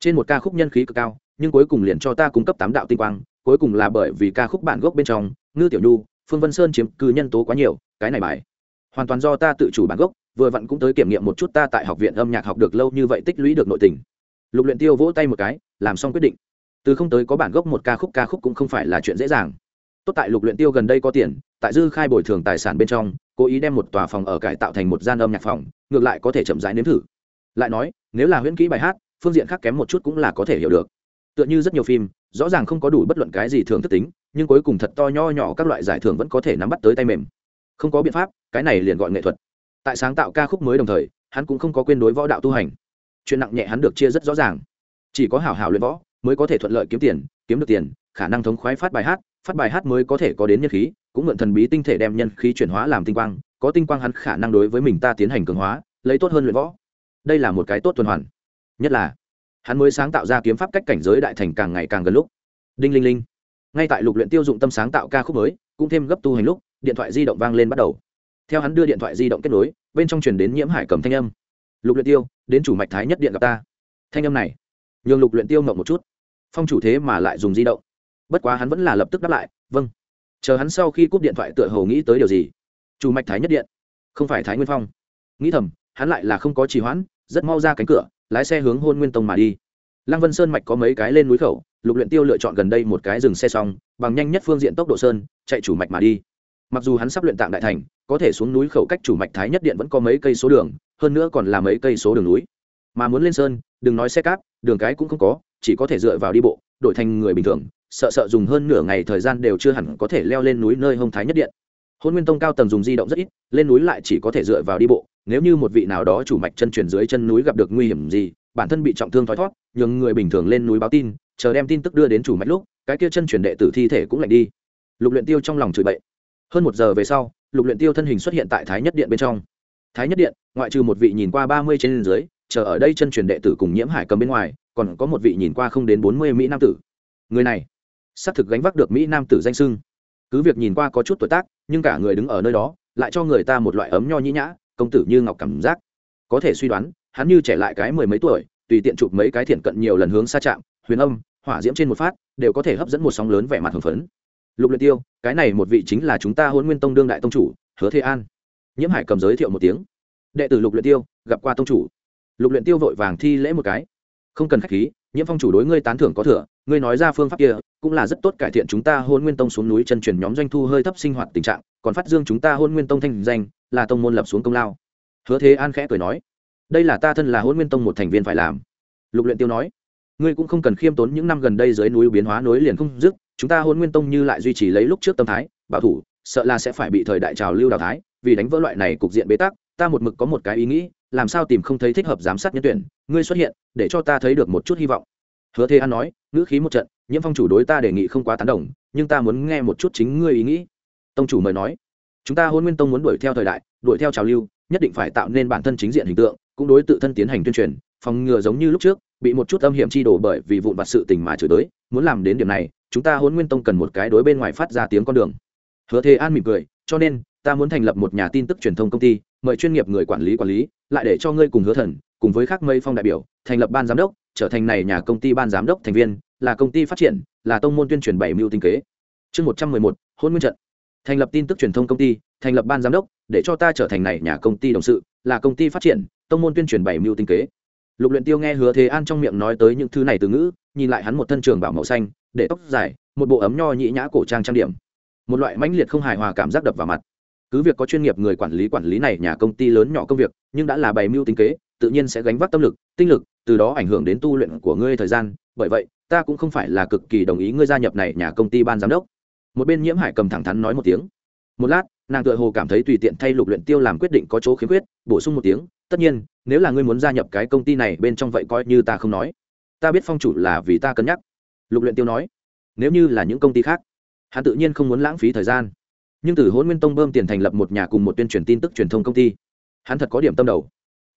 trên một ca khúc nhân khí cực cao, nhưng cuối cùng liền cho ta cung cấp tám đạo tinh quang, cuối cùng là bởi vì ca khúc bản gốc bên trong, ngư tiểu nhu, phương vân sơn chiếm cư nhân tố quá nhiều, cái này bài hoàn toàn do ta tự chủ bản gốc, vừa vặn cũng tới kiểm nghiệm một chút ta tại học viện âm nhạc học được lâu như vậy tích lũy được nội tình. Lục luyện tiêu vỗ tay một cái, làm xong quyết định. Từ không tới có bản gốc một ca khúc ca khúc cũng không phải là chuyện dễ dàng. Tốt tại lục luyện tiêu gần đây có tiền, tại dư khai bồi thường tài sản bên trong, cố ý đem một tòa phòng ở cải tạo thành một gian âm nhạc phòng, ngược lại có thể chậm rãi nếm thử. Lại nói, nếu là huyễn kỹ bài hát phương diện khác kém một chút cũng là có thể hiểu được. Tựa như rất nhiều phim, rõ ràng không có đủ bất luận cái gì thường thức tính, nhưng cuối cùng thật to nho nhỏ các loại giải thưởng vẫn có thể nắm bắt tới tay mềm không có biện pháp, cái này liền gọi nghệ thuật. Tại sáng tạo ca khúc mới đồng thời, hắn cũng không có quên đối võ đạo tu hành. Chuyện nặng nhẹ hắn được chia rất rõ ràng. Chỉ có hảo hảo luyện võ, mới có thể thuận lợi kiếm tiền, kiếm được tiền, khả năng thống khoái phát bài hát, phát bài hát mới có thể có đến nhân khí, cũng mượn thần bí tinh thể đem nhân khí chuyển hóa làm tinh quang, có tinh quang hắn khả năng đối với mình ta tiến hành cường hóa, lấy tốt hơn luyện võ. Đây là một cái tốt tuần hoàn. Nhất là hắn mới sáng tạo ra kiếm pháp cách cảnh giới đại thành càng ngày càng gần lúc. Đinh linh linh. Ngay tại lục luyện tiêu dụng tâm sáng tạo ca khúc mới, cũng thêm gấp tu hành lúc, điện thoại di động vang lên bắt đầu. Theo hắn đưa điện thoại di động kết nối, bên trong truyền đến nhiễm hải cầm thanh âm. Lục luyện tiêu, đến chủ mạch thái nhất điện gặp ta. Thanh âm này, nhường lục luyện tiêu ngậm một chút. Phong chủ thế mà lại dùng di động. Bất quá hắn vẫn là lập tức đáp lại vâng. Chờ hắn sau khi cúp điện thoại tựa hồ nghĩ tới điều gì. Chủ mạch thái nhất điện. Không phải thái nguyên phong. Nghĩ thầm, hắn lại là không có trì hoãn, rất mau ra cánh cửa lái xe hướng hôn nguyên tông mà đi. Lăng vân sơn mạch có mấy cái lên núi khẩu, lục luyện tiêu lựa chọn gần đây một cái dừng xe xong, bằng nhanh nhất phương diện tốc độ sơn, chạy chủ mạch mà đi. Mặc dù hắn sắp luyện tạm đại thành, có thể xuống núi khẩu cách chủ mạch thái nhất điện vẫn có mấy cây số đường, hơn nữa còn là mấy cây số đường núi. Mà muốn lên sơn, đừng nói xe cáp, đường cái cũng không có, chỉ có thể dựa vào đi bộ, đổi thành người bình thường, sợ sợ dùng hơn nửa ngày thời gian đều chưa hẳn có thể leo lên núi nơi hông thái nhất điện hôn nguyên tông cao tầng dùng di động rất ít, lên núi lại chỉ có thể dựa vào đi bộ, nếu như một vị nào đó chủ mạch chân chuyển dưới chân núi gặp được nguy hiểm gì, bản thân bị trọng thương thoi thót, nhường người bình thường lên núi báo tin, chờ đem tin tức đưa đến chủ mạch lúc, cái kia chân chuyển đệ tử thi thể cũng lạnh đi. Lục luyện tiêu trong lòng chửi bậy. Hơn một giờ về sau, lục luyện tiêu thân hình xuất hiện tại thái nhất điện bên trong. Thái nhất điện, ngoại trừ một vị nhìn qua ba mươi trên dưới, chờ ở đây chân truyền đệ tử cùng nhiễm hải cầm bên ngoài, còn có một vị nhìn qua không đến bốn mươi mỹ nam tử. Người này, xác thực gánh vác được mỹ nam tử danh sưng cứ việc nhìn qua có chút tuổi tác, nhưng cả người đứng ở nơi đó, lại cho người ta một loại ấm nho nhĩ nhã, công tử như ngọc cảm giác. Có thể suy đoán, hắn như trẻ lại cái mười mấy tuổi, tùy tiện chụp mấy cái thiện cận nhiều lần hướng xa chạm, huyền âm, hỏa diễm trên một phát, đều có thể hấp dẫn một sóng lớn vẻ mặt hưng phấn. Lục luyện tiêu, cái này một vị chính là chúng ta huấn nguyên tông đương đại tông chủ, hứa thế an. Nhiễm hải cầm giới thiệu một tiếng. Đệ tử lục luyện tiêu, gặp qua tông chủ. Lục luyện tiêu vội vàng thi lễ một cái. Không cần khách khí, nhiễm phong chủ đối ngươi tán thưởng có thừa ngươi nói ra phương pháp kia, cũng là rất tốt cải thiện chúng ta hôn nguyên tông xuống núi chân truyền nhóm doanh thu hơi thấp sinh hoạt tình trạng, còn phát dương chúng ta hôn nguyên tông thanh danh, là tông môn lập xuống công lao. Hứa thế an khẽ cười nói, đây là ta thân là hôn nguyên tông một thành viên phải làm. Lục luyện tiêu nói, ngươi cũng không cần khiêm tốn những năm gần đây dưới núi biến hóa núi liền không dứt, chúng ta hôn nguyên tông như lại duy trì lấy lúc trước tâm thái, bảo thủ, sợ là sẽ phải bị thời đại trào lưu đào thái vì đánh vỡ loại này cục diện bế tắc, ta một mực có một cái ý nghĩ, làm sao tìm không thấy thích hợp giám sát nhân tuyển, ngươi xuất hiện, để cho ta thấy được một chút hy vọng. Hứa thế an nói ngữ khí một trận, nhiễm phong chủ đối ta đề nghị không quá tán đồng, nhưng ta muốn nghe một chút chính ngươi ý nghĩ. Tông chủ mời nói, chúng ta hôn nguyên tông muốn đuổi theo thời đại, đuổi theo trào lưu, nhất định phải tạo nên bản thân chính diện hình tượng, cũng đối tự thân tiến hành tuyên truyền, phòng ngừa giống như lúc trước, bị một chút âm hiểm chi đổ bởi vì vụn vặt sự tình mà chửi tới muốn làm đến điểm này, chúng ta hôn nguyên tông cần một cái đối bên ngoài phát ra tiếng con đường. Hứa thế an mỉm cười, cho nên, ta muốn thành lập một nhà tin tức truyền thông công ty, mời chuyên nghiệp người quản lý quản lý, lại để cho ngươi cùng hứa thần cùng với các mây phong đại biểu, thành lập ban giám đốc, trở thành này nhà công ty ban giám đốc thành viên, là công ty phát triển, là tông môn tuyên truyền bảy mưu tinh kế. Chương một trăm mười một, hôn nguyên trận. Thành lập tin tức truyền thông công ty, thành lập ban giám đốc, để cho ta trở thành này nhà công ty đồng sự, là công ty phát triển, tông môn tuyên truyền bảy mưu tinh kế. Lục luyện tiêu nghe hứa thế an trong miệng nói tới những thứ này từ ngữ, nhìn lại hắn một thân trường bảo màu xanh, để tóc dài, một bộ ấm nho nhĩ nhã cổ trang trang điểm. Một loại mãnh liệt không hài hòa cảm giác đập vào mặt. Cứ việc có chuyên nghiệp người quản lý quản lý này nhà công ty lớn nhỏ công việc, nhưng đã là bày mưu tính kế tự nhiên sẽ gánh vác tâm lực, tinh lực, từ đó ảnh hưởng đến tu luyện của ngươi thời gian. Bởi vậy, ta cũng không phải là cực kỳ đồng ý ngươi gia nhập này nhà công ty ban giám đốc. Một bên nhiễm hải cầm thẳng thắn nói một tiếng. Một lát, nàng tựa hồ cảm thấy tùy tiện thay lục luyện tiêu làm quyết định có chỗ khiếm khuyết, bổ sung một tiếng, tất nhiên, nếu là ngươi muốn gia nhập cái công ty này bên trong vậy coi như ta không nói. Ta biết phong chủ là vì ta cân nhắc. Lục luyện tiêu nói. Nếu như là những công ty khác, hắn tự nhiên không muốn lãng phí thời gian. Nhưng từ hôn nguyên tông bơm tiền thành lập một nhà cùng một tuyên truyền tin tức truyền thông công ty, hắn thật có điểm tâm đầu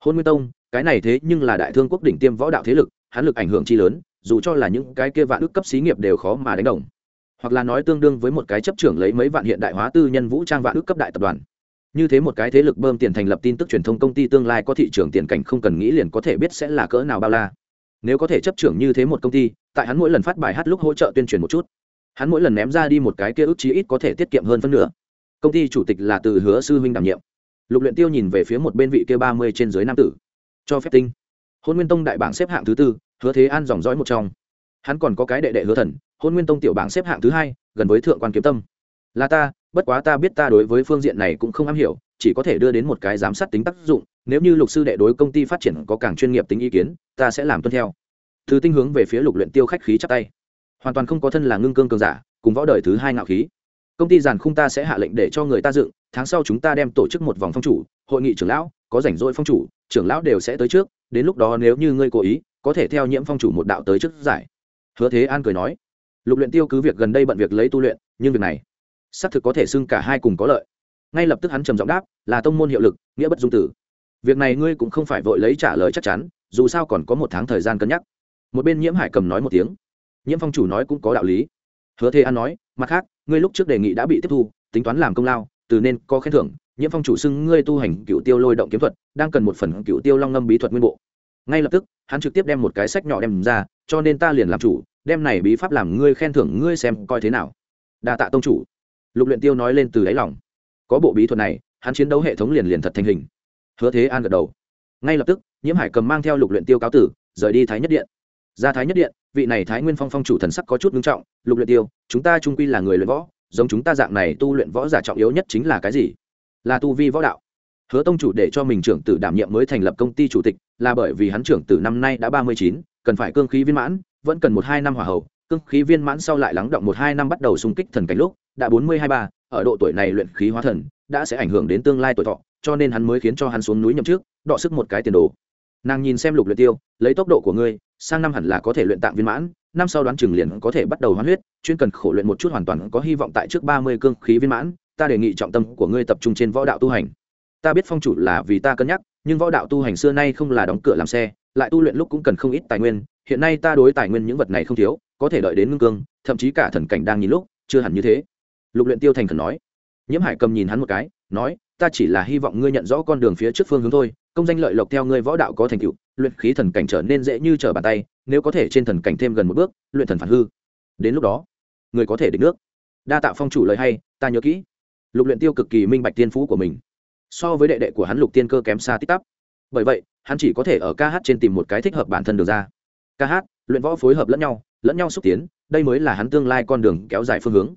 hôn nguyên tông, cái này thế nhưng là đại thương quốc đỉnh tiêm võ đạo thế lực, hắn lực ảnh hưởng chi lớn, dù cho là những cái kia vạn ước cấp xí nghiệp đều khó mà đánh đồng. Hoặc là nói tương đương với một cái chấp trưởng lấy mấy vạn hiện đại hóa tư nhân vũ trang vạn ước cấp đại tập đoàn. Như thế một cái thế lực bơm tiền thành lập tin tức truyền thông công ty tương lai có thị trường tiền cảnh không cần nghĩ liền có thể biết sẽ là cỡ nào bao la. Nếu có thể chấp trưởng như thế một công ty, tại hắn mỗi lần phát bài hát lúc hỗ trợ tuyên truyền một chút. Hắn mỗi lần ném ra đi một cái kia ước chí ít có thể tiết kiệm hơn phân nửa. Công ty chủ tịch là từ hứa sư huynh đảm nhiệm lục luyện tiêu nhìn về phía một bên vị kia ba mươi trên dưới nam tử. Cho phép tinh. Hôn nguyên tông đại bảng xếp hạng thứ tư, hứa thế an dòng dõi một trong. Hắn còn có cái đệ đệ hứa thần, hôn nguyên tông tiểu bảng xếp hạng thứ hai, gần với thượng quan kiếm tâm. Là ta, bất quá ta biết ta đối với phương diện này cũng không am hiểu, chỉ có thể đưa đến một cái giám sát tính tác dụng, nếu như lục sư đệ đối công ty phát triển có càng chuyên nghiệp tính ý kiến, ta sẽ làm tuân theo. Thứ tinh hướng về phía lục luyện tiêu khách khí chắp tay. Hoàn toàn không có thân là ngưng cương cường giả, cùng võ đời thứ hai ngạo khí. Công ty giàn khung ta sẽ hạ lệnh để cho người ta dựng tháng sau chúng ta đem tổ chức một vòng phong chủ, hội nghị trưởng lão, có rảnh rỗi phong chủ, trưởng lão đều sẽ tới trước, đến lúc đó nếu như ngươi cố ý, có thể theo nhiễm phong chủ một đạo tới trước giải. Hứa thế an cười nói. Lục luyện tiêu cứ việc gần đây bận việc lấy tu luyện, nhưng việc này, xác thực có thể xưng cả hai cùng có lợi. Ngay lập tức hắn trầm giọng đáp, là tông môn hiệu lực, nghĩa bất dung tử. Việc này ngươi cũng không phải vội lấy trả lời chắc chắn, dù sao còn có một tháng thời gian cân nhắc. Một bên nhiễm hải cầm nói một tiếng. Nhiễm phong chủ nói cũng có đạo lý. Hứa thế an nói, mặt khác, ngươi lúc trước đề nghị đã bị tiếp thu, tính toán làm công lao từ nên có khen thưởng, nhiễm phong chủ xưng ngươi tu hành cựu tiêu lôi động kiếm thuật, đang cần một phần cựu tiêu long ngâm bí thuật nguyên bộ. Ngay lập tức, hắn trực tiếp đem một cái sách nhỏ đem ra, cho nên ta liền làm chủ, đem này bí pháp làm ngươi khen thưởng ngươi xem coi thế nào. Đa tạ tông chủ. Lục luyện tiêu nói lên từ đáy lòng. Có bộ bí thuật này, hắn chiến đấu hệ thống liền liền thật thành hình. Hứa thế an gật đầu. Ngay lập tức, nhiễm hải cầm mang theo lục luyện tiêu cáo tử, rời đi thái nhất điện. Ra thái nhất điện, vị này thái nguyên phong phong chủ thần sắc có chút nghiêm trọng. Lục luyện tiêu, chúng ta trung quy là người luyện võ giống chúng ta dạng này tu luyện võ giả trọng yếu nhất chính là cái gì? Là tu vi võ đạo. Hứa tông chủ để cho mình trưởng tử đảm nhiệm mới thành lập công ty chủ tịch, là bởi vì hắn trưởng tử năm nay đã ba mươi chín, cần phải cương khí viên mãn, vẫn cần một hai năm hỏa hậu. Cương khí viên mãn sau lại lắng động một hai năm bắt đầu xung kích thần cảnh lúc, đã bốn mươi hai ba, ở độ tuổi này luyện khí hóa thần, đã sẽ ảnh hưởng đến tương lai tuổi thọ, cho nên hắn mới khiến cho hắn xuống núi nhậm trước đọ sức một cái tiền đồ. Nàng nhìn xem lục luyện tiêu, lấy tốc độ của ngươi, sang năm hẳn là có thể luyện tạng viên mãn năm sau đoán chừng liền có thể bắt đầu hoán huyết, chuyên cần khổ luyện một chút hoàn toàn có hy vọng tại trước ba mươi cương khí viên mãn, ta đề nghị trọng tâm của ngươi tập trung trên võ đạo tu hành. Ta biết phong chủ là vì ta cân nhắc, nhưng võ đạo tu hành xưa nay không là đóng cửa làm xe, lại tu luyện lúc cũng cần không ít tài nguyên, hiện nay ta đối tài nguyên những vật này không thiếu, có thể đợi đến ngưng cương, thậm chí cả thần cảnh đang nhìn lúc, chưa hẳn như thế. Lục luyện tiêu thành khẩn nói. Nhiễm hải cầm nhìn hắn một cái, nói, ta chỉ là hy vọng ngươi nhận rõ con đường phía trước phương hướng thôi, công danh lợi lộc theo ngươi võ đạo có thành tựu luyện khí thần cảnh trở nên dễ như trở bàn tay, nếu có thể trên thần cảnh thêm gần một bước, luyện thần phản hư. Đến lúc đó, người có thể định nước. Đa tạ phong chủ lời hay, ta nhớ kỹ. Lục luyện tiêu cực kỳ minh bạch tiên phú của mình. So với đệ đệ của hắn lục tiên cơ kém xa tích tắp bởi vậy, hắn chỉ có thể ở ca hát trên tìm một cái thích hợp bản thân được ra. Ca hát, luyện võ phối hợp lẫn nhau lẫn nhau xúc tiến, đây mới là hắn tương lai con đường kéo dài phương hướng.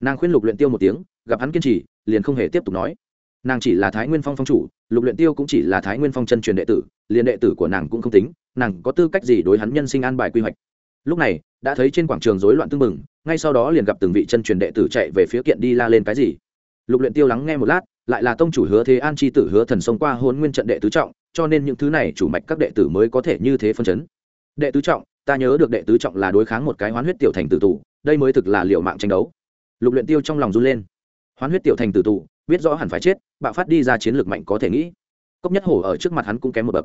Nàng khuyên lục luyện tiêu một tiếng, gặp hắn kiên trì, liền không hề tiếp tục nói. Nàng chỉ là thái nguyên phong phong chủ lục luyện tiêu cũng chỉ là thái nguyên phong chân truyền đệ tử, liền đệ tử của nàng cũng không tính, nàng có tư cách gì đối hắn nhân sinh an bài quy hoạch. Lúc này, đã thấy trên quảng trường rối loạn tương mừng ngay sau đó liền gặp từng vị chân truyền đệ tử chạy về phía kiện đi la lên cái gì. Lục luyện tiêu lắng nghe một lát, lại là tông chủ hứa thế an chi tử hứa thần sông qua hôn nguyên trận đệ tứ trọng, cho nên những thứ này chủ mạch các đệ tử mới có thể như thế phân chấn. Đệ tứ trọng, ta nhớ được đệ tứ trọng là đối kháng một cái hoán huyết tiểu thành tử tù, đây mới thực là liệu mạng tranh đấu. Lục luyện tiêu trong lòng run lên. Hoán huyết tiểu thành tử tù biết rõ hẳn phải chết, bạo phát đi ra chiến lược mạnh có thể nghĩ. Cốc nhất hổ ở trước mặt hắn cũng kém một bậc.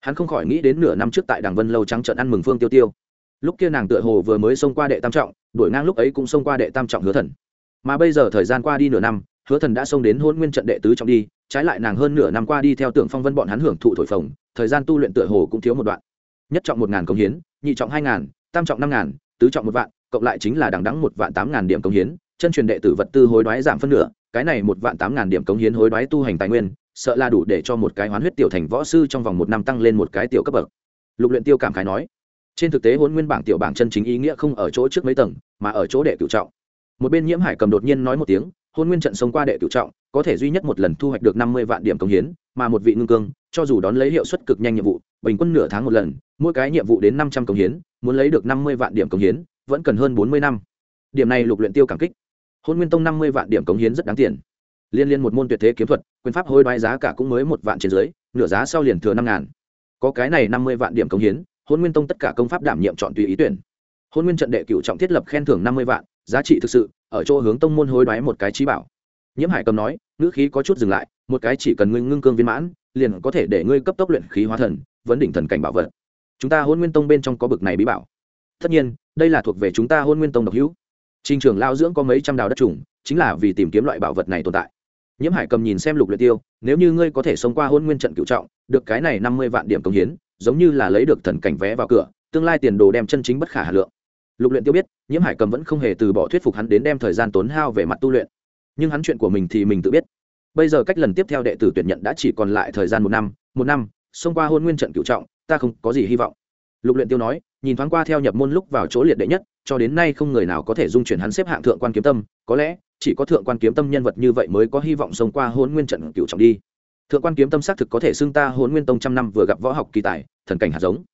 Hắn không khỏi nghĩ đến nửa năm trước tại đảng vân lâu trắng trận ăn mừng phương tiêu tiêu. Lúc kia nàng tựa hồ vừa mới xông qua đệ tam trọng, đuổi ngang lúc ấy cũng xông qua đệ tam trọng hứa thần. Mà bây giờ thời gian qua đi nửa năm, hứa thần đã xông đến hôn nguyên trận đệ tứ trọng đi, trái lại nàng hơn nửa năm qua đi theo tưởng phong vân bọn hắn hưởng thụ thổi phồng, thời gian tu luyện tựa hồ cũng thiếu một đoạn. Nhất trọng một ngàn công hiến, nhị trọng hai ngàn, tam trọng năm ngàn, tứ trọng một vạn, cộng lại chính là đằng đắng một vạn tám ngàn điểm công hiến, chân truyền đệ tử vật tư hối đoái giảm phân nửa cái này một vạn tám ngàn điểm công hiến hối đoái tu hành tài nguyên, sợ là đủ để cho một cái hoán huyết tiểu thành võ sư trong vòng một năm tăng lên một cái tiểu cấp bậc. Lục luyện tiêu cảm khái nói, trên thực tế hôn nguyên bảng tiểu bảng chân chính ý nghĩa không ở chỗ trước mấy tầng, mà ở chỗ đệ cửu trọng. Một bên nhiễm hải cầm đột nhiên nói một tiếng, hôn nguyên trận sống qua đệ cửu trọng, có thể duy nhất một lần thu hoạch được năm mươi vạn điểm công hiến, mà một vị ngưng cương, cho dù đón lấy hiệu suất cực nhanh nhiệm vụ, bình quân nửa tháng một lần, mỗi cái nhiệm vụ đến năm trăm công hiến, muốn lấy được năm mươi vạn điểm công hiến, vẫn cần hơn bốn mươi năm. Điểm này lục luyện tiêu cảm kích hôn nguyên tông năm mươi vạn điểm cống hiến rất đáng tiền. Liên liên một môn tuyệt thế kiếm thuật, quyền pháp hối đoái giá cả cũng mới một vạn trên dưới, nửa giá sau liền thừa năm ngàn. Có cái này năm mươi vạn điểm cống hiến, hôn nguyên tông tất cả công pháp đảm nhiệm chọn tùy ý tuyển. Hôn nguyên trận đệ cửu trọng thiết lập khen thưởng năm mươi vạn, giá trị thực sự, ở chỗ hướng tông môn hối đoái một cái trí bảo. Nhiễm hải cầm nói, ngữ khí có chút dừng lại, một cái chỉ cần ngươi ngưng cương viên mãn, liền có thể để ngươi cấp tốc luyện khí hóa thần, vấn đỉnh thần cảnh bảo vật. Chúng ta hôn nguyên tông bên trong có bực này bí bảo. Tất nhiên, đây là thuộc về chúng ta hôn nguyên tông độc hữu trình trường lao dưỡng có mấy trăm đào đất trùng, chính là vì tìm kiếm loại bảo vật này tồn tại. Nhiễm hải cầm nhìn xem lục luyện tiêu, nếu như ngươi có thể sống qua hôn nguyên trận cựu trọng, được cái này năm mươi vạn điểm công hiến, giống như là lấy được thần cảnh vé vào cửa, tương lai tiền đồ đem chân chính bất khả hà lượng. Lục luyện tiêu biết, nhiễm hải cầm vẫn không hề từ bỏ thuyết phục hắn đến đem thời gian tốn hao về mặt tu luyện. Nhưng hắn chuyện của mình thì mình tự biết. Bây giờ cách lần tiếp theo đệ tử tuyển nhận đã chỉ còn lại thời gian một năm một năm, xông qua hôn nguyên trận cựu trọng, ta không có gì hy vọng. Lục luyện tiêu nói nhìn thoáng qua theo nhập môn lúc vào chỗ liệt đệ nhất, cho đến nay không người nào có thể dung chuyển hắn xếp hạng thượng quan kiếm tâm, có lẽ, chỉ có thượng quan kiếm tâm nhân vật như vậy mới có hy vọng sống qua hôn nguyên trận cựu trọng đi. Thượng quan kiếm tâm xác thực có thể xưng ta hôn nguyên tông trăm năm vừa gặp võ học kỳ tài, thần cảnh hạt giống.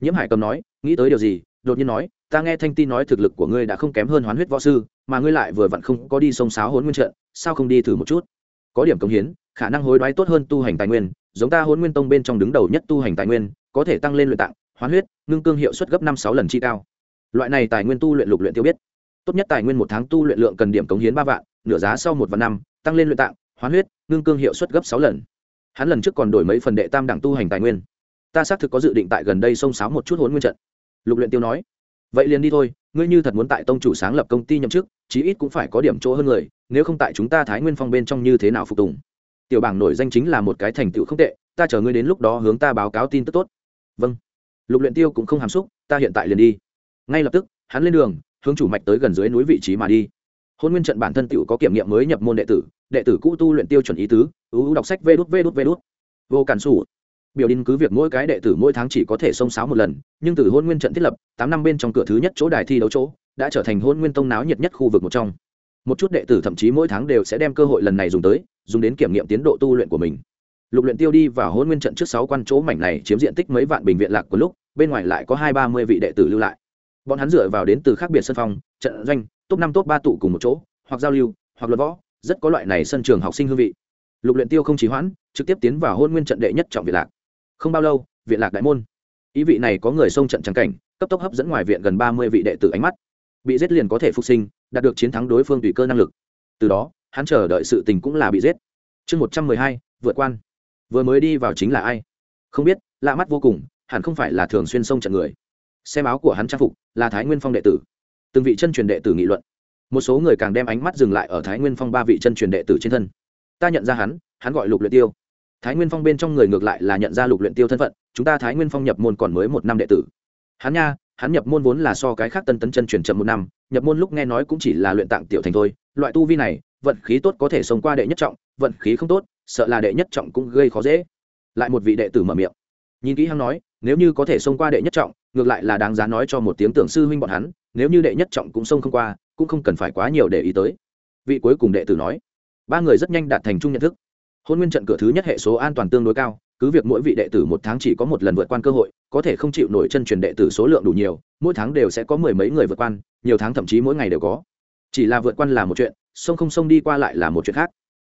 Nhiễm hải cầm nói, nghĩ tới điều gì, đột nhiên nói, ta nghe thanh ti nói thực lực của ngươi đã không kém hơn hoán huyết võ sư, mà ngươi lại vừa vặn không có đi sông sáo hôn nguyên trận, sao không đi thử một chút? Có điểm công hiến, khả năng hối đoái tốt hơn tu hành tài nguyên, giống ta hôn nguyên tông bên trong đứng đầu nhất tu hành tài nguyên, có thể tăng lên luyện tạng hoán huyết, ngưng cương hiệu suất gấp năm sáu lần chi cao. Loại này tài nguyên tu luyện lục luyện tiêu biết. Tốt nhất tài nguyên một tháng tu luyện lượng cần điểm cống hiến ba vạn, nửa giá sau một vạn năm, tăng lên luyện tạng, hoán huyết, ngưng cương hiệu suất gấp sáu lần. Hắn lần trước còn đổi mấy phần đệ tam đẳng tu hành tài nguyên. Ta xác thực có dự định tại gần đây xông sáo một chút hốn nguyên trận. Lục luyện tiêu nói. Vậy liền đi thôi, ngươi như thật muốn tại tông chủ sáng lập công ty nhậm chức, chí ít cũng phải có điểm chỗ hơn người, nếu không tại chúng ta thái nguyên phong bên trong như thế nào phục tùng? Tiểu bảng nổi danh chính là một cái thành tựu không tệ, ta chờ ngươi đến lúc đó hướng ta báo cáo tin tức tốt. Vâng lục luyện tiêu cũng không hàm xúc, ta hiện tại liền đi. Ngay lập tức, hắn lên đường, hướng chủ mạch tới gần dưới núi vị trí mà đi. Hôn nguyên trận bản thân tựu có kiểm nghiệm mới nhập môn đệ tử đệ tử cũ tu luyện tiêu chuẩn ý tứ ưu đọc sách vê đút vê đút vê đút. Vô cản sủ. Biểu đinh cứ việc mỗi cái đệ tử mỗi tháng chỉ có thể xông sáo một lần, nhưng từ hôn nguyên trận thiết lập, tám năm bên trong cửa thứ nhất chỗ đài thi đấu chỗ, đã trở thành hôn nguyên tông náo nhiệt nhất khu vực một trong. Một chút đệ tử thậm chí mỗi tháng đều sẽ đem cơ hội lần này dùng tới, dùng đến kiểm nghiệm tiến độ tu luyện của mình. Lục luyện tiêu đi vào hôn nguyên trận trước sáu quan chỗ mảnh này chiếm diện tích mấy vạn bình viện lạc của lúc bên ngoài lại có hai ba mươi vị đệ tử lưu lại. Bọn hắn dựa vào đến từ khác biệt sân phong, trận doanh, top năm, top ba tụ cùng một chỗ, hoặc giao lưu, hoặc luận võ, rất có loại này sân trường học sinh hương vị. Lục luyện tiêu không chỉ hoãn, trực tiếp tiến vào hôn nguyên trận đệ nhất trọng viện lạc. Không bao lâu viện lạc đại môn. Ý vị này có người xông trận trắng cảnh, cấp tốc hấp dẫn ngoài viện gần ba mươi vị đệ tử ánh mắt. Bị giết liền có thể phục sinh, đạt được chiến thắng đối phương tùy cơ năng lực. Từ đó, hắn chờ đợi sự tình cũng là bị giết. Chương một trăm mười hai, vượt quan. Vừa mới đi vào chính là ai? Không biết, lạ mắt vô cùng hẳn không phải là thường xuyên xông trận người. Xem áo của hắn trang phục, là thái nguyên phong đệ tử. Từng vị chân truyền đệ tử nghị luận. Một số người càng đem ánh mắt dừng lại ở thái nguyên phong ba vị chân truyền đệ tử trên thân. Ta nhận ra hắn hắn gọi lục luyện tiêu. Thái nguyên phong bên trong người ngược lại là nhận ra lục luyện tiêu thân phận, chúng ta thái nguyên phong nhập môn còn mới một năm đệ tử. Hắn nha, hắn nhập môn vốn là so cái khác tân tấn chân truyền chậm một năm, nhập môn lúc nghe nói cũng chỉ là luyện tạng tiểu thành thôi, loại tu vi này, vận khí tốt có thể sống qua đệ nhất trọng, vận khí không tốt, sợ là đệ nhất trọng cũng gây khó dễ. Lại một vị đệ tử mở miệng. Nhìn kỹ hắn nói nếu như có thể xông qua đệ nhất trọng, ngược lại là đáng giá nói cho một tiếng tưởng sư huynh bọn hắn, nếu như đệ nhất trọng cũng xông không qua, cũng không cần phải quá nhiều để ý tới. Vị cuối cùng đệ tử nói. Ba người rất nhanh đạt thành chung nhận thức. Hôn nguyên trận cửa thứ nhất hệ số an toàn tương đối cao, cứ việc mỗi vị đệ tử một tháng chỉ có một lần vượt quan cơ hội, có thể không chịu nổi chân truyền đệ tử số lượng đủ nhiều, mỗi tháng đều sẽ có mười mấy người vượt quan, nhiều tháng thậm chí mỗi ngày đều có. Chỉ là vượt quan là một chuyện sông không sông đi qua lại là một chuyện khác.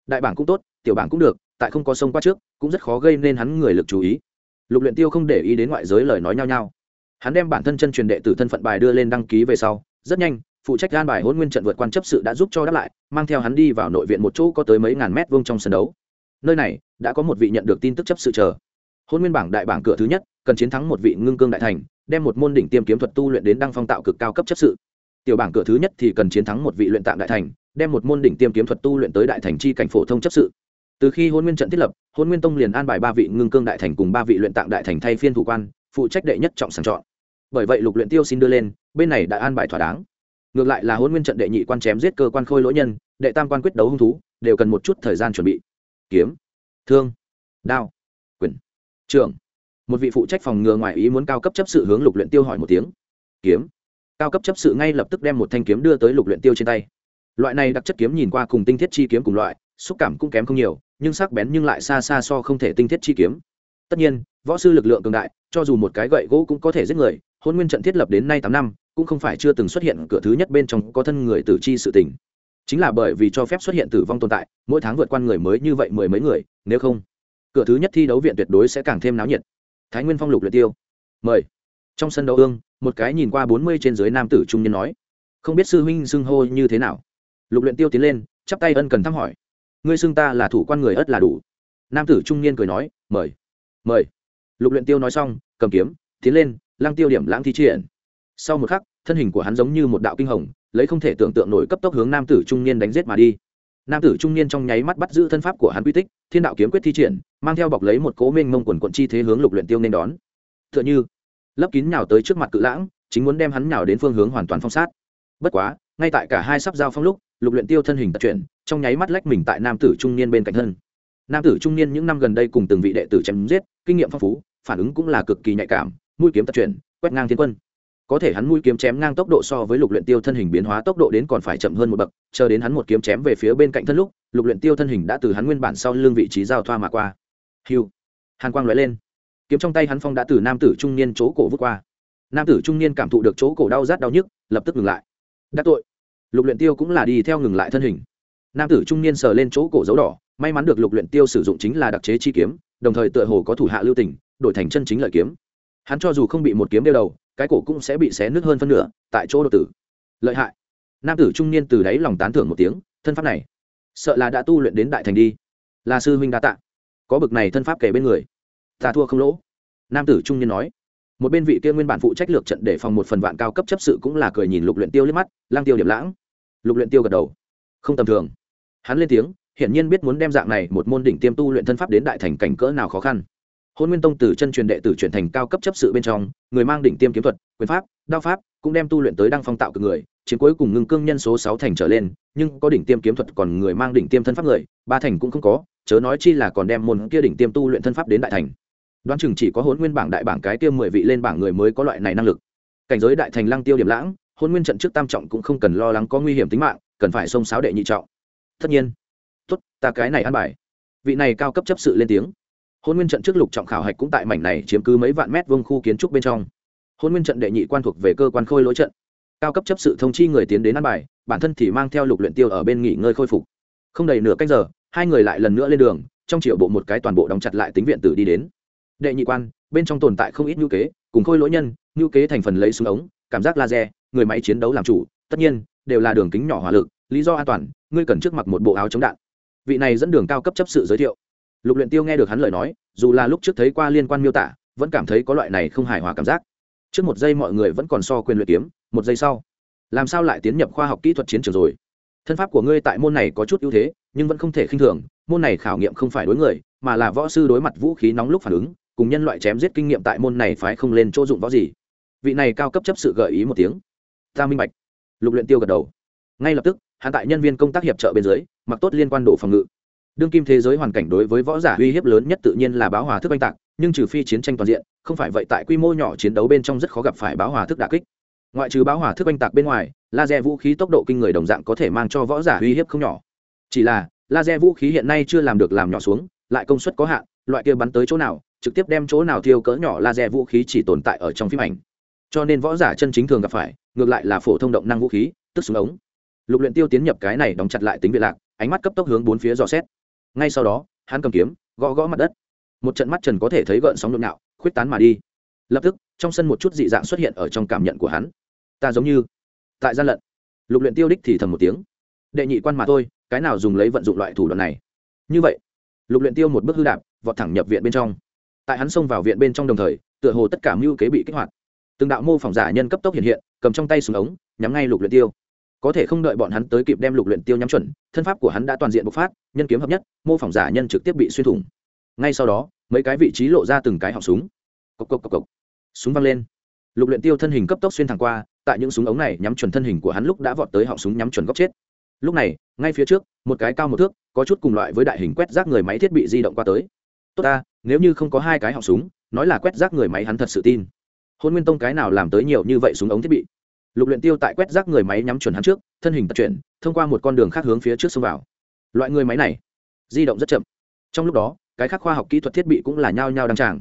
Đại bảng cũng tốt, tiểu bảng cũng được, tại không có sông qua trước, cũng rất khó gây nên hắn người lực chú ý lục luyện tiêu không để ý đến ngoại giới lời nói nhau nhau hắn đem bản thân chân truyền đệ tử thân phận bài đưa lên đăng ký về sau, rất nhanh, phụ trách gan bài hôn nguyên trận vượt quan chấp sự đã giúp cho đáp lại, mang theo hắn đi vào nội viện một chỗ có tới mấy ngàn mét vuông trong sân đấu. Nơi này, đã có một vị nhận được tin tức chấp sự chờ. Hôn nguyên bảng đại bảng cửa thứ nhất, cần chiến thắng một vị ngưng cương đại thành, đem một môn đỉnh tiêm kiếm thuật tu luyện đến đăng phong tạo cực cao cấp chấp sự. Tiểu bảng cửa thứ nhất thì cần chiến thắng một vị luyện tạng đại thành, đem một môn đỉnh tiêm kiếm thuật tu luyện tới đại thành chi cảnh phổ thông chấp sự từ khi hôn nguyên trận thiết lập, hôn nguyên tông liền an bài ba vị ngưng cương đại thành cùng ba vị luyện tạng đại thành thay phiên thủ quan, phụ trách đệ nhất trọng sàng chọn. Bởi vậy lục luyện tiêu xin đưa lên, bên này đã an bài thỏa đáng. Ngược lại là hôn nguyên trận đệ nhị quan chém giết cơ quan khôi lỗi nhân, đệ tam quan quyết đấu hung thú, đều cần một chút thời gian chuẩn bị. Kiếm, thương, đao, quyền trưởng một vị phụ trách phòng ngừa ngoài ý muốn cao cấp chấp sự hướng lục luyện tiêu hỏi một tiếng. Kiếm, cao cấp chấp sự ngay lập tức đem một thanh kiếm đưa tới lục luyện tiêu trên tay. Loại này đặc chất kiếm nhìn qua cùng tinh thiết chi kiếm cùng loại, xúc cảm cũng kém không nhiều nhưng sắc bén nhưng lại xa xa so không thể tinh thiết chi kiếm. Tất nhiên, võ sư lực lượng cường đại, cho dù một cái gậy gỗ cũng có thể giết người, hôn nguyên trận thiết lập đến nay tám năm, cũng không phải chưa từng xuất hiện cửa thứ nhất bên trong có thân người tử chi sự tình. Chính là bởi vì cho phép xuất hiện tử vong tồn tại, mỗi tháng vượt qua người mới như vậy mười mấy người, nếu không, cửa thứ nhất thi đấu viện tuyệt đối sẽ càng thêm náo nhiệt. Thái nguyên phong lục luyện tiêu. Mời. Trong sân đấu ương, một cái nhìn qua bốn mươi trên dưới nam tử trung niên nói. Không biết sư huynh xưng hô như thế nào. Lục luyện tiêu tiến lên, chắp tay ân cần thăm hỏi ngươi xưng ta là thủ quan người ất là đủ. Nam tử trung niên cười nói, mời mời. Lục luyện tiêu nói xong, cầm kiếm, tiến lên, lăng tiêu điểm lãng thi triển. Sau một khắc, thân hình của hắn giống như một đạo kinh hồng, lấy không thể tưởng tượng nổi cấp tốc hướng nam tử trung niên đánh giết mà đi. Nam tử trung niên trong nháy mắt bắt giữ thân pháp của hắn quy tích, thiên đạo kiếm quyết thi triển, mang theo bọc lấy một cố minh mông quần quận chi thế hướng lục luyện tiêu nên đón. Tựa như, lấp kín nhào tới trước mặt cự lãng, chính muốn đem hắn nhào đến phương hướng hoàn toàn phong sát. Bất quá, ngay tại cả hai sắp giao phong lúc, lục luyện tiêu thân hình tật chuyển trong nháy mắt lách mình tại nam tử trung niên bên cạnh thân. Nam tử trung niên những năm gần đây cùng từng vị đệ tử chém giết, kinh nghiệm phong phú, phản ứng cũng là cực kỳ nhạy cảm, mũi kiếm tập chuyển, quét ngang thiên quân. Có thể hắn mũi kiếm chém ngang tốc độ so với lục luyện tiêu thân hình biến hóa tốc độ đến còn phải chậm hơn một bậc, chờ đến hắn một kiếm chém về phía bên cạnh thân lúc, lục luyện tiêu thân hình đã từ hắn nguyên bản sau lưng vị trí giao thoa mà qua. Hiu hàn quang lóe lên. Kiếm trong tay hắn phong đã từ nam tử trung niên chỗ cổ vút qua. Nam tử trung niên cảm thụ được chỗ cổ đau rát đau nhức, lập tức ngừng lại. Đắc tội. Lục luyện tiêu cũng là đi theo ngừng lại thân hình nam tử trung niên sờ lên chỗ cổ dấu đỏ, may mắn được lục luyện tiêu sử dụng chính là đặc chế chi kiếm, đồng thời tựa hồ có thủ hạ lưu tình, đổi thành chân chính lợi kiếm. Hắn cho dù không bị một kiếm đeo đầu, cái cổ cũng sẽ bị xé nứt hơn phân nửa, tại chỗ đột tử. Lợi hại. Nam tử trung niên từ đáy lòng tán thưởng một tiếng, thân pháp này, sợ là đã tu luyện đến đại thành đi. Là sư huynh đa tạ. Có bực này thân pháp kể bên người. Ta thua không lỗ. Nam tử trung niên nói. Một bên vị kia nguyên bản phụ trách lược trận để phòng một phần vạn cao cấp chấp sự cũng là cười nhìn lục luyện tiêu liếc mắt lang tiêu điểm lãng. Lục luyện tiêu gật đầu. Không tầm thường hắn lên tiếng, hiển nhiên biết muốn đem dạng này một môn đỉnh tiêm tu luyện thân pháp đến đại thành cảnh cỡ nào khó khăn. Hôn nguyên tông từ chân truyền đệ tử chuyển thành cao cấp chấp sự bên trong, người mang đỉnh tiêm kiếm thuật, quyền pháp, đao pháp, cũng đem tu luyện tới đăng phong tạo cực người, Chiến cuối cùng ngưng cương nhân số sáu thành trở lên, nhưng có đỉnh tiêm kiếm thuật còn người mang đỉnh tiêm thân pháp người, ba thành cũng không có, chớ nói chi là còn đem môn kia đỉnh tiêm tu luyện thân pháp đến đại thành. Đoán chừng chỉ có hôn nguyên bảng đại bảng cái tiêm mười vị lên bảng người mới có loại này năng lực. Cảnh giới đại thành lăng tiêu điểm lãng, hôn nguyên trận trước tam trọng cũng không cần lo lắng có nguy hiểm tính mạng, cần phải xông sáo đệ nhị trọng tất nhiên. Tốt, ta cái này ăn bài. Vị này cao cấp chấp sự lên tiếng. Hôn nguyên trận trước lục trọng khảo hạch cũng tại mảnh này chiếm cứ mấy vạn mét vông khu kiến trúc bên trong. Hôn nguyên trận đệ nhị quan thuộc về cơ quan khôi lỗi trận. Cao cấp chấp sự thông chi người tiến đến ăn bài, bản thân thì mang theo lục luyện tiêu ở bên nghỉ ngơi khôi phục. Không đầy nửa canh giờ, hai người lại lần nữa lên đường, trong triệu bộ một cái toàn bộ đóng chặt lại tính viện tử đi đến. Đệ nhị quan, bên trong tồn tại không ít nhu kế, cùng khôi lỗi nhân nhu kế thành phần lấy súng ống, cảm giác laser, người máy chiến đấu làm chủ, tất nhiên, đều là đường kính nhỏ hỏa lực, lý do an toàn ngươi cần trước mặc một bộ áo chống đạn. Vị này dẫn đường cao cấp chấp sự giới thiệu. Lục luyện tiêu nghe được hắn lời nói, dù là lúc trước thấy qua liên quan miêu tả, vẫn cảm thấy có loại này không hài hòa cảm giác. Trước một giây mọi người vẫn còn so quyền luyện kiếm, một giây sau, làm sao lại tiến nhập khoa học kỹ thuật chiến trường rồi? Thân pháp của ngươi tại môn này có chút ưu thế, nhưng vẫn không thể khinh thường, môn này khảo nghiệm không phải đối người, mà là võ sư đối mặt vũ khí nóng lúc phản ứng, cùng nhân loại chém giết kinh nghiệm tại môn này phái không lên chỗ dụng võ gì. Vị này cao cấp chấp sự gợi ý một tiếng. Ta minh bạch. Lục luyện tiêu gật đầu. Ngay lập tức hắn tại nhân viên công tác hiệp trợ bên dưới, mặc tốt liên quan độ phòng ngự. Đương kim thế giới hoàn cảnh đối với võ giả uy hiếp lớn nhất tự nhiên là báo hòa thức oanh tạc, nhưng trừ phi chiến tranh toàn diện, không phải vậy tại quy mô nhỏ chiến đấu bên trong rất khó gặp phải báo hòa thức đà kích. Ngoại trừ báo hòa thức oanh tạc bên ngoài, laser vũ khí tốc độ kinh người đồng dạng có thể mang cho võ giả uy hiếp không nhỏ. Chỉ là, laser vũ khí hiện nay chưa làm được làm nhỏ xuống, lại công suất có hạn, loại kia bắn tới chỗ nào, trực tiếp đem chỗ nào thiêu cỡ nhỏ laser vũ khí chỉ tồn tại ở trong phim ảnh. Cho nên võ giả chân chính thường gặp phải, ngược lại là phổ thông động năng vũ khí, tức súng ống lục luyện tiêu tiến nhập cái này đóng chặt lại tính việt lạc, ánh mắt cấp tốc hướng bốn phía dò xét. Ngay sau đó, hắn cầm kiếm, gõ gõ mặt đất. Một trận mắt trần có thể thấy gợn sóng nhộn nhạo, khuyết tán mà đi. Lập tức, trong sân một chút dị dạng xuất hiện ở trong cảm nhận của hắn. Ta giống như, tại gian lận. Lục luyện tiêu đích thì thầm một tiếng. Đệ nhị quan mà thôi, cái nào dùng lấy vận dụng loại thủ đoạn này? Như vậy, lục luyện tiêu một bước hư đạp, vọt thẳng nhập viện bên trong. Tại hắn xông vào viện bên trong đồng thời, tựa hồ tất cả mưu kế bị kích hoạt. Từng đạo mô phỏng giả nhân cấp tốc hiện hiện, cầm trong tay súng ống, nhắm ngay lục luyện tiêu có thể không đợi bọn hắn tới kịp đem lục luyện tiêu nhắm chuẩn, thân pháp của hắn đã toàn diện bộc phát, nhân kiếm hợp nhất, mô phỏng giả nhân trực tiếp bị xuyên thủng. Ngay sau đó, mấy cái vị trí lộ ra từng cái họng súng. Cộc cộc cộc cộc. Súng văng lên. Lục luyện tiêu thân hình cấp tốc xuyên thẳng qua, tại những súng ống này nhắm chuẩn thân hình của hắn lúc đã vọt tới họng súng nhắm chuẩn góc chết. Lúc này, ngay phía trước, một cái cao một thước, có chút cùng loại với đại hình quét rác người máy thiết bị di động qua tới. Tốt ta, nếu như không có hai cái họng súng, nói là quét rác người máy hắn thật sự tin. Hôn nguyên tông cái nào làm tới nhiều như vậy súng ống thiết bị? Lục luyện tiêu tại quét rác người máy nhắm chuẩn hắn trước, thân hình tật chuyển, thông qua một con đường khác hướng phía trước xông vào. Loại người máy này, di động rất chậm. Trong lúc đó, cái khác khoa học kỹ thuật thiết bị cũng là nhao nhao đăng tràng.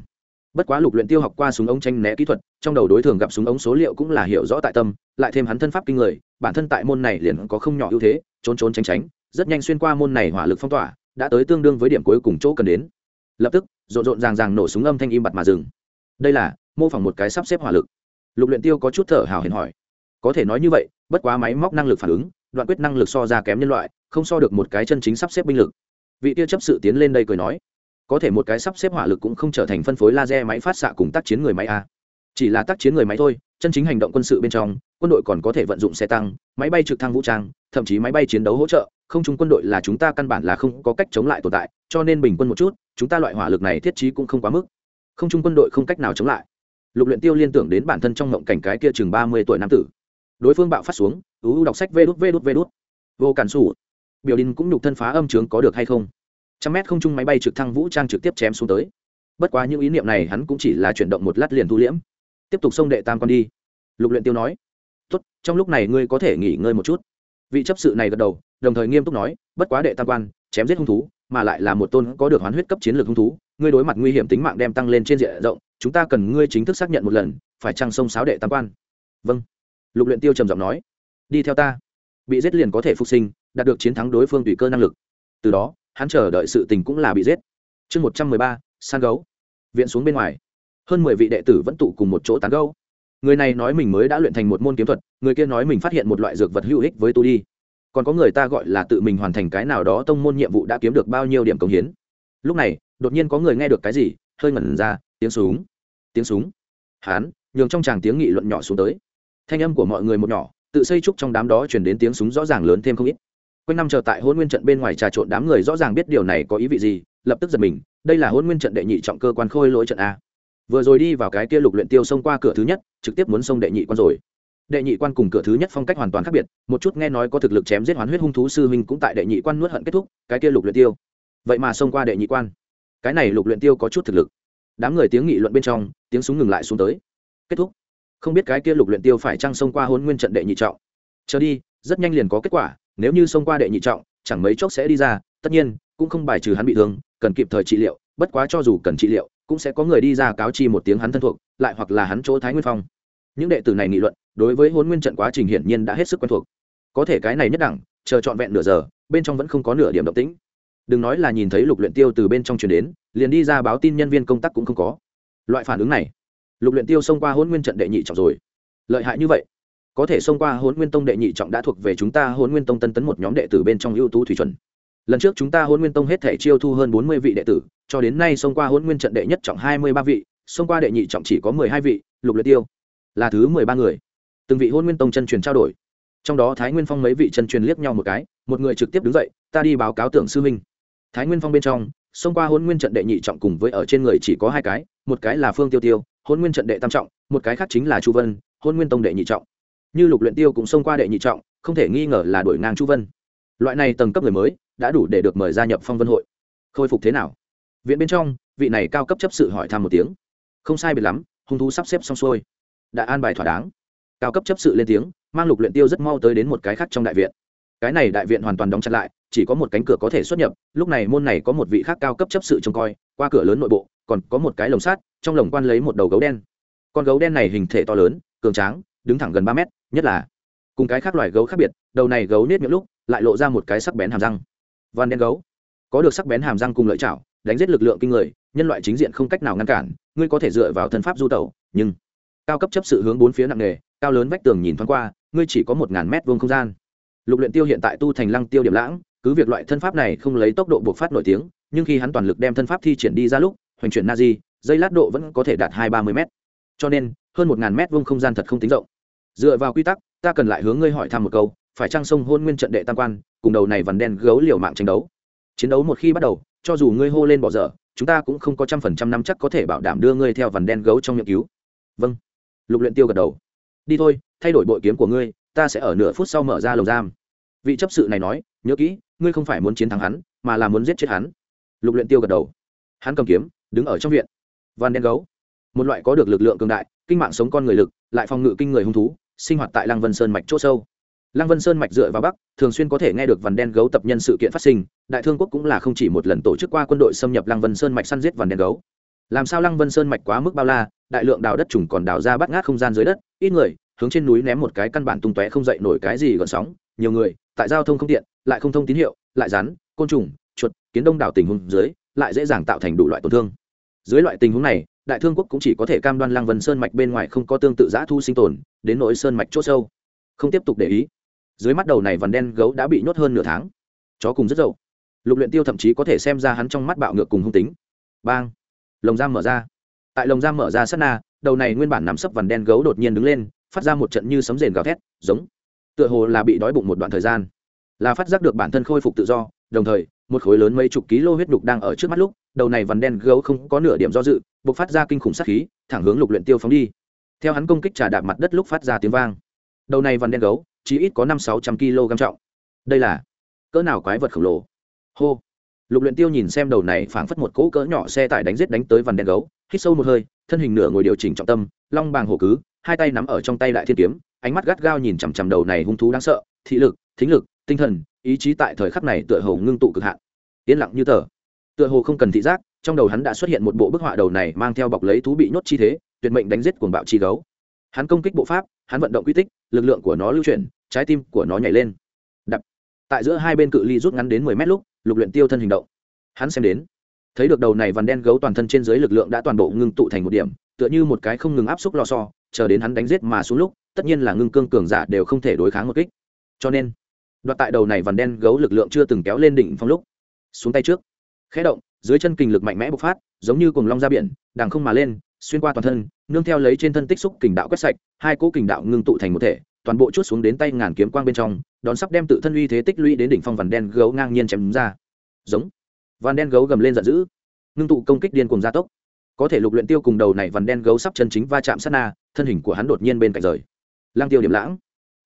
Bất quá lục luyện tiêu học qua súng ống tranh né kỹ thuật, trong đầu đối thường gặp súng ống số liệu cũng là hiểu rõ tại tâm, lại thêm hắn thân pháp kinh người, bản thân tại môn này liền có không nhỏ ưu thế, trốn trốn tránh tránh, rất nhanh xuyên qua môn này hỏa lực phong tỏa, đã tới tương đương với điểm cuối cùng chỗ cần đến. Lập tức, rộn rộn ràng ràng nổ súng âm thanh im bặt mà dừng. Đây là mô phỏng một cái sắp xếp hỏa lực. Lục luyện tiêu có chút thở hào hển hỏi có thể nói như vậy, bất quá máy móc năng lực phản ứng, đoạn quyết năng lực so ra kém nhân loại, không so được một cái chân chính sắp xếp binh lực. Vị tiêu chấp sự tiến lên đây cười nói, có thể một cái sắp xếp hỏa lực cũng không trở thành phân phối laser máy phát xạ cùng tác chiến người máy a. Chỉ là tác chiến người máy thôi, chân chính hành động quân sự bên trong, quân đội còn có thể vận dụng xe tăng, máy bay trực thăng vũ trang, thậm chí máy bay chiến đấu hỗ trợ, không chúng quân đội là chúng ta căn bản là không có cách chống lại tồn tại, cho nên bình quân một chút, chúng ta loại hỏa lực này thiết trí cũng không quá mức. Không chung quân đội không cách nào chống lại. Lục luyện tiêu liên tưởng đến bản thân trong ngộng cảnh cái kia chừng ba mươi tuổi nam tử đối phương bạo phát xuống, ú đọc sách vê đút vê đút vê đút. Vô cản sủ. Biểu đình cũng nhục thân phá âm trướng có được hay không? Trăm mét không trung máy bay trực thăng vũ trang trực tiếp chém xuống tới. Bất quá những ý niệm này hắn cũng chỉ là chuyển động một lát liền thu liễm. Tiếp tục xông đệ tam con đi. Lục luyện tiêu nói, tốt, trong lúc này ngươi có thể nghỉ ngơi một chút. Vị chấp sự này gật đầu, đồng thời nghiêm túc nói, bất quá đệ tam quan, chém giết hung thú, mà lại là một tôn có được hoán huyết cấp chiến lược hung thú, ngươi đối mặt nguy hiểm tính mạng đem tăng lên trên diện rộng, chúng ta cần ngươi chính thức xác nhận một lần, phải trang sông sáo đệ tam quan? Vâng lục luyện tiêu trầm giọng nói, đi theo ta. Bị giết liền có thể phục sinh, đạt được chiến thắng đối phương tùy cơ năng lực. Từ đó, hắn chờ đợi sự tình cũng là bị giết. Chương một trăm mười ba, san gấu. Viện xuống bên ngoài. Hơn mười vị đệ tử vẫn tụ cùng một chỗ tán gấu. Người này nói mình mới đã luyện thành một môn kiếm thuật, người kia nói mình phát hiện một loại dược vật hữu ích với tu đi. Còn có người ta gọi là tự mình hoàn thành cái nào đó tông môn nhiệm vụ đã kiếm được bao nhiêu điểm công hiến. Lúc này, đột nhiên có người nghe được cái gì, hơi ngẩn ra, tiếng súng. Tiếng súng. Hán nhường trong tràng tiếng nghị luận nhỏ xuống tới thanh âm của mọi người một nhỏ, tự xây trúc trong đám đó chuyển đến tiếng súng rõ ràng lớn thêm không ít. Quanh năm chờ tại hôn nguyên trận bên ngoài trà trộn đám người rõ ràng biết điều này có ý vị gì, lập tức giật mình, đây là hôn nguyên trận đệ nhị trọng cơ quan khôi lỗi trận a. Vừa rồi đi vào cái kia lục luyện tiêu xông qua cửa thứ nhất, trực tiếp muốn xông đệ nhị quan rồi. Đệ nhị quan cùng cửa thứ nhất phong cách hoàn toàn khác biệt, một chút nghe nói có thực lực chém giết hoán huyết hung thú sư huynh cũng tại đệ nhị quan nuốt hận kết thúc, cái kia lục luyện tiêu. Vậy mà xông qua đệ nhị quan. Cái này lục luyện tiêu có chút thực lực. Đám người tiếng nghị luận bên trong, tiếng súng ngừng lại xuống tới. Kết thúc không biết cái kia lục luyện tiêu phải trăng xông qua hôn nguyên trận đệ nhị trọng. Chờ đi, rất nhanh liền có kết quả, nếu như xông qua đệ nhị trọng, chẳng mấy chốc sẽ đi ra, tất nhiên, cũng không bài trừ hắn bị thương, cần kịp thời trị liệu, bất quá cho dù cần trị liệu, cũng sẽ có người đi ra cáo chi một tiếng hắn thân thuộc, lại hoặc là hắn chỗ thái nguyên phong. Những đệ tử này nghị luận, đối với hôn nguyên trận quá trình hiển nhiên đã hết sức quen thuộc. Có thể cái này nhất đẳng, chờ trọn vẹn nửa giờ, bên trong vẫn không có nửa điểm động tĩnh. Đừng nói là nhìn thấy lục luyện tiêu từ bên trong truyền đến, liền đi ra báo tin nhân viên công tác cũng không có. Loại phản ứng này lục luyện tiêu xông qua hôn nguyên trận đệ nhị trọng rồi. Lợi hại như vậy, có thể xông qua hôn nguyên tông đệ nhị trọng đã thuộc về chúng ta hôn nguyên tông tân tấn một nhóm đệ tử bên trong ưu tú thủy chuẩn. Lần trước chúng ta hôn nguyên tông hết thể chiêu thu hơn bốn mươi vị đệ tử, cho đến nay xông qua hôn nguyên trận đệ nhất trọng hai mươi ba vị, xông qua đệ nhị trọng chỉ có mười hai vị, lục luyện tiêu là thứ mười ba người. Từng vị hôn nguyên tông chân truyền trao đổi. Trong đó thái nguyên phong mấy vị chân truyền liếc nhau một cái, một người trực tiếp đứng dậy, ta đi báo cáo tưởng sư minh. Thái nguyên phong bên trong, xông qua hôn nguyên trận đệ nhị trọng cùng với ở trên người chỉ có hai cái, một cái là phương tiêu tiêu hôn nguyên trận đệ tam trọng, một cái khác chính là chu vân, hôn nguyên tông đệ nhị trọng. Như lục luyện tiêu cũng xông qua đệ nhị trọng, không thể nghi ngờ là đổi ngang chu vân. Loại này tầng cấp người mới, đã đủ để được mời gia nhập phong vân hội. Khôi phục thế nào? Viện bên trong, vị này cao cấp chấp sự hỏi thăm một tiếng. Không sai biệt lắm, hung thú sắp xếp xong xuôi. Đã an bài thỏa đáng. Cao cấp chấp sự lên tiếng, mang lục luyện tiêu rất mau tới đến một cái khác trong đại viện. Cái này đại viện hoàn toàn đóng chặt lại, chỉ có một cánh cửa có thể xuất nhập, lúc này môn này có một vị khác cao cấp chấp sự trông coi, qua cửa lớn nội bộ còn có một cái lồng sắt, trong lồng quan lấy một đầu gấu đen. Con gấu đen này hình thể to lớn, cường tráng, đứng thẳng gần ba mét, nhất là cùng cái khác loài gấu khác biệt, đầu này gấu nết những lúc, lại lộ ra một cái sắc bén hàm răng. Van đen gấu. Có được sắc bén hàm răng cùng lợi chảo, đánh giết lực lượng kinh người, nhân loại chính diện không cách nào ngăn cản, ngươi có thể dựa vào thân pháp du tẩu, nhưng cao cấp chấp sự hướng bốn phía nặng nề, cao lớn vách tường nhìn thoáng qua, ngươi chỉ có một ngàn mét vuông không gian. Lục luyện tiêu hiện tại tu thành lăng tiêu điểm lãng, cứ việc loại thân pháp này không lấy tốc độ buộc phát nổi tiếng, nhưng khi hắn toàn lực đem thân pháp thi triển đi ra lúc hoành chuyển na di dây lát độ vẫn có thể đạt hai ba mươi mét. Cho nên, hơn một ngàn mét vuông không gian thật không tính rộng. Dựa vào quy tắc, ta cần lại hướng ngươi hỏi thăm một câu, phải trang sông hôn nguyên trận đệ tam quan, cùng đầu này vằn đen gấu liều mạng tranh đấu? Chiến đấu một khi bắt đầu, cho dù ngươi hô lên bỏ dở, chúng ta cũng không có trăm phần trăm năm chắc có thể bảo đảm đưa ngươi theo vằn đen gấu trong miệng cứu. Vâng. Lục luyện tiêu gật đầu. Đi thôi, thay đổi bội kiếm của ngươi, ta sẽ ở nửa phút sau mở ra lồng giam. Vị chấp sự này nói, nhớ kỹ, ngươi không phải muốn chiến thắng hắn, mà là muốn giết chết hắn. Lục luyện tiêu gật đầu. Hắn cầm kiếm đứng ở trong viện. Van đen gấu một loại có được lực lượng cường đại, kinh mạng sống con người lực, lại phòng ngự kinh người hung thú, sinh hoạt tại lăng vân sơn mạch chỗ sâu. Lăng vân sơn mạch dựa vào bắc, thường xuyên có thể nghe được vằn đen gấu tập nhân sự kiện phát sinh, đại thương quốc cũng là không chỉ một lần tổ chức qua quân đội xâm nhập lăng vân sơn mạch săn giết vằn đen gấu làm sao lăng vân sơn mạch quá mức bao la, đại lượng đào đất trùng còn đào ra bắt ngát không gian dưới đất, ít người hướng trên núi ném một cái căn bản tung tóe không dậy nổi cái gì gợn sóng, nhiều người tại giao thông không tiện, lại không thông tín hiệu, lại rắn, côn trùng, chuột, kiến đông đảo tình huống dưới lại dễ dàng tạo thành đủ loại tổn thương. Dưới loại tình huống này, đại thương quốc cũng chỉ có thể cam đoan lăng vân sơn mạch bên ngoài không có tương tự giã thu sinh tồn, đến nỗi sơn mạch c h ỗ sâu. Không tiếp tục để ý. Dưới mắt đầu này vằn đen gấu đã bị nhốt hơn nửa tháng. Chó cùng rất dậu. Lục luyện tiêu thậm chí có thể xem ra hắn trong mắt bạo ngược cùng hung tính. Bang. Lồng giam mở ra. Tại lồng giam mở ra sát na, đầu này nguyên bản nằm sấp vằn đen gấu đột nhiên đứng lên, phát ra một trận như sấm rền gào thét, giống. Tựa hồ là bị đói bụng một đoạn thời gian. Là phát giác được bản thân khôi phục tự do đồng thời, một khối lớn mấy chục ký lô huyết đục đang ở trước mắt lúc, đầu này vằn đen gấu không có nửa điểm do dự, buộc phát ra kinh khủng sát khí, thẳng hướng lục luyện tiêu phóng đi. Theo hắn công kích trả đạp mặt đất lúc phát ra tiếng vang. Đầu này vằn đen gấu, chỉ ít có năm sáu trăm kg trọng. Đây là cỡ nào quái vật khổng lồ? Hô. Lục luyện tiêu nhìn xem đầu này phảng phất một cỗ cỡ nhỏ xe tải đánh giết đánh tới vằn đen gấu, hít sâu một hơi, thân hình nửa ngồi điều chỉnh trọng tâm, long bàng hổ cứ, hai tay nắm ở trong tay đại thiên kiếm, ánh mắt gắt gao nhìn chằm chằm đầu này hung thú đáng sợ, thị lực, thính lực, tinh thần ý chí tại thời khắc này tựa hồ ngưng tụ cực hạn. Yên lặng như tờ. Tựa hồ không cần thị giác, trong đầu hắn đã xuất hiện một bộ bức họa đầu này mang theo bọc lấy thú bị nhốt chi thế, tuyệt mệnh đánh giết cuồng bạo chi gấu. Hắn công kích bộ pháp, hắn vận động quy tích, lực lượng của nó lưu chuyển, trái tim của nó nhảy lên. Đập. Tại giữa hai bên cự ly rút ngắn đến mười mét lúc, lục luyện tiêu thân hình động. Hắn xem đến. Thấy được đầu này vằn đen gấu toàn thân trên dưới lực lượng đã toàn bộ ngưng tụ thành một điểm, tựa như một cái không ngừng áp xúc lo so chờ đến hắn đánh giết mà xuống lúc, tất nhiên là ngưng cương cường giả đều không thể đối kháng một kích. Cho nên đoạt tại đầu này vằn đen gấu lực lượng chưa từng kéo lên đỉnh phong lúc. Xuống tay trước. Khẽ động, dưới chân kình lực mạnh mẽ bộc phát, giống như cuồng long ra biển, đằng không mà lên, xuyên qua toàn thân, nương theo lấy trên thân tích xúc kình đạo quét sạch, hai cỗ kình đạo ngưng tụ thành một thể, toàn bộ chút xuống đến tay ngàn kiếm quang bên trong, đón sắp đem tự thân uy thế tích lũy đến đỉnh phong vằn đen gấu ngang nhiên chém ra. Giống. Vằn đen gấu gầm lên giận dữ, ngưng tụ công kích điên cùng gia tốc. Có thể lục luyện tiêu cùng đầu này vằn đen gấu sắp chân chính va chạm sát na, thân hình của hắn đột nhiên bên cạnh rời. Lang tiêu điểm lãng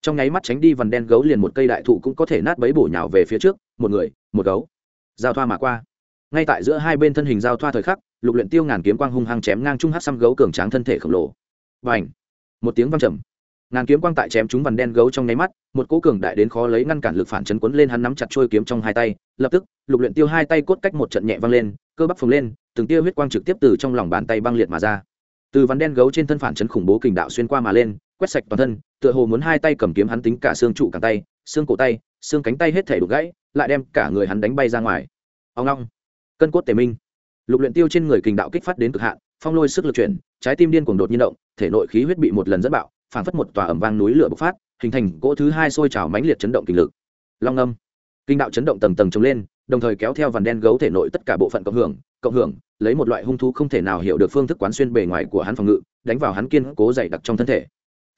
trong nháy mắt tránh đi vằn đen gấu liền một cây đại thụ cũng có thể nát bấy bổ nhào về phía trước, một người, một gấu. Giao thoa mà qua. Ngay tại giữa hai bên thân hình giao thoa thời khắc, lục luyện tiêu ngàn kiếm quang hung hăng chém ngang trung hát xăm gấu cường tráng thân thể khổng lồ. Và ảnh một tiếng vang trầm. Ngàn kiếm quang tại chém chúng vằn đen gấu trong nháy mắt, một cỗ cường đại đến khó lấy ngăn cản lực phản chấn quấn lên hắn nắm chặt trôi kiếm trong hai tay. Lập tức, lục luyện tiêu hai tay cốt cách một trận nhẹ văng lên, cơ bắp phồng lên, từng tia huyết quang trực tiếp từ trong lòng bàn tay băng liệt mà ra. Từ vằn đen gấu trên thân phản chấn khủng bố kình đạo xuyên qua mà lên quét sạch toàn thân, tựa hồ muốn hai tay cầm kiếm hắn tính cả xương trụ cẳng tay, xương cổ tay, xương cánh tay hết thể đục gãy, lại đem cả người hắn đánh bay ra ngoài. Ông long, cân cốt tề minh. Lục luyện tiêu trên người kình đạo kích phát đến cực hạn, phong lôi sức lực chuyển, trái tim điên cuồng đột nhiên động, thể nội khí huyết bị một lần dẫn bạo, phảng phất một tòa ẩm vang núi lửa bộc phát, hình thành cỗ thứ hai sôi trào mãnh liệt chấn động kinh lực. Long âm. Kinh đạo chấn động tầng tầng trồng lên, đồng thời kéo theo vằn đen gấu thể nội tất cả bộ phận cộng hưởng cộng hưởng, lấy một loại hung thú không thể nào hiểu được phương thức quán xuyên bề ngoài của hắn phòng ngự, đánh vào hắn kiên cố dày đặc trong thân thể.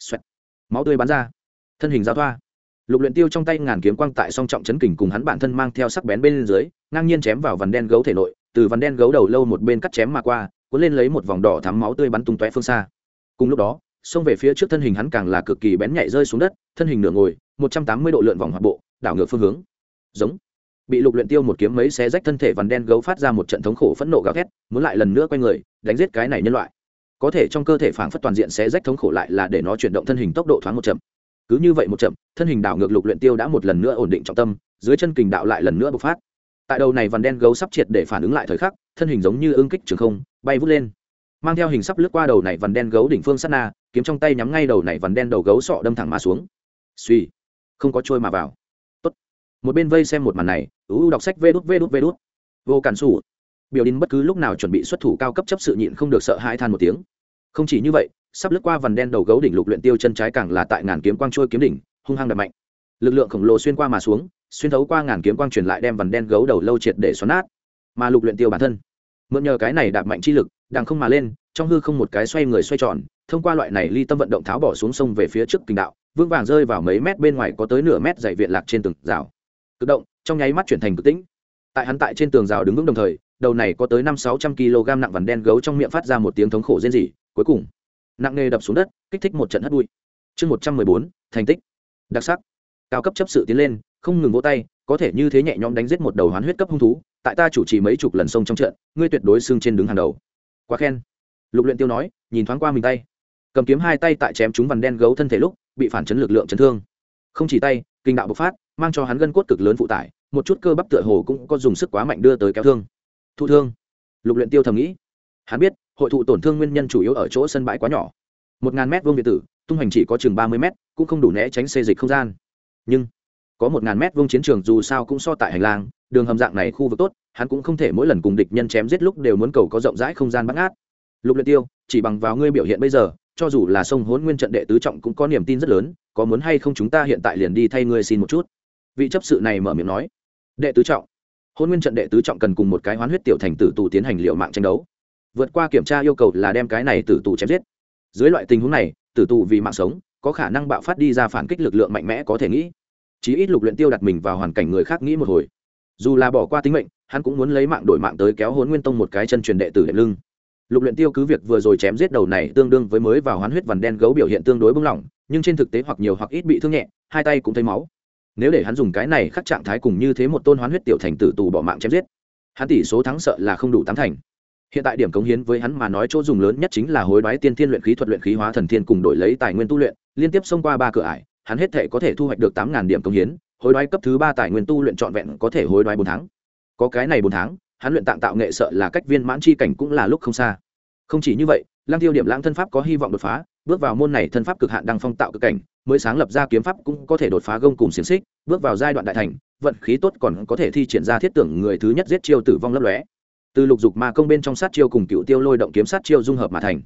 Xoẹt. máu tươi bắn ra. Thân hình giao thoa. Lục luyện tiêu trong tay ngàn kiếm quang tại song trọng chấn kình cùng hắn bản thân mang theo sắc bén bên dưới, ngang nhiên chém vào vằn đen gấu thể nội, từ vằn đen gấu đầu lâu một bên cắt chém mà qua, cuốn lên lấy một vòng đỏ thắm máu tươi bắn tung tóe phương xa. Cùng lúc đó, xông về phía trước thân hình hắn càng là cực kỳ bén nhạy rơi xuống đất, thân hình nửa ngồi, một trăm tám mươi độ lượn vòng hoạt bộ, đảo ngược phương hướng. Giống. Bị lục luyện tiêu một kiếm mấy xé rách thân thể vằn đen gấu phát ra một trận thống khổ phẫn nộ gào thét, muốn lại lần nữa quay người, đánh giết cái này nhân loại có thể trong cơ thể phảng phất toàn diện sẽ rách thống khổ lại là để nó chuyển động thân hình tốc độ thoáng một chậm. Cứ như vậy một chậm, thân hình đảo ngược lục luyện tiêu đã một lần nữa ổn định trọng tâm, dưới chân kình đạo lại lần nữa bộc phát. Tại đầu này vằn đen gấu sắp triệt để phản ứng lại thời khắc, thân hình giống như ương kích trường không, bay vút lên. Mang theo hình sắp lướt qua đầu này vằn đen gấu đỉnh phương sát na, kiếm trong tay nhắm ngay đầu này vằn đen đầu gấu sọ đâm thẳng mà xuống. Suy, không có trôi mà vào. Tốt. một bên vây xem một màn này uu đọc sách vê đút vê đút vê đút. Vô cản sủ. Biểu đình bất cứ lúc nào chuẩn bị xuất thủ cao cấp chấp sự nhịn không được sợ hãi than một tiếng không chỉ như vậy, sắp lướt qua vằn đen đầu gấu đỉnh lục luyện tiêu chân trái càng là tại ngàn kiếm quang trôi kiếm đỉnh, hung hăng đập mạnh. Lực lượng khổng lồ xuyên qua mà xuống, xuyên thấu qua ngàn kiếm quang truyền lại đem vằn đen gấu đầu lâu triệt để xoắn nát. Mà lục luyện tiêu bản thân, mượn nhờ cái này đạp mạnh chi lực đang không mà lên, trong hư không một cái xoay người xoay tròn, thông qua loại này ly tâm vận động tháo bỏ xuống sông về phía trước kinh đạo vương vàng rơi vào mấy mét bên ngoài có tới nửa mét dày viện lạc trên tường rào. Cực động, trong nháy mắt chuyển thành cực tĩnh. Tại hắn tại trên tường rào đứng vững đồng thời, đầu này có tới năm sáu trăm kg nặng vằn đen gấu trong miệng phát ra một tiếng thống khổ rên rỉ cuối cùng, nặng nề đập xuống đất, kích thích một trận hất bụi. Chương một trăm mười bốn, thành tích. Đặc sắc. Cao cấp chấp sự tiến lên, không ngừng vỗ tay, có thể như thế nhẹ nhõm đánh giết một đầu hoán huyết cấp hung thú, tại ta chủ trì mấy chục lần sông trong trận, ngươi tuyệt đối xương trên đứng hàng đầu. Quá khen. Lục luyện tiêu nói, nhìn thoáng qua mình tay. Cầm kiếm hai tay tại chém chúng vằn đen gấu thân thể lúc, bị phản chấn lực lượng chấn thương. Không chỉ tay, kinh đạo bộc phát, mang cho hắn gân cốt cực lớn phụ tải, một chút cơ bắp tựa hồ cũng có dùng sức quá mạnh đưa tới kéo thương. Thụ thương. Lục luyện tiêu thầm nghĩ. Hắn biết hội thụ tổn thương nguyên nhân chủ yếu ở chỗ sân bãi quá nhỏ. Một ngàn mét vuông việt tử, tung hành chỉ có chừng ba mươi mét, cũng không đủ né tránh xê dịch không gian. Nhưng, có một ngàn mét vuông chiến trường dù sao cũng so tại hành lang, đường hầm dạng này khu vực tốt, hắn cũng không thể mỗi lần cùng địch nhân chém giết lúc đều muốn cầu có rộng rãi không gian bắt ngát. Lục luyện tiêu, chỉ bằng vào ngươi biểu hiện bây giờ, cho dù là sông hốn nguyên trận đệ tứ trọng cũng có niềm tin rất lớn, có muốn hay không chúng ta hiện tại liền đi thay ngươi xin một chút? Vị chấp sự này mở miệng nói. Đệ tứ trọng. Hôn nguyên trận đệ tứ trọng cần cùng một cái hoán huyết tiểu thành tử tù tiến hành liệu mạng tranh đấu vượt qua kiểm tra yêu cầu là đem cái này tử tù chém giết. Dưới loại tình huống này, tử tù vì mạng sống, có khả năng bạo phát đi ra phản kích lực lượng mạnh mẽ có thể nghĩ. Chí ít lục luyện tiêu đặt mình vào hoàn cảnh người khác nghĩ một hồi. Dù là bỏ qua tính mệnh, hắn cũng muốn lấy mạng đổi mạng tới kéo hồn nguyên tông một cái chân truyền đệ tử đệm lưng. Lục luyện tiêu cứ việc vừa rồi chém giết đầu này tương đương với mới vào hoán huyết vằn đen gấu biểu hiện tương đối bung lỏng, nhưng trên thực tế hoặc nhiều hoặc ít bị thương nhẹ, hai tay cũng thấy máu. Nếu để hắn dùng cái này khắc trạng thái cùng như thế một tôn hoán huyết tiểu thành tử tù bỏ mạng chém giết, hắn tỷ số thắng sợ là không đủ tám thành hiện tại điểm cống hiến với hắn mà nói chỗ dùng lớn nhất chính là hối đoái tiên thiên luyện khí thuật luyện khí hóa thần thiên cùng đổi lấy tài nguyên tu luyện, liên tiếp xông qua ba cửa ải, hắn hết thể có thể thu hoạch được tám ngàn điểm cống hiến, hối đoái cấp thứ ba tài nguyên tu luyện trọn vẹn có thể hối đoái bốn tháng. Có cái này bốn tháng, hắn luyện tạng tạo nghệ sợ là cách viên mãn chi cảnh cũng là lúc không xa. Không chỉ như vậy lang tiêu điểm lãng thân pháp có hy vọng đột phá, bước vào môn này thân pháp cực hạn đăng phong tạo cực cảnh, mới sáng lập ra kiếm pháp cũng có thể đột phá gông cùng xiềng xích, bước vào giai đoạn đại thành, vận khí tốt còn có thể thi triển ra thiết tưởng người thứ nhất giết chiêu tử vong lấp lóe từ lục dục ma công bên trong sát chiêu cùng cựu tiêu lôi động kiếm sát chiêu dung hợp mà thành.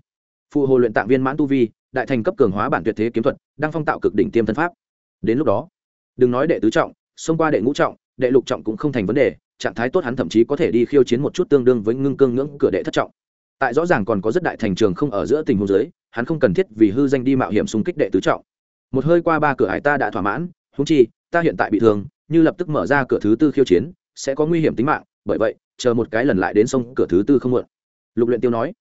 Phù hồ luyện tạng viên mãn tu vi, đại thành cấp cường hóa bản tuyệt thế kiếm thuật, đang phong tạo cực đỉnh tiêm thân pháp. Đến lúc đó, đừng nói đệ tứ trọng, xông qua đệ ngũ trọng, đệ lục trọng cũng không thành vấn đề, trạng thái tốt hắn thậm chí có thể đi khiêu chiến một chút tương đương với ngưng cương ngưỡng cửa đệ thất trọng. Tại rõ ràng còn có rất đại thành trường không ở giữa tình huống giới hắn không cần thiết vì hư danh đi mạo hiểm xung kích đệ tứ trọng. Một hơi qua ba cửa hải ta đã thỏa mãn húng chi, ta hiện tại bị thương, như lập tức mở ra cửa thứ tư khiêu chiến, sẽ có nguy hiểm tính mạng, bởi vậy chờ một cái lần lại đến sông cửa thứ tư không muộn. Lục luyện tiêu nói.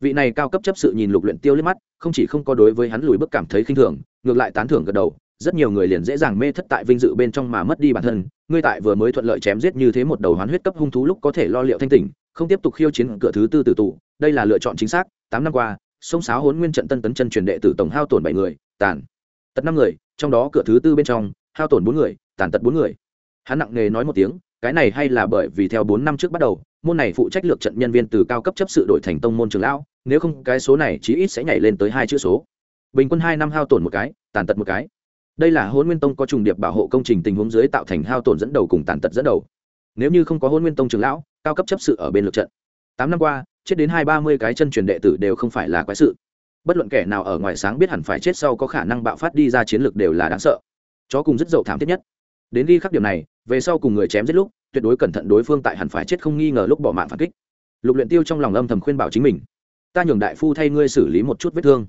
Vị này cao cấp chấp sự nhìn lục luyện tiêu liếc mắt, không chỉ không có đối với hắn lùi bước cảm thấy khinh thường, ngược lại tán thưởng gật đầu, rất nhiều người liền dễ dàng mê thất tại vinh dự bên trong mà mất đi bản thân. Ngươi tại vừa mới thuận lợi chém giết như thế một đầu hoán huyết cấp hung thú lúc có thể lo liệu thanh tỉnh, không tiếp tục khiêu chiến cửa thứ tư tử tụ. Đây là lựa chọn chính xác, tám năm qua, sông sáo huấn nguyên trận tân tấn chân truyền đệ tử tổng hao tổn bảy người, tàn. Tật năm người, trong đó cửa thứ tư bên trong, hao tổn bốn người, tàn tật bốn người. Hắn nặng nề nói một tiếng cái này hay là bởi vì theo bốn năm trước bắt đầu, môn này phụ trách lược trận nhân viên từ cao cấp chấp sự đổi thành tông môn trường lão, nếu không cái số này chí ít sẽ nhảy lên tới hai chữ số. Bình quân hai năm hao tổn một cái, tàn tật một cái. Đây là hôn nguyên tông có trùng điệp bảo hộ công trình tình huống dưới tạo thành hao tổn dẫn đầu cùng tàn tật dẫn đầu. Nếu như không có hôn nguyên tông trường lão, cao cấp chấp sự ở bên lượt trận, tám năm qua, chết đến hai ba mươi cái chân truyền đệ tử đều không phải là quái sự. Bất luận kẻ nào ở ngoài sáng biết hẳn phải chết sau có khả năng bạo phát đi ra chiến lược đều là đáng sợ. Chó cùng rất dậu thảm thiết nhất đến ghi khắc điểm này, về sau cùng người chém giết lúc, tuyệt đối cẩn thận đối phương tại hẳn phải chết không nghi ngờ lúc bỏ mạng phản kích. Lục luyện tiêu trong lòng âm thầm khuyên bảo chính mình, ta nhường đại phu thay ngươi xử lý một chút vết thương.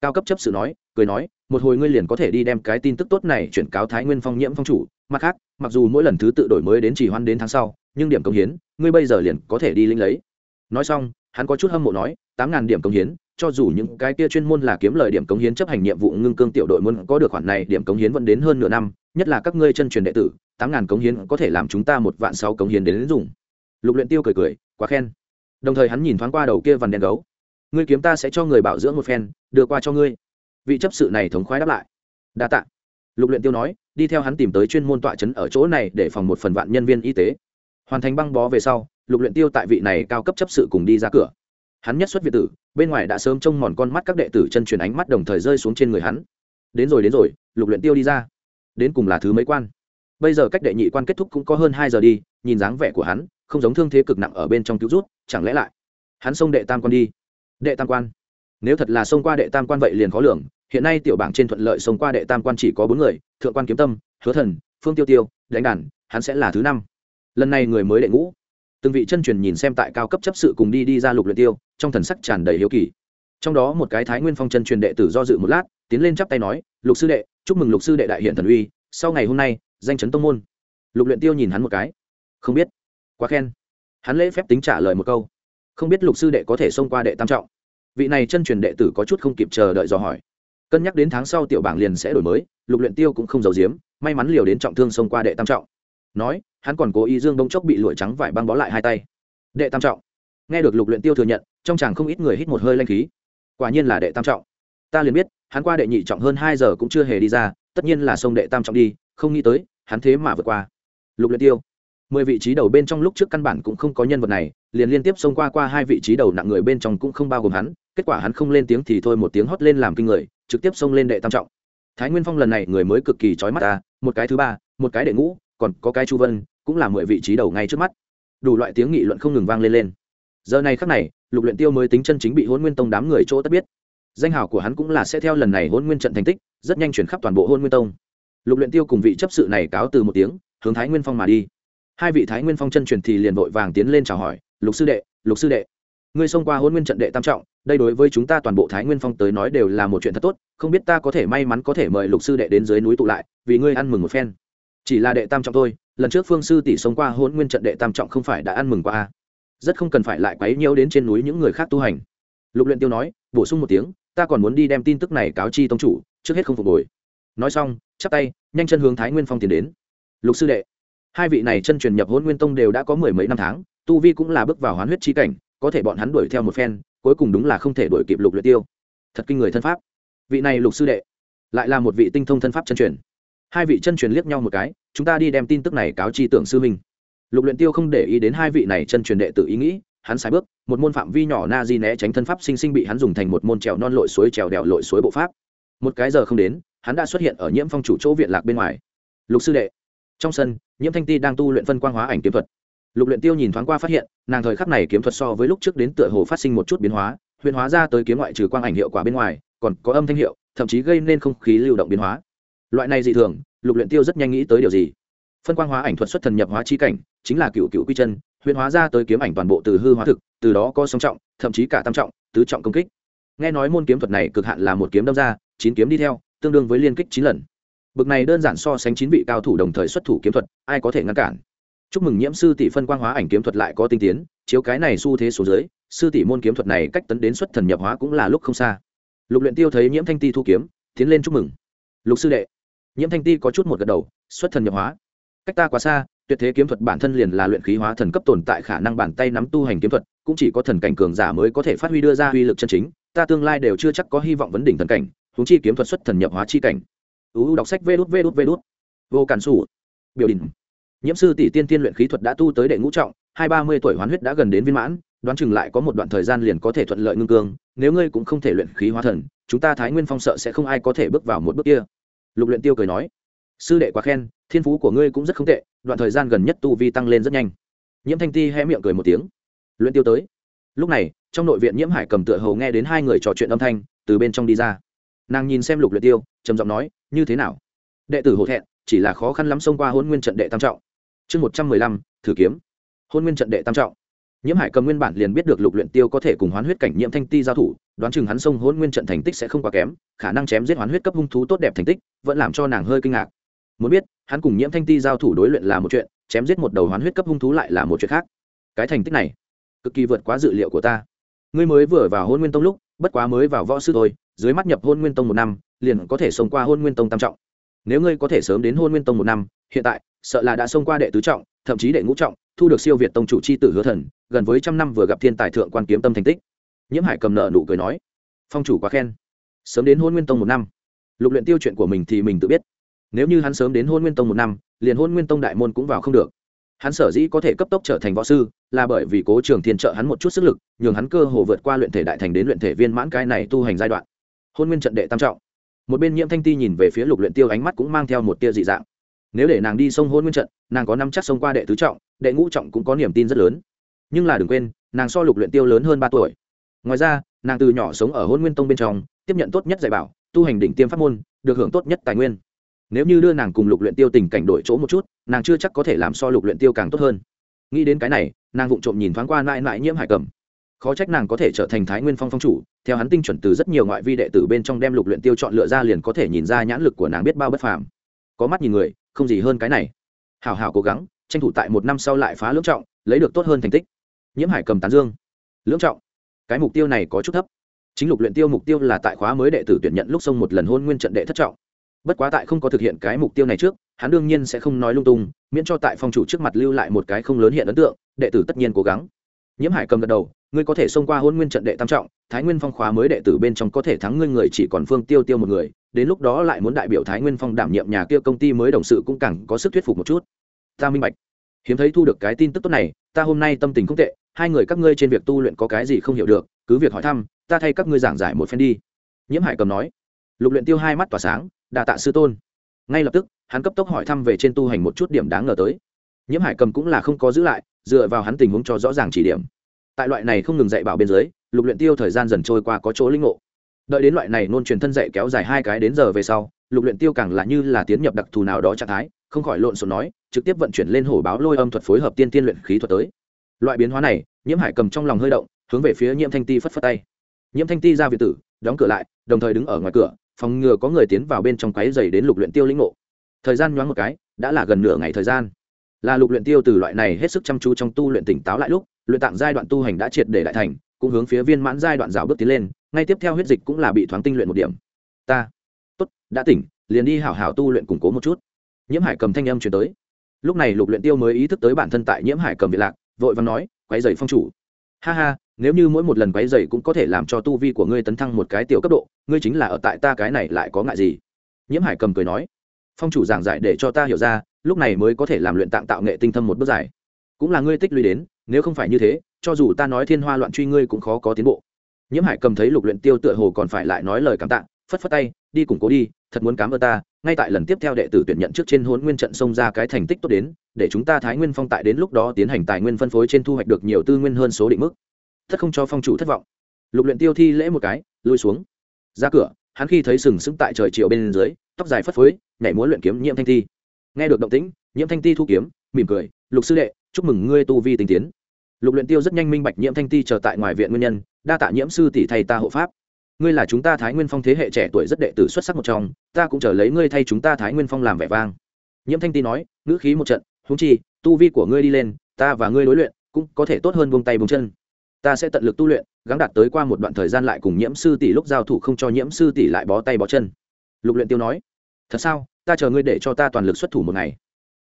Cao cấp chấp sự nói, cười nói, một hồi ngươi liền có thể đi đem cái tin tức tốt này chuyển cáo thái nguyên phong nhiễm phong chủ. Mặt khác, mặc dù mỗi lần thứ tự đổi mới đến chỉ hoan đến tháng sau, nhưng điểm công hiến, ngươi bây giờ liền có thể đi linh lấy. Nói xong, hắn có chút hâm mộ nói, tám ngàn điểm công hiến cho dù những cái kia chuyên môn là kiếm lời điểm cống hiến chấp hành nhiệm vụ ngưng cương tiểu đội muốn có được khoản này điểm cống hiến vẫn đến hơn nửa năm nhất là các ngươi chân truyền đệ tử tám ngàn cống hiến có thể làm chúng ta một vạn sáu cống hiến đến, đến dùng lục luyện tiêu cười cười quá khen. Đồng thời hắn nhìn thoáng qua đầu kia vằn đen gấu. Ngươi kiếm ta sẽ cho người bảo dưỡng một phen đưa qua cho ngươi. Vị chấp sự này thống khoái đáp lại. Đa tạ. Lục luyện tiêu nói đi theo hắn tìm tới chuyên môn tọa chấn ở chỗ này để phòng một phần vạn nhân viên y tế. Hoàn thành băng bó về sau lục luyện tiêu tại vị này cao cấp chấp sự cùng đi ra cửa. Hắn nhất xuất việt tử bên ngoài đã sớm trông mòn con mắt các đệ tử chân truyền ánh mắt đồng thời rơi xuống trên người hắn. Đến rồi đến rồi, lục luyện tiêu đi ra. Đến cùng là thứ mấy quan? Bây giờ cách đệ nhị quan kết thúc cũng có hơn hai giờ đi, nhìn dáng vẻ của hắn, không giống thương thế cực nặng ở bên trong cứu rút, chẳng lẽ lại? Hắn xông đệ tam quan đi. Đệ tam quan? Nếu thật là xông qua đệ tam quan vậy liền khó lường. Hiện nay tiểu bảng trên thuận lợi xông qua đệ tam quan chỉ có bốn người, thượng quan kiếm tâm, hứa thần, phương tiêu tiêu, đánh đàn, hắn sẽ là thứ năm. Lần này người mới đệ ngũ từng vị chân truyền nhìn xem tại cao cấp chấp sự cùng đi đi ra lục luyện tiêu, trong thần sắc tràn đầy hiếu kỳ. Trong đó một cái thái nguyên phong chân truyền đệ tử do dự một lát, tiến lên chắp tay nói, lục sư đệ, chúc mừng lục sư đệ đại hiện thần uy, sau ngày hôm nay, danh chấn tông môn. Lục luyện tiêu nhìn hắn một cái. Không biết. Quá khen. Hắn lễ phép tính trả lời một câu. Không biết lục sư đệ có thể xông qua đệ tam trọng. Vị này chân truyền đệ tử có chút không kịp chờ đợi dò hỏi. Cân nhắc đến tháng sau tiểu bảng liền sẽ đổi mới, lục luyện tiêu cũng không giấu giếm, may mắn liều đến trọng thương xông qua đệ tam trọng. Nói hắn còn cố ý dương bông chốc bị lụi trắng vải băng bó lại hai tay. Đệ tam trọng. Nghe được lục luyện tiêu thừa nhận, trong chàng không ít người hít một hơi lanh khí. Quả nhiên là đệ tam trọng. Ta liền biết, hắn qua đệ nhị trọng hơn hai giờ cũng chưa hề đi ra, tất nhiên là sông đệ tam trọng đi, không nghĩ tới, hắn thế mà vượt qua. Lục luyện tiêu. Mười vị trí đầu bên trong lúc trước căn bản cũng không có nhân vật này, liền liên tiếp xông qua qua hai vị trí đầu nặng người bên trong cũng không bao gồm hắn, kết quả hắn không lên tiếng thì thôi một tiếng hót lên làm kinh người, trực tiếp xông lên đệ tam trọng. Thái nguyên phong lần này người mới cực kỳ chói mắt ta, một cái thứ ba, một cái đệ ngũ, còn có cái chu vân cũng là mười vị trí đầu ngay trước mắt. Đủ loại tiếng nghị luận không ngừng vang lên lên. Giờ này khắc này, lục luyện tiêu mới tính chân chính bị hôn nguyên tông đám người chỗ tất biết. Danh hào của hắn cũng là sẽ theo lần này hôn nguyên trận thành tích, rất nhanh chuyển khắp toàn bộ hôn nguyên tông. Lục luyện tiêu cùng vị chấp sự này cáo từ một tiếng, hướng thái nguyên phong mà đi. Hai vị thái nguyên phong chân truyền thì liền vội vàng tiến lên chào hỏi, lục sư đệ, lục sư đệ, ngươi xông qua hôn nguyên trận đệ tam trọng, đây đối với chúng ta toàn bộ thái nguyên phong tới nói đều là một chuyện thật tốt, không biết ta có thể may mắn có thể mời lục sư đệ đến dưới núi tụ lại, vì ngươi ăn mừng một phen. Chỉ là đệ tam trọng thôi lần trước phương sư tỷ sống qua hôn nguyên trận đệ tam trọng không phải đã ăn mừng qua a à? rất không cần phải lại quấy nhiễu đến trên núi những người khác tu hành. Lục luyện tiêu nói, bổ sung một tiếng, ta còn muốn đi đem tin tức này cáo chi tông chủ, trước hết không phục hồi. Nói xong, chắp tay, nhanh chân hướng thái nguyên phong tiến đến. Lục sư đệ, hai vị này chân truyền nhập hôn nguyên tông đều đã có mười mấy năm tháng, tu vi cũng là bước vào hoán huyết chi cảnh, có thể bọn hắn đuổi theo một phen, cuối cùng đúng là không thể đuổi kịp lục luyện tiêu. Thật kinh người thân pháp. Vị này lục sư đệ, lại là một vị tinh thông thân pháp chân truyền hai vị chân truyền liếc nhau một cái, chúng ta đi đem tin tức này cáo chi tưởng sư minh lục luyện tiêu không để ý đến hai vị này chân truyền đệ tử ý nghĩ, hắn sai bước, một môn phạm vi nhỏ na di né tránh thân pháp sinh sinh bị hắn dùng thành một môn trèo non lội suối trèo đèo lội suối bộ pháp. Một cái giờ không đến, hắn đã xuất hiện ở nhiễm phong chủ chỗ viện lạc bên ngoài. Lục sư đệ, trong sân, nhiễm thanh ti đang tu luyện phân quang hóa ảnh kiếm thuật. Lục luyện tiêu nhìn thoáng qua phát hiện, nàng thời khắc này kiếm thuật so với lúc trước đến tựa hồ phát sinh một chút biến hóa, huyền hóa ra tới kiếm ngoại trừ quang ảnh hiệu quả bên ngoài, còn có âm thanh hiệu, thậm chí gây nên không khí lưu động biến hóa loại này dị thường, lục luyện tiêu rất nhanh nghĩ tới điều gì? Phân quang hóa ảnh thuật xuất thần nhập hóa chi cảnh, chính là cựu cựu quy chân, huyền hóa ra tới kiếm ảnh toàn bộ từ hư hóa thực, từ đó có song trọng, thậm chí cả tam trọng, tứ trọng công kích. Nghe nói môn kiếm thuật này cực hạn là một kiếm đâm ra, chín kiếm đi theo, tương đương với liên kích chín lần. Bực này đơn giản so sánh chín vị cao thủ đồng thời xuất thủ kiếm thuật, ai có thể ngăn cản? Chúc mừng nhiễm sư tỷ phân quang hóa ảnh kiếm thuật lại có tinh tiến, chiếu cái này xu thế số dưới, sư tỷ môn kiếm thuật này cách tấn đến xuất thần nhập hóa cũng là lúc không xa. Lục luyện tiêu thấy nhiễm thanh ti thu kiếm, tiến lên chúc mừng. Lục sư đệ nhiễm thanh ti có chút một gật đầu, xuất thần nhập hóa. Cách ta quá xa, tuyệt thế kiếm thuật bản thân liền là luyện khí hóa thần cấp tồn tại khả năng bàn tay nắm tu hành kiếm thuật, cũng chỉ có thần cảnh cường giả mới có thể phát huy đưa ra uy lực chân chính, ta tương lai đều chưa chắc có hy vọng vấn đỉnh thần cảnh, huống chi kiếm thuật xuất thần nhập hóa chi cảnh. Uu đọc sách vê đút vê đút vê đút. Vô cản sủ. Biểu đình nhiễm sư tỷ tiên tiên luyện khí thuật đã tu tới đệ ngũ trọng, hai ba mươi tuổi hoán huyết đã gần đến viên mãn, đoán chừng lại có một đoạn thời gian liền có thể thuận lợi ngưng cương, nếu ngươi cũng không thể luyện khí hóa thần, chúng ta thái nguyên phong sợ sẽ không ai có thể bước vào một bước kia lục luyện tiêu cười nói, sư đệ quá khen, thiên phú của ngươi cũng rất không tệ, đoạn thời gian gần nhất tu vi tăng lên rất nhanh. Nhiễm thanh ti hé miệng cười một tiếng. Luyện tiêu tới. Lúc này, trong nội viện nhiễm hải cầm tựa hầu nghe đến hai người trò chuyện âm thanh, từ bên trong đi ra. Nàng nhìn xem lục luyện tiêu, trầm giọng nói, như thế nào? Đệ tử hổ thẹn, chỉ là khó khăn lắm xông qua hôn nguyên trận đệ tam trọng. Chương một trăm mười lăm, thử kiếm. Hôn nguyên trận đệ tam trọng. Nhiễm hải cầm nguyên bản liền biết được lục luyện tiêu có thể cùng hoán huyết cảnh nhiễm thanh ti giao thủ đoán chừng hắn xông hôn nguyên trận thành tích sẽ không quá kém, khả năng chém giết hoán huyết cấp hung thú tốt đẹp thành tích vẫn làm cho nàng hơi kinh ngạc. Muốn biết, hắn cùng nhiễm thanh ti giao thủ đối luyện là một chuyện, chém giết một đầu hoán huyết cấp hung thú lại là một chuyện khác. Cái thành tích này, cực kỳ vượt quá dự liệu của ta. Ngươi mới vừa vào hôn nguyên tông lúc, bất quá mới vào võ sư thôi, dưới mắt nhập hôn nguyên tông một năm, liền có thể xông qua hôn nguyên tông tam trọng. Nếu ngươi có thể sớm đến hôn nguyên tông một năm, hiện tại, sợ là đã xông qua đệ tứ trọng, thậm chí đệ ngũ trọng, thu được siêu việt tông chủ c h i tử hứa thần, gần với trăm năm vừa gặp thiên tài thượng quan kiếm tâm thành tích nhiễm hải cầm nợ nụ cười nói, phong chủ quá khen. Sớm đến hôn nguyên tông một năm, lục luyện tiêu chuyện của mình thì mình tự biết. Nếu như hắn sớm đến hôn nguyên tông một năm, liền hôn nguyên tông đại môn cũng vào không được. Hắn sở dĩ có thể cấp tốc trở thành võ sư, là bởi vì cố trường thiên trợ hắn một chút sức lực, nhường hắn cơ hồ vượt qua luyện thể đại thành đến luyện thể viên mãn cái này tu hành giai đoạn. Hôn nguyên trận đệ tam trọng. Một bên nhiễm thanh ti nhìn về phía lục luyện tiêu ánh mắt cũng mang theo một tia dị dạng. Nếu để nàng đi sông hôn nguyên trận, nàng có năm chắc sông qua đệ tứ trọng, đệ ngũ trọng cũng có niềm tin rất lớn. Nhưng là đừng quên, nàng so lục luyện tiêu lớn hơn ba tuổi ngoài ra, nàng từ nhỏ sống ở hôn nguyên tông bên trong, tiếp nhận tốt nhất dạy bảo, tu hành đỉnh tiêm pháp môn, được hưởng tốt nhất tài nguyên. Nếu như đưa nàng cùng lục luyện tiêu tình cảnh đổi chỗ một chút, nàng chưa chắc có thể làm so lục luyện tiêu càng tốt hơn. Nghĩ đến cái này, nàng vụng trộm nhìn thoáng qua lại lại nhiễm hải cầm khó trách nàng có thể trở thành thái nguyên phong phong chủ, theo hắn tinh chuẩn từ rất nhiều ngoại vi đệ tử bên trong đem lục luyện tiêu chọn lựa ra liền có thể nhìn ra nhãn lực của nàng biết bao bất phàm. Có mắt nhìn người, không gì hơn cái này. Hảo hảo cố gắng, tranh thủ tại một năm sau lại phá lưỡng trọng, lấy được tốt hơn thành tích. Nhiễm hải cầm tán dương. Lưỡng trọng cái mục tiêu này có chút thấp. Chính lục luyện tiêu mục tiêu là tại khóa mới đệ tử tuyển nhận lúc xông một lần hôn nguyên trận đệ thất trọng. Bất quá tại không có thực hiện cái mục tiêu này trước, hắn đương nhiên sẽ không nói lung tung, miễn cho tại phong chủ trước mặt lưu lại một cái không lớn hiện ấn tượng, đệ tử tất nhiên cố gắng. Nhiễm hải cầm gật đầu, ngươi có thể xông qua hôn nguyên trận đệ tam trọng, thái nguyên phong khóa mới đệ tử bên trong có thể thắng ngươi người chỉ còn phương tiêu tiêu một người, đến lúc đó lại muốn đại biểu thái nguyên phong đảm nhiệm nhà kia công ty mới đồng sự cũng càng có sức thuyết phục một chút. Ta minh bạch hiếm thấy thu được cái tin tức tốt này, ta hôm nay tâm tình không tệ, hai người các ngươi trên việc tu luyện có cái gì không hiểu được, cứ việc hỏi thăm, ta thay các ngươi giảng giải một phen đi. Nhiễm hải cầm nói. Lục luyện tiêu hai mắt tỏa sáng đà tạ sư tôn. Ngay lập tức, hắn cấp tốc hỏi thăm về trên tu hành một chút điểm đáng ngờ tới. Nhiễm hải cầm cũng là không có giữ lại, dựa vào hắn tình huống cho rõ ràng chỉ điểm. Tại loại này không ngừng dạy bảo bên dưới, lục luyện tiêu thời gian dần trôi qua có chỗ linh ngộ. Đợi đến loại này nôn truyền thân dạy kéo dài hai cái đến giờ về sau lục luyện tiêu càng là như là tiến nhập đặc thù nào đó trạng thái, không khỏi lộn xộn nói, trực tiếp vận chuyển lên hổ báo lôi âm thuật phối hợp tiên tiên luyện khí thuật tới. Loại biến hóa này, nhiễm hải cầm trong lòng hơi động, hướng về phía nhiễm thanh ti phất phất tay. Nhiễm thanh ti ra viện tử, đóng cửa lại, đồng thời đứng ở ngoài cửa, phòng ngừa có người tiến vào bên trong quái dày đến lục luyện tiêu linh ngộ. Thời gian nhoáng một cái, đã là gần nửa ngày thời gian. Là lục luyện tiêu từ loại này hết sức chăm chú trong tu luyện tỉnh táo lại lúc, luyện tạng giai đoạn tu hành đã triệt để đại thành, cũng hướng phía viên mãn giai đoạn rào bước tiến lên, ngay tiếp theo huyết dịch cũng là bị thoáng tinh luyện một điểm. Ta đã tỉnh, liền đi hảo hảo tu luyện củng cố một chút. Nhiễm hải cầm thanh âm truyền tới. Lúc này lục luyện tiêu mới ý thức tới bản thân tại nhiễm hải cầm bị lạc, vội vàng nói, quấy giày phong chủ. Ha ha, nếu như mỗi một lần quấy giày cũng có thể làm cho tu vi của ngươi tấn thăng một cái tiểu cấp độ, ngươi chính là ở tại ta cái này lại có ngại gì? Nhiễm hải cầm cười nói, phong chủ giảng giải để cho ta hiểu ra, lúc này mới có thể làm luyện tạng tạo nghệ tinh thâm một bước dài cũng là ngươi tích lũy đến, nếu không phải như thế, cho dù ta nói thiên hoa loạn truy ngươi cũng khó có tiến bộ. Nhiễm hải cầm thấy lục luyện tiêu tựa hồ còn phải lại nói lời cảm tạ, phất phất tay, đi củng cố đi thật muốn cảm ơn ta, ngay tại lần tiếp theo đệ tử tuyển nhận trước trên hôn nguyên trận xông ra cái thành tích tốt đến, để chúng ta thái nguyên phong tại đến lúc đó tiến hành tài nguyên phân phối trên thu hoạch được nhiều tư nguyên hơn số định mức. Thất không cho phong chủ thất vọng. Lục luyện tiêu thi lễ một cái, lui xuống. Ra cửa, hắn khi thấy sừng sững tại trời chiều bên dưới, tóc dài phất phới, nhảy múa luyện kiếm nhiễm thanh thi. Nghe được động tĩnh, nhiễm thanh ti thu kiếm, mỉm cười, lục sư đệ, chúc mừng ngươi tu vi tinh tiến. Lục luyện tiêu rất nhanh minh bạch nhiễm thanh ti chờ tại ngoài viện nguyên nhân, đa tạ nhiễm sư tỷ thầy ta hộ pháp ngươi là chúng ta thái nguyên phong thế hệ trẻ tuổi rất đệ tử xuất sắc một trong, ta cũng chờ lấy ngươi thay chúng ta thái nguyên phong làm vẻ vang. Nhiễm thanh ti nói, ngữ khí một trận, huống chi, tu vi của ngươi đi lên, ta và ngươi đối luyện, cũng có thể tốt hơn buông tay buông chân. Ta sẽ tận lực tu luyện, gắng đạt tới qua một đoạn thời gian lại cùng nhiễm sư tỷ lúc giao thủ không cho nhiễm sư tỷ lại bó tay bó chân. Lục luyện tiêu nói, thật sao? Ta chờ ngươi để cho ta toàn lực xuất thủ một ngày.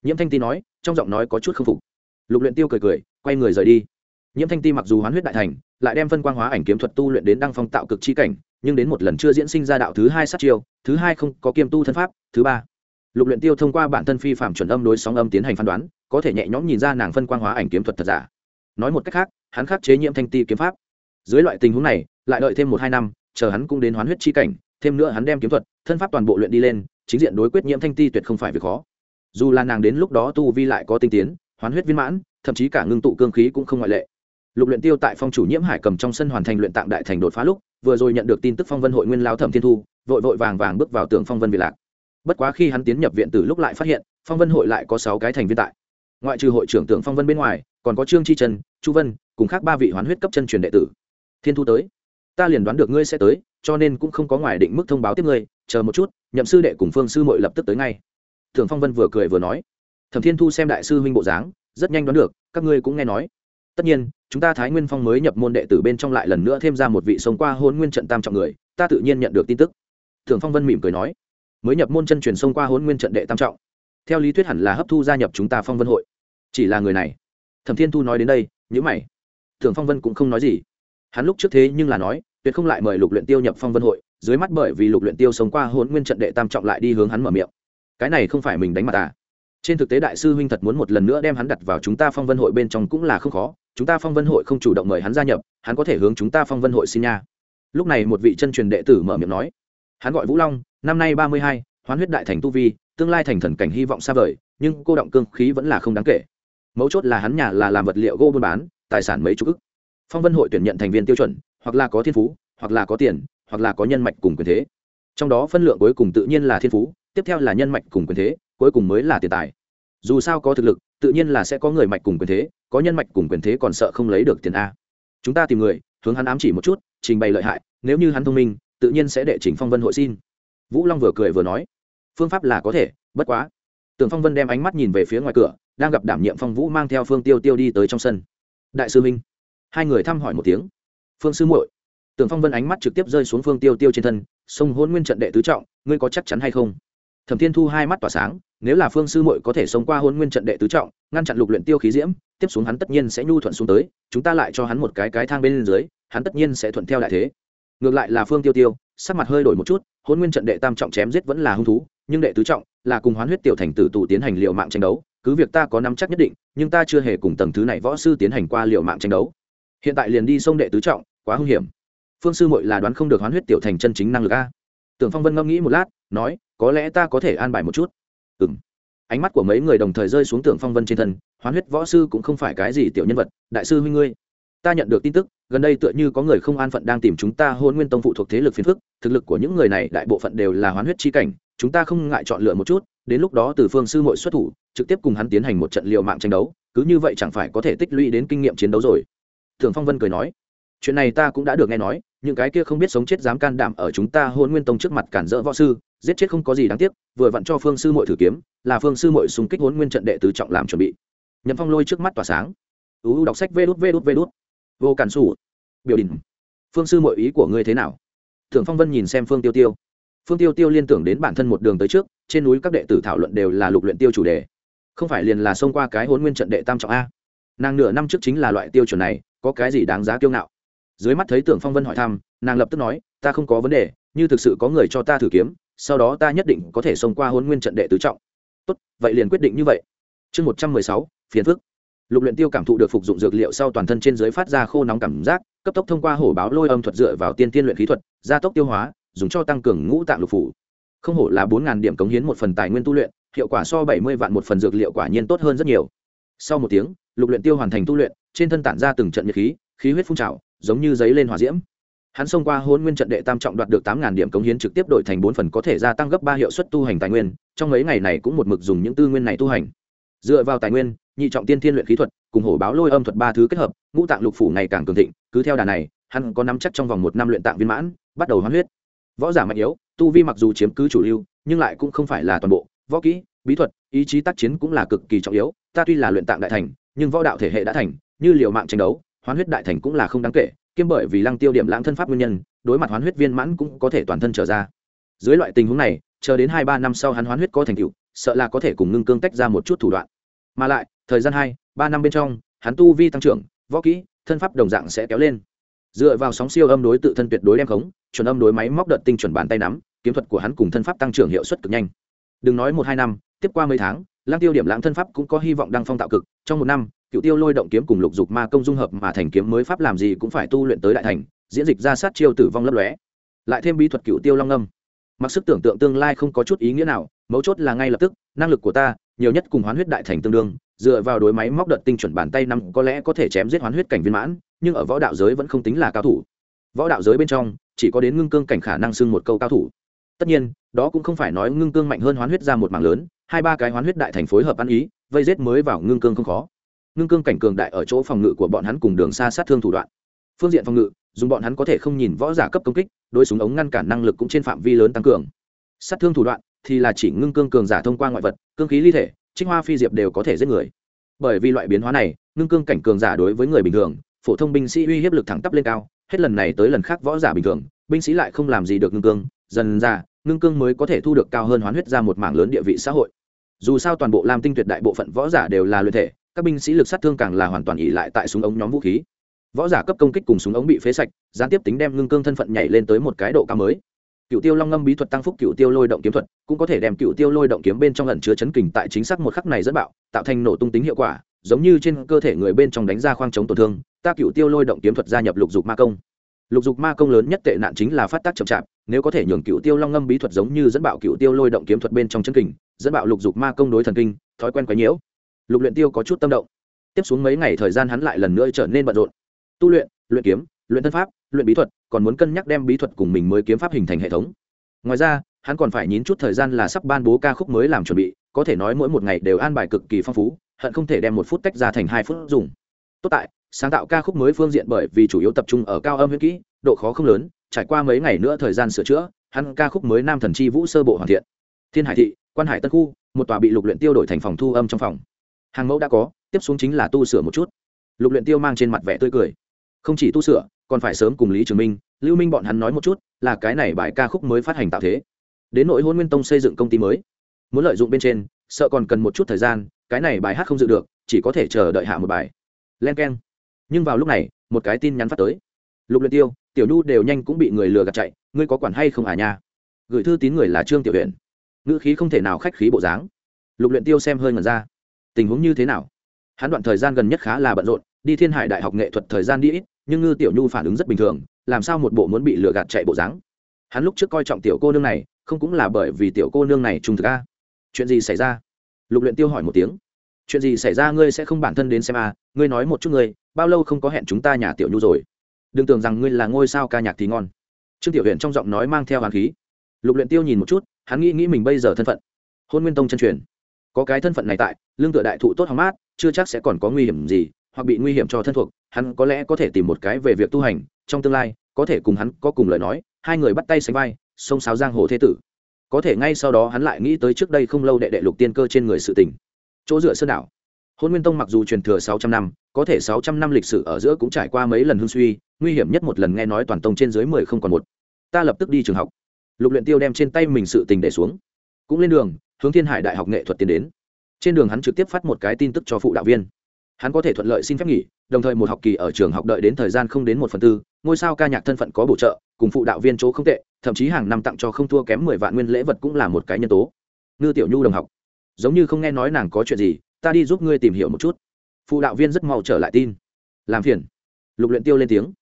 Nhiễm thanh ti nói, trong giọng nói có chút k phục. Lục luyện tiêu cười cười, quay người rời đi nhiễm thanh ti mặc dù hoán huyết đại thành, lại đem phân quang hóa ảnh kiếm thuật tu luyện đến đăng phong tạo cực chi cảnh, nhưng đến một lần chưa diễn sinh ra đạo thứ hai sát chiêu, thứ hai không có kiêm tu thân pháp, thứ ba. Lục luyện tiêu thông qua bản thân phi phạm chuẩn âm đối sóng âm tiến hành phán đoán, có thể nhẹ nhõm nhìn ra nàng phân quang hóa ảnh kiếm thuật thật giả. Nói một cách khác, hắn khắc chế nhiễm thanh ti kiếm pháp. Dưới loại tình huống này, lại đợi thêm một hai năm, chờ hắn cũng đến hoán huyết chi cảnh, thêm nữa hắn đem kiếm thuật, thân pháp toàn bộ luyện đi lên, chính diện đối quyết nhiễm thanh ti tuyệt không phải việc khó. Dù là nàng đến lúc đó tu vi lại có tinh tiến, hoán huyết viên mãn, thậm chí cả ngưng tụ cương khí cũng không ngoại lệ lục luyện tiêu tại phong chủ nhiễm hải cầm trong sân hoàn thành luyện tạng đại thành đột phá lúc, vừa rồi nhận được tin tức phong vân hội nguyên lao thẩm thiên thu, vội vội vàng vàng bước vào tường phong vân việt lạc. Bất quá khi hắn tiến nhập viện từ lúc lại phát hiện, phong vân hội lại có sáu cái thành viên tại. Ngoại trừ hội trưởng tưởng phong vân bên ngoài, còn có trương chi trần chu vân, cùng khác ba vị hoán huyết cấp chân truyền đệ tử. Thiên thu tới. Ta liền đoán được ngươi sẽ tới, cho nên cũng không có ngoài định mức thông báo tiếp ngươi, chờ một chút, nhậm sư đệ cùng phương sư mội lập tức tới ngay. Thường phong vân vừa cười vừa nói. Thẩm thiên thu xem đại sư huynh bộ dáng, rất nhanh đoán được, các ngươi cũng nghe nói tất nhiên, chúng ta thái nguyên phong mới nhập môn đệ tử bên trong lại lần nữa thêm ra một vị sống qua hôn nguyên trận tam trọng người, ta tự nhiên nhận được tin tức. Thường phong vân mỉm cười nói, mới nhập môn chân truyền sông qua hôn nguyên trận đệ tam trọng. Theo lý thuyết hẳn là hấp thu gia nhập chúng ta phong vân hội. Chỉ là người này. Thẩm thiên thu nói đến đây nhữ mày. Thường phong vân cũng không nói gì. Hắn lúc trước thế nhưng là nói, tuyệt không lại mời lục luyện tiêu nhập phong vân hội, dưới mắt bởi vì lục luyện tiêu sống qua hôn nguyên trận đệ tam trọng lại đi hướng hắn mở miệng. Cái này không phải mình đánh mặt à? Trên thực tế đại sư huynh thật muốn một lần nữa đem hắn đặt vào chúng ta phong vân hội bên trong cũng là không khó chúng ta phong vân hội không chủ động mời hắn gia nhập, hắn có thể hướng chúng ta phong vân hội xin nha. Lúc này một vị chân truyền đệ tử mở miệng nói, hắn gọi vũ long, năm nay ba mươi hai, hoán huyết đại thành tu vi, tương lai thành thần cảnh hy vọng xa vời, nhưng cô động cương khí vẫn là không đáng kể. Mấu chốt là hắn nhà là làm vật liệu gỗ buôn bán, tài sản mấy chục ức. Phong vân hội tuyển nhận thành viên tiêu chuẩn, hoặc là có thiên phú, hoặc là có tiền, hoặc là có nhân mạch cùng quyền thế. Trong đó phân lượng cuối cùng tự nhiên là thiên phú, tiếp theo là nhân mạch cùng quyền thế, cuối cùng mới là tiền tài. Dù sao có thực lực, tự nhiên là sẽ có người mạch cùng quyền thế có nhân mạch cùng quyền thế còn sợ không lấy được tiền a. Chúng ta tìm người, hướng hắn ám chỉ một chút, trình bày lợi hại, nếu như hắn thông minh, tự nhiên sẽ đệ trình phong vân hội xin. Vũ long vừa cười vừa nói, phương pháp là có thể, bất quá. Tưởng phong vân đem ánh mắt nhìn về phía ngoài cửa, đang gặp đảm nhiệm phong vũ mang theo phương tiêu tiêu đi tới trong sân. Đại sư minh, hai người thăm hỏi một tiếng. Phương sư muội. Tưởng phong vân ánh mắt trực tiếp rơi xuống phương tiêu tiêu trên thân, sông hôn nguyên trận đệ tứ trọng, ngươi có chắc chắn hay không? Thẩm thiên thu hai mắt tỏa sáng nếu là phương sư muội có thể sống qua hôn nguyên trận đệ tứ trọng, ngăn chặn lục luyện tiêu khí diễm, tiếp xuống hắn tất nhiên sẽ nhu thuận xuống tới, chúng ta lại cho hắn một cái cái thang bên dưới, hắn tất nhiên sẽ thuận theo đại thế. Ngược lại là phương tiêu tiêu, sắc mặt hơi đổi một chút hôn nguyên trận đệ tam trọng chém giết vẫn là hung thú, nhưng đệ tứ trọng là cùng hoán huyết tiểu thành tử tụ tiến hành liệu mạng tranh đấu, cứ việc ta có nắm chắc nhất định, nhưng ta chưa hề cùng tầng thứ này võ sư tiến hành qua liệu mạng tranh đấu. Hiện tại liền đi sông đệ tứ trọng, quá hung hiểm. Phương sư muội là đoán không được hoán huyết tiểu thành chân chính năng lực a. Tưởng phong vân ngẫm nghĩ một lát, nói, có lẽ ta có thể an bài một chút ừ m ánh mắt của mấy người đồng thời rơi xuống tưởng phong vân trên thân, hoán huyết võ sư cũng không phải cái gì tiểu nhân vật, đại sư huynh ngươi. Ta nhận được tin tức, gần đây tựa như có người không an phận đang tìm chúng ta hôn nguyên tông phụ thuộc thế lực phiền phức, thực lực của những người này đại bộ phận đều là hoán huyết chi cảnh, chúng ta không ngại chọn lựa một chút, đến lúc đó từ phương sư mội xuất thủ, trực tiếp cùng hắn tiến hành một trận liệu mạng tranh đấu, cứ như vậy chẳng phải có thể tích lũy đến kinh nghiệm chiến đấu rồi. Thường phong vân cười nói. Chuyện này ta cũng đã được nghe nói, những cái kia không biết sống chết dám can đảm ở chúng ta hôn nguyên tông trước mặt cản rỡ võ sư giết chết không có gì đáng tiếc, vừa vặn cho phương sư mội thử kiếm, là phương sư mội xung kích huấn nguyên trận đệ tứ trọng làm chuẩn bị. Nhậm phong lôi trước mắt tỏa sáng. Uu đọc sách vê đút vê đút vê đút. Vô cản xù biểu đình phương sư mội ý của ngươi thế nào? Thượng phong vân nhìn xem phương tiêu tiêu. Phương tiêu tiêu liên tưởng đến bản thân một đường tới trước, trên núi các đệ tử thảo luận đều là lục luyện tiêu chủ đề. Không phải liền là xông qua cái huấn nguyên trận đệ tam trọng a. Nàng nửa năm trước chính là loại tiêu chuẩn này, có cái gì đáng giá kiêu ngạo? Dưới mắt thấy tưởng phong vân hỏi thăm, nàng lập tức nói, ta không có vấn đề, như thực sự có người cho ta thử kiếm sau đó ta nhất định có thể xông qua hôn nguyên trận đệ tứ trọng. Tốt, vậy liền quyết định như vậy. Chương một trăm mười sáu, phiền phức. Lục luyện tiêu cảm thụ được phục dụng dược liệu sau toàn thân trên dưới phát ra khô nóng cảm giác, cấp tốc thông qua hổ báo lôi âm thuật dựa vào tiên tiên luyện khí thuật, gia tốc tiêu hóa, dùng cho tăng cường ngũ tạng lục phủ. Không hổ là bốn ngàn điểm cống hiến một phần tài nguyên tu luyện, hiệu quả so bảy mươi vạn một phần dược liệu quả nhiên tốt hơn rất nhiều. Sau một tiếng, lục luyện tiêu hoàn thành tu luyện, trên thân tản ra từng trận nhiệt khí khí huyết phun trào, giống như giấy lên hỏa diễm hắn xông qua hôn nguyên trận đệ tam trọng đoạt được tám ngàn điểm cống hiến trực tiếp đổi thành bốn phần có thể gia tăng gấp ba hiệu suất tu hành tài nguyên, trong mấy ngày này cũng một mực dùng những tư nguyên này tu hành. Dựa vào tài nguyên, nhị trọng tiên thiên luyện khí thuật, cùng hổ báo lôi âm thuật ba thứ kết hợp, ngũ tạng lục phủ ngày càng cường thịnh, cứ theo đà này, hắn có nắm chắc trong vòng một năm luyện tạng viên mãn, bắt đầu hoán huyết. Võ giả mạnh yếu, tu vi mặc dù chiếm cứ chủ lưu, nhưng lại cũng không phải là toàn bộ. Võ kỹ, bí thuật, ý chí tác chiến cũng là cực kỳ trọng yếu, ta tuy là luyện tạng đại thành, nhưng võ đạo thể hệ đã thành, như liều mạng tranh đấu, hoán huyết đại thành cũng là không đáng kể kiêm bởi vì lăng tiêu điểm lãng thân pháp nguyên nhân, đối mặt hoán huyết viên mãn cũng có thể toàn thân trở ra. Dưới loại tình huống này, chờ đến hai ba năm sau hắn hoán huyết có thành tựu, sợ là có thể cùng ngưng cương tách ra một chút thủ đoạn. Mà lại, thời gian hai, ba năm bên trong, hắn tu vi tăng trưởng, võ kỹ, thân pháp đồng dạng sẽ kéo lên. Dựa vào sóng siêu âm đối tự thân tuyệt đối đem khống, chuẩn âm đối máy móc đợt tinh chuẩn bàn tay nắm, kiếm thuật của hắn cùng thân pháp tăng trưởng hiệu suất cực nhanh. Đừng nói một hai năm, tiếp qua mấy tháng lang tiêu điểm lãng thân pháp cũng có hy vọng đăng phong tạo cực, trong một năm cựu tiêu lôi động kiếm cùng lục dục ma công dung hợp mà thành kiếm mới pháp làm gì cũng phải tu luyện tới đại thành, diễn dịch ra sát chiêu tử vong lấp lóe. Lại thêm bí thuật cựu tiêu long âm. Mặc sức tưởng tượng tương lai không có chút ý nghĩa nào, mấu chốt là ngay lập tức, năng lực của ta, nhiều nhất cùng hoán huyết đại thành tương đương, dựa vào đối máy móc đợt tinh chuẩn bàn tay năm có lẽ có thể chém giết hoán huyết cảnh viên mãn, nhưng ở võ đạo giới vẫn không tính là cao thủ. Võ đạo giới bên trong, chỉ có đến ngưng cương cảnh khả năng xưng một câu cao thủ. Tất nhiên, đó cũng không phải nói ngưng cương mạnh hơn hoán huyết ra một mảng lớn, hai ba cái hoán huyết đại thành phối hợp ăn ý, vây rết mới vào ngưng cương không khó ngưng cương cảnh cường đại ở chỗ phòng ngự của bọn hắn cùng đường xa sát thương thủ đoạn. Phương diện phòng ngự, dùng bọn hắn có thể không nhìn võ giả cấp công kích đôi súng ống ngăn cản năng lực cũng trên phạm vi lớn tăng cường. Sát thương thủ đoạn thì là chỉ ngưng cương cường giả thông qua ngoại vật, cương khí ly thể, trích hoa phi diệp đều có thể giết người. Bởi vì loại biến hóa này, ngưng cương cảnh cường giả đối với người bình thường, phổ thông binh sĩ uy hiếp lực thẳng tắp lên cao, hết lần này tới lần khác võ giả bình thường, binh sĩ lại không làm gì được ngưng cương, dần ra, ngưng cương mới có thể thu được cao hơn hoán huyết ra một mảng lớn địa vị xã hội. Dù sao toàn bộ lam tinh tuyệt đại bộ phận võ giả đều là luyện thể các binh sĩ lực sát thương càng là hoàn toàn ỉ lại tại súng ống nhóm vũ khí. Võ giả cấp công kích cùng súng ống bị phế sạch, gián tiếp tính đem ngưng cương thân phận nhảy lên tới một cái độ cao mới. Cựu tiêu long ngâm bí thuật tăng phúc cựu tiêu lôi động kiếm thuật, cũng có thể đem cựu tiêu lôi động kiếm bên trong lần chứa chấn kình tại chính xác một khắc này dẫn bạo, tạo thành nổ tung tính hiệu quả, giống như trên cơ thể người bên trong đánh ra khoang chống tổn thương, ta cựu tiêu lôi động kiếm thuật gia nhập lục dục ma công. Lục dục ma công lớn nhất tệ nạn chính là phát tác chậm chạp, nếu có thể nhường cựu tiêu long ngâm bí thuật giống như dẫn bạo cựu tiêu lôi động kiếm thuật bên trong chân kình, dẫn bạo lục dục ma công đối thần kinh, thói quen quấy nhiễu lục luyện tiêu có chút tâm động. Tiếp xuống mấy ngày thời gian hắn lại lần nữa trở nên bận rộn. Tu luyện luyện kiếm, luyện thân pháp, luyện bí thuật, còn muốn cân nhắc đem bí thuật cùng mình mới kiếm pháp hình thành hệ thống. Ngoài ra, hắn còn phải nhín chút thời gian là sắp ban bố ca khúc mới làm chuẩn bị, có thể nói mỗi một ngày đều an bài cực kỳ phong phú, hận không thể đem một phút tách ra thành hai phút dùng. Tốt tại, sáng tạo ca khúc mới phương diện bởi vì chủ yếu tập trung ở cao âm huyết kỹ, độ khó không lớn, trải qua mấy ngày nữa thời gian sửa chữa, hắn ca khúc mới nam thần chi vũ sơ bộ hoàn thiện. Thiên hải thị, quan hải tân khu, một tòa bị lục luyện tiêu đổi thành phòng thu âm trong phòng hàng mẫu đã có, tiếp xuống chính là tu sửa một chút. Lục luyện tiêu mang trên mặt vẻ tươi cười. Không chỉ tu sửa, còn phải sớm cùng lý trường minh, lưu minh bọn hắn nói một chút, là cái này bài ca khúc mới phát hành tạo thế. Đến nội hôn nguyên tông xây dựng công ty mới. Muốn lợi dụng bên trên, sợ còn cần một chút thời gian, cái này bài hát không dự được, chỉ có thể chờ đợi hạ một bài. Len keng. Nhưng vào lúc này, một cái tin nhắn phát tới. Lục luyện tiêu, tiểu nhu đều nhanh cũng bị người lừa gạt chạy, ngươi có quản hay không à nha? Gửi thư tín người là trương tiểu huyện ngữ khí không thể nào khách khí bộ dáng. Lục luyện tiêu xem hơi ngẩn ra tình huống như thế nào? Hắn đoạn thời gian gần nhất khá là bận rộn, đi thiên hải đại học nghệ thuật thời gian đi ít, nhưng ngư tiểu nhu phản ứng rất bình thường, làm sao một bộ muốn bị lừa gạt chạy bộ dáng? Hắn lúc trước coi trọng tiểu cô nương này, không cũng là bởi vì tiểu cô nương này trung thực a? Chuyện gì xảy ra? Lục luyện tiêu hỏi một tiếng. Chuyện gì xảy ra ngươi sẽ không bản thân đến xem a ngươi nói một chút ngươi, bao lâu không có hẹn chúng ta nhà tiểu nhu rồi? Đừng tưởng rằng ngươi là ngôi sao ca nhạc thì ngon. Trương tiểu huyện trong giọng nói mang theo hàn khí. Lục luyện tiêu nhìn một chút, hắn nghĩ nghĩ mình bây giờ thân phận. Hôn nguyên tông chân truyền có cái thân phận này tại, lương tựa đại thụ tốt hóng mát, chưa chắc sẽ còn có nguy hiểm gì, hoặc bị nguy hiểm cho thân thuộc, hắn có lẽ có thể tìm một cái về việc tu hành, trong tương lai, có thể cùng hắn có cùng lời nói, hai người bắt tay sánh vai sông sáo giang hồ thế tử. Có thể ngay sau đó hắn lại nghĩ tới trước đây không lâu đệ đệ lục tiên cơ trên người sự tình. Chỗ dựa sơn đảo. Hôn nguyên tông mặc dù truyền thừa sáu trăm năm, có thể sáu trăm năm lịch sử ở giữa cũng trải qua mấy lần hưng suy, nguy hiểm nhất một lần nghe nói toàn tông trên dưới mười không còn một. Ta lập tức đi trường học. Lục luyện tiêu đem trên tay mình sự tình để xuống. Cũng lên đường hướng thiên hải đại học nghệ thuật tiến đến. Trên đường hắn trực tiếp phát một cái tin tức cho phụ đạo viên. Hắn có thể thuận lợi xin phép nghỉ, đồng thời một học kỳ ở trường học đợi đến thời gian không đến một phần tư, ngôi sao ca nhạc thân phận có bổ trợ, cùng phụ đạo viên chỗ không tệ, thậm chí hàng năm tặng cho không thua kém mười vạn nguyên lễ vật cũng là một cái nhân tố. Ngư tiểu nhu đồng học, giống như không nghe nói nàng có chuyện gì, ta đi giúp ngươi tìm hiểu một chút. Phụ đạo viên rất mau trở lại tin. Làm phiền. Lục luyện tiêu lên tiếng.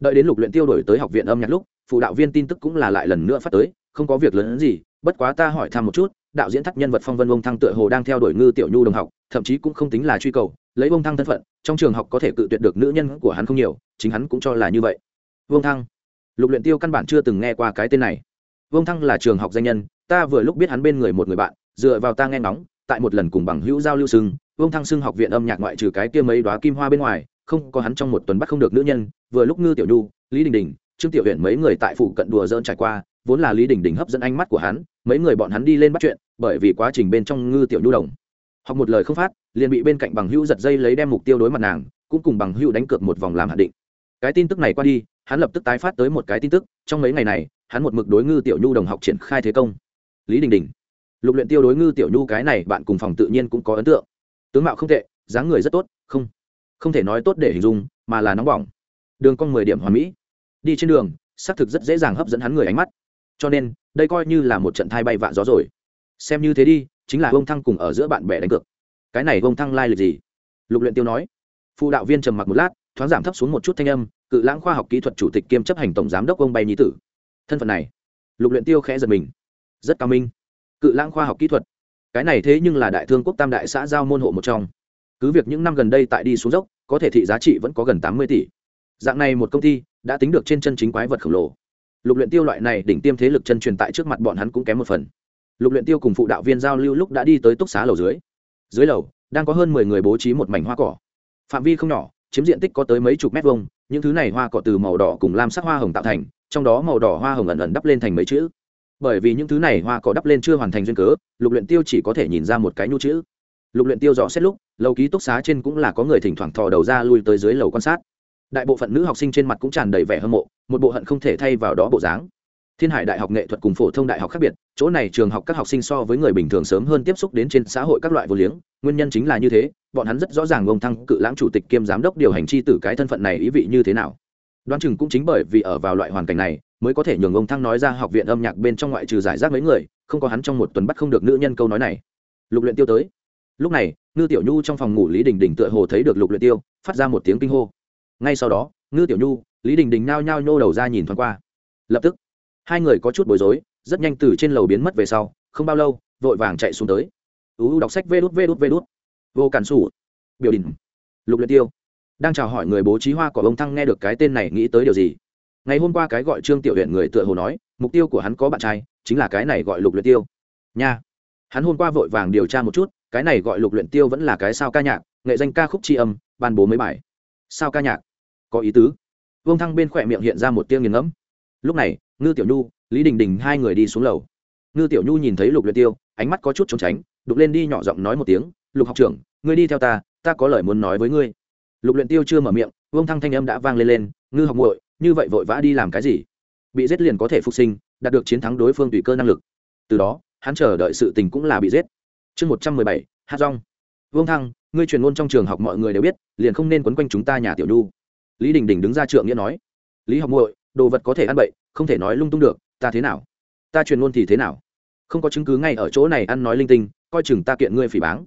Đợi đến lục luyện tiêu đổi tới học viện âm nhạc lúc, phụ đạo viên tin tức cũng là lại lần nữa phát tới, không có việc lớn gì, bất quá ta hỏi thăm một chút đạo diễn thắt nhân vật phong vân ông thăng tựa hồ đang theo đuổi ngư tiểu nhu đồng học, thậm chí cũng không tính là truy cầu, lấy ông thăng thân phận, trong trường học có thể cự tuyệt được nữ nhân của hắn không nhiều, chính hắn cũng cho là như vậy. Vương thăng, lục luyện tiêu căn bản chưa từng nghe qua cái tên này. Vương thăng là trường học danh nhân, ta vừa lúc biết hắn bên người một người bạn, dựa vào ta nghe ngóng, tại một lần cùng bằng hữu giao lưu sưng vương thăng xưng học viện âm nhạc ngoại trừ cái kia mấy đóa kim hoa bên ngoài, không có hắn trong một tuần bắt không được nữ nhân, vừa lúc ngư tiểu nhu, lý đình đình, trương tiểu huyện mấy người tại phụ cận đùa dỡn trải qua vốn là lý đình đình hấp dẫn ánh mắt của hắn, mấy người bọn hắn đi lên bắt chuyện, bởi vì quá trình bên trong ngư tiểu nhu đồng. Học một lời không phát, liền bị bên cạnh bằng hữu giật dây lấy đem mục tiêu đối mặt nàng, cũng cùng bằng hữu đánh cược một vòng làm hạn định. Cái tin tức này qua đi, hắn lập tức tái phát tới một cái tin tức, trong mấy ngày này, hắn một mực đối ngư tiểu nhu đồng học triển khai thế công. Lý đình đình. Lục luyện tiêu đối ngư tiểu nhu cái này bạn cùng phòng tự nhiên cũng có ấn tượng. Tướng mạo không tệ, dáng người rất tốt, không không thể nói tốt để hình dung, mà là nóng bỏng. Đường cong mười điểm hoàn mỹ. Đi trên đường, xác thực rất dễ dàng hấp dẫn hắn người ánh mắt cho nên, đây coi như là một trận thai bay vạ gió rồi. Xem như thế đi, chính là ông thăng cùng ở giữa bạn bè đánh cược. Cái này ông thăng lai、like、lịch gì? Lục luyện tiêu nói. Phụ đạo viên trầm mặc một lát, thoáng giảm thấp xuống một chút thanh âm, cự lãng khoa học kỹ thuật chủ tịch kiêm chấp hành tổng giám đốc ông bay nhí tử. Thân phận này. Lục luyện tiêu khẽ giật mình. Rất cao minh. Cự lãng khoa học kỹ thuật. Cái này thế nhưng là đại thương quốc tam đại xã giao môn hộ một trong. Cứ việc những năm gần đây tại đi xuống dốc, có thể thị giá trị vẫn có gần tám mươi tỷ. Dạng này một công ty, đã tính được trên chân chính quái vật khổng lồ lục luyện tiêu loại này đỉnh tiêm thế lực chân truyền tại trước mặt bọn hắn cũng kém một phần. Lục luyện tiêu cùng phụ đạo viên giao lưu lúc đã đi tới túc xá lầu dưới. Dưới lầu, đang có hơn mười người bố trí một mảnh hoa cỏ. Phạm vi không nhỏ, chiếm diện tích có tới mấy chục mét vuông, những thứ này hoa cỏ từ màu đỏ cùng lam sắc hoa hồng tạo thành, trong đó màu đỏ hoa hồng ẩn ẩn đắp lên thành mấy chữ. Bởi vì những thứ này hoa cỏ đắp lên chưa hoàn thành duyên cớ, lục luyện tiêu chỉ có thể nhìn ra một cái nhu chữ. Lục luyện tiêu rõ xét lúc, lầu ký túc xá trên cũng là có người thỉnh thoảng thò đầu ra lui tới dưới lầu quan sát đại bộ phận nữ học sinh trên mặt cũng tràn đầy vẻ hâm mộ, một bộ hận không thể thay vào đó bộ dáng. Thiên hải đại học nghệ thuật cùng phổ thông đại học khác biệt, chỗ này trường học các học sinh so với người bình thường sớm hơn tiếp xúc đến trên xã hội các loại vô liếng, nguyên nhân chính là như thế, bọn hắn rất rõ ràng ông thăng cự lãng chủ tịch kiêm giám đốc điều hành chi tử cái thân phận này ý vị như thế nào. Đoán chừng cũng chính bởi vì ở vào loại hoàn cảnh này, mới có thể nhường ông thăng nói ra học viện âm nhạc bên trong ngoại trừ giải rác mấy người, không có hắn trong một tuần bắt không được nữ nhân câu nói này. Lục luyện tiêu tới. Lúc này, ngư tiểu nhu trong phòng ngủ lý đình đình tựa hồ thấy được lục luyện tiêu, phát ra một tiếng kinh hô ngay sau đó, ngư tiểu nhu, lý đình đình nao nhao nhô đầu ra nhìn thoáng qua. Lập tức, hai người có chút bối rối, rất nhanh từ trên lầu biến mất về sau, không bao lâu, vội vàng chạy xuống tới. Uu đọc sách vê đút vê đút vê đút. Vô cản sủ, biểu đình lục luyện tiêu. Đang chào hỏi người bố trí hoa của ông thăng nghe được cái tên này nghĩ tới điều gì? Ngày hôm qua cái gọi trương tiểu huyện người tựa hồ nói, mục tiêu của hắn có bạn trai, chính là cái này gọi lục luyện tiêu. Nha. Hắn hôm qua vội vàng điều tra một chút, cái này gọi lục luyện tiêu vẫn là cái sao ca nhạc, nghệ danh ca khúc tri âm, ban bố mấy bài. Sao ca nhạc có ý tứ. Vương thăng bên khỏe miệng hiện ra một tiếng nghiền ngẫm. Lúc này, ngư tiểu nhu, lý đình đình hai người đi xuống lầu. Ngư tiểu nhu nhìn thấy lục luyện tiêu, ánh mắt có chút trốn tránh, đục lên đi nhỏ giọng nói một tiếng, lục học trưởng, ngươi đi theo ta ta có lời muốn nói với ngươi. Lục luyện tiêu chưa mở miệng, vương thăng thanh âm đã vang lên lên, ngư học muội, như vậy vội vã đi làm cái gì? Bị giết liền có thể phục sinh, đạt được chiến thắng đối phương tùy cơ năng lực. Từ đó, hắn chờ đợi sự tình cũng là bị giết. Chương một trăm mười bảy, hát rong. Vương thăng, ngươi truyền ngôn trong trường học mọi người đều biết, liền không nên quấn quanh chúng ta nhà tiểu nhu lý đình đình đứng ra trượng nghĩa nói lý học muội đồ vật có thể ăn bậy không thể nói lung tung được ta thế nào? Ta truyền ngôn thì thế nào? Không có chứng cứ ngay ở chỗ này ăn nói linh tinh coi chừng ta kiện ngươi phỉ báng.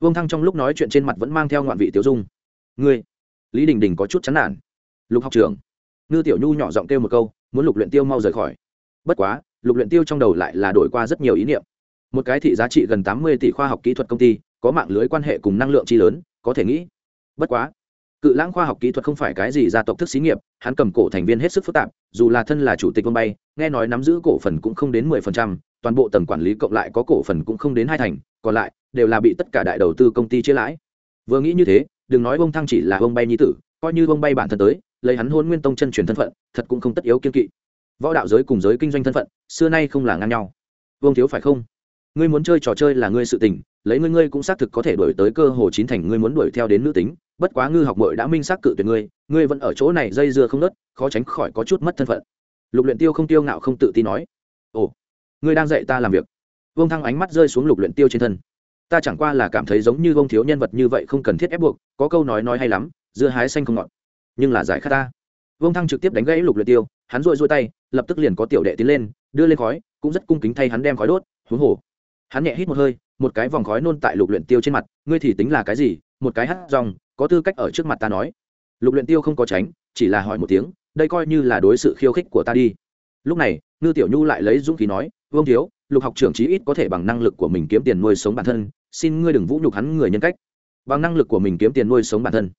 Vương thăng trong lúc nói chuyện trên mặt vẫn mang theo ngoạn vị tiểu dung. Ngươi? Lý đình đình có chút chán nản. Lục học Trường, ngư tiểu nhu nhỏ giọng kêu một câu muốn lục luyện tiêu mau rời khỏi. Bất quá lục luyện tiêu trong đầu lại là đổi qua rất nhiều ý niệm. Một cái thị giá trị gần tám mươi tỷ khoa học kỹ thuật công ty có mạng lưới quan hệ cùng năng lượng chi lớn có thể nghĩ. Bất quá cự lãng khoa học kỹ thuật không phải cái gì gia tộc thức xí nghiệp, hắn cầm cổ thành viên hết sức phức tạp, dù là thân là chủ tịch vương bay nghe nói nắm giữ cổ phần cũng không đến mười phần trăm, toàn bộ tầng quản lý cộng lại có cổ phần cũng không đến hai thành, còn lại đều là bị tất cả đại đầu tư công ty chia lãi. Vừa nghĩ như thế, đừng nói ông thăng chỉ là ông bay nhi tử, coi như ông bay bản thân tới, lấy hắn hôn nguyên tông chân truyền thân phận, thật cũng không tất yếu kiên kỵ. Võ đạo giới cùng giới kinh doanh thân phận, xưa nay không là ngang nhau. Vương thiếu phải không? Ngươi muốn chơi trò chơi là ngươi sự tình, lấy ngươi ngươi cũng xác thực có thể đổi tới cơ hồ chín thành, ngươi muốn đuổi theo đến nữ tính bất quá ngư học mội đã minh xác cự tuyệt ngươi ngươi vẫn ở chỗ này dây dưa không nớt, khó tránh khỏi có chút mất thân phận. Lục luyện tiêu không tiêu ngạo không tự tin nói. Ồ, ngươi đang dạy ta làm việc. Vương thăng ánh mắt rơi xuống lục luyện tiêu trên thân. Ta chẳng qua là cảm thấy giống như ông thiếu nhân vật như vậy không cần thiết ép buộc, có câu nói nói hay lắm, dưa hái xanh không ngọt, nhưng là giải khát ta. Vương thăng trực tiếp đánh gãy lục luyện tiêu, hắn rội rội tay, lập tức liền có tiểu đệ tiến lên, đưa lên khói, cũng rất cung kính thay hắn đem khói đốt, huống hồ. Hắn nhẹ hít một hơi, một cái vòng khói nôn tại lục luyện tiêu trên mặt, ngươi thì tính là cái gì? Một cái hắt rong có tư cách ở trước mặt ta nói. Lục luyện tiêu không có tránh chỉ là hỏi một tiếng đây coi như là đối sự khiêu khích của ta đi. Lúc này ngư tiểu nhu lại lấy dũng khí nói vương thiếu lục học trưởng chí ít có thể bằng năng lực của mình kiếm tiền nuôi sống bản thân xin ngươi đừng vũ nhục hắn người nhân cách. Bằng năng lực của mình kiếm tiền nuôi sống bản thân.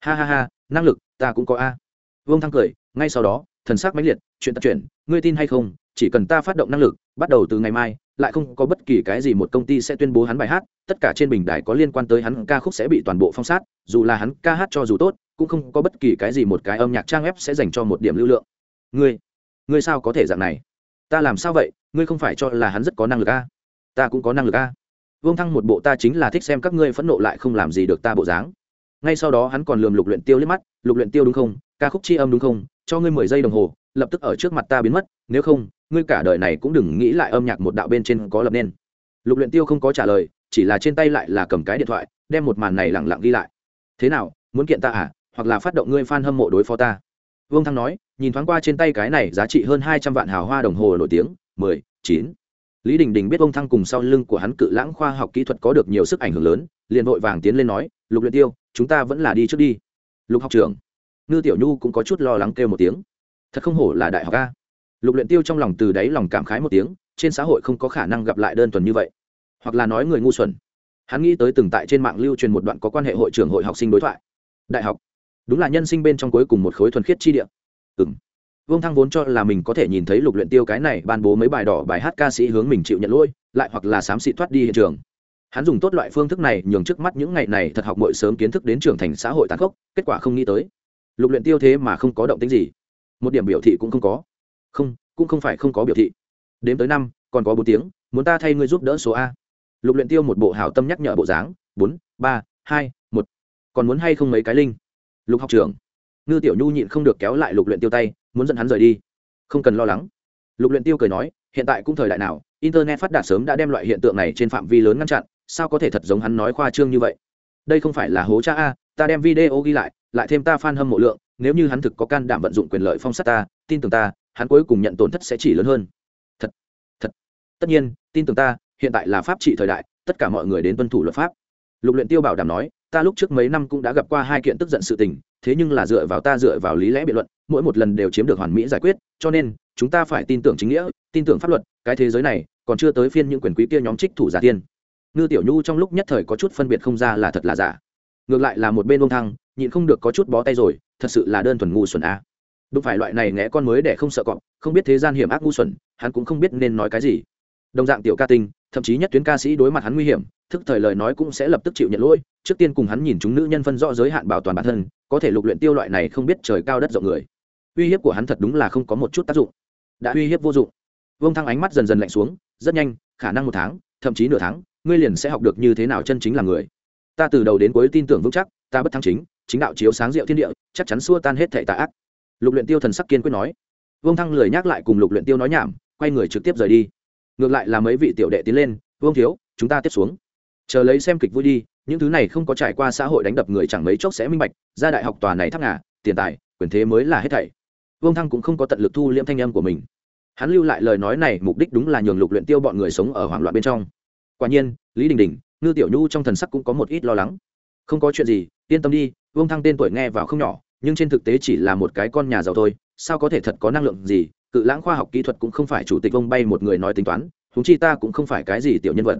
Ha ha ha năng lực ta cũng có a. Vương thăng cười ngay sau đó thần sắc mãnh liệt chuyện tập chuyện, ngươi tin hay không chỉ cần ta phát động năng lực, bắt đầu từ ngày mai, lại không có bất kỳ cái gì một công ty sẽ tuyên bố hắn bài hát, tất cả trên bình đài có liên quan tới hắn ca khúc sẽ bị toàn bộ phong sát, dù là hắn ca hát cho dù tốt, cũng không có bất kỳ cái gì một cái âm nhạc trang web sẽ dành cho một điểm lưu lượng. Ngươi ngươi sao có thể dạng này? Ta làm sao vậy? Ngươi không phải cho là hắn rất có năng lực a? Ta cũng có năng lực a. Vương thăng một bộ ta chính là thích xem các ngươi phẫn nộ lại không làm gì được ta bộ dáng. Ngay sau đó hắn còn lườm lục luyện tiêu liếc mắt, lục luyện tiêu đúng không? Ca khúc chi âm đúng không? Cho ngươi mười giây đồng hồ, lập tức ở trước mặt ta biến mất, nếu không ngươi cả đời này cũng đừng nghĩ lại âm nhạc một đạo bên trên có lập nên. Lục luyện tiêu không có trả lời, chỉ là trên tay lại là cầm cái điện thoại, đem một màn này lặng lặng ghi lại. Thế nào, muốn kiện ta à hoặc là phát động ngươi fan hâm mộ đối phó ta? Vương thăng nói, nhìn thoáng qua trên tay cái này giá trị hơn hai trăm vạn hào hoa đồng hồ nổi tiếng, mười, chín. Lý đình đình biết vương thăng cùng sau lưng của hắn cự lãng khoa học kỹ thuật có được nhiều sức ảnh hưởng lớn, liền vội vàng tiến lên nói, lục luyện tiêu, chúng ta vẫn là đi trước đi. Lục học trưởng, ngư tiểu nhu cũng có chút lo lắng kêu một tiếng. Thật không hổ là đại học a lục luyện tiêu trong lòng từ đáy lòng cảm khái một tiếng, trên xã hội không có khả năng gặp lại đơn thuần như vậy. Hoặc là nói người ngu xuẩn. Hắn nghĩ tới từng tại trên mạng lưu truyền một đoạn có quan hệ hội trưởng hội học sinh đối thoại. Đại học. Đúng là nhân sinh bên trong cuối cùng một khối thuần khiết chi địa. Ừm. vương thăng vốn cho là mình có thể nhìn thấy lục luyện tiêu cái này ban bố mấy bài đỏ, bài hát ca sĩ hướng mình chịu nhận lỗi, lại hoặc là sám xị thoát đi hiện trường. Hắn dùng tốt loại phương thức này nhường trước mắt những ngày này thật học mội sớm kiến thức đến trưởng thành xã hội tàn khốc, kết quả không nghĩ tới. Lục luyện tiêu thế mà không có động tĩnh gì. Một điểm biểu thị cũng không có không, cũng không phải không có biểu thị. Đếm tới năm, còn có bốn tiếng, muốn ta thay ngươi giúp đỡ số a. Lục luyện tiêu một bộ hảo tâm nhắc nhở bộ dáng, bốn, ba, hai, một. Còn muốn hay không mấy cái linh? Lục học trưởng. Ngư tiểu nhu nhịn không được kéo lại lục luyện tiêu tay, muốn dẫn hắn rời đi. Không cần lo lắng. Lục luyện tiêu cười nói, hiện tại cũng thời đại nào, internet phát đạt sớm đã đem loại hiện tượng này trên phạm vi lớn ngăn chặn, sao có thể thật giống hắn nói khoa trương như vậy? Đây không phải là hố cha a, ta đem video ghi lại lại thêm ta fan hâm mộ lượng, nếu như hắn thực có can đảm vận dụng quyền lợi phong sát ta, tin tưởng ta hắn cuối cùng nhận tổn thất sẽ chỉ lớn hơn. Thật thật. Tất nhiên, tin tưởng ta, hiện tại là pháp trị thời đại, tất cả mọi người đến tuân thủ luật pháp. Lục luyện tiêu bảo đảm nói, ta lúc trước mấy năm cũng đã gặp qua hai kiện tức giận sự tình, thế nhưng là dựa vào ta dựa vào lý lẽ biện luận, mỗi một lần đều chiếm được hoàn mỹ giải quyết, cho nên, chúng ta phải tin tưởng chính nghĩa, tin tưởng pháp luật, cái thế giới này, còn chưa tới phiên những quyền quý kia nhóm trích thủ giả tiên. Ngư tiểu nhu trong lúc nhất thời có chút phân biệt không ra là thật là giả. Ngược lại là một bên ông thăng, nhịn không được có chút bó tay rồi, thật sự là đơn thuần ngu xuẩn a. à đúng phải loại này ngẽ con mới để không sợ cọp, không biết thế gian hiểm ác ngu xuẩn, hắn cũng không biết nên nói cái gì. Đồng dạng tiểu ca tinh, thậm chí nhất tuyến ca sĩ đối mặt hắn nguy hiểm, thức thời lời nói cũng sẽ lập tức chịu nhận lỗi, trước tiên cùng hắn nhìn chúng nữ nhân phân rõ giới hạn bảo toàn bản thân, có thể lục luyện tiêu loại này không biết trời cao đất rộng người. Uy hiếp của hắn thật đúng là không có một chút tác dụng. Đã uy hiếp vô dụng. Vương thăng ánh mắt dần dần lạnh xuống, rất nhanh, khả năng một tháng, thậm chí nửa tháng, ngươi liền sẽ học được như thế nào chân chính là người. Ta từ đầu đến cuối tin tưởng vững chắc, ta bất thắng chính chính đạo chiếu sáng diệu thiên địa, chắc chắn xua tan hết thệ tà ác lục luyện tiêu thần sắc kiên quyết nói. Vương thăng lười nhắc lại cùng lục luyện tiêu nói nhảm, quay người trực tiếp rời đi. Ngược lại là mấy vị tiểu đệ tiến lên, vương thiếu, chúng ta tiếp xuống. Chờ lấy xem kịch vui đi, những thứ này không có trải qua xã hội đánh đập người chẳng mấy chốc sẽ minh bạch, ra đại học tòa này thắc ngà, tiền tài, quyền thế mới là hết thảy. Vương thăng cũng không có tận lực thu liễm thanh âm của mình. Hắn lưu lại lời nói này mục đích đúng là nhường lục luyện tiêu bọn người sống ở hoảng loạn bên trong. Quả nhiên, lý đình đình, ngư tiểu nhu trong thần sắc cũng có một ít lo lắng. Không có chuyện gì, yên tâm đi, vương thăng tên tuổi nghe vào không nhỏ nhưng trên thực tế chỉ là một cái con nhà giàu thôi, sao có thể thật có năng lượng gì? Cự lãng khoa học kỹ thuật cũng không phải chủ tịch ông bay một người nói tính toán húng chi ta cũng không phải cái gì tiểu nhân vật.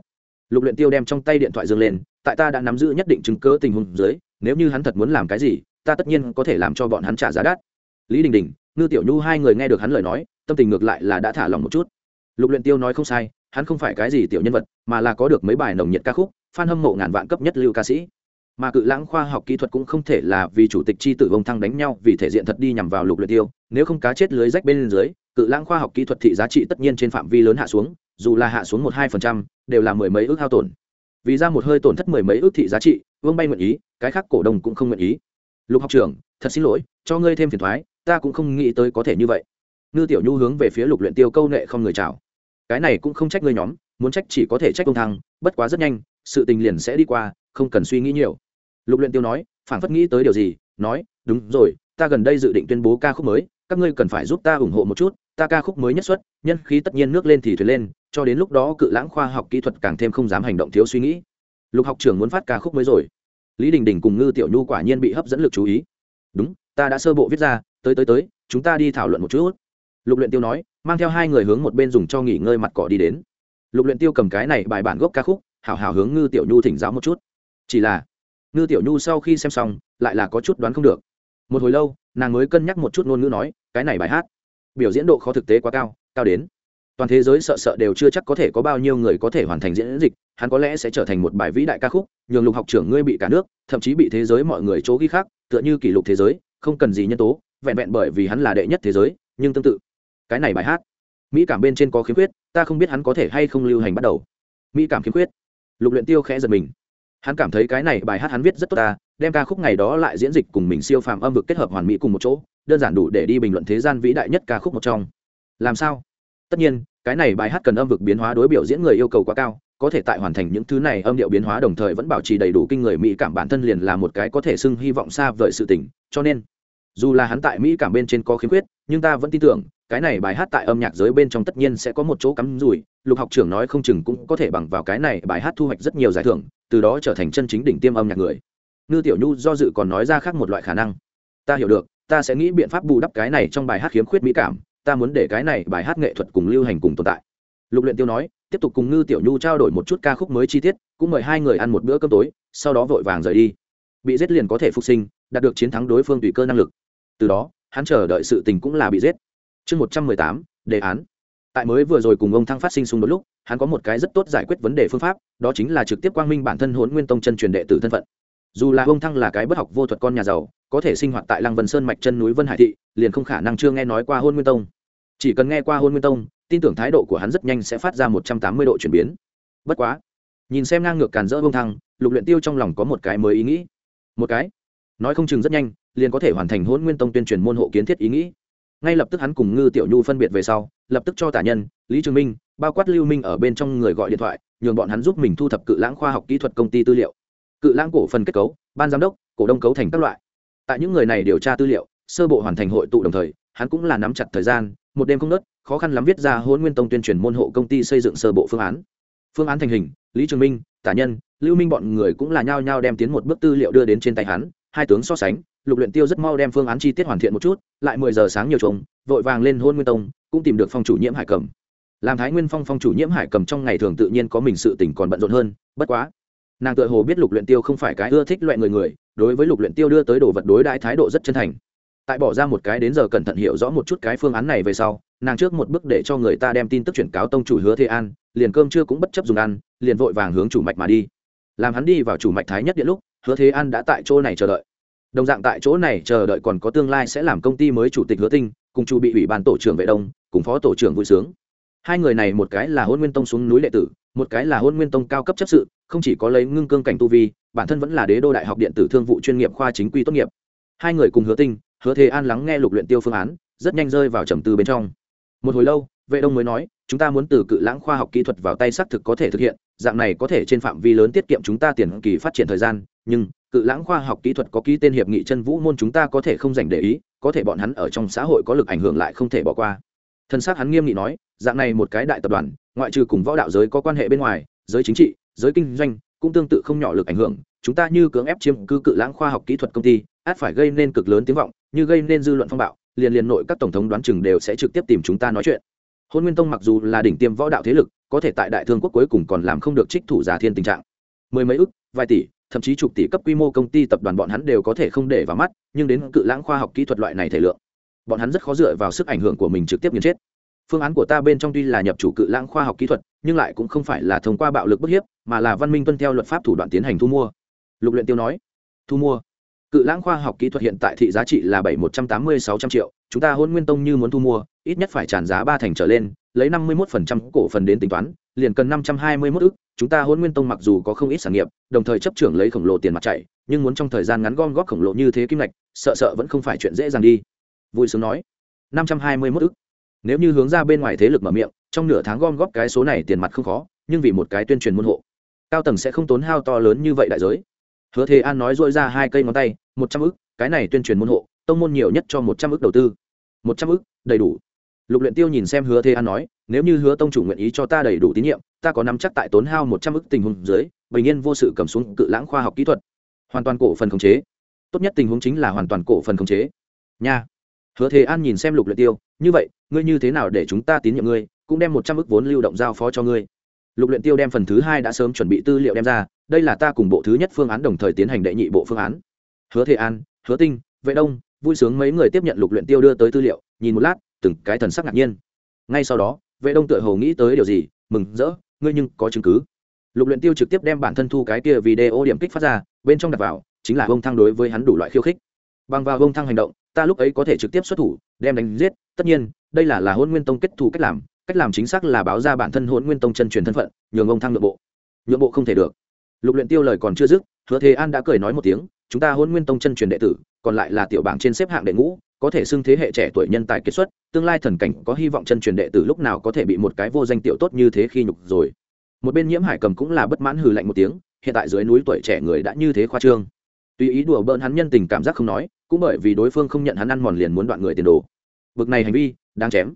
Lục luyện tiêu đem trong tay điện thoại dâng lên, tại ta đã nắm giữ nhất định chứng cứ tình huống dưới, nếu như hắn thật muốn làm cái gì, ta tất nhiên có thể làm cho bọn hắn trả giá đắt. Lý đình đình, ngư tiểu nhu hai người nghe được hắn lời nói, tâm tình ngược lại là đã thả lòng một chút. Lục luyện tiêu nói không sai, hắn không phải cái gì tiểu nhân vật, mà là có được mấy bài nồng nhiệt ca khúc, fan hâm mộ ngàn vạn cấp nhất lưu ca sĩ mà cự lãng khoa học kỹ thuật cũng không thể là vì chủ tịch chi tử vông thăng đánh nhau vì thể diện thật đi nhằm vào lục luyện tiêu. Nếu không cá chết lưới rách bên dưới, cự lãng khoa học kỹ thuật thị giá trị tất nhiên trên phạm vi lớn hạ xuống, dù là hạ xuống một hai phần trăm, đều là mười mấy ước hao tổn. Vì ra một hơi tổn thất mười mấy ước thị giá trị, vương bay nguyện ý, cái khác cổ đông cũng không nguyện ý. Lục học trưởng, thật xin lỗi, cho ngươi thêm phiền thoái, ta cũng không nghĩ tới có thể như vậy. Ngư tiểu nhu hướng về phía lục luyện tiêu câu nệ không người chào. Cái này cũng không trách ngươi nhóm, muốn trách chỉ có thể trách công thăng bất quá rất nhanh, sự tình liền sẽ đi qua, không cần suy nghĩ nhiều lục luyện tiêu nói, phảng phất nghĩ tới điều gì, nói, đúng rồi, ta gần đây dự định tuyên bố ca khúc mới, các ngươi cần phải giúp ta ủng hộ một chút, ta ca khúc mới nhất xuất, nhân khí tất nhiên nước lên thì thuyền lên, cho đến lúc đó cự lãng khoa học kỹ thuật càng thêm không dám hành động thiếu suy nghĩ. Lục học trưởng muốn phát ca khúc mới rồi. Lý đình đình cùng ngư tiểu nhu quả nhiên bị hấp dẫn lực chú ý. Đúng, ta đã sơ bộ viết ra, tới tới tới, chúng ta đi thảo luận một chút. Lục luyện tiêu nói, mang theo hai người hướng một bên dùng cho nghỉ ngơi mặt cỏ đi đến. Lục luyện tiêu cầm cái này bài bản gốc ca khúc, hảo hảo hướng ngư tiểu nhu thỉnh giáo một chút. Chỉ là ngư tiểu nhu sau khi xem xong, lại là có chút đoán không được. Một hồi lâu, nàng mới cân nhắc một chút ngôn ngữ nói, cái này bài hát, biểu diễn độ khó thực tế quá cao cao đến. Toàn thế giới sợ sợ đều chưa chắc có thể có bao nhiêu người có thể hoàn thành diễn dịch, hắn có lẽ sẽ trở thành một bài vĩ đại ca khúc, nhường lục học trưởng ngươi bị cả nước, thậm chí bị thế giới mọi người chỗ ghi khác tựa như kỷ lục thế giới, không cần gì nhân tố, vẹn vẹn bởi vì hắn là đệ nhất thế giới, nhưng tương tự. Cái này bài hát, mỹ cảm bên trên có khiếm khuyết, ta không biết hắn có thể hay không lưu hành bắt đầu. Mỹ cảm khiếm khuyết. Lục luyện tiêu khẽ giật mình hắn cảm thấy cái này bài hát hắn viết rất tốt ta, đem ca khúc ngày đó lại diễn dịch cùng mình siêu phàm âm vực kết hợp hoàn mỹ cùng một chỗ, đơn giản đủ để đi bình luận thế gian vĩ đại nhất ca khúc một trong. Làm sao? Tất nhiên, cái này bài hát cần âm vực biến hóa đối biểu diễn người yêu cầu quá cao, có thể tại hoàn thành những thứ này âm điệu biến hóa đồng thời vẫn bảo trì đầy đủ kinh người mỹ cảm bản thân liền là một cái có thể xưng hy vọng xa vời sự tình, cho nên, dù là hắn tại mỹ cảm bên trên có khiếm khuyết, nhưng ta vẫn tin tưởng, cái này bài hát tại âm nhạc giới bên trong tất nhiên sẽ có một chỗ cắm rủi, lục học trưởng nói không chừng cũng có thể bằng vào cái này bài hát thu hoạch rất nhiều giải thưởng từ đó trở thành chân chính đỉnh tiêm âm nhạc người. Ngư tiểu nhu do dự còn nói ra khác một loại khả năng. Ta hiểu được, ta sẽ nghĩ biện pháp bù đắp cái này trong bài hát khiếm khuyết mỹ cảm, ta muốn để cái này bài hát nghệ thuật cùng lưu hành cùng tồn tại. Lục luyện tiêu nói, tiếp tục cùng ngư tiểu nhu trao đổi một chút ca khúc mới chi tiết, cũng mời hai người ăn một bữa cơm tối, sau đó vội vàng rời đi. Bị giết liền có thể phục sinh, đạt được chiến thắng đối phương tùy cơ năng lực. Từ đó, hắn chờ đợi sự tình cũng là bị giết. Chương một trăm mười tám, đề án tại mới vừa rồi cùng ông thăng phát sinh xung đột lúc, hắn có một cái rất tốt giải quyết vấn đề phương pháp, đó chính là trực tiếp quang minh bản thân hốn nguyên tông chân truyền đệ tử thân phận. Dù là ông thăng là cái bất học vô thuật con nhà giàu, có thể sinh hoạt tại lăng vân sơn mạch chân núi vân hải thị, liền không khả năng chưa nghe nói qua hôn nguyên tông. Chỉ cần nghe qua hôn nguyên tông, tin tưởng thái độ của hắn rất nhanh sẽ phát ra một trăm tám mươi độ chuyển biến. Bất quá, nhìn xem ngang ngược càn rỡ ông thăng, lục luyện tiêu trong lòng có một cái mới ý nghĩ. Một cái? Nói không chừng rất nhanh, liền có thể hoàn thành hôn nguyên tông tuyên truyền môn hộ kiến thiết ý nghĩ ngay lập tức hắn cùng ngư tiểu nhu phân biệt về sau, lập tức cho tả nhân, lý trường minh, bao quát lưu minh ở bên trong người gọi điện thoại, nhường bọn hắn giúp mình thu thập cự lãng khoa học kỹ thuật công ty tư liệu. Cự lãng cổ phần kết cấu, ban giám đốc, cổ đông cấu thành các loại. Tại những người này điều tra tư liệu, sơ bộ hoàn thành hội tụ đồng thời, hắn cũng là nắm chặt thời gian, một đêm không nớt khó khăn lắm viết ra hôn nguyên tông tuyên truyền môn hộ công ty xây dựng sơ bộ phương án. Phương án thành hình, lý trường minh, tả nhân, lưu minh bọn người cũng là nhao nhao đem tiến một bước tư liệu đưa đến trên tay hắn, hai tướng so sánh lục luyện tiêu rất mau đem phương án chi tiết hoàn thiện một chút, lại mười giờ sáng nhiều trống vội vàng lên hôn nguyên tông, cũng tìm được phong chủ nhiễm hải cầm. Làm thái nguyên phong phong chủ nhiễm hải cầm trong ngày thường tự nhiên có mình sự tình còn bận rộn hơn, bất quá, nàng tựa hồ biết lục luyện tiêu không phải cái ưa thích loại người người, đối với lục luyện tiêu đưa tới đồ vật đối đãi thái độ rất chân thành. Tại bỏ ra một cái đến giờ cẩn thận hiểu rõ một chút cái phương án này về sau, nàng trước một bước để cho người ta đem tin tức chuyển cáo tông chủ hứa thế an, liền cơm chưa cũng bất chấp dùng ăn, liền vội vàng hướng chủ mạch mà đi. Làm hắn đi vào chủ mạch thái nhất điện lúc, hứa thế an đã tại chỗ này chờ đợi đồng dạng tại chỗ này chờ đợi còn có tương lai sẽ làm công ty mới chủ tịch hứa tinh, cùng chu bị ủy ban tổ trưởng vệ đông, cùng phó tổ trưởng vui sướng. Hai người này một cái là hôn nguyên tông xuống núi đệ tử, một cái là hôn nguyên tông cao cấp chấp sự, không chỉ có lấy ngưng cương cảnh tu vi, bản thân vẫn là đế đô đại học điện tử thương vụ chuyên nghiệp khoa chính quy tốt nghiệp. Hai người cùng hứa tinh, hứa thế an lắng nghe lục luyện tiêu phương án, rất nhanh rơi vào trầm tư bên trong. Một hồi lâu, vệ đông mới nói, chúng ta muốn từ cự lãng khoa học kỹ thuật vào tay xác thực có thể thực hiện, dạng này có thể trên phạm vi lớn tiết kiệm chúng ta tiền kỳ phát triển thời gian, nhưng cự lãng khoa học kỹ thuật có ký tên hiệp nghị chân vũ môn chúng ta có thể không dành để ý, có thể bọn hắn ở trong xã hội có lực ảnh hưởng lại không thể bỏ qua. Thân xác hắn nghiêm nghị nói, dạng này một cái đại tập đoàn, ngoại trừ cùng võ đạo giới có quan hệ bên ngoài, giới chính trị, giới kinh doanh cũng tương tự không nhỏ lực ảnh hưởng. Chúng ta như cưỡng ép chiếm cư cự lãng khoa học kỹ thuật công ty, át phải gây nên cực lớn tiếng vọng, như gây nên dư luận phong bạo, liền liền nội các tổng thống đoán chừng đều sẽ trực tiếp tìm chúng ta nói chuyện. Hôn nguyên tông mặc dù là đỉnh tiêm võ đạo thế lực, có thể tại đại thương quốc cuối cùng còn làm không được trích thủ giả thiên tình trạng. Mười mấy ức, vài tỷ thậm chí chục tỷ cấp quy mô công ty tập đoàn bọn hắn đều có thể không để vào mắt, nhưng đến cự lãng khoa học kỹ thuật loại này thể lượng, bọn hắn rất khó dựa vào sức ảnh hưởng của mình trực tiếp nghiền chết. Phương án của ta bên trong tuy là nhập chủ cự lãng khoa học kỹ thuật, nhưng lại cũng không phải là thông qua bạo lực bức hiếp, mà là văn minh tuân theo luật pháp thủ đoạn tiến hành thu mua. Lục luyện tiêu nói. Thu mua? Cự lãng khoa học kỹ thuật hiện tại thị giá trị là bảy một trăm tám mươi sáu trăm triệu, chúng ta hôn nguyên tông như muốn thu mua, ít nhất phải tràn giá ba thành trở lên, lấy năm mươi một phần trăm cổ phần đến tính toán, liền cần năm trăm hai mươi mốt ức, chúng ta hôn nguyên tông mặc dù có không ít sản nghiệp, đồng thời chấp trưởng lấy khổng lồ tiền mặt chạy, nhưng muốn trong thời gian ngắn gom góp khổng lồ như thế kim ngạch, sợ sợ vẫn không phải chuyện dễ dàng đi. Vui sướng nói, năm trăm hai mươi mốt ức. Nếu như hướng ra bên ngoài thế lực mở miệng, trong nửa tháng gom góp cái số này tiền mặt không khó, nhưng vì một cái tuyên truyền môn hộ, cao tầng sẽ không tốn hao to lớn như vậy đại giới hứa thế an nói dội ra hai cây ngón tay, một trăm ức, cái này tuyên truyền môn hộ, tông môn nhiều nhất cho một trăm ức đầu tư. Một trăm ức, đầy đủ. Lục luyện tiêu nhìn xem hứa thế an nói, nếu như hứa tông chủ nguyện ý cho ta đầy đủ tín nhiệm, ta có nắm chắc tại tốn hao một trăm ức tình huống dưới, bình yên vô sự cầm xuống cự lãng khoa học kỹ thuật. Hoàn toàn cổ phần khống chế. Tốt nhất tình huống chính là hoàn toàn cổ phần khống chế. Nha. Hứa thế an nhìn xem lục luyện tiêu, như vậy, ngươi như thế nào để chúng ta tín nhiệm ngươi, cũng đem một trăm ức vốn lưu động giao phó cho ngươi. Lục luyện tiêu đem phần thứ hai đã sớm chuẩn bị tư liệu đem ra đây là ta cùng bộ thứ nhất phương án đồng thời tiến hành đệ nhị bộ phương án. Hứa thế an, hứa tinh, vệ đông, vui sướng mấy người tiếp nhận lục luyện tiêu đưa tới tư liệu, nhìn một lát, từng cái thần sắc ngạc nhiên. Ngay sau đó, vệ đông tựa hồ nghĩ tới điều gì, mừng rỡ, ngươi nhưng có chứng cứ. Lục luyện tiêu trực tiếp đem bản thân thu cái kia video điểm kích phát ra, bên trong đặt vào, chính là ông thăng đối với hắn đủ loại khiêu khích. Bằng vào ông thăng hành động, ta lúc ấy có thể trực tiếp xuất thủ, đem đánh giết, tất nhiên, đây là là hôn nguyên tông kết thù cách làm cách làm chính xác là báo ra bản thân hôn nguyên tông chân truyền thân phận, nhường ông thăng nội bộ. Nhượng bộ không thể được lục luyện tiêu lời còn chưa dứt, hứa thế an đã cười nói một tiếng, chúng ta hôn nguyên tông chân truyền đệ tử, còn lại là tiểu bảng trên xếp hạng đệ ngũ, có thể xưng thế hệ trẻ tuổi nhân tài kết xuất, tương lai thần cảnh có hy vọng chân truyền đệ tử lúc nào có thể bị một cái vô danh tiểu tốt như thế khi nhục rồi. Một bên nhiễm hải cầm cũng là bất mãn hừ lạnh một tiếng, hiện tại dưới núi tuổi trẻ người đã như thế khoa trương. Tùy ý đùa bỡn hắn nhân tình cảm giác không nói, cũng bởi vì đối phương không nhận hắn ăn mòn liền muốn đoạn người tiền đồ. Bực này hành vi, đáng chém.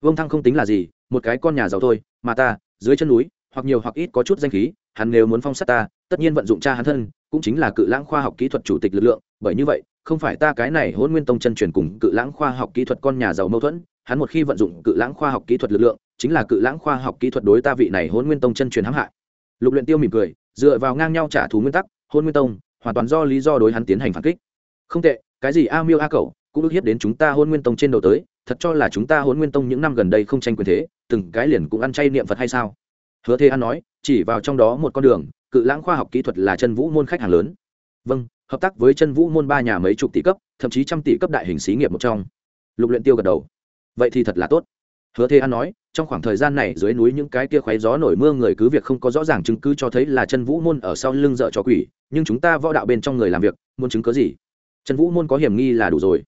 Vương thăng không tính là gì, một cái con nhà giàu thôi, mà ta, dưới chân núi hoặc nhiều hoặc ít có chút danh khí, hắn nếu muốn phong sát ta, tất nhiên vận dụng cha hắn thân, cũng chính là cự lãng khoa học kỹ thuật chủ tịch lực lượng. Bởi như vậy, không phải ta cái này hôn nguyên tông chân truyền cùng cự lãng khoa học kỹ thuật con nhà giàu mâu thuẫn, hắn một khi vận dụng cự lãng khoa học kỹ thuật lực lượng, chính là cự lãng khoa học kỹ thuật đối ta vị này hôn nguyên tông chân truyền hãm hại. Lục luyện tiêu mỉm cười, dựa vào ngang nhau trả thù nguyên tắc hôn nguyên tông, hoàn toàn do lý do đối hắn tiến hành phản kích. Không tệ, cái gì a miêu a cẩu cũng ức hiếp đến chúng ta hôn nguyên tông trên đầu tới, thật cho là chúng ta hôn nguyên tông những năm gần đây không tranh quyền thế, từng cái liền cũng ăn chay niệm phật hay sao? Hứa thế an nói, chỉ vào trong đó một con đường, cự lãng khoa học kỹ thuật là chân vũ môn khách hàng lớn. Vâng hợp tác với chân vũ môn ba nhà mấy chục tỷ cấp, thậm chí trăm tỷ cấp đại hình xí nghiệp một trong. Lục luyện tiêu gật đầu. Vậy thì thật là tốt. Hứa thế an nói, trong khoảng thời gian này dưới núi những cái kia khoáy gió nổi mưa người cứ việc không có rõ ràng chứng cứ cho thấy là chân vũ môn ở sau lưng dợ cho quỷ, nhưng chúng ta võ đạo bên trong người làm việc, muốn chứng cứ gì? Chân vũ môn có hiểm nghi là đủ rồi.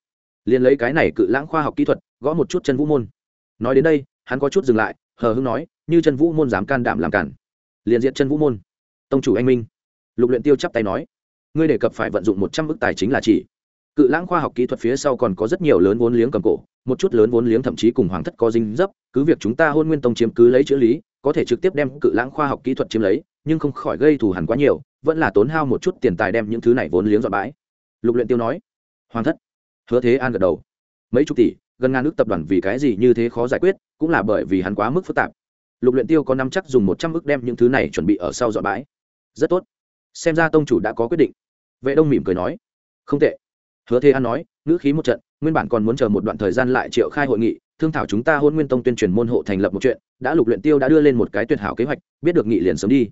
Liền lấy cái này cự lãng khoa học kỹ thuật, gõ một chút chân vũ môn. Nói đến đây, hắn có chút dừng lại hờ hững nói, như chân vũ môn dám can đảm làm cản. Liền diện chân vũ môn. Tông chủ anh minh. Lục luyện tiêu chắp tay nói, ngươi đề cập phải vận dụng một trăm ức tài chính là chỉ. Cự lãng khoa học kỹ thuật phía sau còn có rất nhiều lớn vốn liếng cầm cổ, một chút lớn vốn liếng thậm chí cùng hoàng thất có dinh dấp, cứ việc chúng ta hôn nguyên tông chiếm cứ lấy chữ lý, có thể trực tiếp đem cự lãng khoa học kỹ thuật chiếm lấy, nhưng không khỏi gây thù hằn quá nhiều, vẫn là tốn hao một chút tiền tài đem những thứ này vốn liếng dọn bãi. Lục luyện tiêu nói, hoàng thất. Hứa thế an gật đầu. Mấy chục tỷ gần ngàn nước tập đoàn vì cái gì như thế khó giải quyết, cũng là bởi vì hắn quá mức phức tạp. Lục luyện tiêu có năm chắc dùng một trăm ức đem những thứ này chuẩn bị ở sau dọn bãi. Rất tốt. Xem ra tông chủ đã có quyết định. Vệ đông mỉm cười nói. Không tệ. Hứa thế an nói, ngữ khí một trận, nguyên bản còn muốn chờ một đoạn thời gian lại triệu khai hội nghị, thương thảo chúng ta hôn nguyên tông tuyên truyền môn hộ thành lập một chuyện, đã lục luyện tiêu đã đưa lên một cái tuyệt hảo kế hoạch, biết được nghị liền sớm đi.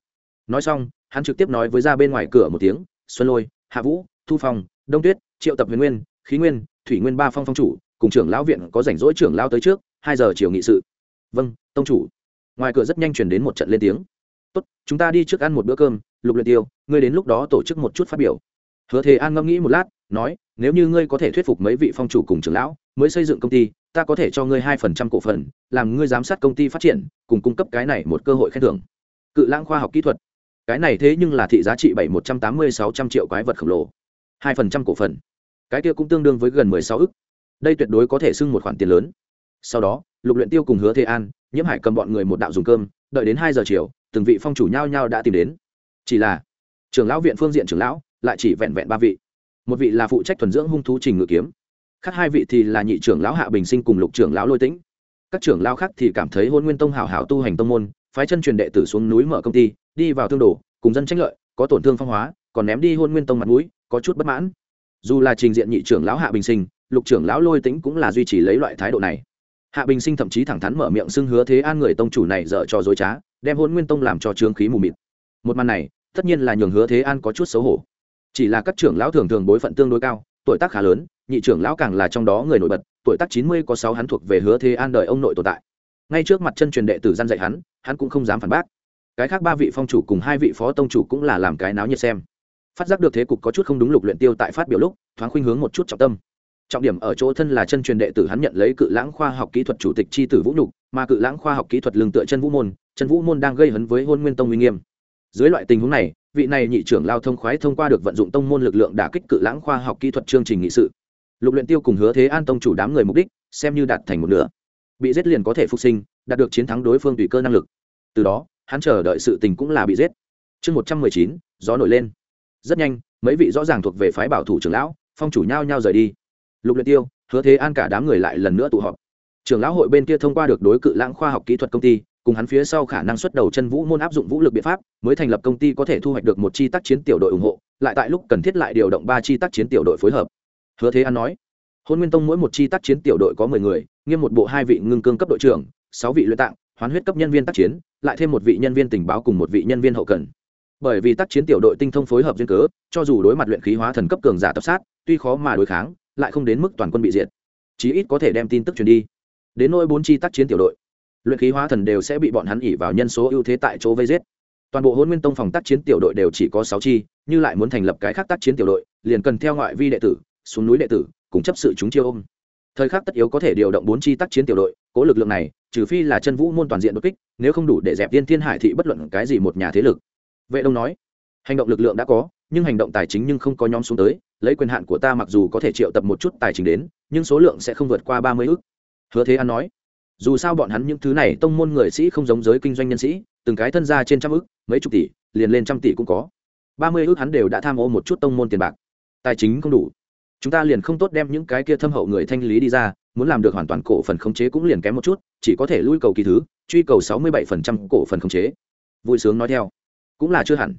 Nói xong, hắn trực tiếp nói với ra bên ngoài cửa một tiếng, xuân lôi, hạ vũ, thu phong, đông tuyết, triệu tập huyền nguyên, khí nguyên, thủy nguyên ba phong phong chủ cùng trưởng lão viện có rảnh rỗi trưởng lão tới trước, hai giờ chiều nghị sự. Vâng tông chủ. Ngoài cửa rất nhanh truyền đến một trận lên tiếng. Tốt, chúng ta đi trước ăn một bữa cơm, lục luyện tiêu, ngươi đến lúc đó tổ chức một chút phát biểu. Hứa thế an ngẫm nghĩ một lát, nói, nếu như ngươi có thể thuyết phục mấy vị phong chủ cùng trưởng lão, mới xây dựng công ty, ta có thể cho ngươi hai phần trăm cổ phần, làm ngươi giám sát công ty phát triển, cùng cung cấp cái này một cơ hội khen thưởng. Cự lãng khoa học kỹ thuật. Cái này thế nhưng là thị giá trị bảy một trăm tám mươi sáu trăm triệu quái vật khổng lồ. Hai phần trăm cổ phần. Cái kia cũng tương đương với gần mười sáu ức đây tuyệt đối có thể xưng một khoản tiền lớn. Sau đó, lục luyện tiêu cùng hứa thế an, nhiễm hải cầm bọn người một đạo dùng cơm, đợi đến hai giờ chiều, từng vị phong chủ nhau nhau đã tìm đến. Chỉ là, trưởng lão viện phương diện trưởng lão, lại chỉ vẹn vẹn ba vị. Một vị là phụ trách thuần dưỡng hung thú trình ngự kiếm, khác hai vị thì là nhị trưởng lão hạ bình sinh cùng lục trưởng lão lôi tĩnh. Các trưởng lão khác thì cảm thấy hôn nguyên tông hảo hảo tu hành tông môn, phái chân truyền đệ tử xuống núi mở công ty, đi vào thương đồ, cùng dân tranh lợi, có tổn thương phong hóa, còn ném đi hôn nguyên tông mặt mũi, có chút bất mãn. Dù là trình diện nhị trưởng lão hạ bình sinh lục trưởng lão lôi tĩnh cũng là duy trì lấy loại thái độ này. Hạ bình sinh thậm chí thẳng thắn mở miệng xưng hứa thế an người tông chủ này dở cho dối trá, đem hôn nguyên tông làm cho trương khí mù mịt. Một màn này, tất nhiên là nhường hứa thế an có chút xấu hổ. Chỉ là các trưởng lão thường thường bối phận tương đối cao, tuổi tác khá lớn, nhị trưởng lão càng là trong đó người nổi bật, tuổi tác chín mươi có sáu hắn thuộc về hứa thế an đời ông nội tồn tại. Ngay trước mặt chân truyền đệ tử gian dạy hắn hắn cũng không dám phản bác. Cái khác ba vị phong chủ cùng hai vị phó tông chủ cũng là làm cái náo nhiệt xem. Phát giác được thế cục có chút không đúng lục luyện tiêu tại phát biểu lúc, thoáng khuynh hướng một chút trọng tâm trọng điểm ở chỗ thân là chân truyền đệ tử hắn nhận lấy cự lãng khoa học kỹ thuật chủ tịch chi tử vũ nhục, mà cự lãng khoa học kỹ thuật lương tựa chân vũ môn, chân vũ môn đang gây hấn với hôn nguyên tông uy nghiêm. Dưới loại tình huống này, vị này nhị trưởng lao thông khoái thông qua được vận dụng tông môn lực lượng đả kích cự lãng khoa học kỹ thuật chương trình nghị sự. Lục luyện tiêu cùng hứa thế an tông chủ đám người mục đích, xem như đạt thành một nửa. Bị giết liền có thể phục sinh, đạt được chiến thắng đối phương tùy cơ năng lực. Từ đó, hắn chờ đợi sự tình cũng là bị giết. Chương một trăm mười chín, gió nổi lên. Rất nhanh, mấy vị rõ ràng thuộc về phái bảo thủ trưởng lão, phong chủ nhau nhau rời đi lục luyện tiêu, hứa thế an cả đám người lại lần nữa tụ họp. Trưởng lão hội bên kia thông qua được đối cự lãng khoa học kỹ thuật công ty, cùng hắn phía sau khả năng xuất đầu chân vũ môn áp dụng vũ lực biện pháp, mới thành lập công ty có thể thu hoạch được một chi tác chiến tiểu đội ủng hộ, lại tại lúc cần thiết lại điều động ba chi tác chiến tiểu đội phối hợp. Hứa thế an nói, hôn nguyên tông mỗi một chi tác chiến tiểu đội có mười người, nghiêm một bộ hai vị ngưng cương cấp đội trưởng, sáu vị luyện tạng, hoán huyết cấp nhân viên tác chiến, lại thêm một vị nhân viên tình báo cùng một vị nhân viên hậu cần. Bởi vì tác chiến tiểu đội tinh thông phối hợp duyên cớ, cho dù đối mặt luyện khí hóa thần cấp cường giả tập sát, tuy khó mà đối kháng lại không đến mức toàn quân bị diệt. Chí ít có thể đem tin tức truyền đi. Đến nỗi bốn chi tác chiến tiểu đội, luyện khí hóa thần đều sẽ bị bọn hắn ỉ vào nhân số ưu thế tại chỗ vây giết. Toàn bộ hôn nguyên tông phòng tác chiến tiểu đội đều chỉ có sáu chi, như lại muốn thành lập cái khác tác chiến tiểu đội, liền cần theo ngoại vi đệ tử, xuống núi đệ tử, cùng chấp sự chúng chiêu ôm. Thời khắc tất yếu có thể điều động bốn chi tác chiến tiểu đội, cố lực lượng này, trừ phi là chân vũ môn toàn diện đột kích, nếu không đủ để dẹp viên thiên hải thị bất luận cái gì một nhà thế lực. Vệ đông nói, hành động lực lượng đã có nhưng hành động tài chính nhưng không có nhóm xuống tới, lấy quyền hạn của ta mặc dù có thể triệu tập một chút tài chính đến, nhưng số lượng sẽ không vượt qua ba mươi ước. Hứa thế an nói. Dù sao bọn hắn những thứ này tông môn người sĩ không giống giới kinh doanh nhân sĩ, từng cái thân ra trên trăm ước, mấy chục tỷ, liền lên trăm tỷ cũng có. Ba mươi ước hắn đều đã tham ô một chút tông môn tiền bạc. Tài chính không đủ. Chúng ta liền không tốt đem những cái kia thâm hậu người thanh lý đi ra, muốn làm được hoàn toàn cổ phần khống chế cũng liền kém một chút, chỉ có thể lui cầu kỳ thứ, truy cầu sáu mươi bảy phần trăm cổ phần khống chế. Vui sướng nói theo. Cũng là chưa hẳn.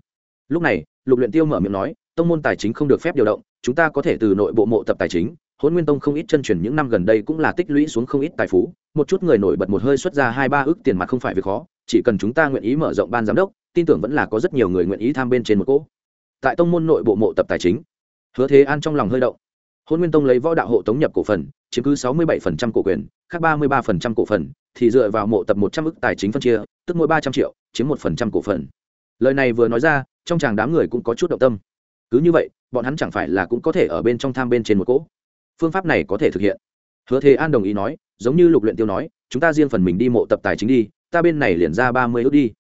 Lúc này lục luyện tiêu mở miệng nói, tông môn tài chính không được phép điều động, chúng ta có thể từ nội bộ mộ tập tài chính. Hôn nguyên tông không ít chân truyền những năm gần đây cũng là tích lũy xuống không ít tài phú. Một chút người nổi bật một hơi xuất ra hai ba ước tiền mặt không phải việc khó, chỉ cần chúng ta nguyện ý mở rộng ban giám đốc, tin tưởng vẫn là có rất nhiều người nguyện ý tham bên trên một cỗ. Tại tông môn nội bộ mộ tập tài chính, hứa thế an trong lòng hơi động. Hôn nguyên tông lấy võ đạo hộ tống nhập cổ phần, chiếm cứ sáu mươi bảy cổ quyền, khác ba mươi ba cổ phần, thì dựa vào mộ tập một trăm ước tài chính phân chia, tức mỗi ba trăm triệu, chiếm một phần trăm cổ phần lời này vừa nói ra, trong chàng đám người cũng có chút động tâm. Cứ như vậy, bọn hắn chẳng phải là cũng có thể ở bên trong tham bên trên một cỗ. Phương pháp này có thể thực hiện. Hứa thế an đồng ý nói, giống như lục luyện tiêu nói, chúng ta riêng phần mình đi mộ tập tài chính đi, ta bên này liền ra ba mươi ước đi.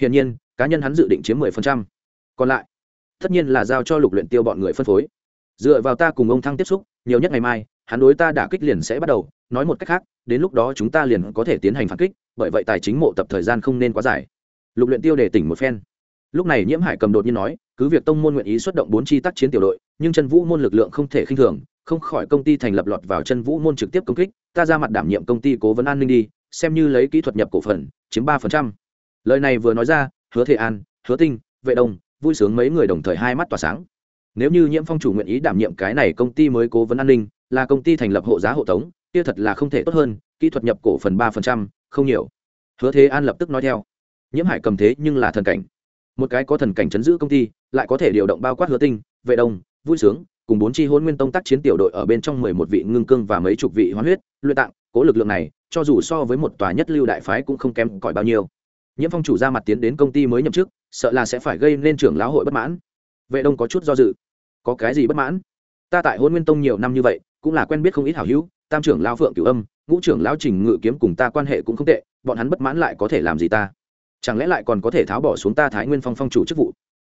Hiển nhiên, cá nhân hắn dự định chiếm mười phần trăm. Còn lại, tất nhiên là giao cho lục luyện tiêu bọn người phân phối. Dựa vào ta cùng ông thăng tiếp xúc, nhiều nhất ngày mai, hắn đối ta đã kích liền sẽ bắt đầu. Nói một cách khác, đến lúc đó chúng ta liền có thể tiến hành phản kích, bởi vậy tài chính mộ tập thời gian không nên quá dài. Lục luyện tiêu để tỉnh một phen lúc này nhiễm hải cầm đột nhiên nói, cứ việc tông môn nguyện ý xuất động bốn chi tác chiến tiểu đội, nhưng chân vũ môn lực lượng không thể khinh thường, không khỏi công ty thành lập lọt vào chân vũ môn trực tiếp công kích, ta ra mặt đảm nhiệm công ty cố vấn an ninh đi, xem như lấy kỹ thuật nhập cổ phần, chiếm ba phần trăm. Lời này vừa nói ra, hứa thế an, hứa tinh, vệ đông, vui sướng mấy người đồng thời hai mắt tỏa sáng. Nếu như nhiễm phong chủ nguyện ý đảm nhiệm cái này công ty mới cố vấn an ninh, là công ty thành lập hộ giá hộ tống, kia thật là không thể tốt hơn, kỹ thuật nhập cổ phần ba phần trăm, không nhiều. Hứa thế an lập tức nói theo. Nhiễm hải cầm thế nhưng là thần cảnh một cái có thần cảnh chấn giữ công ty, lại có thể điều động bao quát hứa tinh, vệ đông, vui sướng, cùng bốn chi hôn nguyên tông tác chiến tiểu đội ở bên trong mười một vị ngưng cương và mấy chục vị hoán huyết, luyện tạng, cố lực lượng này, cho dù so với một tòa nhất lưu đại phái cũng không kém cỏi bao nhiêu. Nhiễm phong chủ ra mặt tiến đến công ty mới nhậm chức, sợ là sẽ phải gây nên trưởng lão hội bất mãn. Vệ đông có chút do dự. Có cái gì bất mãn? Ta tại hôn nguyên tông nhiều năm như vậy, cũng là quen biết không ít hảo hữu, tam trưởng lao phượng cửu âm, ngũ trưởng lao trình ngự kiếm cùng ta quan hệ cũng không tệ, bọn hắn bất mãn lại có thể làm gì ta? Chẳng lẽ lại còn có thể tháo bỏ xuống ta thái nguyên phong phong chủ chức vụ?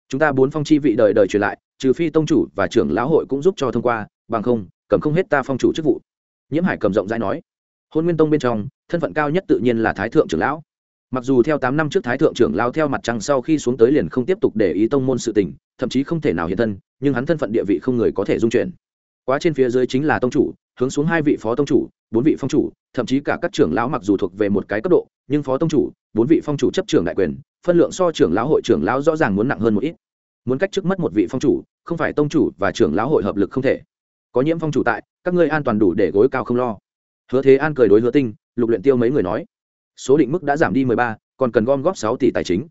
Chúng ta bốn phong chi vị đời đời truyền lại, trừ phi tông chủ và trưởng lão hội cũng giúp cho thông qua, bằng không, cầm không hết ta phong chủ chức vụ. Nhiễm hải cầm rộng rãi nói. Hôn nguyên tông bên trong, thân phận cao nhất tự nhiên là thái thượng trưởng lão. Mặc dù theo tám năm trước thái thượng trưởng lao theo mặt trăng sau khi xuống tới liền không tiếp tục để ý tông môn sự tình, thậm chí không thể nào hiện thân, nhưng hắn thân phận địa vị không người có thể dung chuyển. Quá trên phía dưới chính là tông chủ, hướng xuống hai vị phó tông chủ, bốn vị phong chủ, thậm chí cả các trưởng lão mặc dù thuộc về một cái cấp độ nhưng phó tông chủ, bốn vị phong chủ chấp trưởng đại quyền, phân lượng so trưởng lão hội trưởng lão rõ ràng muốn nặng hơn một ít. Muốn cách trước mất một vị phong chủ, không phải tông chủ và trưởng lão hội hợp lực không thể. Có nhiễm phong chủ tại, các ngươi an toàn đủ để gối cao không lo. Hứa thế an cười đối hứa tinh, lục luyện tiêu mấy người nói, số định mức đã giảm đi mười ba, còn cần gom góp sáu tỷ tài chính.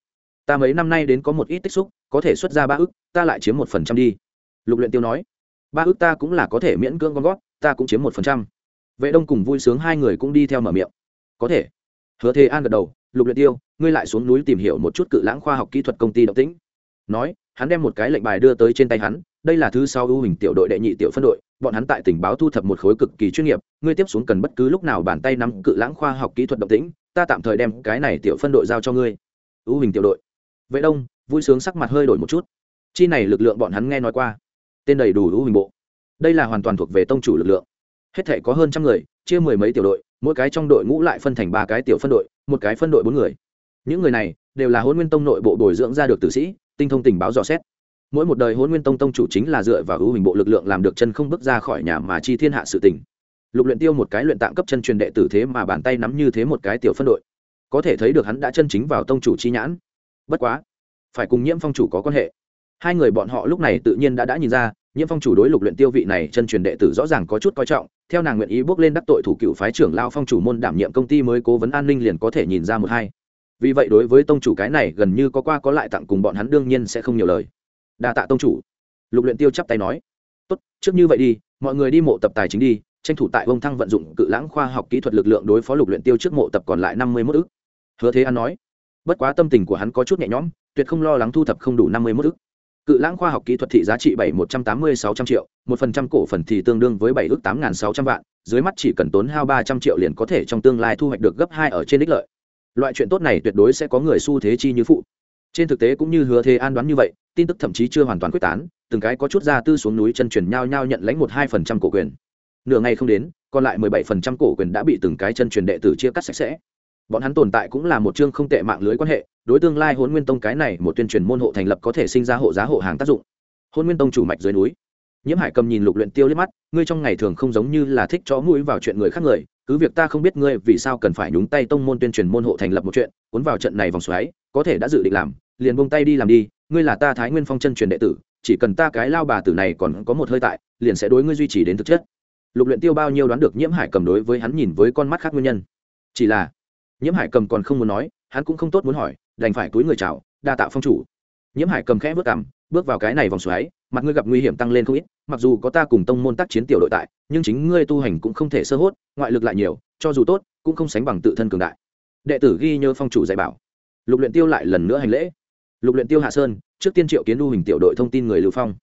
Ta mấy năm nay đến có một ít tích xúc, có thể xuất ra ba ước ta lại chiếm một phần trăm đi. Lục luyện tiêu nói, ba ước ta cũng là có thể miễn cưỡng gom góp, ta cũng chiếm một phần trăm. Vệ đông cùng vui sướng hai người cũng đi theo mở miệng. Có thể hứa thế an gật đầu, lục luyện tiêu, ngươi lại xuống núi tìm hiểu một chút cự lãng khoa học kỹ thuật công ty động tĩnh. Nói, hắn đem một cái lệnh bài đưa tới trên tay hắn, đây là thứ sau ưu hình tiểu đội đệ nhị tiểu phân đội, bọn hắn tại tình báo thu thập một khối cực kỳ chuyên nghiệp, ngươi tiếp xuống cần bất cứ lúc nào bàn tay nắm cự lãng khoa học kỹ thuật động tĩnh, ta tạm thời đem cái này tiểu phân đội giao cho ngươi. Ưu hình tiểu đội. Vệ đông, vui sướng sắc mặt hơi đổi một chút. Chi này lực lượng bọn hắn nghe nói qua. Tên đầy đủ ưu hình bộ. Đây là hoàn toàn thuộc về tông chủ lực lượng hết thể có hơn trăm người, chia mười mấy tiểu đội, mỗi cái trong đội ngũ lại phân thành ba cái tiểu phân đội, một cái phân đội bốn người. Những người này đều là hôn nguyên tông nội bộ bồi dưỡng ra được tử sĩ, tinh thông tình báo dò xét. Mỗi một đời hôn nguyên tông tông chủ chính là dựa vào hữu hình bộ lực lượng làm được chân không bước ra khỏi nhà mà chi thiên hạ sự tình. Lục luyện tiêu một cái luyện tạng cấp chân truyền đệ tử thế mà bàn tay nắm như thế một cái tiểu phân đội. Có thể thấy được hắn đã chân chính vào tông chủ chi nhãn. Bất quá, phải cùng nhiễm phong chủ có quan hệ. Hai người bọn họ lúc này tự nhiên đã đã nhìn ra, nhiễm phong chủ đối lục luyện tiêu vị này chân truyền đệ tử rõ ràng có chút coi trọng theo nàng nguyện ý bước lên đắc tội thủ cựu phái trưởng lao phong chủ môn đảm nhiệm công ty mới cố vấn an ninh liền có thể nhìn ra một hai. Vì vậy đối với tông chủ cái này gần như có qua có lại tặng cùng bọn hắn đương nhiên sẽ không nhiều lời. Đa tạ tông chủ. Lục luyện tiêu chắp tay nói. Tốt, trước như vậy đi, mọi người đi mộ tập tài chính đi, tranh thủ tại vông thăng vận dụng cự lãng khoa học kỹ thuật lực lượng đối phó lục luyện tiêu trước mộ tập còn lại năm mươi mốt ức. Hứa thế an nói. Bất quá tâm tình của hắn có chút nhẹ nhõm, tuyệt không lo lắng thu thập không đủ năm mươi mốt ức cự lãng khoa học kỹ thuật thị giá trị bảy một trăm tám mươi sáu trăm triệu, một phần trăm cổ phần thì tương đương với bảy ước tám n sáu trăm vạn, dưới mắt chỉ cần tốn hao ba trăm triệu liền có thể trong tương lai thu hoạch được gấp hai ở trên đích lợi. Loại chuyện tốt này tuyệt đối sẽ có người xu thế chi như phụ. Trên thực tế cũng như hứa thế an đoán như vậy, tin tức thậm chí chưa hoàn toàn quyết tán, từng cái có chút ra tư xuống núi chân truyền nhau nhau nhận lãnh một hai phần trăm cổ quyền. Nửa ngày không đến, còn lại mười bảy phần trăm cổ quyền đã bị từng cái chân truyền đệ tử chia cắt sạch sẽ. Bọn hắn tồn tại cũng là một chương không tệ mạng lưới quan hệ đối tương lai hôn nguyên tông cái này một tuyên truyền môn hộ thành lập có thể sinh ra hộ giá hộ hàng tác dụng. Hôn nguyên tông chủ mạch dưới núi. Nhiễm hải cầm nhìn lục luyện tiêu liếc mắt, ngươi trong ngày thường không giống như là thích chó mũi vào chuyện người khác người, cứ việc ta không biết ngươi vì sao cần phải nhúng tay tông môn tuyên truyền môn hộ thành lập một chuyện, cuốn vào trận này vòng xoáy, có thể đã dự định làm, liền buông tay đi làm đi, ngươi là ta thái nguyên phong chân truyền đệ tử, chỉ cần ta cái lao bà tử này còn có một hơi tại, liền sẽ đối ngươi duy trì đến thực chất. Lục luyện tiêu bao nhiêu đoán được nhiễm hải cầm đối với hắn nhìn với con mắt khác nguyên nhân. Chỉ là, nhiễm hải cầm còn không muốn nói, hắn cũng không tốt muốn hỏi đành phải túi người chào, đa tạo phong chủ. Nhiễm hải cầm khẽ vớt cảm bước vào cái này vòng xoáy, mặt ngươi gặp nguy hiểm tăng lên không ít, mặc dù có ta cùng tông môn tác chiến tiểu đội tại, nhưng chính ngươi tu hành cũng không thể sơ hốt, ngoại lực lại nhiều, cho dù tốt, cũng không sánh bằng tự thân cường đại. Đệ tử ghi nhớ phong chủ dạy bảo. Lục luyện tiêu lại lần nữa hành lễ. Lục luyện tiêu hạ sơn, trước tiên triệu kiến lưu hình tiểu đội thông tin người lưu phong.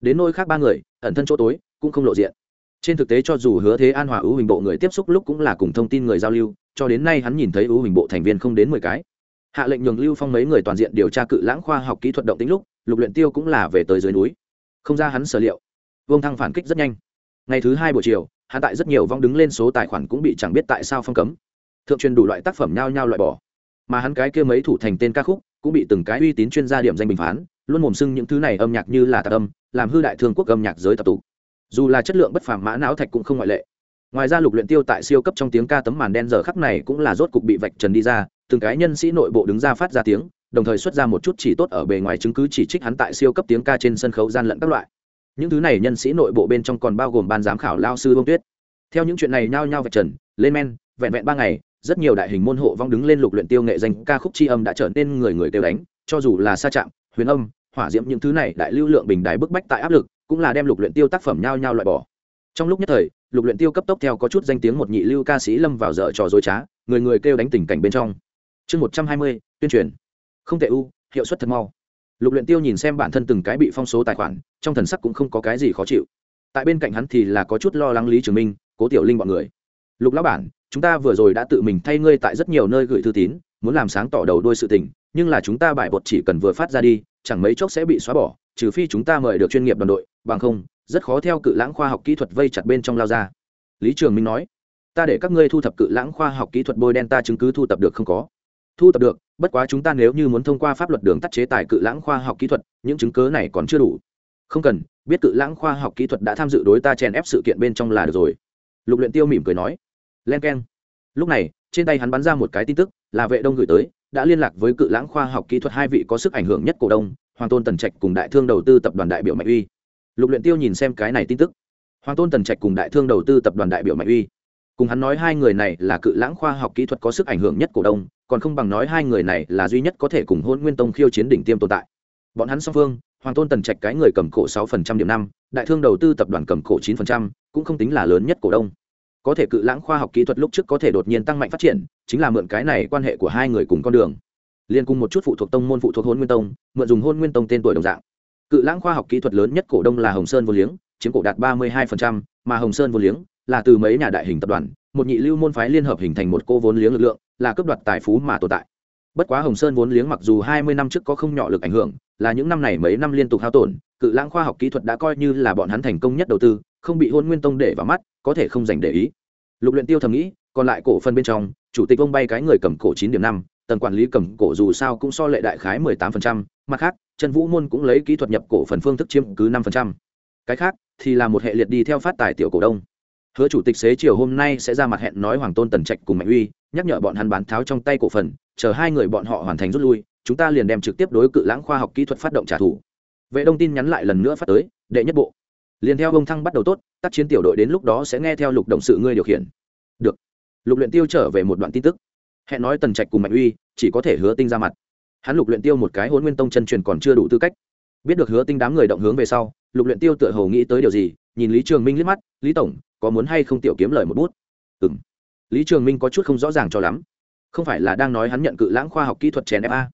Đến nơi khác ba người, ẩn thân chỗ tối, cũng không lộ diện. Trên thực tế cho dù hứa thế an hòa ưu hình bộ người tiếp xúc lúc cũng là cùng thông tin người giao lưu, cho đến nay hắn nhìn thấy ưu hình bộ thành viên không đến mười cái hạ lệnh nhường lưu phong mấy người toàn diện điều tra cự lãng khoa học kỹ thuật động tính lúc, lục luyện tiêu cũng là về tới dưới núi. Không ra hắn sở liệu. Vương thăng phản kích rất nhanh. Ngày thứ hai buổi chiều hạ tại rất nhiều vong đứng lên số tài khoản cũng bị chẳng biết tại sao phong cấm. Thượng truyền đủ loại tác phẩm nhau nhau loại bỏ. Mà hắn cái kia mấy thủ thành tên ca khúc cũng bị từng cái uy tín chuyên gia điểm danh bình phán, luôn mồm sưng những thứ này âm nhạc như là tạc âm, làm hư đại thương quốc âm nhạc giới tập tụ. Dù là chất lượng bất phàm, mã não thạch cũng không ngoại lệ. Ngoài ra lục luyện tiêu tại siêu cấp trong tiếng ca tấm màn đen giờ khắc này cũng là rốt cục bị vạch trần đi ra từng cái nhân sĩ nội bộ đứng ra phát ra tiếng, đồng thời xuất ra một chút chỉ tốt ở bề ngoài chứng cứ chỉ trích hắn tại siêu cấp tiếng ca trên sân khấu gian lận các loại. Những thứ này nhân sĩ nội bộ bên trong còn bao gồm ban giám khảo lao sư bông tuyết. Theo những chuyện này nhao nhao vạch trần, lên men, vẹn vẹn ba ngày, rất nhiều đại hình môn hộ vong đứng lên lục luyện tiêu nghệ danh ca khúc tri âm đã trở nên người người tiêu đánh, cho dù là xa chạm huyền âm, hỏa diễm những thứ này đại lưu lượng bình đài bức bách tại áp lực, cũng là đem lục luyện tiêu tác phẩm nhao nhao loại bỏ. Trong lúc nhất thời, lục luyện tiêu cấp tốc theo có chút danh tiếng một nhị lưu ca sĩ lâm vào dở trò dối trá, người người kêu đánh tình cảnh bên trong chương một trăm hai mươi, tuyên truyền. Không tệ u, hiệu suất thật mau. Lục luyện tiêu nhìn xem bản thân từng cái bị phong số tài khoản, trong thần sắc cũng không có cái gì khó chịu. Tại bên cạnh hắn thì là có chút lo lắng lý trường minh, cố tiểu linh bọn người. Lục lão bản, chúng ta vừa rồi đã tự mình thay ngươi tại rất nhiều nơi gửi thư tín, muốn làm sáng tỏ đầu đuôi sự tình, nhưng là chúng ta bại bột chỉ cần vừa phát ra đi, chẳng mấy chốc sẽ bị xóa bỏ, trừ phi chúng ta mời được chuyên nghiệp đoàn đội, bằng không, rất khó theo cự lãng khoa học kỹ thuật vây chặt bên trong lao ra. Lý trường minh nói, ta để các ngươi thu thập cự lãng khoa học kỹ thuật bôi đen ta chứng cứ thu thập được không có thu thập được, bất quá chúng ta nếu như muốn thông qua pháp luật đường tắt chế tài cự lãng khoa học kỹ thuật, những chứng cớ này còn chưa đủ. Không cần, biết cự lãng khoa học kỹ thuật đã tham dự đối ta chèn ép sự kiện bên trong là được rồi. Lục luyện tiêu mỉm cười nói. Len keng. Lúc này, trên tay hắn bắn ra một cái tin tức, là vệ đông gửi tới, đã liên lạc với cự lãng khoa học kỹ thuật hai vị có sức ảnh hưởng nhất cổ đông, hoàng tôn tần trạch cùng đại thương đầu tư tập đoàn đại biểu mạnh uy. Lục luyện tiêu nhìn xem cái này tin tức. Hoàng tôn tần trạch cùng đại thương đầu tư tập đoàn đại biểu mạnh uy cùng hắn nói hai người này là cự lãng khoa học kỹ thuật có sức ảnh hưởng nhất cổ đông, còn không bằng nói hai người này là duy nhất có thể cùng hôn nguyên tông khiêu chiến đỉnh tiêm tồn tại. Bọn hắn song phương, hoàng tôn tần trạch cái người cầm cổ sáu phần trăm điểm năm, đại thương đầu tư tập đoàn cầm cổ chín phần trăm, cũng không tính là lớn nhất cổ đông. Có thể cự lãng khoa học kỹ thuật lúc trước có thể đột nhiên tăng mạnh phát triển, chính là mượn cái này quan hệ của hai người cùng con đường. Liên cùng một chút phụ thuộc tông môn phụ thuộc hôn nguyên tông, mượn dùng hôn nguyên tông tên tuổi đồng dạng. Cự lãng khoa học kỹ thuật lớn nhất cổ đông là hồng sơn vô liếng, chiếm cổ đạt ba mươi hai mà hồng sơn vô liếng là từ mấy nhà đại hình tập đoàn, một nhị lưu môn phái liên hợp hình thành một cô vốn liếng lực lượng, là cấp đoạt tài phú mà tồn tại. Bất quá hồng sơn vốn liếng mặc dù hai mươi năm trước có không nhỏ lực ảnh hưởng, là những năm này mấy năm liên tục hao tổn, cự lãng khoa học kỹ thuật đã coi như là bọn hắn thành công nhất đầu tư, không bị hôn nguyên tông để vào mắt, có thể không dành để ý. Lục luyện tiêu thầm nghĩ, còn lại cổ phần bên trong, chủ tịch ông bay cái người cầm cổ chín điểm năm, tầng quản lý cầm cổ dù sao cũng so lệ đại khái mười tám phần trăm, mặt khác, trần vũ môn cũng lấy kỹ thuật nhập cổ phần phương thức chiếm cứ năm phần trăm. Cái khác thì là một hệ liệt đi theo phát tài tiểu cổ đông hứa chủ tịch xế chiều hôm nay sẽ ra mặt hẹn nói hoàng tôn tần trạch cùng mạnh uy, nhắc nhở bọn hắn bán tháo trong tay cổ phần, chờ hai người bọn họ hoàn thành rút lui, chúng ta liền đem trực tiếp đối cự lãng khoa học kỹ thuật phát động trả thù. Vệ đông tin nhắn lại lần nữa phát tới, đệ nhất bộ. Liền theo ông thăng bắt đầu tốt, tác chiến tiểu đội đến lúc đó sẽ nghe theo lục động sự ngươi điều khiển. Được. Lục luyện tiêu trở về một đoạn tin tức. Hẹn nói tần trạch cùng mạnh uy, chỉ có thể hứa tinh ra mặt. Hắn lục luyện tiêu một cái hôn nguyên tông chân truyền còn chưa đủ tư cách. Biết được hứa tinh đám người động hướng về sau, lục luyện tiêu tựa hồ nghĩ tới điều gì, nhìn lý trường minh liếc mắt, lý tổng có muốn hay không tiểu kiếm lời một bút? Ừm. Lý trường minh có chút không rõ ràng cho lắm. Không phải là đang nói hắn nhận cự lãng khoa học kỹ thuật chèn fa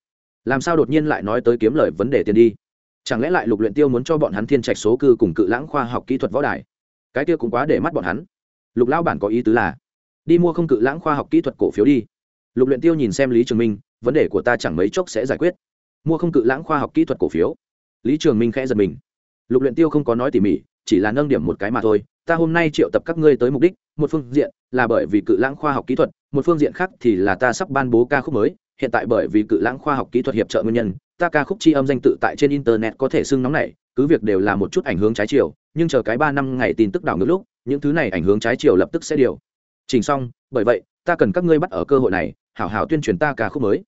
làm sao đột nhiên lại nói tới kiếm lời vấn đề tiền đi? Chẳng lẽ lại lục luyện tiêu muốn cho bọn hắn thiên trạch số cư cùng cự lãng khoa học kỹ thuật võ đài? Cái kia cũng quá để mắt bọn hắn. Lục lão bản có ý tứ là, đi mua không cự lãng khoa học kỹ thuật cổ phiếu đi. Lục luyện tiêu nhìn xem lý trường minh, vấn đề của ta chẳng mấy chốc sẽ giải quyết. Mua không cự lãng khoa học kỹ thuật cổ phiếu. Lý trường minh khẽ giật mình. Lục luyện tiêu không có nói tỉ mỉ, chỉ là nâng điểm một cái mà thôi ta hôm nay triệu tập các ngươi tới mục đích, một phương diện là bởi vì cự lãng khoa học kỹ thuật, một phương diện khác thì là ta sắp ban bố ca khúc mới, hiện tại bởi vì cự lãng khoa học kỹ thuật hiệp trợ nguyên nhân, ta ca khúc tri âm danh tự tại trên internet có thể xưng nóng này cứ việc đều là một chút ảnh hướng trái chiều, nhưng chờ cái ba năm ngày tin tức đảo ngược lúc, những thứ này ảnh hướng trái chiều lập tức sẽ điều. Chỉnh xong, bởi vậy, ta cần các ngươi bắt ở cơ hội này, hảo hảo tuyên truyền ta ca khúc mới.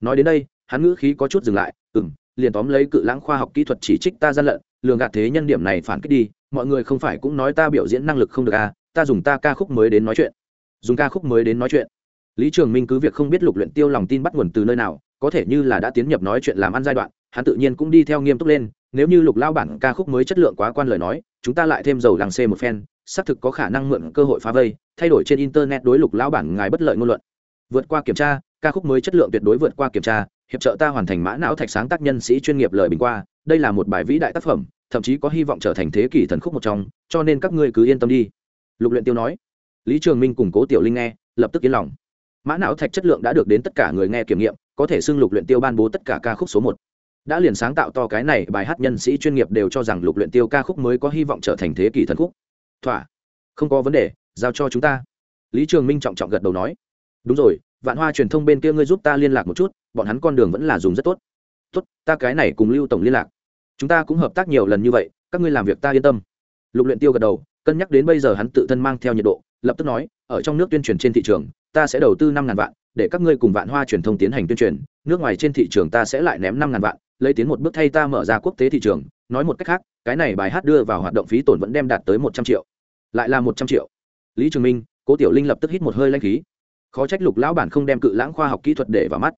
Nói đến đây, hắn ngữ khí có chút dừng lại, ừm, liền tóm lấy cự lãng khoa học kỹ thuật chỉ trích ta gian lận, lường gạt thế nhân điểm này phản kích đi mọi người không phải cũng nói ta biểu diễn năng lực không được à ta dùng ta ca khúc mới đến nói chuyện. Dùng ca khúc mới đến nói chuyện. Lý trường minh cứ việc không biết lục luyện tiêu lòng tin bắt nguồn từ nơi nào, có thể như là đã tiến nhập nói chuyện làm ăn giai đoạn, hắn tự nhiên cũng đi theo nghiêm túc lên, nếu như lục lao bản ca khúc mới chất lượng quá quan lời nói, chúng ta lại thêm dầu làng xê một phen, xác thực có khả năng mượn cơ hội phá vây, thay đổi trên internet đối lục lao bản ngài bất lợi ngôn luận. Vượt qua kiểm tra, ca khúc mới chất lượng tuyệt đối vượt qua kiểm tra, hiệp trợ ta hoàn thành mã não thạch sáng tác nhân sĩ chuyên nghiệp lời bình qua, đây là một bài vĩ đại tác phẩm thậm chí có hy vọng trở thành thế kỷ thần khúc một trong, cho nên các ngươi cứ yên tâm đi. Lục luyện tiêu nói. Lý trường minh cùng cố tiểu linh nghe, lập tức yên lòng. Mã não thạch chất lượng đã được đến tất cả người nghe kiểm nghiệm, có thể xưng lục luyện tiêu ban bố tất cả ca khúc số một. Đã liền sáng tạo to cái này bài hát nhân sĩ chuyên nghiệp đều cho rằng lục luyện tiêu ca khúc mới có hy vọng trở thành thế kỷ thần khúc. Thỏa. Không có vấn đề, giao cho chúng ta. Lý trường minh trọng trọng gật đầu nói. Đúng rồi, vạn hoa truyền thông bên kia ngươi giúp ta liên lạc một chút, bọn hắn con đường vẫn là dùng rất tốt. Tốt, ta cái này cùng lưu tổng liên lạc chúng ta cũng hợp tác nhiều lần như vậy, các ngươi làm việc ta yên tâm. Lục luyện tiêu gật đầu, cân nhắc đến bây giờ hắn tự thân mang theo nhiệt độ, lập tức nói, ở trong nước tuyên truyền trên thị trường, ta sẽ đầu tư năm ngàn vạn, để các ngươi cùng vạn hoa truyền thông tiến hành tuyên truyền, nước ngoài trên thị trường ta sẽ lại ném năm ngàn vạn, lấy tiến một bước thay ta mở ra quốc tế thị trường. Nói một cách khác, cái này bài hát đưa vào hoạt động phí tổn vẫn đem đạt tới một trăm triệu. Lại là một trăm triệu. Lý trường minh, cố tiểu linh lập tức hít một hơi lanh khí. Khó trách lục lão bản không đem cự lãng khoa học kỹ thuật để vào mắt.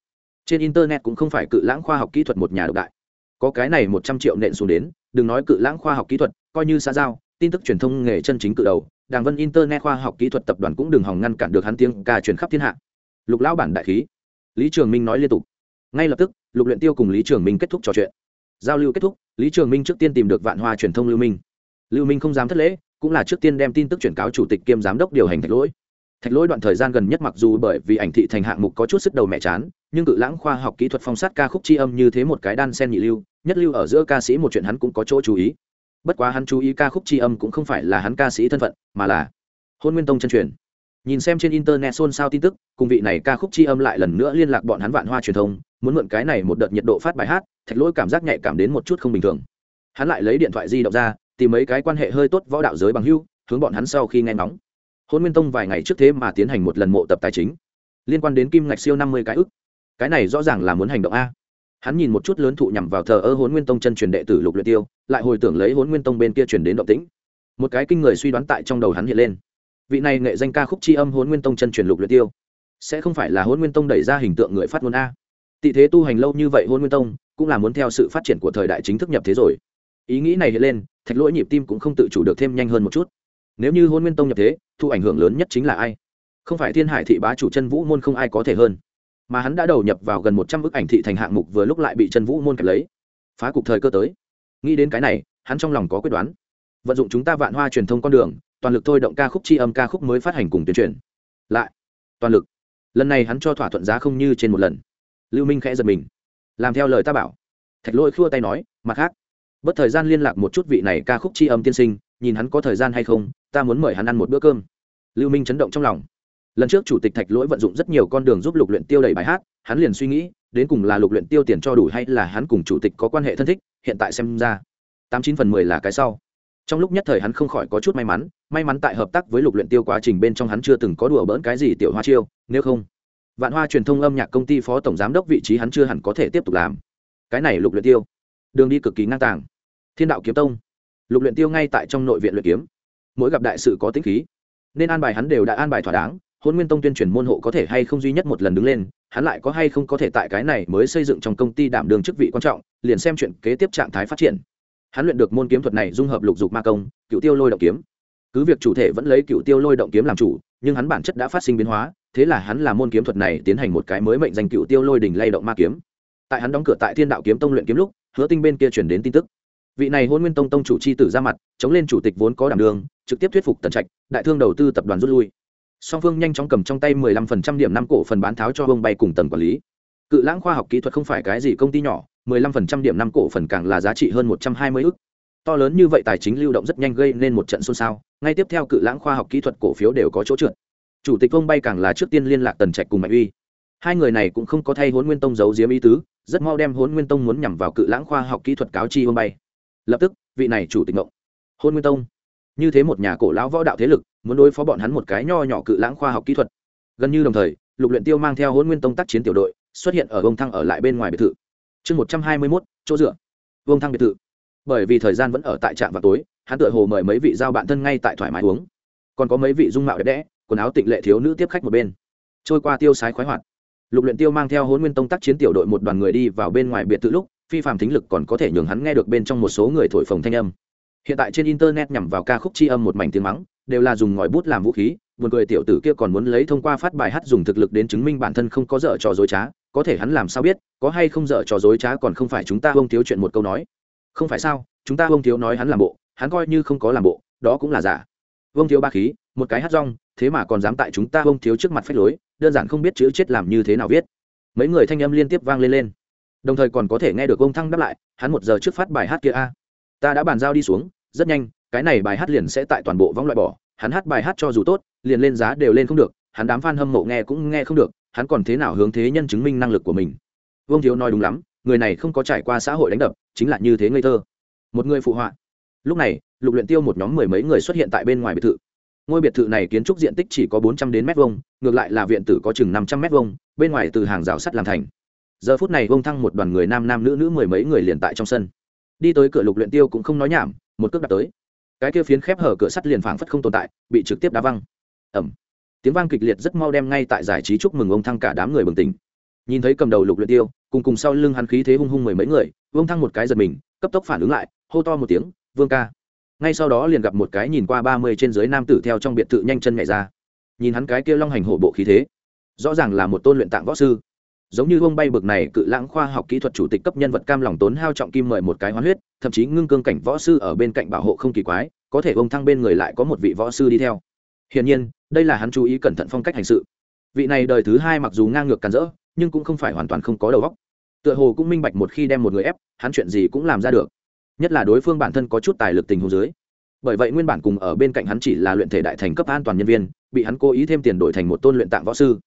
Trên internet cũng không phải cự lãng khoa học kỹ thuật một nhà độc đại có cái này một trăm triệu nện xuống đến, đừng nói cự lãng khoa học kỹ thuật, coi như xã giao, tin tức truyền thông nghề chân chính cự đầu, đàng vân internet khoa học kỹ thuật tập đoàn cũng đừng hòng ngăn cản được hắn tiếng ca truyền khắp thiên hạ. Lục lão bản đại khí. Lý trường minh nói liên tục. Ngay lập tức, lục luyện tiêu cùng lý trường minh kết thúc trò chuyện. Giao lưu kết thúc, lý trường minh trước tiên tìm được vạn hoa truyền thông lưu minh. Lưu minh không dám thất lễ, cũng là trước tiên đem tin tức chuyển cáo chủ tịch kiêm giám đốc điều hành thạch lỗi thạch lỗi đoạn thời gian gần nhất mặc dù bởi vì ảnh thị thành hạng mục có chút sức đầu mẹ chán, nhưng cự lãng khoa học kỹ thuật phong sát ca khúc tri âm như thế một cái đan sen nhị lưu, nhất lưu ở giữa ca sĩ một chuyện hắn cũng có chỗ chú ý. Bất quá hắn chú ý ca khúc tri âm cũng không phải là hắn ca sĩ thân phận, mà là hôn nguyên tông chân truyền. Nhìn xem trên internet xôn xao tin tức, cùng vị này ca khúc tri âm lại lần nữa liên lạc bọn hắn vạn hoa truyền thông, muốn mượn cái này một đợt nhiệt độ phát bài hát, thạch lỗi cảm giác nhạy cảm đến một chút không bình thường. Hắn lại lấy điện thoại di động ra, tìm mấy cái quan hệ hơi tốt võ đạo giới bằng hưu hướng bọn hắn sau khi nghe ngóng hôn nguyên tông vài ngày trước thế mà tiến hành một lần mộ tập tài chính. Liên quan đến kim ngạch siêu năm mươi cái ức. Cái này rõ ràng là muốn hành động a. Hắn nhìn một chút lớn thụ nhằm vào thờ ơ hôn nguyên tông chân truyền đệ tử lục luyện tiêu, lại hồi tưởng lấy hôn nguyên tông bên kia truyền đến động tĩnh. Một cái kinh người suy đoán tại trong đầu hắn hiện lên. Vị này nghệ danh ca khúc chi âm hôn nguyên tông chân truyền lục luyện tiêu, sẽ không phải là hôn nguyên tông đẩy ra hình tượng người phát ngôn a. Tị thế tu hành lâu như vậy hôn nguyên tông, cũng là muốn theo sự phát triển của thời đại chính thức nhập thế rồi. Ý nghĩ này hiện lên, thạch lỗi nhịp tim cũng không tự chủ được thêm nhanh hơn một chút nếu như hôn nguyên tông nhập thế, thu ảnh hưởng lớn nhất chính là ai? Không phải thiên hải thị bá chủ chân vũ môn không ai có thể hơn. Mà hắn đã đầu nhập vào gần một trăm bức ảnh thị thành hạng mục vừa lúc lại bị chân vũ môn kẹp lấy. Phá cục thời cơ tới. Nghĩ đến cái này, hắn trong lòng có quyết đoán. Vận dụng chúng ta vạn hoa truyền thông con đường, toàn lực thôi động ca khúc c h i âm ca khúc mới phát hành cùng tuyên truyền. Lại, toàn lực. Lần này hắn cho thỏa thuận giá không như trên một lần. Lưu minh khẽ giật mình. Làm theo lời ta bảo. Thạch lôi khua tay nói, mặt khác, bất thời gian liên lạc một chút vị này ca khúc c h i âm tiên sinh nhìn hắn có thời gian hay không, ta muốn mời hắn ăn một bữa cơm. Lưu minh chấn động trong lòng. Lần trước chủ tịch thạch lỗi vận dụng rất nhiều con đường giúp lục luyện tiêu đầy bài hát, hắn liền suy nghĩ, đến cùng là lục luyện tiêu tiền cho đủ hay là hắn cùng chủ tịch có quan hệ thân thích, hiện tại xem ra, tám chín phần mười là cái sau. Trong lúc nhất thời hắn không khỏi có chút may mắn may mắn tại hợp tác với lục luyện tiêu quá trình bên trong hắn chưa từng có đùa bỡn cái gì tiểu hoa chiêu, nếu không, vạn hoa truyền thông âm nhạc công ty phó tổng giám đốc vị trí hắn chưa hẳn có thể tiếp tục làm. Cái này lục luyện tiêu, đường đi cực kỳ ngang tàng. Thiên đạo kiếm tông lục luyện tiêu ngay tại trong nội viện luyện kiếm. Mỗi gặp đại sự có tính khí. Nên an bài hắn đều đã an bài thỏa đáng, hôn nguyên tông tuyên truyền môn hộ có thể hay không duy nhất một lần đứng lên, hắn lại có hay không có thể tại cái này mới xây dựng trong công ty đảm đường chức vị quan trọng, liền xem chuyện kế tiếp trạng thái phát triển. Hắn luyện được môn kiếm thuật này dung hợp lục dục ma công, cựu tiêu lôi động kiếm. Cứ việc chủ thể vẫn lấy cựu tiêu lôi động kiếm làm chủ, nhưng hắn bản chất đã phát sinh biến hóa, thế là hắn là môn kiếm thuật này tiến hành một cái mới mệnh danh cựu tiêu lôi đỉnh lay động ma kiếm. Tại hắn đóng cửa tại thiên đạo kiếm tông luyện kiếm lúc, hứa tinh bên kia chuyển đến tin tức vị này hôn nguyên tông tông chủ c h i tử ra mặt chống lên chủ tịch vốn có đảm đường trực tiếp thuyết phục tần trạch đại thương đầu tư tập đoàn rút lui song phương nhanh chóng cầm trong tay mười lăm phần trăm điểm năm cổ phần bán tháo cho bông bay cùng tần quản lý cự lãng khoa học kỹ thuật không phải cái gì công ty nhỏ 15% điểm năm cổ phần càng là giá trị hơn 120 ức. To lớn như vậy tài chính lưu động rất nhanh gây nên một trận xôn xao, ngay tiếp theo cự lãng khoa học kỹ thuật cổ phiếu đều có chỗ trượt. Chủ tịch Vông Bay càng là trước tiên liên lạc Tần Trạch cùng Mạnh Uy. Hai người này cũng không có thay hôn Nguyên Tông giấu diếm ý tứ, rất mau đem hôn Nguyên Tông muốn nhằm vào cự lãng khoa học kỹ thuật cáo chi Vông Bay. Lập tức, vị này chủ tịch ngộng. Hôn Nguyên Tông, như thế một nhà cổ lão võ đạo thế lực, muốn đối phó bọn hắn một cái nho nhỏ cự lãng khoa học kỹ thuật. Gần như đồng thời, Lục Luyện Tiêu mang theo Hôn Nguyên Tông tác chiến tiểu đội, xuất hiện ở Vương Thăng ở lại bên ngoài biệt thự. Chương một trăm hai mươi mốt chỗ dựa. Vương thăng biệt thự. Bởi vì thời gian vẫn ở tại trạm vào tối hắn tựa hồ mời mấy vị giao bạn thân ngay tại thoải mái uống. Còn có mấy vị dung mạo đẹp đẽ quần áo tịnh lệ thiếu nữ tiếp khách một bên. Trôi qua tiêu sái khoái hoạt. Lục luyện tiêu mang theo hôn nguyên tông tác chiến tiểu đội một đoàn người đi vào bên ngoài biệt thự lúc phi phạm thính lực còn có thể nhường hắn nghe được bên trong một số người thổi phồng thanh âm. Hiện tại trên internet nhằm vào ca khúc chi âm một mảnh tiếng mắng, đều là dùng ngòi bút làm vũ khí Một người tiểu tử kia còn muốn lấy thông qua phát bài hát dùng thực lực đến chứng minh bản thân không có dở trò dối trá, có thể hắn làm sao biết, có hay không dở trò dối trá còn không phải chúng ta bông thiếu chuyện một câu nói. Không phải sao, chúng ta bông thiếu nói hắn làm bộ, hắn coi như không có làm bộ, đó cũng là giả. Vông thiếu ba khí, một cái hát rong, thế mà còn dám tại chúng ta bông thiếu trước mặt phách lối, đơn giản không biết chữ chết làm như thế nào viết. Mấy người thanh âm liên tiếp vang lên lên đồng thời còn có thể nghe được ông thăng đáp lại, hắn một giờ trước phát bài hát kia a. Ta đã bàn giao đi xuống, rất nhanh, cái này bài hát liền sẽ tại toàn bộ võng loại bỏ, hắn hát bài hát cho dù tốt, liền lên giá đều lên không được, hắn đám f a n hâm mộ nghe cũng nghe không được, hắn còn thế nào hướng thế nhân chứng minh năng lực của mình? Vương thiếu nói đúng lắm, người này không có trải qua xã hội đánh đập, chính là như thế ngây thơ. Một người phụ họa. Lúc này, lục luyện tiêu một nhóm mười mấy người xuất hiện tại bên ngoài biệt thự. Ngôi biệt thự này kiến trúc diện tích chỉ có bốn trăm đến mét vuông, ngược lại là viện tử có chừng năm trăm mét vuông, bên ngoài từ hàng rào sắt làm thành giờ phút này vông thăng một đoàn người nam nam nữ nữ mười mấy người liền tại trong sân. Đi tới cửa lục luyện tiêu cũng không nói nhảm, một cước đặt tới. Cái kia phiến khép hở cửa sắt liền phảng phất không tồn tại, bị trực tiếp đá văng. Ẩm tiếng vang kịch liệt rất mau đem ngay tại giải trí chúc mừng ông thăng cả đám người bừng tỉnh. Nhìn thấy cầm đầu lục luyện tiêu, cùng cùng sau lưng hắn khí thế hung hung mười mấy người vương thăng một cái giật mình, cấp tốc phản ứng lại, hô to một tiếng, vương ca. Ngay sau đó liền gặp một cái nhìn qua ba mươi trên dưới nam tử theo trong biệt thự nhanh chân nhảy ra. Nhìn hắn cái kia long hành hổ bộ khí thế, rõ ràng là một tôn luyện tạng võ sư giống như ông bay bực này, cự lãng khoa học kỹ thuật chủ tịch cấp nhân vật cam lòng tốn hao trọng kim mời một cái hoán huyết, thậm chí ngưng cương cảnh võ sư ở bên cạnh bảo hộ không kỳ quái, có thể ông thăng bên người lại có một vị võ sư đi theo. Hiển nhiên, đây là hắn chú ý cẩn thận phong cách hành sự. Vị này đời thứ hai mặc dù ngang ngược càn rỡ, nhưng cũng không phải hoàn toàn không có đầu óc. Tựa hồ cũng minh bạch một khi đem một người ép, hắn chuyện gì cũng làm ra được. Nhất là đối phương bản thân có chút tài lực tình hồ dưới. Bởi vậy nguyên bản cùng ở bên cạnh hắn chỉ là luyện thể đại thành cấp an toàn nhân viên, bị hắn cố ý thêm tiền đổi thành một tôn luyện tạng võ sư.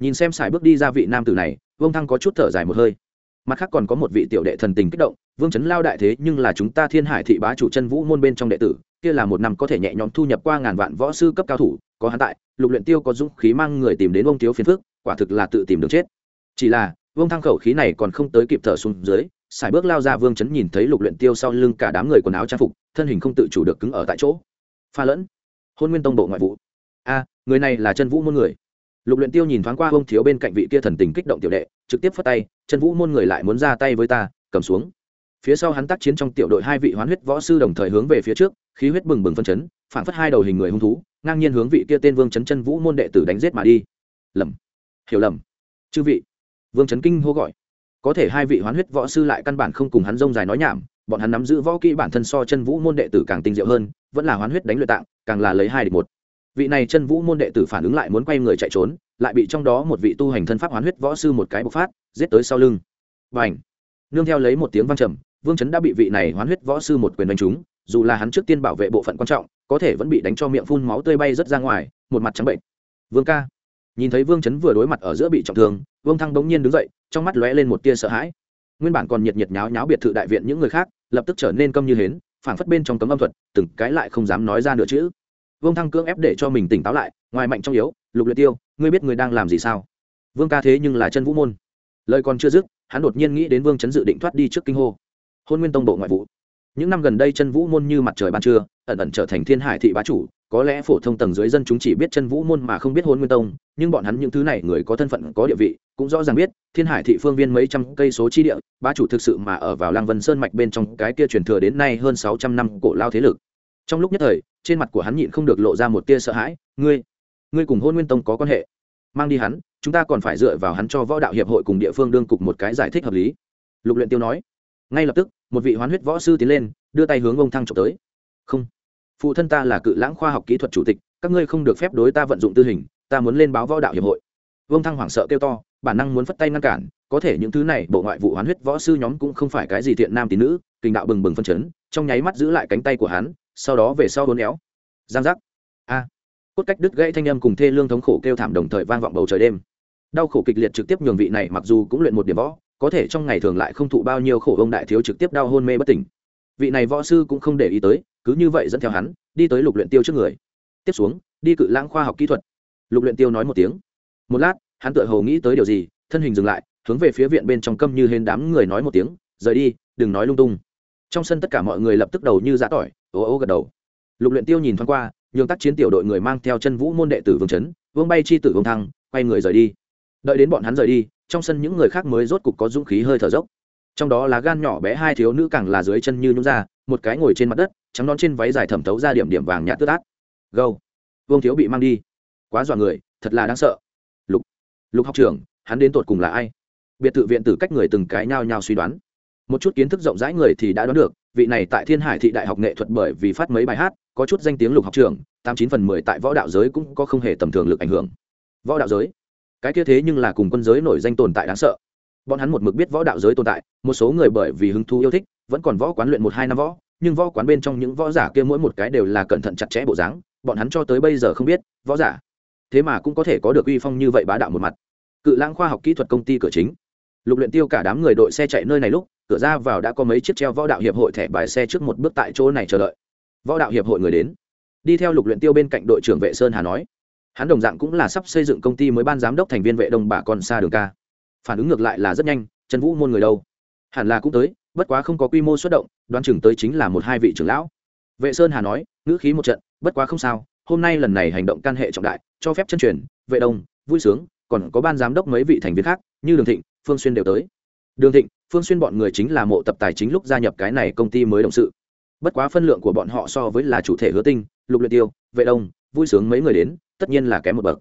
Nhìn xem xài bước đi ra vị nam tử này vương thăng có chút thở dài một hơi. Mặt khác còn có một vị tiểu đệ thần tình kích động, vương chấn lao đại thế nhưng là chúng ta thiên hải thị bá chủ chân vũ môn bên trong đệ tử, kia là một năm có thể nhẹ nhõm thu nhập qua ngàn vạn võ sư cấp cao thủ, có hắn tại, lục luyện tiêu có dũng khí mang người tìm đến ông thiếu phiền phước quả thực là tự tìm đường chết. Chỉ là, vương thăng khẩu khí này còn không tới kịp thở xuống dưới xài bước lao ra vương chấn nhìn thấy lục luyện tiêu sau lưng cả đám người quần áo trang phục, thân hình không tự chủ được cứng ở tại chỗ. Pha lẫn. Hôn nguyên tông bộ ngoại vụ. A, người này là chân vũ môn người lục luyện tiêu nhìn thoáng qua ông thiếu bên cạnh vị kia thần tình kích động tiểu đệ, trực tiếp phất tay, chân vũ môn người lại muốn ra tay với ta, cầm xuống. Phía sau hắn tác chiến trong tiểu đội hai vị hoán huyết võ sư đồng thời hướng về phía trước, khí huyết bừng bừng phân chấn, phản phất hai đầu hình người hung thú, ngang nhiên hướng vị kia tên vương chấn chân vũ môn đệ tử đánh giết mà đi. Lầm, hiểu lầm. Chư vị. Vương chấn kinh hô gọi. Có thể hai vị hoán huyết võ sư lại căn bản không cùng hắn rông dài nói nhảm, bọn hắn nắm giữ võ kỹ bản thân so chân vũ môn đệ tử càng tinh diệu hơn, vẫn là hoán huyết đánh luyện tạng, càng là lấy hai địch một vị này chân vũ môn đệ tử phản ứng lại muốn quay người chạy trốn, lại bị trong đó một vị tu hành thân pháp hoán huyết võ sư một cái bộc phát, giết tới sau lưng. Và ảnh nương theo lấy một tiếng vang trầm, vương chấn đã bị vị này hoán huyết võ sư một quyền đánh trúng, dù là hắn trước tiên bảo vệ bộ phận quan trọng, có thể vẫn bị đánh cho miệng phun máu tươi bay rất ra ngoài, một mặt trắng bệnh. Vương ca! Nhìn thấy vương chấn vừa đối mặt ở giữa bị trọng thương, vương thăng bỗng nhiên đứng dậy, trong mắt lóe lên một tia sợ hãi. Nguyên bản còn nhiệt nhiệt nháo nháo biệt thự đại viện những người khác, lập tức trở nên câm như hến, phảng phất bên trong cấm âm thuật, từng cái lại không dám nói ra nữa chữ vương thăng cưỡng ép để cho mình tỉnh táo lại, ngoài mạnh trong yếu, lục luyện tiêu, ngươi biết ngươi đang làm gì sao? Vương ca thế nhưng là chân vũ môn. Lời còn chưa dứt, hắn đột nhiên nghĩ đến vương chấn dự định thoát đi trước kinh hô. Hôn nguyên tông bộ ngoại vụ. Những năm gần đây chân vũ môn như mặt trời ban trưa, ẩn ẩn trở thành thiên hải thị bá chủ, có lẽ phổ thông tầng dưới dân chúng chỉ biết chân vũ môn mà không biết hôn nguyên tông, nhưng bọn hắn những thứ này người có thân phận, có địa vị, cũng rõ ràng biết, thiên hải thị phương viên mấy trăm cây số chi địa, bá chủ thực sự mà ở vào lang vân sơn mạch bên trong cái kia truyền thừa đến nay hơn sáu trăm năm cổ lao thế lực trong lúc nhất thời, trên mặt của hắn nhịn không được lộ ra một tia sợ hãi, ngươi ngươi cùng hôn nguyên tông có quan hệ? Mang đi hắn, chúng ta còn phải dựa vào hắn cho võ đạo hiệp hội cùng địa phương đương cục một cái giải thích hợp lý. Lục luyện tiêu nói. Ngay lập tức, một vị hoán huyết võ sư tiến lên, đưa tay hướng ông thăng trộm tới. Không, phụ thân ta là cự lãng khoa học kỹ thuật chủ tịch, các ngươi không được phép đối ta vận dụng tư hình, ta muốn lên báo võ đạo hiệp hội. Vương thăng hoảng sợ kêu to, bản năng muốn phất tay ngăn cản, có thể những thứ này, bộ ngoại vụ hoán huyết võ sư nhóm cũng không phải cái gì thiện nam tín nữ, kinh đạo bừng bừng phân chấn, trong nháy mắt giữ lại cánh tay của hắn sau đó về sau hôn éo. Giang giác. A. Cốt cách đứt gãy thanh âm cùng thê lương thống khổ kêu thảm đồng thời vang vọng bầu trời đêm. Đau khổ kịch liệt trực tiếp nhường vị này mặc dù cũng luyện một điểm võ, có thể trong ngày thường lại không thụ bao nhiêu khổ ông đại thiếu trực tiếp đau hôn mê bất tỉnh. Vị này võ sư cũng không để ý tới, cứ như vậy dẫn theo hắn, đi tới lục luyện tiêu trước người. Tiếp xuống, đi cự lãng khoa học kỹ thuật. Lục luyện tiêu nói một tiếng. Một lát, hắn tựa hồ nghĩ tới điều gì, thân hình dừng lại, hướng về phía viện bên trong câm như hên đám người nói một tiếng, rời đi, đừng nói lung tung. Trong sân tất cả mọi người lập tức đầu như giã tỏi ố ố gật đầu. Lục luyện tiêu nhìn thoáng qua, nhường tác chiến tiểu đội người mang theo chân vũ môn đệ tử vương chấn, vương bay chi tử vương thăng, quay người rời đi. Đợi đến bọn hắn rời đi, trong sân những người khác mới rốt cục có dũng khí hơi thở dốc. Trong đó là gan nhỏ bé hai thiếu nữ càng là dưới chân như nhún ra, một cái ngồi trên mặt đất, trắng non trên váy dài thẩm thấu ra điểm điểm vàng nhạt tước át gâu. Vương thiếu bị mang đi. Quá dọa người, thật là đáng sợ. Lục. Lục học trưởng, hắn đến tột cùng là ai? Biệt thự viện tử cách người từng cái nhao nhao suy đoán. Một chút kiến thức rộng rãi người thì đã đoán được vị này tại thiên hải thị đại học nghệ thuật bởi vì phát mấy bài hát, có chút danh tiếng lục học trường, tám chín phần mười tại võ đạo giới cũng có không hề tầm thường lực ảnh hưởng. Võ đạo giới? Cái kia thế nhưng là cùng quân giới nổi danh tồn tại đáng sợ. Bọn hắn một mực biết võ đạo giới tồn tại, một số người bởi vì hứng thú yêu thích, vẫn còn võ quán luyện một hai năm võ, nhưng võ quán bên trong những võ giả kia mỗi một cái đều là cẩn thận chặt chẽ bộ dáng, bọn hắn cho tới bây giờ không biết, võ giả. Thế mà cũng có thể có được uy phong như vậy bá đạo một mặt. Cự lãng khoa học kỹ thuật công ty cửa chính. Lục luyện tiêu cả đám người đội xe chạy nơi này lúc cửa ra vào đã có mấy chiếc treo võ đạo hiệp hội thẻ bài xe trước một bước tại chỗ này chờ đợi. Võ đạo hiệp hội người đến. Đi theo lục luyện tiêu bên cạnh đội trưởng vệ sơn hà nói, hắn đồng dạng cũng là sắp xây dựng công ty mới ban giám đốc thành viên vệ đông bà con xa đường ca. Phản ứng ngược lại là rất nhanh, trần vũ môn người đâu? Hẳn là cũng tới, bất quá không có quy mô xuất động, đoán chừng tới chính là một hai vị trưởng lão. Vệ sơn hà nói, ngữ khí một trận, bất quá không sao, hôm nay lần này hành động can hệ trọng đại, cho phép chân truyền, vệ đông, vui sướng, còn có ban giám đốc mấy vị thành viên khác, như đường thịnh, phương xuyên đều tới đường thịnh, phương xuyên bọn người chính là mộ tập tài chính lúc gia nhập cái này công ty mới động sự. Bất quá phân lượng của bọn họ so với là chủ thể hứa tinh, lục luyện tiêu, vệ đông, vui sướng mấy người đến, tất nhiên là kém một bậc.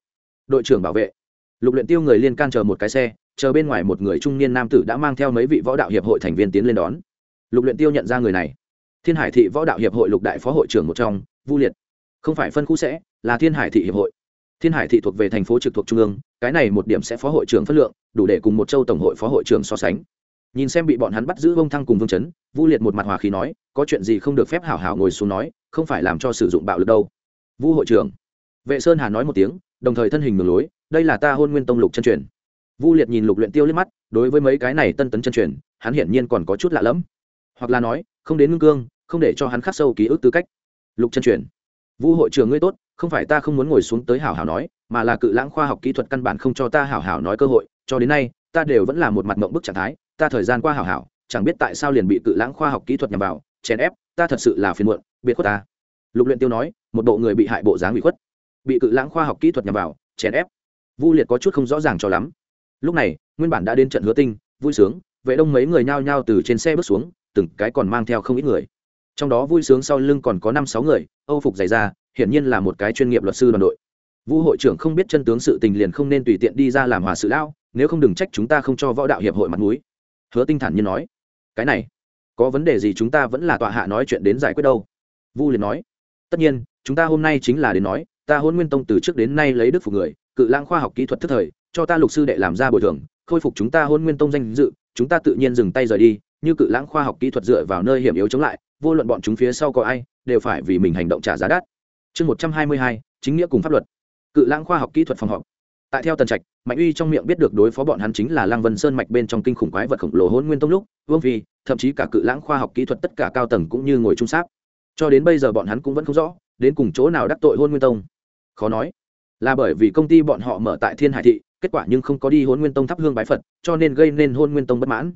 Đội trưởng bảo vệ. Lục luyện tiêu người liên can chờ một cái xe, chờ bên ngoài một người trung niên nam tử đã mang theo mấy vị võ đạo hiệp hội thành viên tiến lên đón. Lục luyện tiêu nhận ra người này. Thiên hải thị võ đạo hiệp hội lục đại phó hội trưởng một trong, vu liệt. Không phải phân khu sẽ, là thiên hải thị hiệp hội thiên hải thị thuộc về thành phố trực thuộc trung ương, cái này một điểm sẽ phó hội trưởng phất lượng, đủ để cùng một châu tổng hội phó hội trưởng so sánh. Nhìn xem bị bọn hắn bắt giữ bông thăng cùng vương chấn, vu liệt một mặt hòa khí nói, có chuyện gì không được phép hảo hảo ngồi xuống nói, không phải làm cho sử dụng bạo lực đâu. Vu hội trưởng. Vệ sơn hà nói một tiếng, đồng thời thân hình ngừng lối, đây là ta hôn nguyên tông lục chân truyền. Vu liệt nhìn lục luyện tiêu liếc mắt, đối với mấy cái này tân tấn chân truyền, hắn hiển nhiên còn có chút lạ lẫm. Hoặc là nói, không đến ngưng cương, không để cho hắn khắc sâu ký ức tư cách. Lục chân truyền. Vu hội trưởng ngươi tốt không phải ta không muốn ngồi xuống tới hảo hảo nói, mà là cự lãng khoa học kỹ thuật căn bản không cho ta hảo hảo nói cơ hội, cho đến nay, ta đều vẫn là một mặt mộng bức trạng thái, ta thời gian qua hảo hảo, chẳng biết tại sao liền bị cự lãng khoa học kỹ thuật nhằm vào, chèn ép, ta thật sự là phiền muộn, biệt khuất ta. Lục luyện tiêu nói, một bộ người bị hại bộ dáng bị khuất. Bị cự lãng khoa học kỹ thuật nhằm vào, chèn ép. Vu liệt có chút không rõ ràng cho lắm. Lúc này, nguyên bản đã đến trận hứa tinh, vui sướng, vệ đông mấy người nhao nhao từ trên xe bước xuống, từng cái còn mang theo không ít người trong đó vui sướng sau lưng còn có năm sáu người, âu phục dày ra, hiển nhiên là một cái chuyên nghiệp luật sư đoàn đội. Vu hội trưởng không biết chân tướng sự tình liền không nên tùy tiện đi ra làm hòa sự lao nếu không đừng trách chúng ta không cho võ đạo hiệp hội mặt mũi. Hứa tinh thản như nói, cái này, có vấn đề gì chúng ta vẫn là tọa hạ nói chuyện đến giải quyết đâu. Vu liền nói, tất nhiên, chúng ta hôm nay chính là đến nói, ta hôn nguyên tông từ trước đến nay lấy đức phục người, cự lãng khoa học kỹ thuật thức thời, cho ta lục sư đệ làm ra bồi thường, khôi phục chúng ta hôn nguyên tông danh dự, chúng ta tự nhiên dừng tay rời đi như cự lãng khoa học kỹ thuật dựa vào nơi hiểm yếu chống lại, vô luận bọn chúng phía sau có ai, đều phải vì mình hành động trả giá đắt. Chương một trăm hai mươi hai, chính nghĩa cùng pháp luật. Cự lãng khoa học kỹ thuật phòng họp. Tại theo tần trạch, mạnh uy trong miệng biết được đối phó bọn hắn chính là lăng vân sơn mạch bên trong kinh khủng quái vật khổng lồ hôn nguyên tông lúc, vương phi, thậm chí cả cự lãng khoa học kỹ thuật tất cả cao tầng cũng như ngồi trung sáp. Cho đến bây giờ bọn hắn cũng vẫn không rõ, đến cùng chỗ nào đắc tội hôn nguyên tông. Khó nói. Là bởi vì công ty bọn họ mở tại thiên hải thị, kết quả nhưng không có đi hôn nguyên tông thắp hương bái phật, cho nên gây nên hôn nguyên tông bất mãn.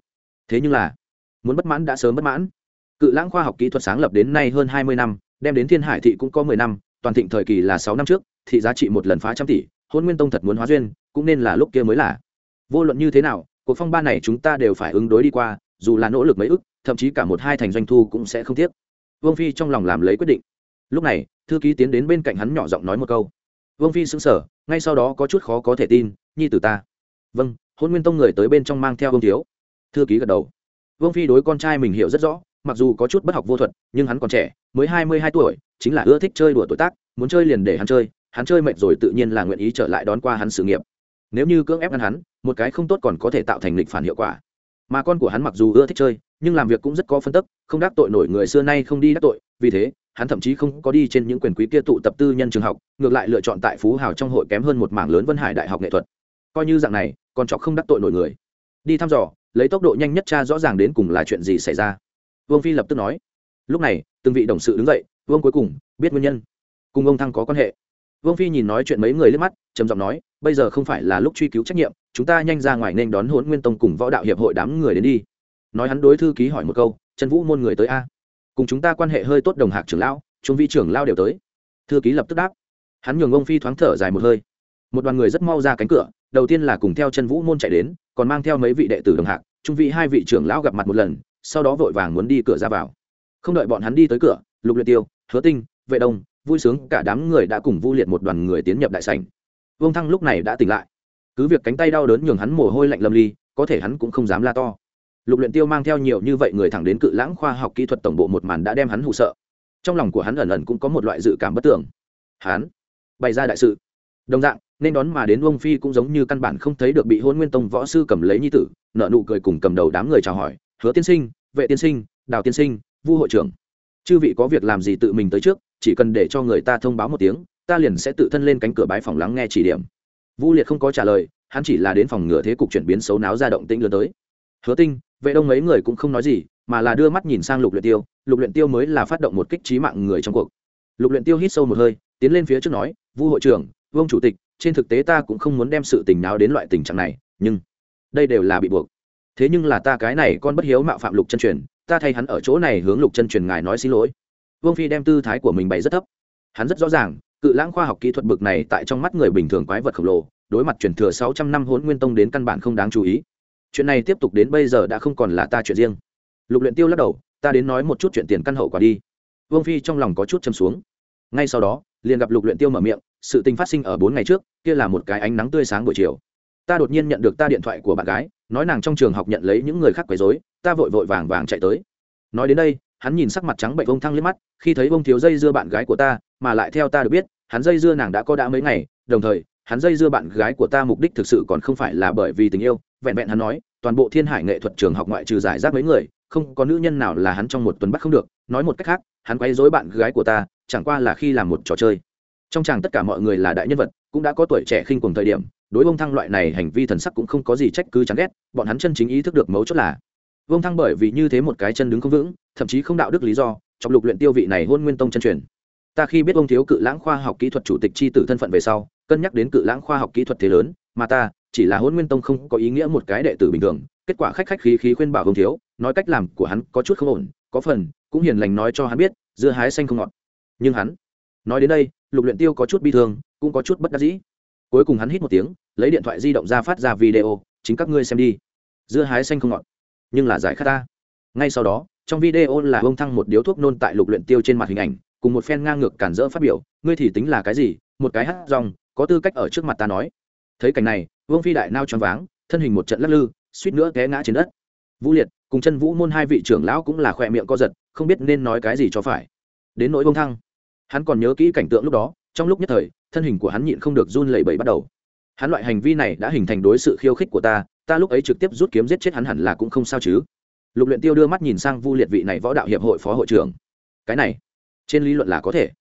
Thế nhưng là muốn bất mãn đã sớm bất mãn. Cự lãng khoa học kỹ thuật sáng lập đến nay hơn hai mươi năm, đem đến thiên hải thị cũng có mười năm, toàn thịnh thời kỳ là sáu năm trước, thị giá trị một lần phá trăm tỷ, hôn nguyên tông thật muốn hóa duyên, cũng nên là lúc kia mới là. Vô luận như thế nào, cuộc phong ba này chúng ta đều phải ứng đối đi qua, dù là nỗ lực mấy ức, thậm chí cả một hai thành doanh thu cũng sẽ không tiếc. Vương phi trong lòng làm lấy quyết định. Lúc này, thư ký tiến đến bên cạnh hắn nhỏ giọng nói một câu. Vương phi xứng sở ngay sau đó có chút khó có thể tin, nhi tử ta. Vâng hôn nguyên tông người tới bên trong mang theo vương thiếu. Thư ký gật đầu vương phi đối con trai mình hiểu rất rõ, mặc dù có chút bất học vô thuật, nhưng hắn còn trẻ, mới hai mươi hai tuổi, chính là ưa thích chơi đùa tuổi tác, muốn chơi liền để hắn chơi hắn chơi mệt rồi tự nhiên là nguyện ý trở lại đón qua hắn sự nghiệp. Nếu như cưỡng ép ngăn hắn, một cái không tốt còn có thể tạo thành lịch phản hiệu quả. Mà con của hắn mặc dù ưa thích chơi, nhưng làm việc cũng rất có phân tức, không đắc tội nổi người xưa nay không đi đắc tội, vì thế, hắn thậm chí không có đi trên những quyền quý kia tụ tập tư nhân trường học, ngược lại lựa chọn tại phú hào trong hội kém hơn một mảng lớn vân hải đại học nghệ thuật. Coi như dạng này còn chọc không đắc tội nổi người. Đi thăm dò lấy tốc độ nhanh nhất cha rõ ràng đến cùng là chuyện gì xảy ra. Vương phi lập tức nói, lúc này, từng vị đồng sự đứng dậy, vương cuối cùng, biết nguyên nhân. Cùng ông thăng có quan hệ. Vương phi nhìn nói chuyện mấy người liếc mắt, trầm giọng nói, bây giờ không phải là lúc truy cứu trách nhiệm, chúng ta nhanh ra ngoài nên đón hôn nguyên tông cùng võ đạo hiệp hội đám người đến đi. Nói hắn đối thư ký hỏi một câu, trần vũ môn người tới a? Cùng chúng ta quan hệ hơi tốt đồng hạc trưởng lão, chúng vi trưởng lao đều tới. Thư ký lập tức đáp. Hắn nhường ông phi thoáng thở dài một hơi. Một đoàn người rất mau ra cánh cửa đầu tiên là cùng theo chân vũ môn chạy đến, còn mang theo mấy vị đệ tử đồng hạc, trung vị hai vị trưởng lão gặp mặt một lần, sau đó vội vàng muốn đi cửa ra vào. Không đợi bọn hắn đi tới cửa, lục luyện tiêu, hứa tinh, vệ đông, vui sướng, cả đám người đã cùng vu liệt một đoàn người tiến nhập đại sảnh. Vương thăng lúc này đã tỉnh lại. Cứ việc cánh tay đau đớn nhường hắn mồ hôi lạnh lâm ly, có thể hắn cũng không dám la to. Lục luyện tiêu mang theo nhiều như vậy người thẳng đến cự lãng khoa học kỹ thuật tổng bộ một màn đã đem hắn hụ sợ. Trong lòng của hắn ẩn ẩn cũng có một loại dự cảm bất tưởng hắn bày ra đại sự đồng dạng, nên đón mà đến ông phi cũng giống như căn bản không thấy được bị hôn nguyên tông võ sư cầm lấy nhi tử nợ nụ cười cùng cầm đầu đám người chào hỏi, hứa tiên sinh, vệ tiên sinh, đào tiên sinh, vu hội trưởng. Chư vị có việc làm gì tự mình tới trước, chỉ cần để cho người ta thông báo một tiếng, ta liền sẽ tự thân lên cánh cửa bái phòng lắng nghe chỉ điểm. Vu liệt không có trả lời, hắn chỉ là đến phòng ngừa thế cục chuyển biến xấu náo ra động tĩnh lớn tới. Hứa tinh, vệ đông mấy người cũng không nói gì, mà là đưa mắt nhìn sang lục luyện tiêu, lục luyện tiêu mới là phát động một kích trí mạng người trong cuộc. Lục luyện tiêu hít sâu một hơi, tiến lên phía trước nói, vu hội trưởng vương chủ tịch, trên thực tế ta cũng không muốn đem sự tình nào đến loại tình trạng này, nhưng đây đều là bị buộc. Thế nhưng là ta cái này con bất hiếu mạo phạm lục chân truyền, ta thay hắn ở chỗ này hướng lục chân truyền ngài nói xin lỗi. Vương phi đem tư thái của mình bày rất thấp. Hắn rất rõ ràng, cự lãng khoa học kỹ thuật bực này tại trong mắt người bình thường quái vật khổng lồ, đối mặt truyền thừa sáu trăm năm hỗn nguyên tông đến căn bản không đáng chú ý. Chuyện này tiếp tục đến bây giờ đã không còn là ta chuyện riêng. Lục luyện tiêu lắc đầu, ta đến nói một chút chuyện tiền căn hậu quả đi. Vương phi trong lòng có chút châm xuống. Ngay sau đó liền gặp lục luyện tiêu mở miệng, sự tình phát sinh ở bốn ngày trước, kia là một cái ánh nắng tươi sáng buổi chiều. Ta đột nhiên nhận được ta điện thoại của bạn gái, nói nàng trong trường học nhận lấy những người khác quấy rối, ta vội vội vàng vàng chạy tới. Nói đến đây, hắn nhìn sắc mặt trắng bệnh vông thăng lên mắt, khi thấy vông thiếu dây dưa bạn gái của ta, mà lại theo ta được biết, hắn dây dưa nàng đã có đã mấy ngày, đồng thời, hắn dây dưa bạn gái của ta mục đích thực sự còn không phải là bởi vì tình yêu, vẹn vẹn hắn nói, toàn bộ thiên hải nghệ thuật trường học ngoại trừ giải rác mấy người, không có nữ nhân nào là hắn trong một tuần bắt không được, nói một cách khác hắn quấy rối bạn gái của ta, chẳng qua là khi làm một trò chơi. Trong chàng tất cả mọi người là đại nhân vật, cũng đã có tuổi trẻ khinh cùng thời điểm, đối vương thăng loại này hành vi thần sắc cũng không có gì trách cứ chán ghét, bọn hắn chân chính ý thức được mấu chốt là vương thăng bởi vì như thế một cái chân đứng không vững, thậm chí không đạo đức lý do, trong lục luyện tiêu vị này hôn nguyên tông chân truyền. Ta khi biết ông thiếu cự lãng khoa học kỹ thuật chủ tịch chi tử thân phận về sau, cân nhắc đến cự lãng khoa học kỹ thuật thế lớn, mà ta chỉ là hôn nguyên tông không có ý nghĩa một cái đệ tử bình thường, kết quả khách khách khí khí khuyên bảo ông thiếu, nói cách làm của hắn có chút không ổn, có phần cũng hiền lành nói cho hắn biết, dưa hái xanh không ngọt. Nhưng hắn, nói đến đây, lục luyện tiêu có chút bi thương, cũng có chút bất đắc dĩ. Cuối cùng hắn hít một tiếng, lấy điện thoại di động ra phát ra video, chính các ngươi xem đi. Dưa hái xanh không ngọt, nhưng là giải khát ta. Ngay sau đó, trong video là ông thăng một điếu thuốc nôn tại lục luyện tiêu trên mặt hình ảnh, cùng một phen ngang ngược cản rỡ phát biểu, ngươi thì tính là cái gì, một cái hát rong, có tư cách ở trước mặt ta nói. Thấy cảnh này, vương phi đại nao choáng váng, thân hình một trận lắc lư, suýt nữa té ngã trên đất. Vũ liệt, cùng chân vũ môn hai vị trưởng lão cũng là khoe miệng co giật không biết nên nói cái gì cho phải. Đến nỗi bông thăng, hắn còn nhớ kỹ cảnh tượng lúc đó, trong lúc nhất thời, thân hình của hắn nhịn không được run lẩy bẩy bắt đầu. Hắn loại hành vi này đã hình thành đối sự khiêu khích của ta ta lúc ấy trực tiếp rút kiếm giết chết hắn hẳn là cũng không sao chứ. Lục luyện tiêu đưa mắt nhìn sang vu liệt vị này võ đạo hiệp hội phó hội trưởng. Cái này, trên lý luận là có thể.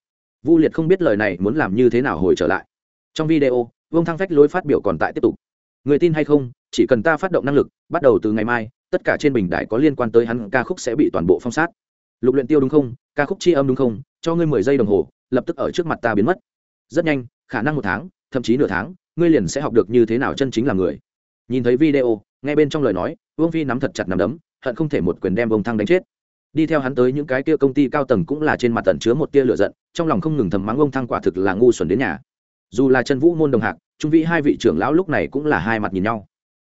Vu liệt không biết lời này muốn làm như thế nào hồi trở lại. Trong video, vương thăng phách lối phát biểu còn tại tiếp tục. Người tin hay không, chỉ cần ta phát động năng lực, bắt đầu từ ngày mai, tất cả trên bình đại có liên quan tới hắn ca khúc sẽ bị toàn bộ phong sát lục luyện tiêu đúng không? Ca khúc chi âm đúng không? Cho ngươi mười giây đồng hồ, lập tức ở trước mặt ta biến mất. Rất nhanh, khả năng một tháng, thậm chí nửa tháng, ngươi liền sẽ học được như thế nào chân chính là người. Nhìn thấy video, nghe bên trong lời nói, vương phi nắm thật chặt nắm đấm, hận không thể một quyền đem vương thăng đánh chết. Đi theo hắn tới những cái kia công ty cao tầng cũng là trên mặt tận chứa một tia lửa giận, trong lòng không ngừng thầm mắng ông thăng quả thực là ngu xuẩn đến nhà. Dù là chân vũ môn đồng hạc, trung vị hai vị trưởng lão lúc này cũng là hai mặt nhìn nhau.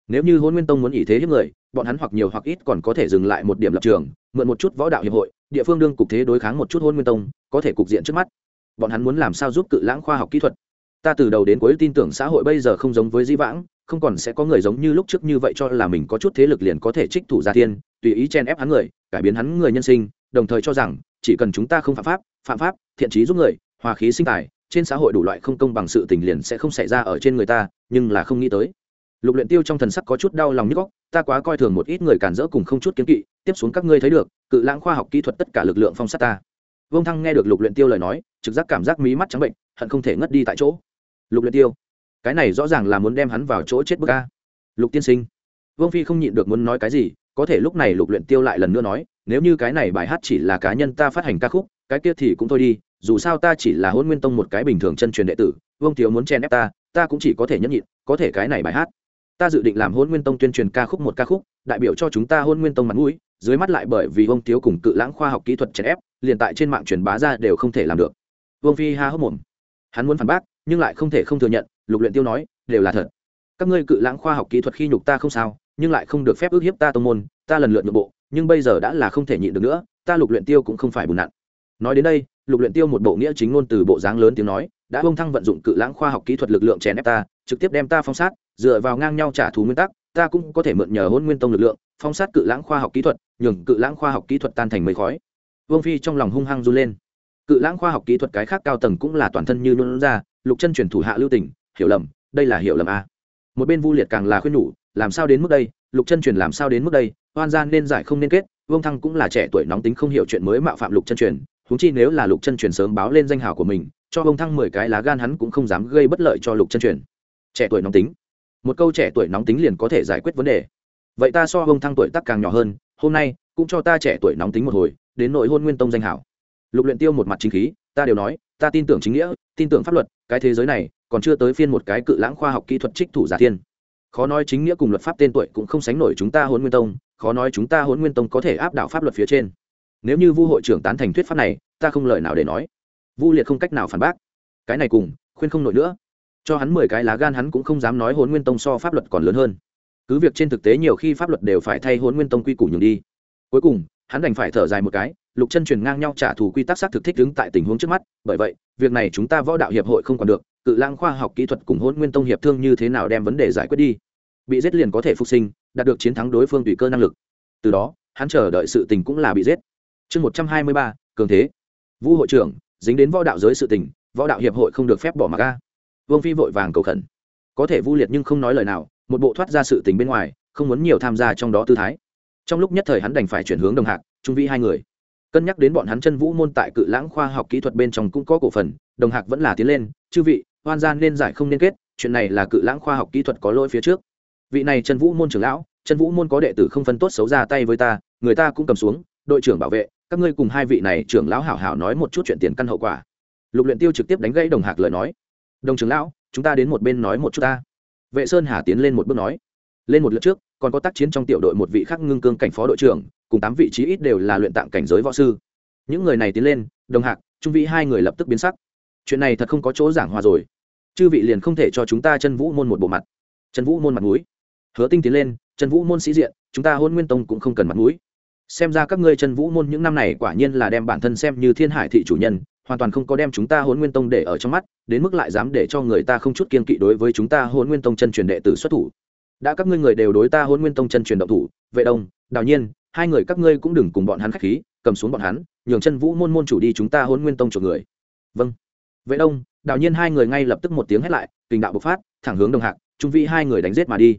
Nếu như hôn nguyên tông muốn ý thế hiếp người, bọn hắn hoặc nhiều hoặc ít còn có thể dừng lại một điểm lập trường, mượn một chút võ đạo hiệp hội địa phương đương cục thế đối kháng một chút hôn nguyên tông, có thể cục diện trước mắt. Bọn hắn muốn làm sao giúp cự lãng khoa học kỹ thuật? Ta từ đầu đến cuối tin tưởng xã hội bây giờ không giống với di vãng, không còn sẽ có người giống như lúc trước như vậy cho là mình có chút thế lực liền có thể trích thủ gia thiên tùy ý chen ép hắn người, cải biến hắn người nhân sinh, đồng thời cho rằng, chỉ cần chúng ta không phạm pháp phạm pháp, thiện trí giúp người, hòa khí sinh tài, trên xã hội đủ loại không công bằng sự tình liền sẽ không xảy ra ở trên người ta, nhưng là không nghĩ tới lục luyện tiêu trong thần sắc có chút đau lòng nhức óc, ta quá coi thường một ít người cản rỡ cùng không chút kiến kỵ, tiếp xuống các ngươi thấy được, cự lãng khoa học kỹ thuật tất cả lực lượng phong sát ta. Vương thăng nghe được lục luyện tiêu lời nói, trực giác cảm giác mí mắt trắng bệnh, hận không thể ngất đi tại chỗ. Lục luyện tiêu, cái này rõ ràng là muốn đem hắn vào chỗ chết bức a. Lục tiên sinh, vương phi không nhịn được muốn nói cái gì, có thể lúc này lục luyện tiêu lại lần nữa nói, nếu như cái này bài hát chỉ là cá nhân ta phát hành ca khúc, cái kia thì cũng thôi đi, dù sao ta chỉ là hôn nguyên tông một cái bình thường chân truyền đệ tử, vương thiếu muốn chen ép ta ta cũng chỉ có thể nhẫn nhịn, có thể cái này bài hát ta dự định làm hôn nguyên tông tuyên truyền ca khúc một ca khúc, đại biểu cho chúng ta hôn nguyên tông mặt mũi, dưới mắt lại bởi vì ông thiếu cùng cự lãng khoa học kỹ thuật chèn ép, liền tại trên mạng truyền bá ra đều không thể làm được. Vương phi ha hốc mồm. Hắn muốn phản bác, nhưng lại không thể không thừa nhận, lục luyện tiêu nói, đều là thật. Các ngươi cự lãng khoa học kỹ thuật khi nhục ta không sao, nhưng lại không được phép ước hiếp ta tông môn, ta lần lượt nhượng bộ, nhưng bây giờ đã là không thể nhịn được nữa, ta lục luyện tiêu cũng không phải bùn nặn. Nói đến đây, lục luyện tiêu một bộ nghĩa chính ngôn từ bộ dáng lớn tiếng nói, đã Vương thăng vận dụng cự lãng khoa học kỹ thuật lực lượng chèn ép ta, trực tiếp đem ta phong sát dựa vào ngang nhau trả thù nguyên tắc, ta cũng có thể mượn nhờ hôn nguyên tông lực lượng phong sát cự lãng khoa học kỹ thuật, nhường cự lãng khoa học kỹ thuật tan thành mây khói. Vương phi trong lòng hung hăng run lên. Cự lãng khoa học kỹ thuật cái khác cao tầng cũng là toàn thân như nôn ra, lục chân chuyển thủ hạ lưu tình, hiểu lầm, đây là hiểu lầm a một bên vu liệt càng là khuyên nhủ, làm sao đến mức đây, lục chân truyền làm sao đến mức đây, oan gian nên giải không nên kết, vương thăng cũng là trẻ tuổi nóng tính không hiểu chuyện mới mạo phạm lục chân truyền húng chi nếu là lục chân truyền sớm báo lên danh hào của mình, cho vương thăng mười cái lá gan hắn cũng không dám gây bất lợi cho lục chân truyền. Trẻ tuổi nóng tính một câu trẻ tuổi nóng tính liền có thể giải quyết vấn đề. Vậy ta so ông thăng tuổi tắc càng nhỏ hơn, hôm nay, cũng cho ta trẻ tuổi nóng tính một hồi, đến nội hôn nguyên tông danh hảo. Lục luyện tiêu một mặt chính khí, ta đều nói, ta tin tưởng chính nghĩa, tin tưởng pháp luật, cái thế giới này, còn chưa tới phiên một cái cự lãng khoa học kỹ thuật trích thủ giả thiên. Khó nói chính nghĩa cùng luật pháp tên tuổi cũng không sánh nổi chúng ta hôn nguyên tông, khó nói chúng ta hôn nguyên tông có thể áp đảo pháp luật phía trên. Nếu như vu hội trưởng tán thành thuyết pháp này, ta không lời nào để nói. Vu liệt không cách nào phản bác. Cái này cùng, khuyên không nổi nữa cho hắn mười cái lá gan hắn cũng không dám nói hôn nguyên tông so pháp luật còn lớn hơn. Cứ việc trên thực tế nhiều khi pháp luật đều phải thay hôn nguyên tông quy củ nhường đi. Cuối cùng, hắn đành phải thở dài một cái, lục chân truyền ngang nhau trả thù quy tắc xác thực thích đứng tại tình huống trước mắt, bởi vậy, việc này chúng ta võ đạo hiệp hội không còn được, cự lang khoa học kỹ thuật cùng hôn nguyên tông hiệp thương như thế nào đem vấn đề giải quyết đi. Bị giết liền có thể phục sinh, đạt được chiến thắng đối phương tùy cơ năng lực. Từ đó, hắn chờ đợi sự tình cũng là bị giết. Chương một trăm hai mươi ba, cường thế. Vũ hội trưởng, dính đến võ đạo giới sự tình, võ đạo hiệp hội không được phép bỏ mặc a vương phi vội vàng cầu khẩn. Có thể vu liệt nhưng không nói lời nào, một bộ thoát ra sự tình bên ngoài, không muốn nhiều tham gia trong đó tư thái. Trong lúc nhất thời hắn đành phải chuyển hướng đồng hạc, trung vi hai người. Cân nhắc đến bọn hắn chân vũ môn tại cự lãng khoa học kỹ thuật bên trong cũng có cổ phần, đồng hạc vẫn là tiến lên, chư vị, hoan gian nên giải không nên kết, chuyện này là cự lãng khoa học kỹ thuật có lỗi phía trước. Vị này chân vũ môn trưởng lão, chân vũ môn có đệ tử không phân tốt xấu ra tay với ta, người ta cũng cầm xuống, đội trưởng bảo vệ, các ngươi cùng hai vị này trưởng lão hảo hảo nói một chút chuyện tiền căn hậu quả. Lục luyện tiêu trực tiếp đánh gãy đồng hạc lời nói đồng trưởng lão, chúng ta đến một bên nói một chút ta. Vệ sơn hà tiến lên một bước nói. Lên một lượt trước, còn có tác chiến trong tiểu đội một vị khác ngưng cương cảnh phó đội trưởng, cùng tám vị trí ít đều là luyện tạng cảnh giới võ sư. Những người này tiến lên, đồng hạc, trung vị hai người lập tức biến sắc. Chuyện này thật không có chỗ giảng hòa rồi. Chư vị liền không thể cho chúng ta chân vũ môn một bộ mặt. Chân vũ môn mặt mũi. Hứa tinh tiến lên, chân vũ môn sĩ diện, chúng ta hôn nguyên tông cũng không cần mặt mũi. Xem ra các ngươi chân vũ môn những năm này quả nhiên là đem bản thân xem như thiên hải thị chủ nhân hoàn toàn không có đem chúng ta hôn nguyên tông để ở trong mắt, đến mức lại dám để cho người ta không chút kiên kỵ đối với chúng ta hôn nguyên tông chân truyền đệ tử xuất thủ. Đã các ngươi người đều đối ta hôn nguyên tông chân truyền động thủ, vệ đông, đào nhiên, hai người các ngươi cũng đừng cùng bọn hắn khách khí, cầm xuống bọn hắn, nhường chân vũ môn môn chủ đi chúng ta hôn nguyên tông chuộc người. Vâng. Vệ đông, đào nhiên hai người ngay lập tức một tiếng hét lại kình đạo bộc phát, thẳng hướng đồng hạc, trung vị hai người đánh giết mà đi.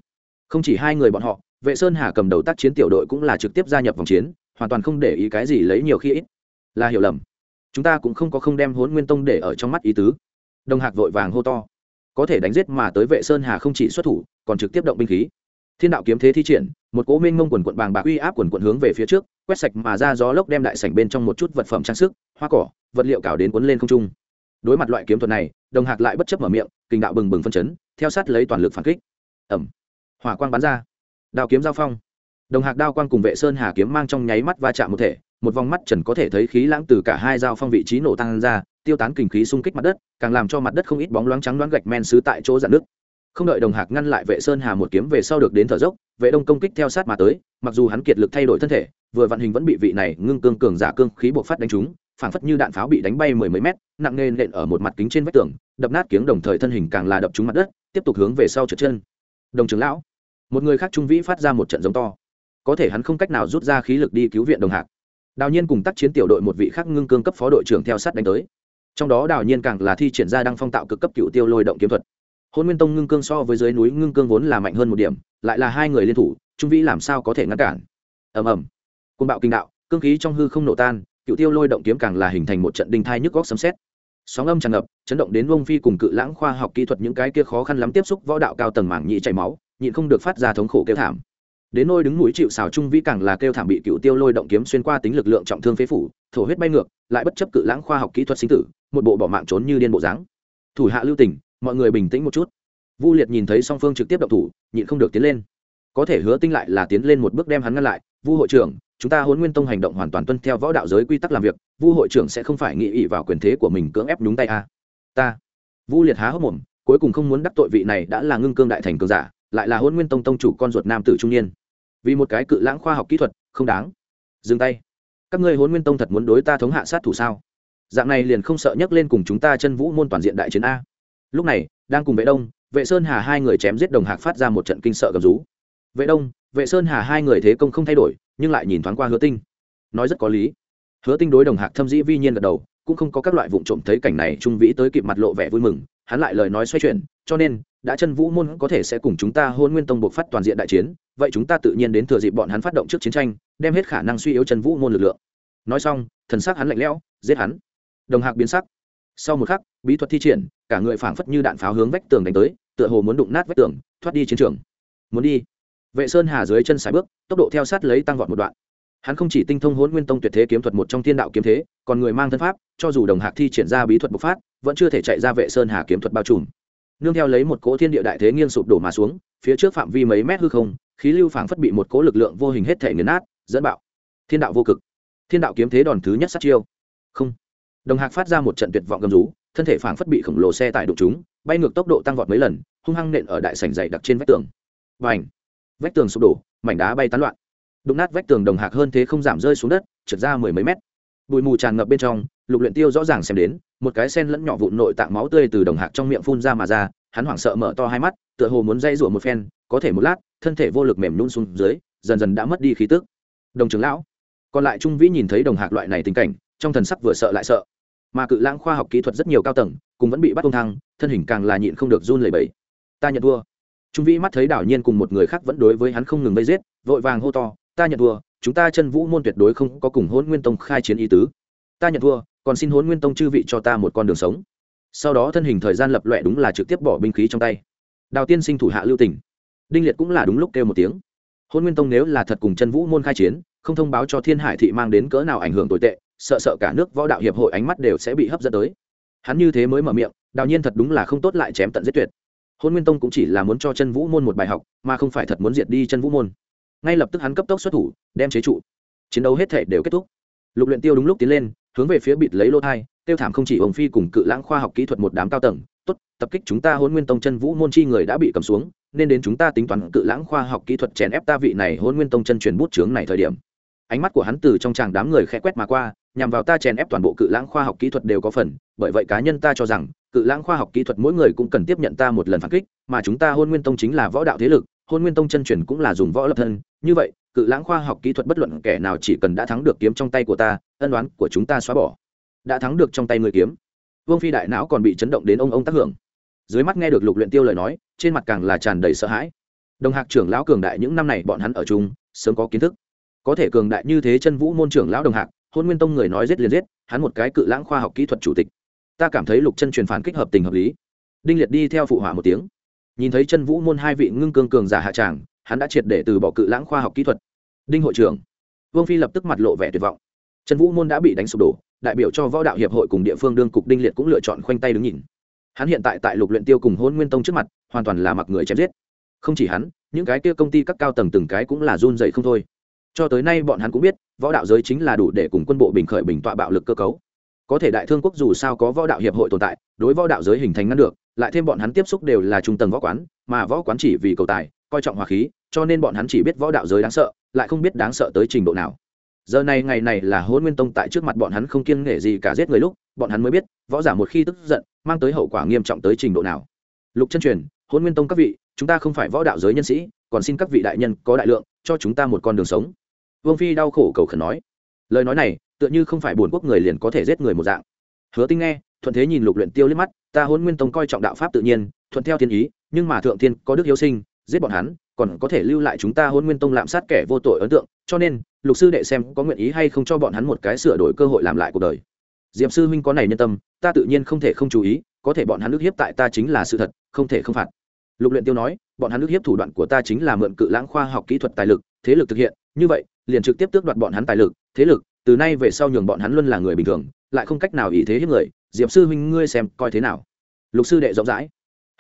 Không chỉ hai người bọn họ, vệ sơn hà cầm đầu tác chiến tiểu đội cũng là trực tiếp gia nhập vòng chiến, hoàn toàn không để ý cái gì lấy nhiều khi ít. Là hiểu lầm chúng ta cũng không có không đem hốn nguyên tông để ở trong mắt ý tứ. Đồng hạc vội vàng hô to. Có thể đánh giết mà tới vệ sơn hà không chỉ xuất thủ, còn trực tiếp động binh khí. Thiên đạo kiếm thế thi triển, một cố minh mông quần quận bàng bạc uy áp quần quận hướng về phía trước, quét sạch mà ra gió lốc đem đại sảnh bên trong một chút vật phẩm trang sức, hoa cỏ, vật liệu cào đến cuốn lên không trung. Đối mặt loại kiếm thuật này, đồng hạc lại bất chấp mở miệng, kinh đạo bừng bừng phân chấn, theo sát lấy toàn lực phản kích. Ẩm hỏa quang bắn ra. Đao kiếm giao phong. Đồng hạc đao quang cùng vệ sơn hà kiếm mang trong nháy mắt va chạm một thể một vòng mắt trần có thể thấy khí lãng từ cả hai dao phong vị trí nổ tăng ra, tiêu tán kình khí xung kích mặt đất, càng làm cho mặt đất không ít bóng loáng trắng đoán gạch men xứ tại chỗ dạn nước không đợi đồng hạc ngăn lại vệ sơn hà một kiếm về sau được đến thở dốc, vệ đông công kích theo sát mà tới, mặc dù hắn kiệt lực thay đổi thân thể, vừa vận hình vẫn bị vị này ngưng cương cường giả cương khí buộc phát đánh trúng, phảng phất như đạn pháo bị đánh bay mười mấy mét, nặng nề nện ở một mặt kính trên vách tường, đập nát kiếng đồng thời thân hình càng là đập trúng mặt đất, tiếp tục hướng về sau trượt chân. Đồng trưởng lão, một người khác trung vĩ phát ra một trận giống to. Có thể hắn không cách nào rút ra khí lực đi cứu viện đồng hạc đào nhiên cùng tác chiến tiểu đội một vị khác ngưng cương cấp phó đội trưởng theo sát đánh tới. Trong đó đào nhiên càng là thi triển ra đăng phong tạo cực cấp cựu tiêu lôi động kiếm thuật. Hôn nguyên tông ngưng cương so với dưới núi ngưng cương vốn là mạnh hơn một điểm, lại là hai người liên thủ, trung vĩ làm sao có thể ngăn cản? Ầm ầm. Côn bạo kinh đạo, cương khí trong hư không nổ tan, cựu tiêu lôi động kiếm càng là hình thành một trận đinh thai nhức góc sấm xét sóng âm tràn ngập, chấn động đến vông phi cùng cự lãng khoa học kỹ thuật những cái kia khó khăn lắm tiếp xúc võ đạo cao tầng mảng nhị chảy máu, nhịn không được phát ra thống khổ kêu thảm đến nôi đứng mũi chịu xào trung vĩ càng là kêu thảm bị cựu tiêu lôi động kiếm xuyên qua tính lực lượng trọng thương phế phủ, thổ huyết bay ngược, lại bất chấp cự lãng khoa học kỹ thuật sinh tử, một bộ bỏ mạng trốn như điên bộ dáng. Thủ hạ lưu tình, mọi người bình tĩnh một chút. Vu liệt nhìn thấy song phương trực tiếp động thủ, nhịn không được tiến lên. Có thể hứa tinh lại là tiến lên một bước đem hắn ngăn lại. Vu hội trưởng, chúng ta huấn nguyên tông hành động hoàn toàn tuân theo võ đạo giới quy tắc làm việc, vu hội trưởng sẽ không phải nghĩ ỵ vào quyền thế của mình cưỡng ép nhúng tay a. À. ta. Vu liệt há hốc mồm, cuối cùng không muốn đắc tội vị này đã là ngưng cương đại thành cường giả, lại là huấn nguyên tông tông chủ con ruột nam tử trung niên vì một cái cự lãng khoa học kỹ thuật, không đáng. Dừng tay. Các ngươi huấn nguyên tông thật muốn đối ta thống hạ sát thủ sao? Dạng này liền không sợ nhấc lên cùng chúng ta chân vũ môn toàn diện đại chiến a. Lúc này, đang cùng vệ đông, vệ sơn hà hai người chém giết đồng hạc phát ra một trận kinh sợ gầm rú. Vệ đông, vệ sơn hà hai người thế công không thay đổi, nhưng lại nhìn thoáng qua hứa tinh. Nói rất có lý. Hứa tinh đối đồng hạc thâm dĩ vi nhiên gật đầu, cũng không có các loại vụ trộm thấy cảnh này trung vĩ tới kịp mặt lộ vẻ vui mừng, hắn lại lời nói xoay chuyển, cho nên đã chân vũ môn có thể sẽ cùng chúng ta hôn nguyên tông buộc phát toàn diện đại chiến, vậy chúng ta tự nhiên đến thừa dịp bọn hắn phát động trước chiến tranh, đem hết khả năng suy yếu chân vũ môn lực lượng. Nói xong, thần sắc hắn lạnh lẽo, giết hắn. Đồng hạc biến sắc. Sau một khắc, bí thuật thi triển, cả người phảng phất như đạn pháo hướng vách tường đánh tới, tựa hồ muốn đụng nát vách tường, thoát đi chiến trường. Muốn đi. Vệ sơn hà dưới chân sải bước, tốc độ theo sát lấy tăng vọt một đoạn. Hắn không chỉ tinh thông hôn nguyên tông tuyệt thế kiếm thuật một trong thiên đạo kiếm thế, còn người mang thân pháp, cho dù đồng hạc thi triển ra bí thuật bộc phát, vẫn chưa thể chạy ra vệ sơn hà kiếm thuật bao trùm nương theo lấy một cỗ thiên địa đại thế nghiêng sụp đổ mà xuống, phía trước phạm vi mấy mét hư không, khí lưu phảng phất bị một cỗ lực lượng vô hình hết thể nghiền nát, dẫn bạo. Thiên đạo vô cực. Thiên đạo kiếm thế đòn thứ nhất sát chiêu. Không. Đồng hạc phát ra một trận tuyệt vọng gầm rú, thân thể phảng phất bị khổng lồ xe tải đụng chúng bay ngược tốc độ tăng vọt mấy lần, hung hăng nện ở đại sảnh dày đặc trên vách tường. Và ảnh vách tường sụp đổ, mảnh đá bay tán loạn. Đụng nát vách tường đồng hạc hơn thế không giảm rơi xuống đất, trượt ra mười mấy mét. Bụi mù tràn ngập bên trong lục luyện tiêu rõ ràng xem đến, một cái sen lẫn nhỏ vụn nội tạng máu tươi từ đồng hạc trong miệng phun ra mà ra, hắn hoảng sợ mở to hai mắt, tựa hồ muốn dây rủa một phen, có thể một lát, thân thể vô lực mềm nhún xuống dưới, dần dần đã mất đi khí tức. Đồng trưởng lão, còn lại trung vĩ nhìn thấy đồng hạc loại này tình cảnh, trong thần sắc vừa sợ lại sợ. Mà cự lãng khoa học kỹ thuật rất nhiều cao tầng cũng vẫn bị bắt công thăng, thân hình càng là nhịn không được run lẩy bẩy. Ta nhận thua. Trung vĩ mắt thấy đảo nhiên cùng một người khác vẫn đối với hắn không ngừng vây giết, vội vàng hô to, ta nhận thua, chúng ta chân vũ môn tuyệt đối không có cùng hôn nguyên tông khai chiến ý tứ. Ta nhận thua còn xin hôn nguyên tông chư vị cho ta một con đường sống. Sau đó thân hình thời gian lập lọe đúng là trực tiếp bỏ binh khí trong tay. Đào tiên sinh thủ hạ lưu tỉnh đinh liệt cũng là đúng lúc kêu một tiếng. Hôn nguyên tông nếu là thật cùng chân vũ môn khai chiến, không thông báo cho thiên hải thị mang đến cỡ nào ảnh hưởng tồi tệ, sợ sợ cả nước võ đạo hiệp hội ánh mắt đều sẽ bị hấp dẫn tới. Hắn như thế mới mở miệng, đào nhiên thật đúng là không tốt lại chém tận giết tuyệt. Hôn nguyên tông cũng chỉ là muốn cho chân vũ môn một bài học, mà không phải thật muốn diệt đi chân vũ môn. Ngay lập tức hắn cấp tốc xuất thủ, đem chế trụ. Chiến đấu hết thể đều kết thúc. Lục luyện tiêu đúng lúc tiến lên hướng về phía bịt lấy lô thai, tiêu thảm không chỉ ông phi cùng cự lãng khoa học kỹ thuật một đám cao tầng, tốt, tập kích chúng ta hôn nguyên tông chân vũ môn chi người đã bị cầm xuống, nên đến chúng ta tính toán cự lãng khoa học kỹ thuật chèn ép ta vị này hôn nguyên tông chân truyền bút trướng này thời điểm. Ánh mắt của hắn từ trong tràng đám người khẽ quét mà qua, nhằm vào ta chèn ép toàn bộ cự lãng khoa học kỹ thuật đều có phần, bởi vậy cá nhân ta cho rằng, cự lãng khoa học kỹ thuật mỗi người cũng cần tiếp nhận ta một lần phản kích, mà chúng ta hôn nguyên tông chính là võ đạo thế lực hôn nguyên tông chân truyền cũng là dùng võ lập thân. Như vậy, cự lãng khoa học kỹ thuật bất luận kẻ nào chỉ cần đã thắng được kiếm trong tay của ta ân đoán của chúng ta xóa bỏ. Đã thắng được trong tay người kiếm. Vương phi đại não còn bị chấn động đến ông ông tác hưởng. Dưới mắt nghe được lục luyện tiêu lời nói, trên mặt càng là tràn đầy sợ hãi. Đồng hạc trưởng lão cường đại những năm này bọn hắn ở chung, sớm có kiến thức. Có thể cường đại như thế chân vũ môn trưởng lão đồng hạc, hôn nguyên tông người nói giết liền giết, hắn một cái cự lãng khoa học kỹ thuật chủ tịch. Ta cảm thấy lục chân truyền phản kích hợp tình hợp lý. Đinh liệt đi theo phụ họa một tiếng. Nhìn thấy chân vũ môn hai vị ngưng cường cường giả hạ tràng, hắn đã triệt để từ bỏ cự lãng khoa học kỹ thuật. Đinh hội trưởng. Vương phi lập tức mặt lộ vẻ tuyệt vọng. Trần vũ môn đã bị đánh sụp đổ, đại biểu cho võ đạo hiệp hội cùng địa phương đương cục đinh liệt cũng lựa chọn khoanh tay đứng nhìn. Hắn hiện tại tại lục luyện tiêu cùng hôn nguyên tông trước mặt, hoàn toàn là mặc người chém giết. Không chỉ hắn, những cái kia công ty các cao tầng từng cái cũng là run dậy không thôi. Cho tới nay bọn hắn cũng biết, võ đạo giới chính là đủ để cùng quân bộ bình khởi bình tọa bạo lực cơ cấu. Có thể đại thương quốc dù sao có võ đạo hiệp hội tồn tại, đối võ đạo giới hình thành ngăn được, lại thêm bọn hắn tiếp xúc đều là trung tầng võ quán, mà võ quán chỉ vì cầu tài, coi trọng hòa khí, cho nên bọn hắn chỉ biết võ đạo giới đáng sợ, lại không biết đáng sợ tới trình độ nào giờ này ngày này là hôn nguyên tông tại trước mặt bọn hắn không kiêng nể gì cả giết người lúc, bọn hắn mới biết, võ giả một khi tức giận, mang tới hậu quả nghiêm trọng tới trình độ nào. Lục chân truyền hôn nguyên tông các vị, chúng ta không phải võ đạo giới nhân sĩ, còn xin các vị đại nhân có đại lượng, cho chúng ta một con đường sống. Vương phi đau khổ cầu khẩn nói. Lời nói này, tựa như không phải buồn quốc người liền có thể giết người một dạng. Hứa tinh nghe, thuận thế nhìn lục luyện tiêu liếc mắt, ta hôn nguyên tông coi trọng đạo pháp tự nhiên, thuận theo thiên ý, nhưng mà thượng thiên có đức hiếu sinh giết bọn hắn, còn có thể lưu lại chúng ta hôn nguyên tông lạm sát kẻ vô tội ấn tượng, cho nên, lục sư đệ xem có nguyện ý hay không cho bọn hắn một cái sửa đổi cơ hội làm lại cuộc đời. Diệp sư huynh có này nhân tâm, ta tự nhiên không thể không chú ý, có thể bọn hắn nước hiếp tại ta chính là sự thật, không thể không phạt. Lục luyện tiêu nói, bọn hắn nước hiếp thủ đoạn của ta chính là mượn cự lãng khoa học kỹ thuật tài lực, thế lực thực hiện, như vậy, liền trực tiếp tước đoạt bọn hắn tài lực, thế lực, từ nay về sau nhường bọn hắn luôn là người bình thường, lại không cách nào ý thế hiếp người, diệp sư huynh ngươi xem coi thế nào. Lục sư đệ rộng rãi,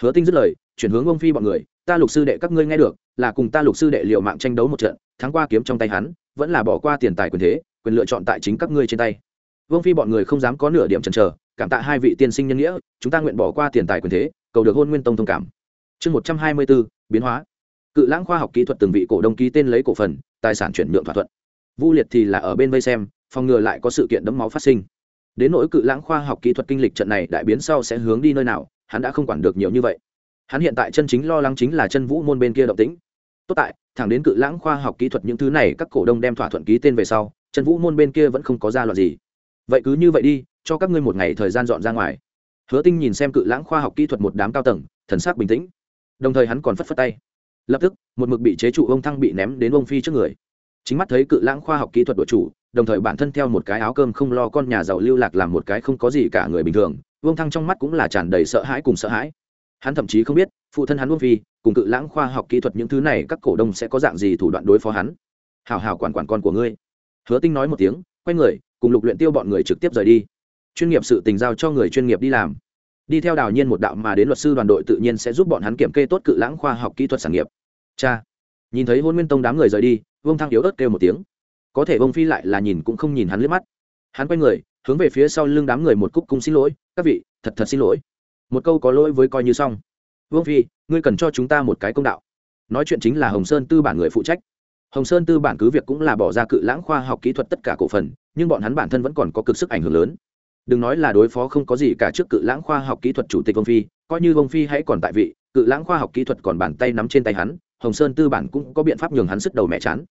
hứa tinh dứt lời, chuyển hướng ông phi bọn người ta lục sư đệ các ngươi nghe được, là cùng ta lục sư đệ liều mạng tranh đấu một trận, thắng qua kiếm trong tay hắn, vẫn là bỏ qua tiền tài quyền thế, quyền lựa chọn tại chính các ngươi trên tay. Vương phi bọn người không dám có nửa điểm chần chờ, cảm tạ hai vị tiên sinh nhân nghĩa, chúng ta nguyện bỏ qua tiền tài quyền thế, cầu được hôn nguyên tông thông cảm. Chương một trăm hai mươi bốn, biến hóa. Cự lãng khoa học kỹ thuật từng vị cổ đông ký tên lấy cổ phần, tài sản chuyển nhượng thỏa thuận. Vu liệt thì là ở bên vây xem, phòng ngừa lại có sự kiện đấm máu phát sinh. Đến nỗi cự lãng khoa học kỹ thuật kinh lịch trận này đại biến sau sẽ hướng đi nơi nào, hắn đã không quản được nhiều như vậy hắn hiện tại chân chính lo lắng chính là chân vũ môn bên kia động tĩnh. Tốt tại, thẳng đến cự lãng khoa học kỹ thuật những thứ này các cổ đông đem thỏa thuận ký tên về sau, chân vũ môn bên kia vẫn không có ra loạn gì. Vậy cứ như vậy đi, cho các ngươi một ngày thời gian dọn ra ngoài. Hứa tinh nhìn xem cự lãng khoa học kỹ thuật một đám cao tầng, thần sắc bình tĩnh. Đồng thời hắn còn phất phất tay. Lập tức, một mực bị chế trụ ông thăng bị ném đến ông phi trước người. Chính mắt thấy cự lãng khoa học kỹ thuật đội chủ, đồng thời bản thân theo một cái áo cơm không lo con nhà giàu lưu lạc làm một cái không có gì cả người bình thường vương thăng trong mắt cũng là tràn đầy sợ hãi cùng sợ hãi hắn thậm chí không biết, phụ thân hắn uông phi, cùng cự lãng khoa học kỹ thuật những thứ này các cổ đông sẽ có dạng gì thủ đoạn đối phó hắn. Hào hào quản quản con của ngươi. Hứa tinh nói một tiếng, quay người, cùng lục luyện tiêu bọn người trực tiếp rời đi. Chuyên nghiệp sự tình giao cho người chuyên nghiệp đi làm. Đi theo đào nhiên một đạo mà đến luật sư đoàn đội tự nhiên sẽ giúp bọn hắn kiểm kê tốt cự lãng khoa học kỹ thuật sản nghiệp. Cha. Nhìn thấy hôn nguyên tông đám người rời đi, vương thăng yếu ớt kêu một tiếng. Có thể vương phi lại là nhìn cũng không nhìn hắn liếc mắt. Hắn quay người, hướng về phía sau lưng đám người một cúc cung xin lỗi. Các vị, thật thật xin lỗi một câu có lỗi với coi như xong. Vương phi, ngươi cần cho chúng ta một cái công đạo. Nói chuyện chính là hồng sơn tư bản người phụ trách. Hồng sơn tư bản cứ việc cũng là bỏ ra cự lãng khoa học kỹ thuật tất cả cổ phần, nhưng bọn hắn bản thân vẫn còn có cực sức ảnh hưởng lớn. Đừng nói là đối phó không có gì cả trước cự lãng khoa học kỹ thuật chủ tịch vương phi, coi như vương phi hãy còn tại vị, cự lãng khoa học kỹ thuật còn bàn tay nắm trên tay hắn, hồng sơn tư bản cũng có biện pháp nhường hắn sức đầu mẹ chán.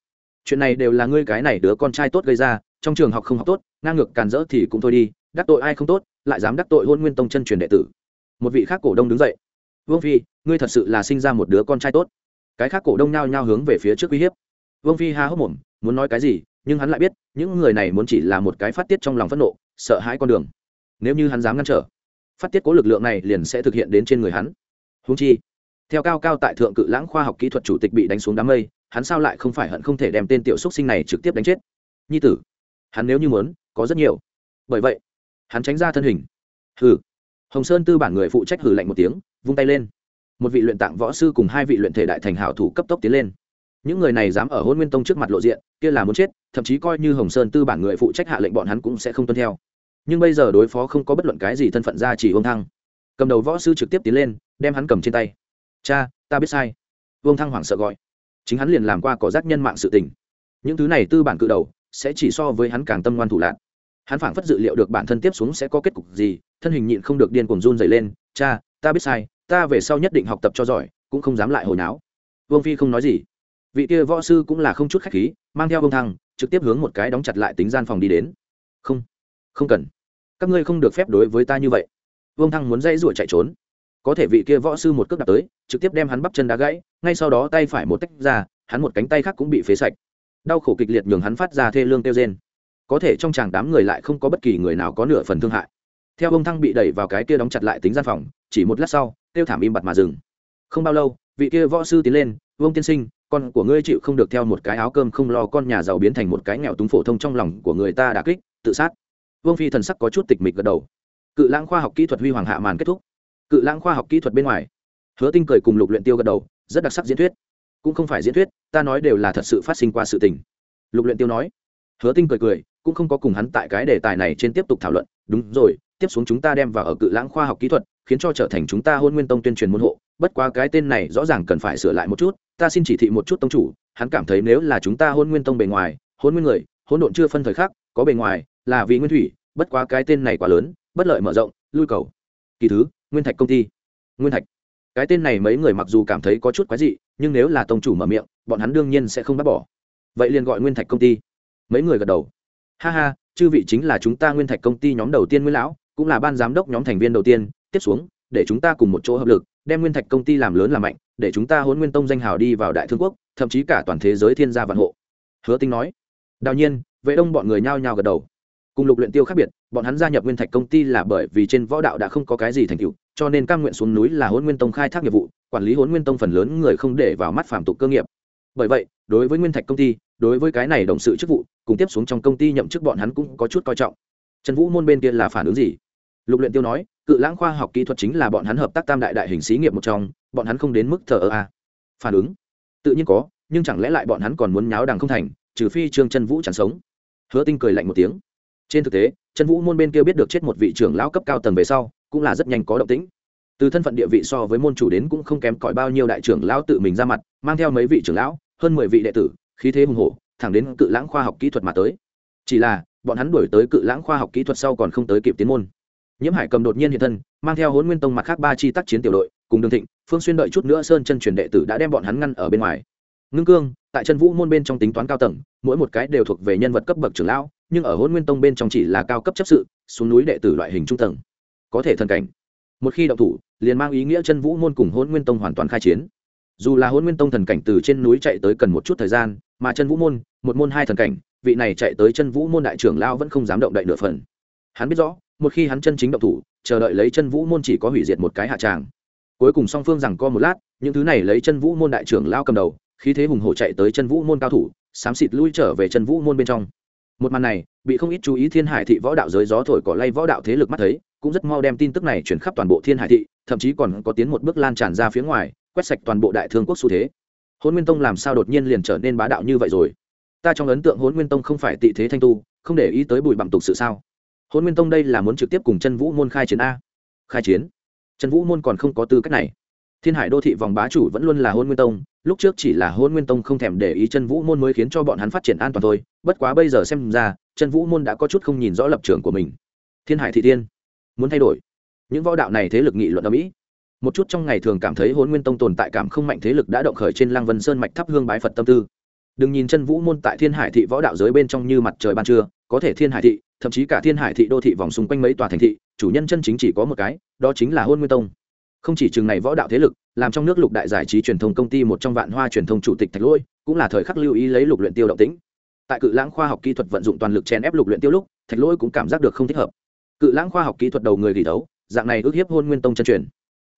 Chuyện này đều là ngươi cái này đứa con trai tốt gây ra, trong trường học không học tốt, ngang ngược càn rỡ thì cũng thôi đi, đắc tội ai không tốt, lại dám đắc tội hôn nguyên tông chân truyền đệ tử một vị khác cổ đông đứng dậy. Vương phi, ngươi thật sự là sinh ra một đứa con trai tốt. Cái khác cổ đông nhao nhao hướng về phía trước uy hiếp. Vương phi ha hốc mồm, muốn nói cái gì, nhưng hắn lại biết, những người này muốn chỉ là một cái phát tiết trong lòng phẫn nộ, sợ hãi con đường. Nếu như hắn dám ngăn trở, phát tiết cố lực lượng này liền sẽ thực hiện đến trên người hắn. Húng chi, theo cao cao tại thượng cự lãng khoa học kỹ thuật chủ tịch bị đánh xuống đám mây, hắn sao lại không phải hận không thể đem tên tiểu xúc sinh này trực tiếp đánh chết? Nhi tử, hắn nếu như muốn, có rất nhiều. Bởi vậy, hắn tránh ra thân hình. Hừ hồng sơn tư bản người phụ trách hử lạnh một tiếng, vung tay lên. Một vị luyện tạng võ sư cùng hai vị luyện thể đại thành hảo thủ cấp tốc tiến lên. Những người này dám ở hôn nguyên tông trước mặt lộ diện, kia là muốn chết, thậm chí coi như hồng sơn tư bản người phụ trách hạ lệnh bọn hắn cũng sẽ không tuân theo. Nhưng bây giờ đối phó không có bất luận cái gì thân phận ra chỉ Vương thăng. Cầm đầu võ sư trực tiếp tiến lên, đem hắn cầm trên tay. Cha, ta biết sai. Vương thăng hoảng sợ gọi. Chính hắn liền làm qua cỏ rác nhân mạng sự tình. Những thứ này tư bản cự đầu, sẽ chỉ so với hắn càng tâm ngoan thủ lạc hắn phảng phất dự liệu được bản thân tiếp xuống sẽ có kết cục gì, thân hình nhịn không được điên cuồng run dày lên, cha, ta biết sai, ta về sau nhất định học tập cho giỏi, cũng không dám lại hồi náo. Vương phi không nói gì. Vị kia võ sư cũng là không chút khách khí, mang theo vương thăng trực tiếp hướng một cái đóng chặt lại tính gian phòng đi đến. Không không cần. Các ngươi không được phép đối với ta như vậy. Vương thăng muốn dây ruổi chạy trốn. Có thể vị kia võ sư một cước đạp tới, trực tiếp đem hắn bắp chân đá gãy, ngay sau đó tay phải một tách ra, hắn một cánh tay khác cũng bị phế sạch. Đau khổ kịch liệt nhường hắn phát ra thê lương kêu trên có thể trong chàng đám người lại không có bất kỳ người nào có nửa phần thương hại. Theo ông thăng bị đẩy vào cái kia đóng chặt lại tính gian phòng, chỉ một lát sau, kêu thảm im bặt mà dừng. Không bao lâu, vị kia võ sư tiến lên, vương tiên sinh, con của ngươi chịu không được theo một cái áo cơm không lo con nhà giàu biến thành một cái nghèo túng phổ thông trong lòng của người ta đã kích, tự sát. Vương phi thần sắc có chút tịch mịch gật đầu. Cự lãng khoa học kỹ thuật huy hoàng hạ màn kết thúc. Cự lãng khoa học kỹ thuật bên ngoài. Hứa tinh cười cùng lục luyện tiêu gật đầu, rất đặc sắc diễn thuyết. Cũng không phải diễn thuyết, ta nói đều là thật sự phát sinh qua sự tình. Lục luyện tiêu nói hứa tinh cười cười, cũng không có cùng hắn tại cái đề tài này trên tiếp tục thảo luận. Đúng rồi, tiếp xuống chúng ta đem vào ở cự lãng khoa học kỹ thuật, khiến cho trở thành chúng ta hôn nguyên tông tuyên truyền môn hộ. Bất quá cái tên này rõ ràng cần phải sửa lại một chút. Ta xin chỉ thị một chút tông chủ, hắn cảm thấy nếu là chúng ta hôn nguyên tông bề ngoài, hôn nguyên người hôn độn chưa phân thời khắc, có bề ngoài, là vì nguyên thủy, bất quá cái tên này quá lớn, bất lợi mở rộng, lui cầu. Kỳ thứ, nguyên thạch công ty. Nguyên thạch. Cái tên này mấy người mặc dù cảm thấy có chút quái dị, nhưng nếu là tông chủ mở miệng, bọn hắn đương nhiên sẽ không bác bỏ. Vậy liền gọi nguyên thạch công ty mấy người gật đầu. Ha ha, chư vị chính là chúng ta nguyên thạch công ty nhóm đầu tiên nguyên lão, cũng là ban giám đốc nhóm thành viên đầu tiên. Tiếp xuống, để chúng ta cùng một chỗ hợp lực, đem nguyên thạch công ty làm lớn làm mạnh, để chúng ta hôn nguyên tông danh hào đi vào đại thương quốc, thậm chí cả toàn thế giới thiên gia vạn hộ. Hứa tinh nói. Đào nhiên, vệ đông bọn người nhao nhao gật đầu. Cùng lục luyện tiêu khác biệt, bọn hắn gia nhập nguyên thạch công ty là bởi vì trên võ đạo đã không có cái gì thành tựu, cho nên cam nguyện xuống núi là hôn nguyên tông khai thác nghiệp vụ, quản lý hôn nguyên tông phần lớn người không để vào mắt phạm tục cơ nghiệp bởi vậy, đối với nguyên thạch công ty, đối với cái này đồng sự chức vụ, cùng tiếp xuống trong công ty nhậm chức bọn hắn cũng có chút coi trọng. Trần vũ môn bên kia là phản ứng gì? Lục luyện tiêu nói, cự lãng khoa học kỹ thuật chính là bọn hắn hợp tác tam đại đại hình xí nghiệp một trong, bọn hắn không đến mức thờ ơ a phản ứng? Tự nhiên có, nhưng chẳng lẽ lại bọn hắn còn muốn nháo đằng không thành, trừ phi trương chân vũ chẳng sống? Hứa tinh cười lạnh một tiếng. Trên thực tế chân vũ môn bên kia biết được chết một vị trưởng lão cấp cao tầng về sau, cũng là rất nhanh có động tĩnh. Từ thân phận địa vị so với môn chủ đến cũng không kém cỏi bao nhiêu đại trưởng lão tự mình ra mặt, mang theo mấy vị trưởng lão hơn mười vị đệ tử, khí thế hùng hổ, thẳng đến cự lãng khoa học kỹ thuật mà tới. Chỉ là, bọn hắn đuổi tới cự lãng khoa học kỹ thuật sau còn không tới kịp tiến môn. Nhiễm hải cầm đột nhiên hiện thân, mang theo hôn nguyên tông mặt khác ba chi tác chiến tiểu đội, cùng đường thịnh, phương xuyên đợi chút nữa sơn chân truyền đệ tử đã đem bọn hắn ngăn ở bên ngoài. Ngưng cương, tại chân vũ môn bên trong tính toán cao tầng, mỗi một cái đều thuộc về nhân vật cấp bậc trưởng lão, nhưng ở hôn nguyên tông bên trong chỉ là cao cấp chấp sự, xuống núi đệ tử loại hình trung tầng. Có thể thần cảnh. Một khi động thủ, liền mang ý nghĩa chân vũ môn cùng hôn nguyên tông hoàn toàn khai chiến dù là hôn nguyên tông thần cảnh từ trên núi chạy tới cần một chút thời gian, mà chân vũ môn, một môn hai thần cảnh, vị này chạy tới chân vũ môn đại trưởng lao vẫn không dám động đậy nửa phần. Hắn biết rõ, một khi hắn chân chính động thủ, chờ đợi lấy chân vũ môn chỉ có hủy diệt một cái hạ tràng. Cuối cùng song phương rằng co một lát, những thứ này lấy chân vũ môn đại trưởng lao cầm đầu khi thế hùng hổ chạy tới chân vũ môn cao thủ, xám xịt lui trở về chân vũ môn bên trong. Một màn này, bị không ít chú ý thiên hải thị võ đạo giới gió thổi cỏ lay võ đạo thế lực mắt thấy, cũng rất mau đem tin tức này chuyển khắp toàn bộ thiên hải thị, thậm chí còn có tiến một bước lan tràn ra phía ngoài quét sạch toàn bộ đại thương quốc xu thế. Hôn nguyên tông làm sao đột nhiên liền trở nên bá đạo như vậy rồi? Ta trong ấn tượng hôn nguyên tông không phải tị thế thanh tu, không để ý tới bụi bặm tục sự sao? Hôn nguyên tông đây là muốn trực tiếp cùng chân vũ môn khai chiến a. Khai chiến? Chân vũ môn còn không có tư cách này. Thiên hải đô thị vòng bá chủ vẫn luôn là hôn nguyên tông, lúc trước chỉ là hôn nguyên tông không thèm để ý chân vũ môn mới khiến cho bọn hắn phát triển an toàn thôi, bất quá bây giờ xem ra, chân vũ môn đã có chút không nhìn rõ lập trường của mình. Thiên hải thị tiên muốn thay đổi. Những võ đạo này thế lực nghị luận ở mỹ một chút trong ngày thường cảm thấy hôn nguyên tông tồn tại cảm không mạnh thế lực đã động khởi trên lang vân sơn mạch thắp hương bái phật tâm tư. Đừng nhìn chân vũ môn tại thiên hải thị võ đạo giới bên trong như mặt trời ban trưa, có thể thiên hải thị, thậm chí cả thiên hải thị đô thị vòng xung quanh mấy tòa thành thị, chủ nhân chân chính chỉ có một cái, đó chính là hôn nguyên tông. Không chỉ chừng này võ đạo thế lực, làm trong nước lục đại giải trí truyền thông công ty một trong vạn hoa truyền thông chủ tịch thạch lôi, cũng là thời khắc lưu ý lấy lục luyện tiêu động tĩnh. Tại cự lãng khoa học kỹ thuật vận dụng toàn lực chèn ép lục luyện tiêu lúc, thạch lôi cũng cảm giác được không thích hợp. Cự lãng khoa học kỹ thuật đầu người gỉ đấu dạng này ước hiếp hôn nguyên tông chân truyền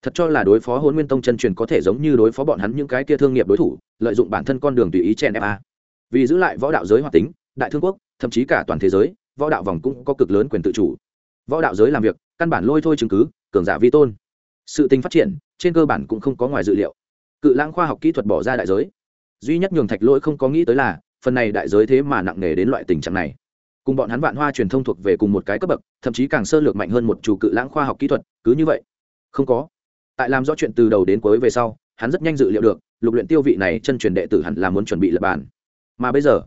thật cho là đối phó hôn nguyên tông chân truyền có thể giống như đối phó bọn hắn những cái kia thương nghiệp đối thủ, lợi dụng bản thân con đường tùy ý chèn ép a. Vì giữ lại võ đạo giới hoạt tính, đại thương quốc, thậm chí cả toàn thế giới, võ đạo vòng cũng có cực lớn quyền tự chủ. Võ đạo giới làm việc, căn bản lôi thôi chứng cứ, cường giả vi tôn. Sự tình phát triển, trên cơ bản cũng không có ngoài dự liệu. Cự lãng khoa học kỹ thuật bỏ ra đại giới. Duy nhất nhường thạch lỗi không có nghĩ tới là, phần này đại giới thế mà nặng nề đến loại tình trạng này. Cùng bọn hắn vạn hoa truyền thông thuộc về cùng một cái cấp bậc, thậm chí càng sơ lược mạnh hơn một chủ cự lãng khoa học kỹ thuật, cứ như vậy. Không có tại làm rõ chuyện từ đầu đến cuối về sau, hắn rất nhanh dự liệu được, lục luyện tiêu vị này chân truyền đệ tử hẳn là muốn chuẩn bị lập bàn. Mà bây giờ,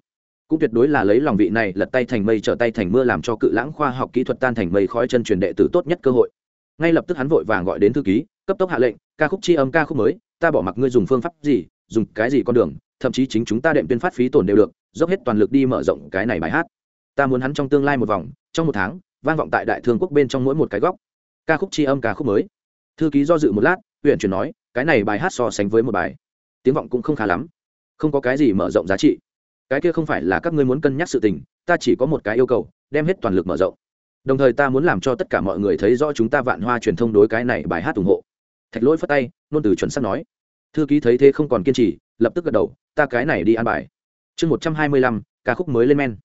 cũng tuyệt đối là lấy lòng vị này lật tay thành mây trở tay thành mưa làm cho cự lãng khoa học kỹ thuật tan thành mây khói chân truyền đệ tử tốt nhất cơ hội. Ngay lập tức hắn vội vàng gọi đến thư ký, cấp tốc hạ lệnh, ca khúc chi âm ca khúc mới, ta bỏ mặc ngươi dùng phương pháp gì, dùng cái gì con đường, thậm chí chính chúng ta đệm tuyên phát phí tổn đều được, dốc hết toàn lực đi mở rộng cái này bài hát. Ta muốn hắn trong tương lai một vòng, trong một tháng, vang vọng tại đại thương quốc bên trong mỗi một cái góc. Ca khúc chi âm ca khúc mới thư ký do dự một lát huyện chuyển nói, cái này bài hát so sánh với một bài. Tiếng vọng cũng không khá lắm. Không có cái gì mở rộng giá trị. Cái kia không phải là các ngươi muốn cân nhắc sự tình, ta chỉ có một cái yêu cầu, đem hết toàn lực mở rộng. Đồng thời ta muốn làm cho tất cả mọi người thấy rõ chúng ta vạn hoa truyền thông đối cái này bài hát ủng hộ. Thạch lỗi phất tay, nôn từ chuẩn sắp nói. Thư ký thấy thế không còn kiên trì, lập tức gật đầu, ta cái này đi ăn bài. Chương một trăm hai mươi lăm, ca khúc mới lên men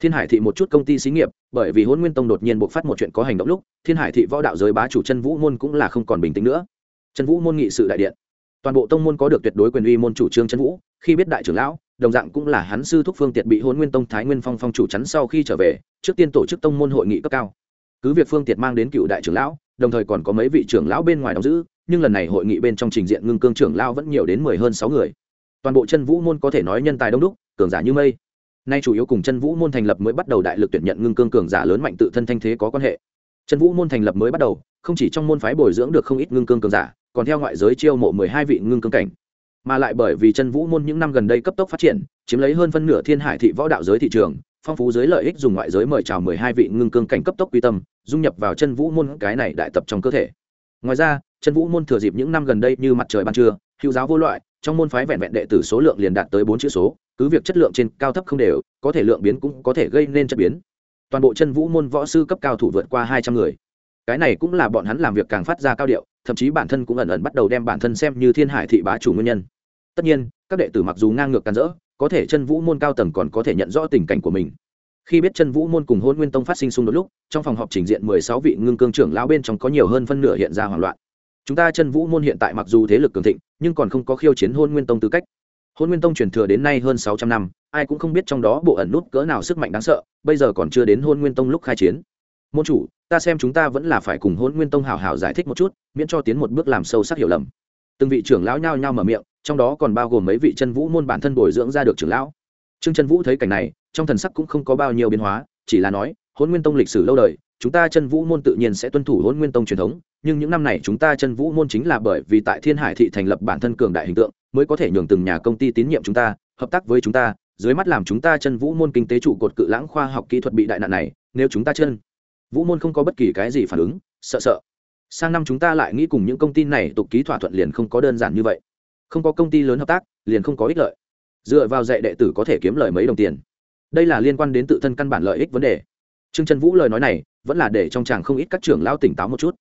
thiên hải thị một chút công ty xí nghiệp, bởi vì hôn nguyên tông đột nhiên buộc phát một chuyện có hành động lúc, thiên hải thị võ đạo giới bá chủ chân vũ môn cũng là không còn bình tĩnh nữa. Chân vũ môn nghị sự đại điện. Toàn bộ tông môn có được tuyệt đối quyền uy môn chủ trương chân vũ, khi biết đại trưởng lão, đồng dạng cũng là hắn sư thúc phương tiệt bị hôn nguyên tông thái nguyên phong phong chủ chắn sau khi trở về, trước tiên tổ chức tông môn hội nghị cấp cao. Cứ việc phương tiệt mang đến cựu đại trưởng lão, đồng thời còn có mấy vị trưởng lão bên ngoài đóng giữ, nhưng lần này hội nghị bên trong trình diện ngưng cương trưởng lão vẫn nhiều đến mười hơn sáu người. Toàn bộ chân vũ môn có thể nói nhân tài đông đúc, cường giả như mây nay chủ yếu cùng chân vũ môn thành lập mới bắt đầu đại lực tuyển nhận ngưng cương cường giả lớn mạnh tự thân thanh thế có quan hệ. Chân vũ môn thành lập mới bắt đầu, không chỉ trong môn phái bồi dưỡng được không ít ngưng cương cường giả, còn theo ngoại giới chiêu mộ mười hai vị ngưng cương cảnh. Mà lại bởi vì chân vũ môn những năm gần đây cấp tốc phát triển, chiếm lấy hơn phân nửa thiên hải thị võ đạo giới thị trường, phong phú giới lợi ích dùng ngoại giới mời chào mười hai vị ngưng cương cảnh cấp tốc quy tâm, dung nhập vào chân vũ môn cái này đại tập trong cơ thể. Ngoài ra, chân vũ môn thừa dịp những năm gần đây như mặt trời ban trưa, hữu giáo vô loại trong môn phái vẹn vẹn đệ tử số lượng liền đạt tới bốn chữ số, cứ việc chất lượng trên cao thấp không đều, có thể lượng biến cũng có thể gây nên chất biến. Toàn bộ chân vũ môn võ sư cấp cao thủ vượt qua hai trăm người. Cái này cũng là bọn hắn làm việc càng phát ra cao điệu, thậm chí bản thân cũng ẩn ẩn bắt đầu đem bản thân xem như thiên hải thị bá chủ nguyên nhân. Tất nhiên, các đệ tử mặc dù ngang ngược can dỡ có thể chân vũ môn cao tầng còn có thể nhận rõ tình cảnh của mình. Khi biết chân vũ môn cùng hôn nguyên tông phát sinh xung đột lúc, trong phòng họp trình diện mười sáu vị ngưng cương trưởng lão bên trong có nhiều hơn phân nửa hiện ra hoảng loạn. Chúng ta chân vũ môn hiện tại mặc dù thế lực cường thịnh nhưng còn không có khiêu chiến hôn nguyên tông tư cách. Hôn nguyên tông truyền thừa đến nay hơn sáu trăm năm, ai cũng không biết trong đó bộ ẩn nút cỡ nào sức mạnh đáng sợ, bây giờ còn chưa đến hôn nguyên tông lúc khai chiến. Môn chủ, ta xem chúng ta vẫn là phải cùng hôn nguyên tông hào hào giải thích một chút, miễn cho tiến một bước làm sâu sắc hiểu lầm. Từng vị trưởng lão nhao nhao mở miệng, trong đó còn bao gồm mấy vị chân vũ môn bản thân bồi dưỡng ra được trưởng lão. Trương chân vũ thấy cảnh này, trong thần sắc cũng không có bao nhiêu biến hóa, chỉ là nói, hôn nguyên tông lịch sử lâu đời chúng ta chân vũ môn tự nhiên sẽ tuân thủ hôn nguyên tông truyền thống, nhưng những năm này chúng ta chân vũ môn chính là bởi vì tại thiên hải thị thành lập bản thân cường đại hình tượng, mới có thể nhường từng nhà công ty tín nhiệm chúng ta, hợp tác với chúng ta, dưới mắt làm chúng ta chân vũ môn kinh tế trụ cột cự lãng khoa học kỹ thuật bị đại nạn này, nếu chúng ta chân vũ môn không có bất kỳ cái gì phản ứng, sợ sợ. Sang năm chúng ta lại nghĩ cùng những công ty này tục ký thỏa thuận liền không có đơn giản như vậy. Không có công ty lớn hợp tác, liền không có ích lợi. Dựa vào dạy đệ tử có thể kiếm lời mấy đồng tiền. Đây là liên quan đến tự thân căn bản lợi ích vấn đề trương trần vũ lời nói này vẫn là để trong chàng không ít các trưởng lao tỉnh táo một chút.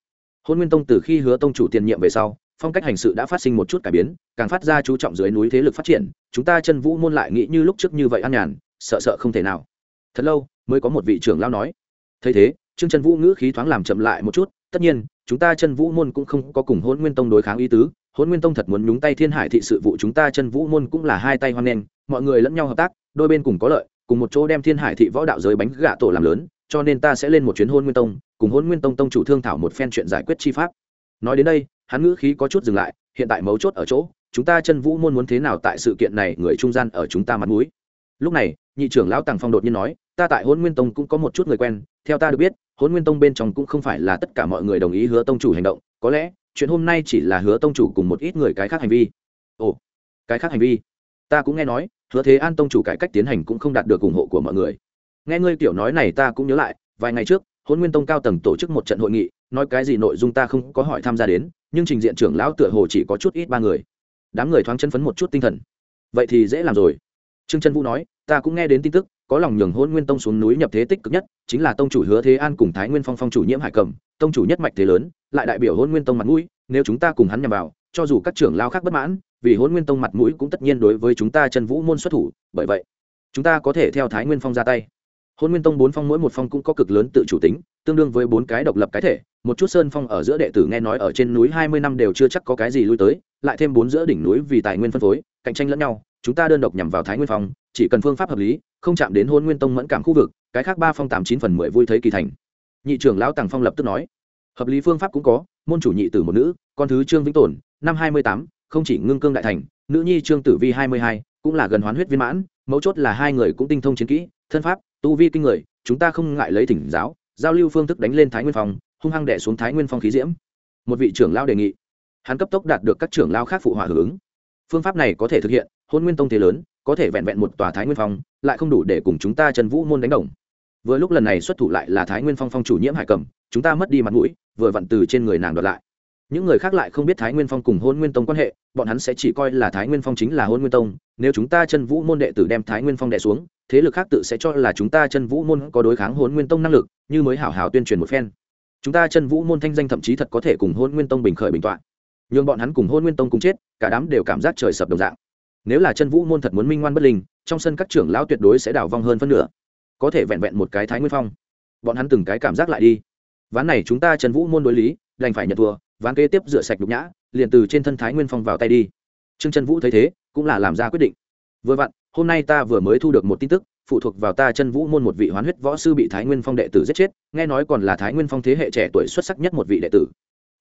Hôn nguyên tông từ khi hứa tông chủ tiền nhiệm về sau, phong cách hành sự đã phát sinh một chút cải biến, càng phát ra chú trọng dưới núi thế lực phát triển, chúng ta chân vũ môn lại nghĩ như lúc trước như vậy an nhàn, sợ sợ không thể nào. Thật lâu mới có một vị trưởng lao nói. Thấy thế, trương trần vũ ngữ khí thoáng làm chậm lại một chút, tất nhiên, chúng ta chân vũ môn cũng không có cùng hôn nguyên tông đối kháng ý tứ, hôn nguyên tông thật muốn nhúng tay thiên hải thị sự vụ chúng ta chân vũ môn cũng là hai tay hoan nghênh, mọi người lẫn nhau hợp tác, đôi bên cùng có lợi, cùng một chỗ đem thiên hải thị võ đạo giới bánh gạ tổ làm lớn cho nên ta sẽ lên một chuyến hôn nguyên tông, cùng hôn nguyên tông tông chủ thương thảo một phen chuyện giải quyết chi pháp. Nói đến đây, hắn ngữ khí có chút dừng lại, hiện tại mấu chốt ở chỗ, chúng ta chân vũ môn muốn thế nào tại sự kiện này người trung gian ở chúng ta mặt mũi. Lúc này, nhị trưởng lão tàng phong đột nhiên nói, ta tại hôn nguyên tông cũng có một chút người quen, theo ta được biết, hôn nguyên tông bên trong cũng không phải là tất cả mọi người đồng ý hứa tông chủ hành động, có lẽ, chuyện hôm nay chỉ là hứa tông chủ cùng một ít người cái khác hành vi. Ồ, cái khác hành vi. Ta cũng nghe nói, hứa thế an tông chủ cải cách tiến hành cũng không đạt được ủng hộ của mọi người nghe ngươi kiểu nói này ta cũng nhớ lại, vài ngày trước hôn nguyên tông cao tầng tổ chức một trận hội nghị, nói cái gì nội dung ta không có hỏi tham gia đến, nhưng trình diện trưởng lão tựa hồ chỉ có chút ít ba người. Đám người thoáng chân phấn một chút tinh thần. Vậy thì dễ làm rồi. Trương trân vũ nói, ta cũng nghe đến tin tức, có lòng nhường hôn nguyên tông xuống núi nhập thế tích cực nhất, chính là tông chủ hứa thế an cùng thái nguyên phong phong chủ nhiễm hải cầm, tông chủ nhất mạch thế lớn, lại đại biểu hôn nguyên tông mặt mũi, nếu chúng ta cùng hắn nhằm vào, cho dù các trưởng lao khác bất mãn, vì hôn nguyên tông mặt mũi cũng tất nhiên đối với chúng ta chân vũ môn xuất thủ, bởi vậy, chúng ta có thể theo thái nguyên phong ra tay hôn nguyên tông bốn phong mỗi một phong cũng có cực lớn tự chủ tính, tương đương với bốn cái độc lập cái thể, một chút sơn phong ở giữa đệ tử nghe nói ở trên núi hai mươi năm đều chưa chắc có cái gì lui tới, lại thêm bốn giữa đỉnh núi vì tài nguyên phân phối, cạnh tranh lẫn nhau, chúng ta đơn độc nhằm vào thái nguyên phong, chỉ cần phương pháp hợp lý, không chạm đến hôn nguyên tông mẫn cảm khu vực, cái khác ba phong tám chín phần mười vui thấy kỳ thành. Nhị trưởng lão tàng phong lập tức nói, hợp lý phương pháp cũng có, môn chủ nhị tử một nữ, con thứ trương vĩnh tồn, năm hai mươi tám, không chỉ ngưng cương đại thành, nữ nhi trương tử vi hai mươi hai, cũng là gần hoán huyết viên mãn, mấu chốt là hai người cũng tinh thông chiến kỹ, thân pháp tu vi kinh người, chúng ta không ngại lấy thỉnh giáo, giao lưu phương thức đánh lên thái nguyên phong, hung hăng đẻ xuống thái nguyên phong khí diễm. Một vị trưởng lao đề nghị. Hắn cấp tốc đạt được các trưởng lao khác phụ hòa hưởng ứng. Phương pháp này có thể thực hiện, hôn nguyên tông thế lớn, có thể vẹn vẹn một tòa thái nguyên phong, lại không đủ để cùng chúng ta trần vũ môn đánh đồng. Vừa lúc lần này xuất thủ lại là thái nguyên phong phong chủ nhiễm hải cầm, chúng ta mất đi mặt mũi, vừa vặn từ trên người nàng đoạt lại những người khác lại không biết thái nguyên phong cùng hôn nguyên tông quan hệ, bọn hắn sẽ chỉ coi là thái nguyên phong chính là hôn nguyên tông, nếu chúng ta chân vũ môn đệ tử đem thái nguyên phong đệ xuống, thế lực khác tự sẽ cho là chúng ta chân vũ môn có đối kháng hôn nguyên tông năng lực, như mới hảo hảo tuyên truyền một phen. Chúng ta chân vũ môn thanh danh thậm chí thật có thể cùng hôn nguyên tông bình khởi bình t o ạ n n h ư n g bọn hắn cùng hôn nguyên tông cùng chết, cả đám đều cảm giác trời sập đồng dạng. Nếu là chân vũ môn thật muốn minh ngoan bất linh, trong sân các trưởng lão tuyệt đối sẽ đảo vong hơn phân nửa. Có thể vẹn vẹn một cái thái nguyên phong. Bọn hắn từng cái cảm giác lại đi. Ván này chúng ta chân vũ môn đối lý, đành phải nhận thua ván kế tiếp rửa sạch nhục nhã, liền từ trên thân thái nguyên phong vào tay đi. Trương Trần vũ thấy thế, cũng là làm ra quyết định. Vừa vặn, hôm nay ta vừa mới thu được một tin tức, phụ thuộc vào ta chân vũ môn một vị hoán huyết võ sư bị thái nguyên phong đệ tử giết chết, nghe nói còn là thái nguyên phong thế hệ trẻ tuổi xuất sắc nhất một vị đệ tử.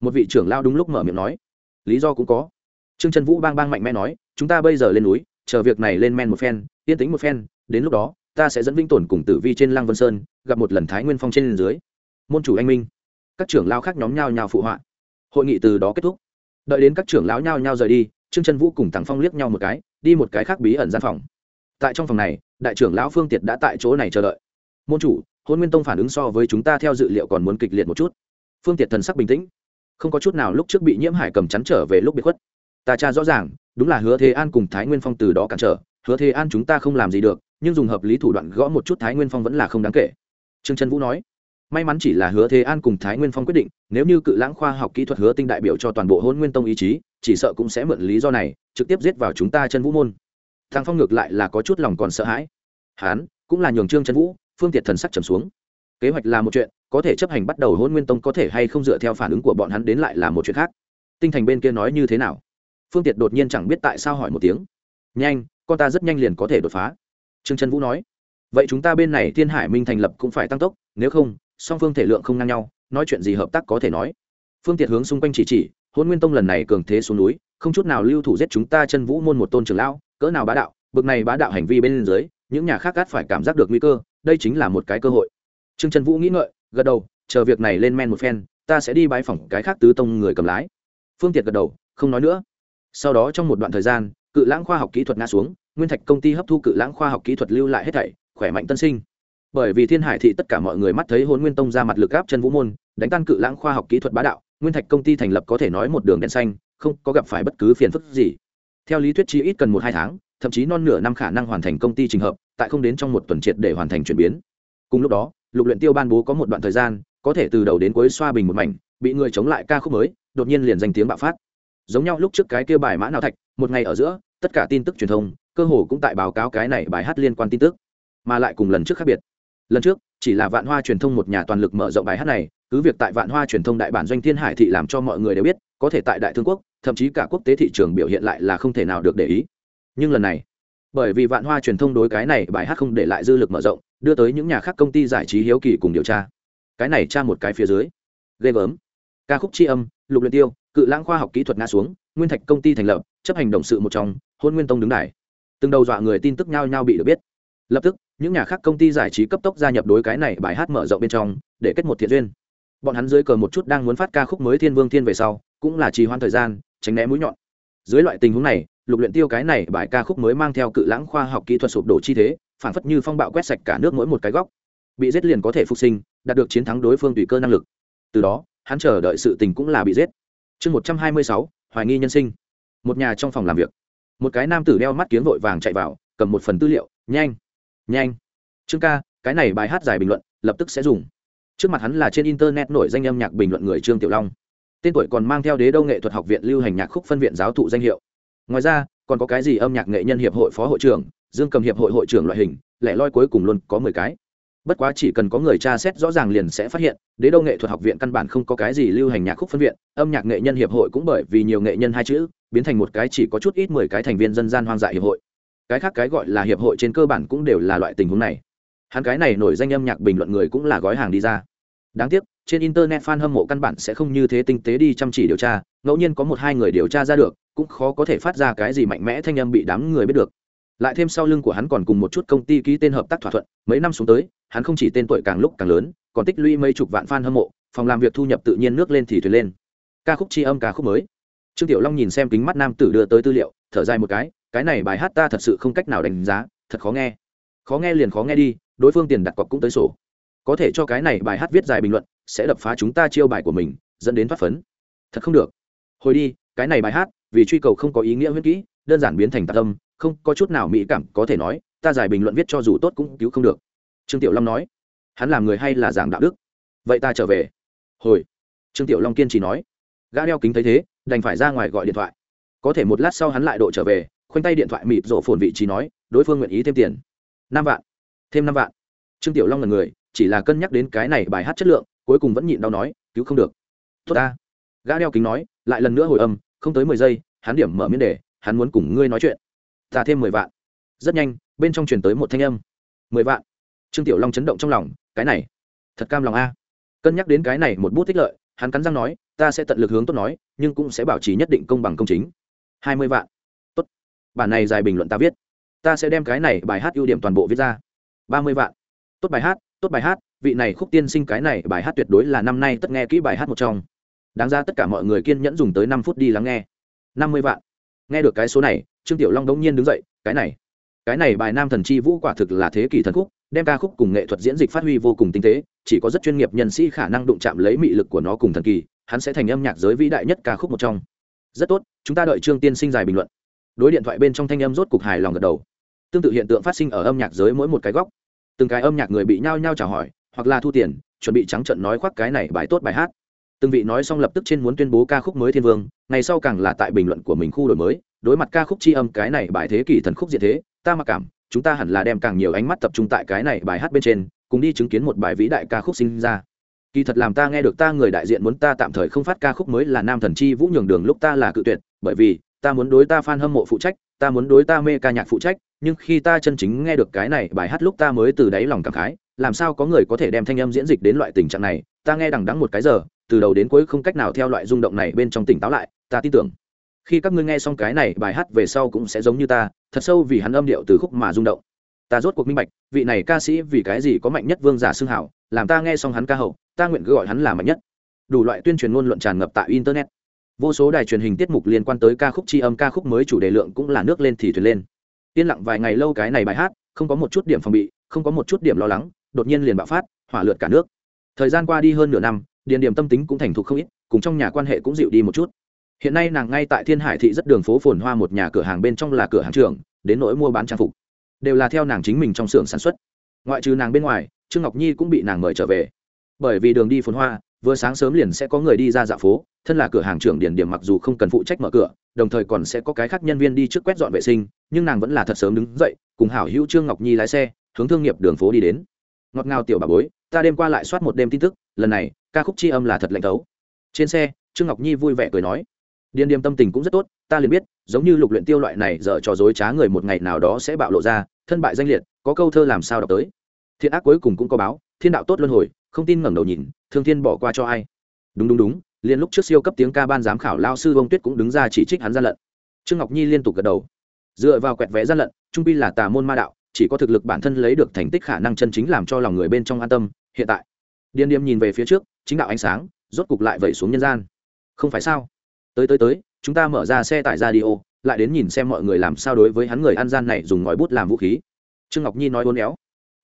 Một vị trưởng lao đúng lúc mở miệng nói. Lý do cũng có. Trương Trần vũ bang bang mạnh mẽ nói, chúng ta bây giờ lên núi, chờ việc này lên men một phen, yên tĩnh một phen, đến lúc đó, ta sẽ dẫn vinh tổn cùng tử vi trên lăng vân sơn, gặp một lần thái nguyên phong trên dưới. Môn chủ anh minh. Các trưởng lao khác nhóm nhau nhào phụ họa hội nghị từ đó kết thúc. Đợi đến các trưởng lão nhao nhao rời đi, trương chân vũ cùng tàng phong liếc nhau một cái, đi một cái khác bí ẩn gian phòng. Tại trong phòng này, đại trưởng lão phương tiệt đã tại chỗ này chờ đợi. Môn chủ, hôn nguyên tông phản ứng so với chúng ta theo dự liệu còn muốn kịch liệt một chút. Phương tiệt thần sắc bình tĩnh. Không có chút nào lúc trước bị nhiễm hải cầm chắn trở về lúc bị khuất. Ta tra rõ ràng, đúng là hứa thế an cùng thái nguyên phong từ đó cản trở. Hứa thế an chúng ta không làm gì được, nhưng dùng hợp lý thủ đoạn gõ một chút thái nguyên phong vẫn là không đáng kể. Trương trân vũ nói may mắn chỉ là hứa thế an cùng thái nguyên phong quyết định, nếu như cự lãng khoa học kỹ thuật hứa tinh đại biểu cho toàn bộ hôn nguyên tông ý chí, chỉ sợ cũng sẽ mượn lý do này, trực tiếp giết vào chúng ta chân vũ môn. Thằng phong ngược lại là có chút lòng còn sợ hãi. Hán, cũng là nhường trương chân vũ, phương tiệt thần sắc trầm xuống. Kế hoạch là một chuyện, có thể chấp hành bắt đầu hôn nguyên tông có thể hay không dựa theo phản ứng của bọn hắn đến lại là một chuyện khác. Tinh thành bên kia nói như thế nào? Phương tiệt đột nhiên chẳng biết tại sao hỏi một tiếng. Nhanh, con ta rất nhanh liền có thể đột phá. Trương trân vũ nói. Vậy chúng ta bên này thiên hải minh thành lập cũng phải tăng tốc, nếu không song phương thể lượng không ngang nhau, nói chuyện gì hợp tác có thể nói. Phương tiệt hướng xung quanh chỉ chỉ, hôn nguyên tông lần này cường thế xuống núi, không chút nào lưu thủ giết chúng ta chân vũ môn một tôn trưởng lão, cỡ nào bá đạo, bực này bá đạo hành vi bên dưới, những nhà khác gắt phải cảm giác được nguy cơ, đây chính là một cái cơ hội. Trương trần vũ nghĩ ngợi, gật đầu, chờ việc này lên men một phen, ta sẽ đi bãi phỏng cái khác tứ tông người cầm lái. Phương tiệt gật đầu, không nói nữa. Sau đó trong một đoạn thời gian, cự lãng khoa học kỹ thuật ngã xuống, nguyên thạch công ty hấp thu cự lãng khoa học kỹ thuật lưu lại hết thảy, khỏe mạnh tân sinh bởi vì thiên hải thị tất cả mọi người mắt thấy hôn nguyên tông ra mặt lực gáp chân vũ môn, đánh tan cự lãng khoa học kỹ thuật bá đạo, nguyên thạch công ty thành lập có thể nói một đường đèn xanh, không có gặp phải bất cứ phiền phức gì. Theo lý thuyết chi ít cần một hai tháng, thậm chí non nửa năm khả năng hoàn thành công ty trình hợp, tại không đến trong một tuần triệt để hoàn thành chuyển biến. Cùng lúc đó, lục luyện tiêu ban bố có một đoạn thời gian, có thể từ đầu đến cuối xoa bình một mảnh, bị người chống lại ca khúc mới, đột nhiên liền danh tiếng bạo phát. Giống nhau lúc trước cái kia bài mã nào thạch, một ngày ở giữa, tất cả tin tức truyền thông, cơ hồ cũng tại báo cáo cái này bài hát liên quan tin tức, mà lại cùng lần trước khác biệt lần trước, chỉ là vạn hoa truyền thông một nhà toàn lực mở rộng bài hát này, cứ việc tại vạn hoa truyền thông đại bản doanh thiên hải thị làm cho mọi người đều biết, có thể tại đại thương quốc, thậm chí cả quốc tế thị trường biểu hiện lại là không thể nào được để ý. Nhưng lần này, bởi vì vạn hoa truyền thông đối cái này bài hát không để lại dư lực mở rộng, đưa tới những nhà khác công ty giải trí hiếu kỳ cùng điều tra. Cái này tra một cái phía dưới. Ghê gớm. Ca khúc tri âm, lục luyện tiêu, cự lãng khoa học kỹ thuật ngã xuống, nguyên thạch công ty thành lập, chấp hành động sự một trong, hôn nguyên tông đứng đài. Từng đầu dọa người tin tức nhau nhau bị được biết. Lập tức những nhà khác công ty giải trí cấp tốc gia nhập đối cái này bài hát mở rộng bên trong, để kết một thiện duyên. Bọn hắn dưới cờ một chút đang muốn phát ca khúc mới thiên vương thiên về sau, cũng là trì hoãn thời gian, tránh né mũi nhọn. Dưới loại tình huống này, lục luyện tiêu cái này bài ca khúc mới mang theo cự lãng khoa học kỹ thuật sụp đổ chi thế phản phất như phong bạo quét sạch cả nước mỗi một cái góc. Bị giết liền có thể phục sinh, đạt được chiến thắng đối phương tùy cơ năng lực. Từ đó, hắn chờ đợi sự tình cũng là bị giết. Chương một trăm hai mươi sáu, hoài nghi nhân sinh. Một nhà trong phòng làm việc. Một cái nam tử đeo mắt kiếm vội vàng chạy vào, cầm một phần tư liệu, nhanh nhanh. Trương ca, cái này bài hát dài bình luận, lập tức sẽ dùng. Trước mặt hắn là trên internet nổi danh âm nhạc bình luận người trương tiểu long. Tên tuổi còn mang theo đế đô nghệ thuật học viện lưu hành nhạc khúc phân viện giáo thụ danh hiệu. Ngoài ra, còn có cái gì âm nhạc nghệ nhân hiệp hội phó hội trưởng, dương cầm hiệp hội hội trưởng loại hình, lẻ loi cuối cùng luôn có mười cái. Bất quá chỉ cần có người tra xét rõ ràng liền sẽ phát hiện, đế đô nghệ thuật học viện căn bản không có cái gì lưu hành nhạc khúc phân viện, âm nhạc nghệ nhân hiệp hội cũng bởi vì nhiều nghệ nhân hai chữ, biến thành một cái chỉ có chút ít mười cái thành viên dân gian hoang dại hiệp hội cái khác cái gọi là hiệp hội trên cơ bản cũng đều là loại tình huống này. Hắn cái này nổi danh âm nhạc bình luận người cũng là gói hàng đi ra. Đáng tiếc, trên internet fan hâm mộ căn bản sẽ không như thế tinh tế đi chăm chỉ điều tra, ngẫu nhiên có một hai người điều tra ra được, cũng khó có thể phát ra cái gì mạnh mẽ thanh âm bị đám người biết được. Lại thêm sau lưng của hắn còn cùng một chút công ty ký tên hợp tác thỏa thuận, mấy năm xuống tới, hắn không chỉ tên tuổi càng lúc càng lớn, còn tích lũy mấy chục vạn fan hâm mộ, phòng làm việc thu nhập tự nhiên nước lên thì thuyền lên. Ca khúc tri âm ca khúc mới. Trương tiểu long nhìn xem kính mắt nam tử đưa tới tư liệu, thở dài một cái cái này bài hát ta thật sự không cách nào đánh giá, thật khó nghe. Khó nghe liền khó nghe đi, đối phương tiền đặt cọc cũng tới sổ. Có thể cho cái này bài hát viết dài bình luận, sẽ đập phá chúng ta chiêu bài của mình, dẫn đến thoát phấn. Thật không được. Hồi đi, cái này bài hát, vì truy cầu không có ý nghĩa huyết kỹ, đơn giản biến thành tạc tâm không có chút nào mỹ cảm có thể nói, ta giải bình luận viết cho dù tốt cũng cứu không được. Trương tiểu long nói, hắn làm người hay là giảng đạo đức? Vậy ta trở về. Hồi, trương tiểu long kiên trì nói, gã đeo kính thấy thế, đành phải ra ngoài gọi điện thoại. Có thể một lát sau hắn lại độ trở về khoanh tay điện thoại mịt rổ phồn vị trí nói, đối phương nguyện ý thêm tiền. Năm vạn. Thêm năm vạn. Trương tiểu long là người, chỉ là cân nhắc đến cái này bài hát chất lượng, cuối cùng vẫn nhịn đau nói, cứu không được. Tốt ta. Gã đeo kính nói, lại lần nữa hồi âm, không tới mười giây, hắn điểm mở miễn đề, hắn muốn cùng ngươi nói chuyện. Ta thêm mười vạn. Rất nhanh, bên trong truyền tới một thanh âm. Mười vạn. Trương tiểu long chấn động trong lòng, cái này, thật cam lòng a. Cân nhắc đến cái này một bút tích lợi, hắn cắn răng nói, ta sẽ tận lực hướng tốt nói, nhưng cũng sẽ bảo trì nhất định công bằng công chính. Hai mươi vạn bản này dài bình luận ta viết. Ta sẽ đem cái này bài hát ưu điểm toàn bộ viết ra. Ba mươi vạn. Tốt bài hát, tốt bài hát, vị này khúc tiên sinh cái này bài hát tuyệt đối là năm nay tất nghe kỹ bài hát một trong. Đáng ra tất cả mọi người kiên nhẫn dùng tới năm phút đi lắng nghe. Năm mươi vạn. Nghe được cái số này, trương tiểu long đống nhiên đứng dậy, cái này. Cái này bài nam thần chi vũ quả thực là thế kỷ thần khúc, đem ca khúc cùng nghệ thuật diễn dịch phát huy vô cùng tinh tế, chỉ có rất chuyên nghiệp nhân sĩ khả năng đụng chạm lấy mị lực của nó cùng thần kỳ, hắn sẽ thành âm nhạc giới vĩ đại nhất ca khúc một trong. Rất tốt, chúng ta đợi trương tiên sinh dài bình luận đối điện thoại bên trong thanh âm rốt cục hài lòng gật đầu. Tương tự hiện tượng phát sinh ở âm nhạc giới mỗi một cái góc. Từng cái âm nhạc người bị nhao nhao trả hỏi, hoặc là thu tiền, chuẩn bị trắng trận nói khoác cái này bài tốt bài hát. Từng vị nói xong lập tức trên muốn tuyên bố ca khúc mới thiên vương, ngày sau càng là tại bình luận của mình khu đổi mới, đối mặt ca khúc tri âm cái này bài thế kỷ thần khúc diện thế, ta mặc cảm, chúng ta hẳn là đem càng nhiều ánh mắt tập trung tại cái này bài hát bên trên, cùng đi chứng kiến một bài vĩ đại ca khúc sinh ra. Kỳ thật làm ta nghe được ta người đại diện muốn ta tạm thời không phát ca khúc mới là nam thần chi vũ nhường đường lúc ta là cự tuyệt, bởi vì ta muốn đối ta fan hâm mộ phụ trách, ta muốn đối ta mê ca nhạc phụ trách, nhưng khi ta chân chính nghe được cái này bài hát lúc ta mới từ đáy lòng cảm khái, làm sao có người có thể đem thanh âm diễn dịch đến loại tình trạng này, ta nghe đằng đắng một cái giờ, từ đầu đến cuối không cách nào theo loại rung động này bên trong tỉnh táo lại, ta tin tưởng, khi các ngươi nghe xong cái này bài hát về sau cũng sẽ giống như ta, thật sâu vì hắn âm điệu từ khúc mà rung động. Ta rốt cuộc minh bạch, vị này ca sĩ vì cái gì có mạnh nhất vương giả xưng hảo, làm ta nghe xong hắn ca hậu, ta nguyện cứ gọi hắn là mạnh nhất. Đủ loại tuyên truyền ngôn luận tràn ngập tại internet vô số đài truyền hình tiết mục liên quan tới ca khúc tri âm, ca khúc mới chủ đề lượng cũng là nước lên thì thuyền lên. Yên lặng vài ngày lâu cái này bài hát, không có một chút điểm phòng bị, không có một chút điểm lo lắng, đột nhiên liền bạo phát, hỏa lượt cả nước. Thời gian qua đi hơn nửa năm, điền điểm tâm tính cũng thành thục không ít, cùng trong nhà quan hệ cũng dịu đi một chút. Hiện nay nàng ngay tại thiên hải thị rất đường phố phồn hoa một nhà cửa hàng bên trong là cửa hàng trường đến nỗi mua bán trang phục. Đều là theo nàng chính mình trong xưởng sản xuất. Ngoại trừ nàng bên ngoài, trương ngọc nhi cũng bị nàng mời trở về. Bởi vì đường đi phồn hoa vừa sáng sớm liền sẽ có người đi ra dạo phố, thân là cửa hàng trưởng điển điểm mặc dù không cần phụ trách mở cửa, đồng thời còn sẽ có cái khác nhân viên đi trước quét dọn vệ sinh, nhưng nàng vẫn là thật sớm đứng dậy, cùng hảo hữu trương ngọc nhi lái xe, hướng thương nghiệp đường phố đi đến. Ngọt ngào tiểu bà bối, ta đêm qua lại soát một đêm tin tức, lần này, ca khúc tri âm là thật lạnh thấu. Trên xe, trương ngọc nhi vui vẻ cười nói, điền điềm tâm tình cũng rất tốt, ta liền biết, giống như lục luyện tiêu loại này dở trò dối trá người một ngày nào đó sẽ bạo lộ ra, thân bại danh liệt, có câu thơ làm sao đọc tới thiện ác cuối cùng cũng có báo, thiên đạo tốt luân hồi, không tin ngẩng đầu nhìn, thương thiên bỏ qua cho ai? Đúng đúng đúng, liền lúc trước siêu cấp tiếng ca ban giám khảo lao sư bông tuyết cũng đứng ra chỉ trích hắn gian lận. Trương ngọc nhi liên tục gật đầu. Dựa vào quẹt vẽ gian lận, trung pi là tà môn ma đạo, chỉ có thực lực bản thân lấy được thành tích khả năng chân chính làm cho lòng người bên trong an tâm, hiện tại. Điên điềm nhìn về phía trước, chính đạo ánh sáng, rốt cục lại vẩy xuống nhân gian. Không phải sao? Tới tới tới, chúng ta mở ra xe tải ra đi ô lại đến nhìn xem mọi người làm sao đối với hắn người an gian này dùng ngòi bút làm vũ khí. Trương ngọc nhi nói uốn éo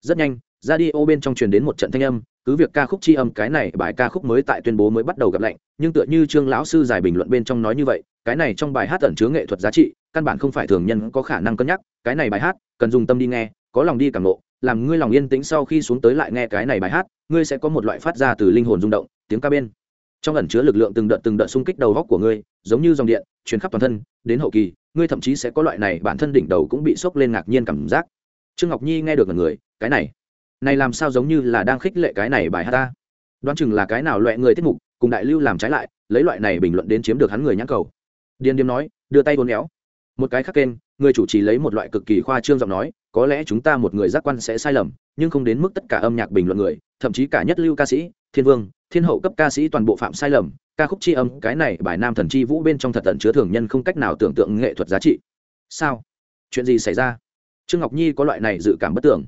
rất nhanh ra đi ô bên trong truyền đến một trận thanh âm, cứ việc ca khúc chi âm cái này, bài ca khúc mới tại tuyên bố mới bắt đầu gặp lạnh, nhưng tựa như trương lão sư giải bình luận bên trong nói như vậy, cái này trong bài hát ẩn chứa nghệ thuật giá trị, căn bản không phải thường nhân có khả năng cân nhắc, cái này bài hát, cần dùng tâm đi nghe, có lòng đi cảm nộ làm ngươi lòng yên tĩnh sau khi xuống tới lại nghe cái này bài hát, ngươi sẽ có một loại phát ra từ linh hồn rung động, tiếng ca bên trong ẩn chứa lực lượng từng đợt từng đợt xung kích đầu góc của ngươi, giống như dòng điện chuyến khắp toàn thân, đến hậu kỳ, ngươi thậm chí sẽ có loại này bản thân đỉnh đầu cũng bị sốc lên ngạc nhiên cảm giác trương ngọc nhi nghe được một người, cái này này làm sao giống như là đang khích lệ cái này bài hát ta? Đoán chừng là cái nào loại người tiết mục, cùng đại lưu làm trái lại, lấy loại này bình luận đến chiếm được hắn người nhãn cầu. Điên điếm nói, đưa tay vốn éo. Một cái khác kênh, người chủ trì lấy một loại cực kỳ khoa trương giọng nói, có lẽ chúng ta một người giác quan sẽ sai lầm, nhưng không đến mức tất cả âm nhạc bình luận người, thậm chí cả nhất lưu ca sĩ, thiên vương, thiên hậu cấp ca sĩ toàn bộ phạm sai lầm, ca khúc c h i âm, cái này bài nam thần c h i vũ bên trong thật tận chứa thường nhân không cách nào tưởng tượng nghệ thuật giá trị. Sao? Chuyện gì xảy ra? Trương ngọc nhi có loại này dự cảm bất tưởng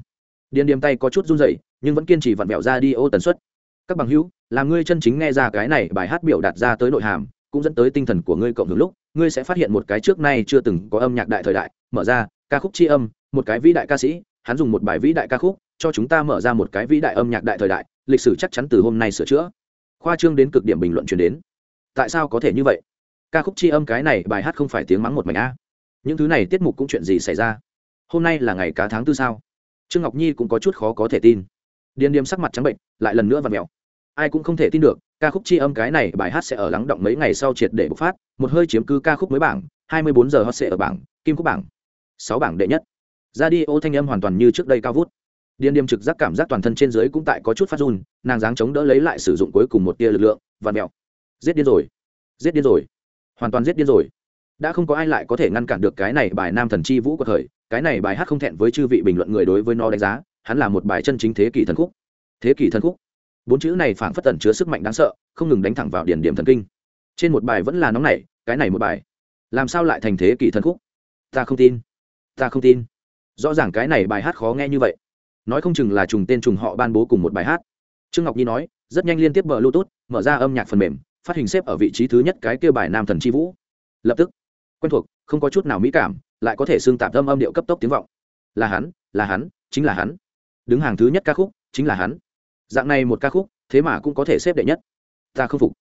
điền điềm tay có chút run rẩy, nhưng vẫn kiên trì vặn vẹo ra đi ô tần suất. Các bằng hữu làm ngươi chân chính nghe ra cái này bài hát biểu đạt ra tới nội hàm, cũng dẫn tới tinh thần của ngươi cộng hưởng lúc, ngươi sẽ phát hiện một cái trước nay chưa từng có âm nhạc đại thời đại, mở ra, ca khúc tri âm, một cái vĩ đại ca sĩ, hắn dùng một bài vĩ đại ca khúc, cho chúng ta mở ra một cái vĩ đại âm nhạc đại thời đại, lịch sử chắc chắn từ hôm nay sửa chữa. Khoa trương đến cực điểm bình luận truyền đến. Tại sao có thể như vậy? Ca khúc tri âm cái này bài hát không phải tiếng mắng một mảnh a. Những thứ này tiết mục cũng chuyện gì xảy ra? Hôm nay là ngày cá tháng tư sao? Trương ngọc nhi cũng có chút khó có thể tin. Điên điềm sắc mặt trắng bệnh, lại lần nữa và mẹo ai cũng không thể tin được, ca khúc tri âm cái này bài hát sẽ ở lắng động mấy ngày sau triệt để bộc phát, một hơi chiếm cứ ca khúc mới bảng 24 giờ hot sẽ ở bảng, kim khúc bảng. Sáu bảng đệ nhất. Ra đi ô thanh âm hoàn toàn như trước đây cao vút. Điên điềm trực giác cảm giác toàn thân trên dưới cũng tại có chút phát run, nàng dáng chống đỡ lấy lại sử dụng cuối cùng một tia lực lượng và mẹo giết điên rồi. Giết điên rồi. Hoàn toàn giết điên rồi đã không có ai lại có thể ngăn cản được cái này bài nam thần chi vũ của thời. Cái này bài hát không thẹn với chư vị bình luận người đối với nó đánh giá, hắn là một bài chân chính thế kỷ thần khúc. Thế kỷ thần khúc. Bốn chữ này phảng phất tẩn chứa sức mạnh đáng sợ, không ngừng đánh thẳng vào điển điểm thần kinh. Trên một bài vẫn là nóng nảy, cái này một bài. Làm sao lại thành thế kỷ thần khúc? Ta không tin. Ta không tin. Rõ ràng cái này bài hát khó nghe như vậy. Nói không chừng là trùng tên trùng họ ban bố cùng một bài hát. Trương ngọc nhi nói, rất nhanh liên tiếp bờ bluetooth, mở ra âm nhạc phần mềm, phát hình xếp ở vị trí thứ nhất cái kêu bài nam thần chi vũ. Lập tức quen thuộc, không có chút nào mỹ cảm, lại có thể xương tạp âm âm điệu cấp tốc tiếng vọng. Là hắn là hắn, chính là hắn. Đứng hàng thứ nhất ca khúc, chính là hắn. Dạng này một ca khúc, thế mà cũng có thể xếp đệ nhất. Ta không phục.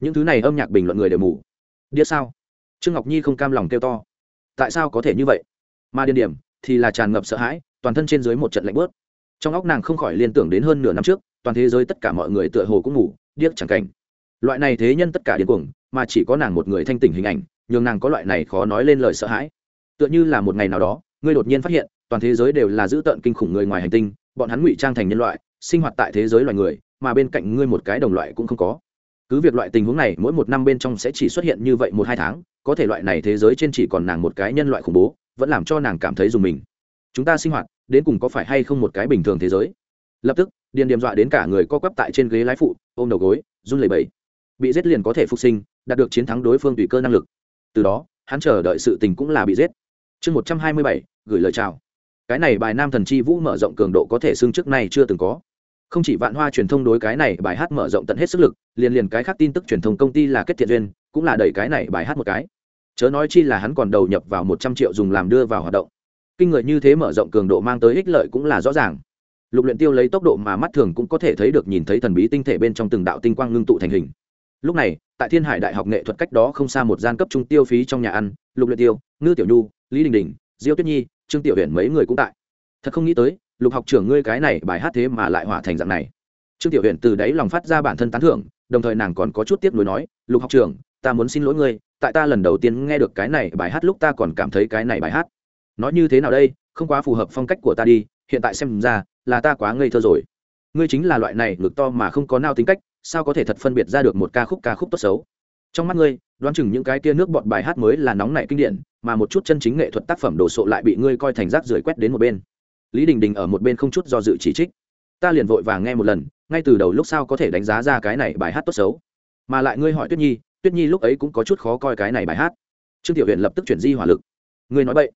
Những thứ này âm nhạc bình luận người đều mù. Đĩa sao? Trương ngọc nhi không cam lòng kêu to. Tại sao có thể như vậy? Mà điên điểm thì là tràn ngập sợ hãi, toàn thân trên dưới một trận lạnh bớt trong óc nàng không khỏi liên tưởng đến hơn nửa năm trước, toàn thế giới tất cả mọi người tựa hồ cũng ngủ điếc chẳng cảnh. Loại này thế nhân tất cả điên cuồng, mà chỉ có nàng một người thanh tỉnh hình ảnh nhường nàng có loại này khó nói lên lời sợ hãi. Tựa như là một ngày nào đó, ngươi đột nhiên phát hiện, toàn thế giới đều là dữ tợn kinh khủng người ngoài hành tinh, bọn hắn ngụy trang thành nhân loại, sinh hoạt tại thế giới loài người, mà bên cạnh ngươi một cái đồng loại cũng không có. Cứ việc loại tình huống này mỗi một năm bên trong sẽ chỉ xuất hiện như vậy một hai tháng, có thể loại này thế giới trên chỉ còn nàng một cái nhân loại khủng bố, vẫn làm cho nàng cảm thấy dùng mình. Chúng ta sinh hoạt, đến cùng có phải hay không một cái bình thường thế giới? Lập tức, điền điềm dọa đến cả người co quắp tại trên ghế lái phụ, ôm đầu gối, run lẩy bẩy. Bị giết liền có thể phục sinh, đạt được chiến thắng đối phương tùy cơ năng lực từ đó, hắn chờ đợi sự tình cũng là bị giết. Chương một trăm hai mươi bảy, gửi lời chào. Cái này bài nam thần chi vũ mở rộng cường độ có thể xưng trước nay chưa từng có. Không chỉ vạn hoa truyền thông đối cái này bài hát mở rộng tận hết sức lực, liền liền cái khác tin tức truyền thông công ty là kết thiện duyên, cũng là đẩy cái này bài hát một cái. Chớ nói chi là hắn còn đầu nhập vào một trăm triệu dùng làm đưa vào hoạt động. Kinh người như thế mở rộng cường độ mang tới ích lợi cũng là rõ ràng. Lục luyện tiêu lấy tốc độ mà mắt thường cũng có thể thấy được nhìn thấy thần bí tinh thể bên trong từng đạo tinh quang ngưng tụ thành hình. Lúc này tại thiên hải đại học nghệ thuật cách đó không xa một gian cấp trung tiêu phí trong nhà ăn, lục luyện tiêu, ngư tiểu nhu, lý đình đình, diêu tuyết nhi, trương tiểu huyền mấy người cũng tại. Thật không nghĩ tới, lục học trưởng ngươi cái này bài hát thế mà lại hỏa thành dạng này. Trương tiểu huyền từ đấy lòng phát ra bản thân tán thưởng, đồng thời nàng còn có chút tiếc nuối nói, lục học trưởng, ta muốn xin lỗi ngươi, tại ta lần đầu tiên nghe được cái này bài hát lúc ta còn cảm thấy cái này bài hát nói như thế nào đây, không quá phù hợp phong cách của ta đi, hiện tại xem ra là ta quá ngây thơ rồi. Ngươi chính là loại này ngực to mà không có nao tính cách sao có thể thật phân biệt ra được một ca khúc ca khúc tốt xấu? Trong mắt ngươi, đoán chừng những cái tia nước bọt bài hát mới là nóng nảy kinh điển, mà một chút chân chính nghệ thuật tác phẩm đồ sộ lại bị ngươi coi thành rác rưởi quét đến một bên. Lý đình đình ở một bên không chút do dự chỉ trích. Ta liền vội vàng nghe một lần, ngay từ đầu lúc sau có thể đánh giá ra cái này bài hát tốt xấu? Mà lại ngươi hỏi tuyết nhi tuyết nhi lúc ấy cũng có chút khó coi cái này bài hát. Trương tiểu huyện lập tức chuyển di hỏa lực. Ngươi nói vậy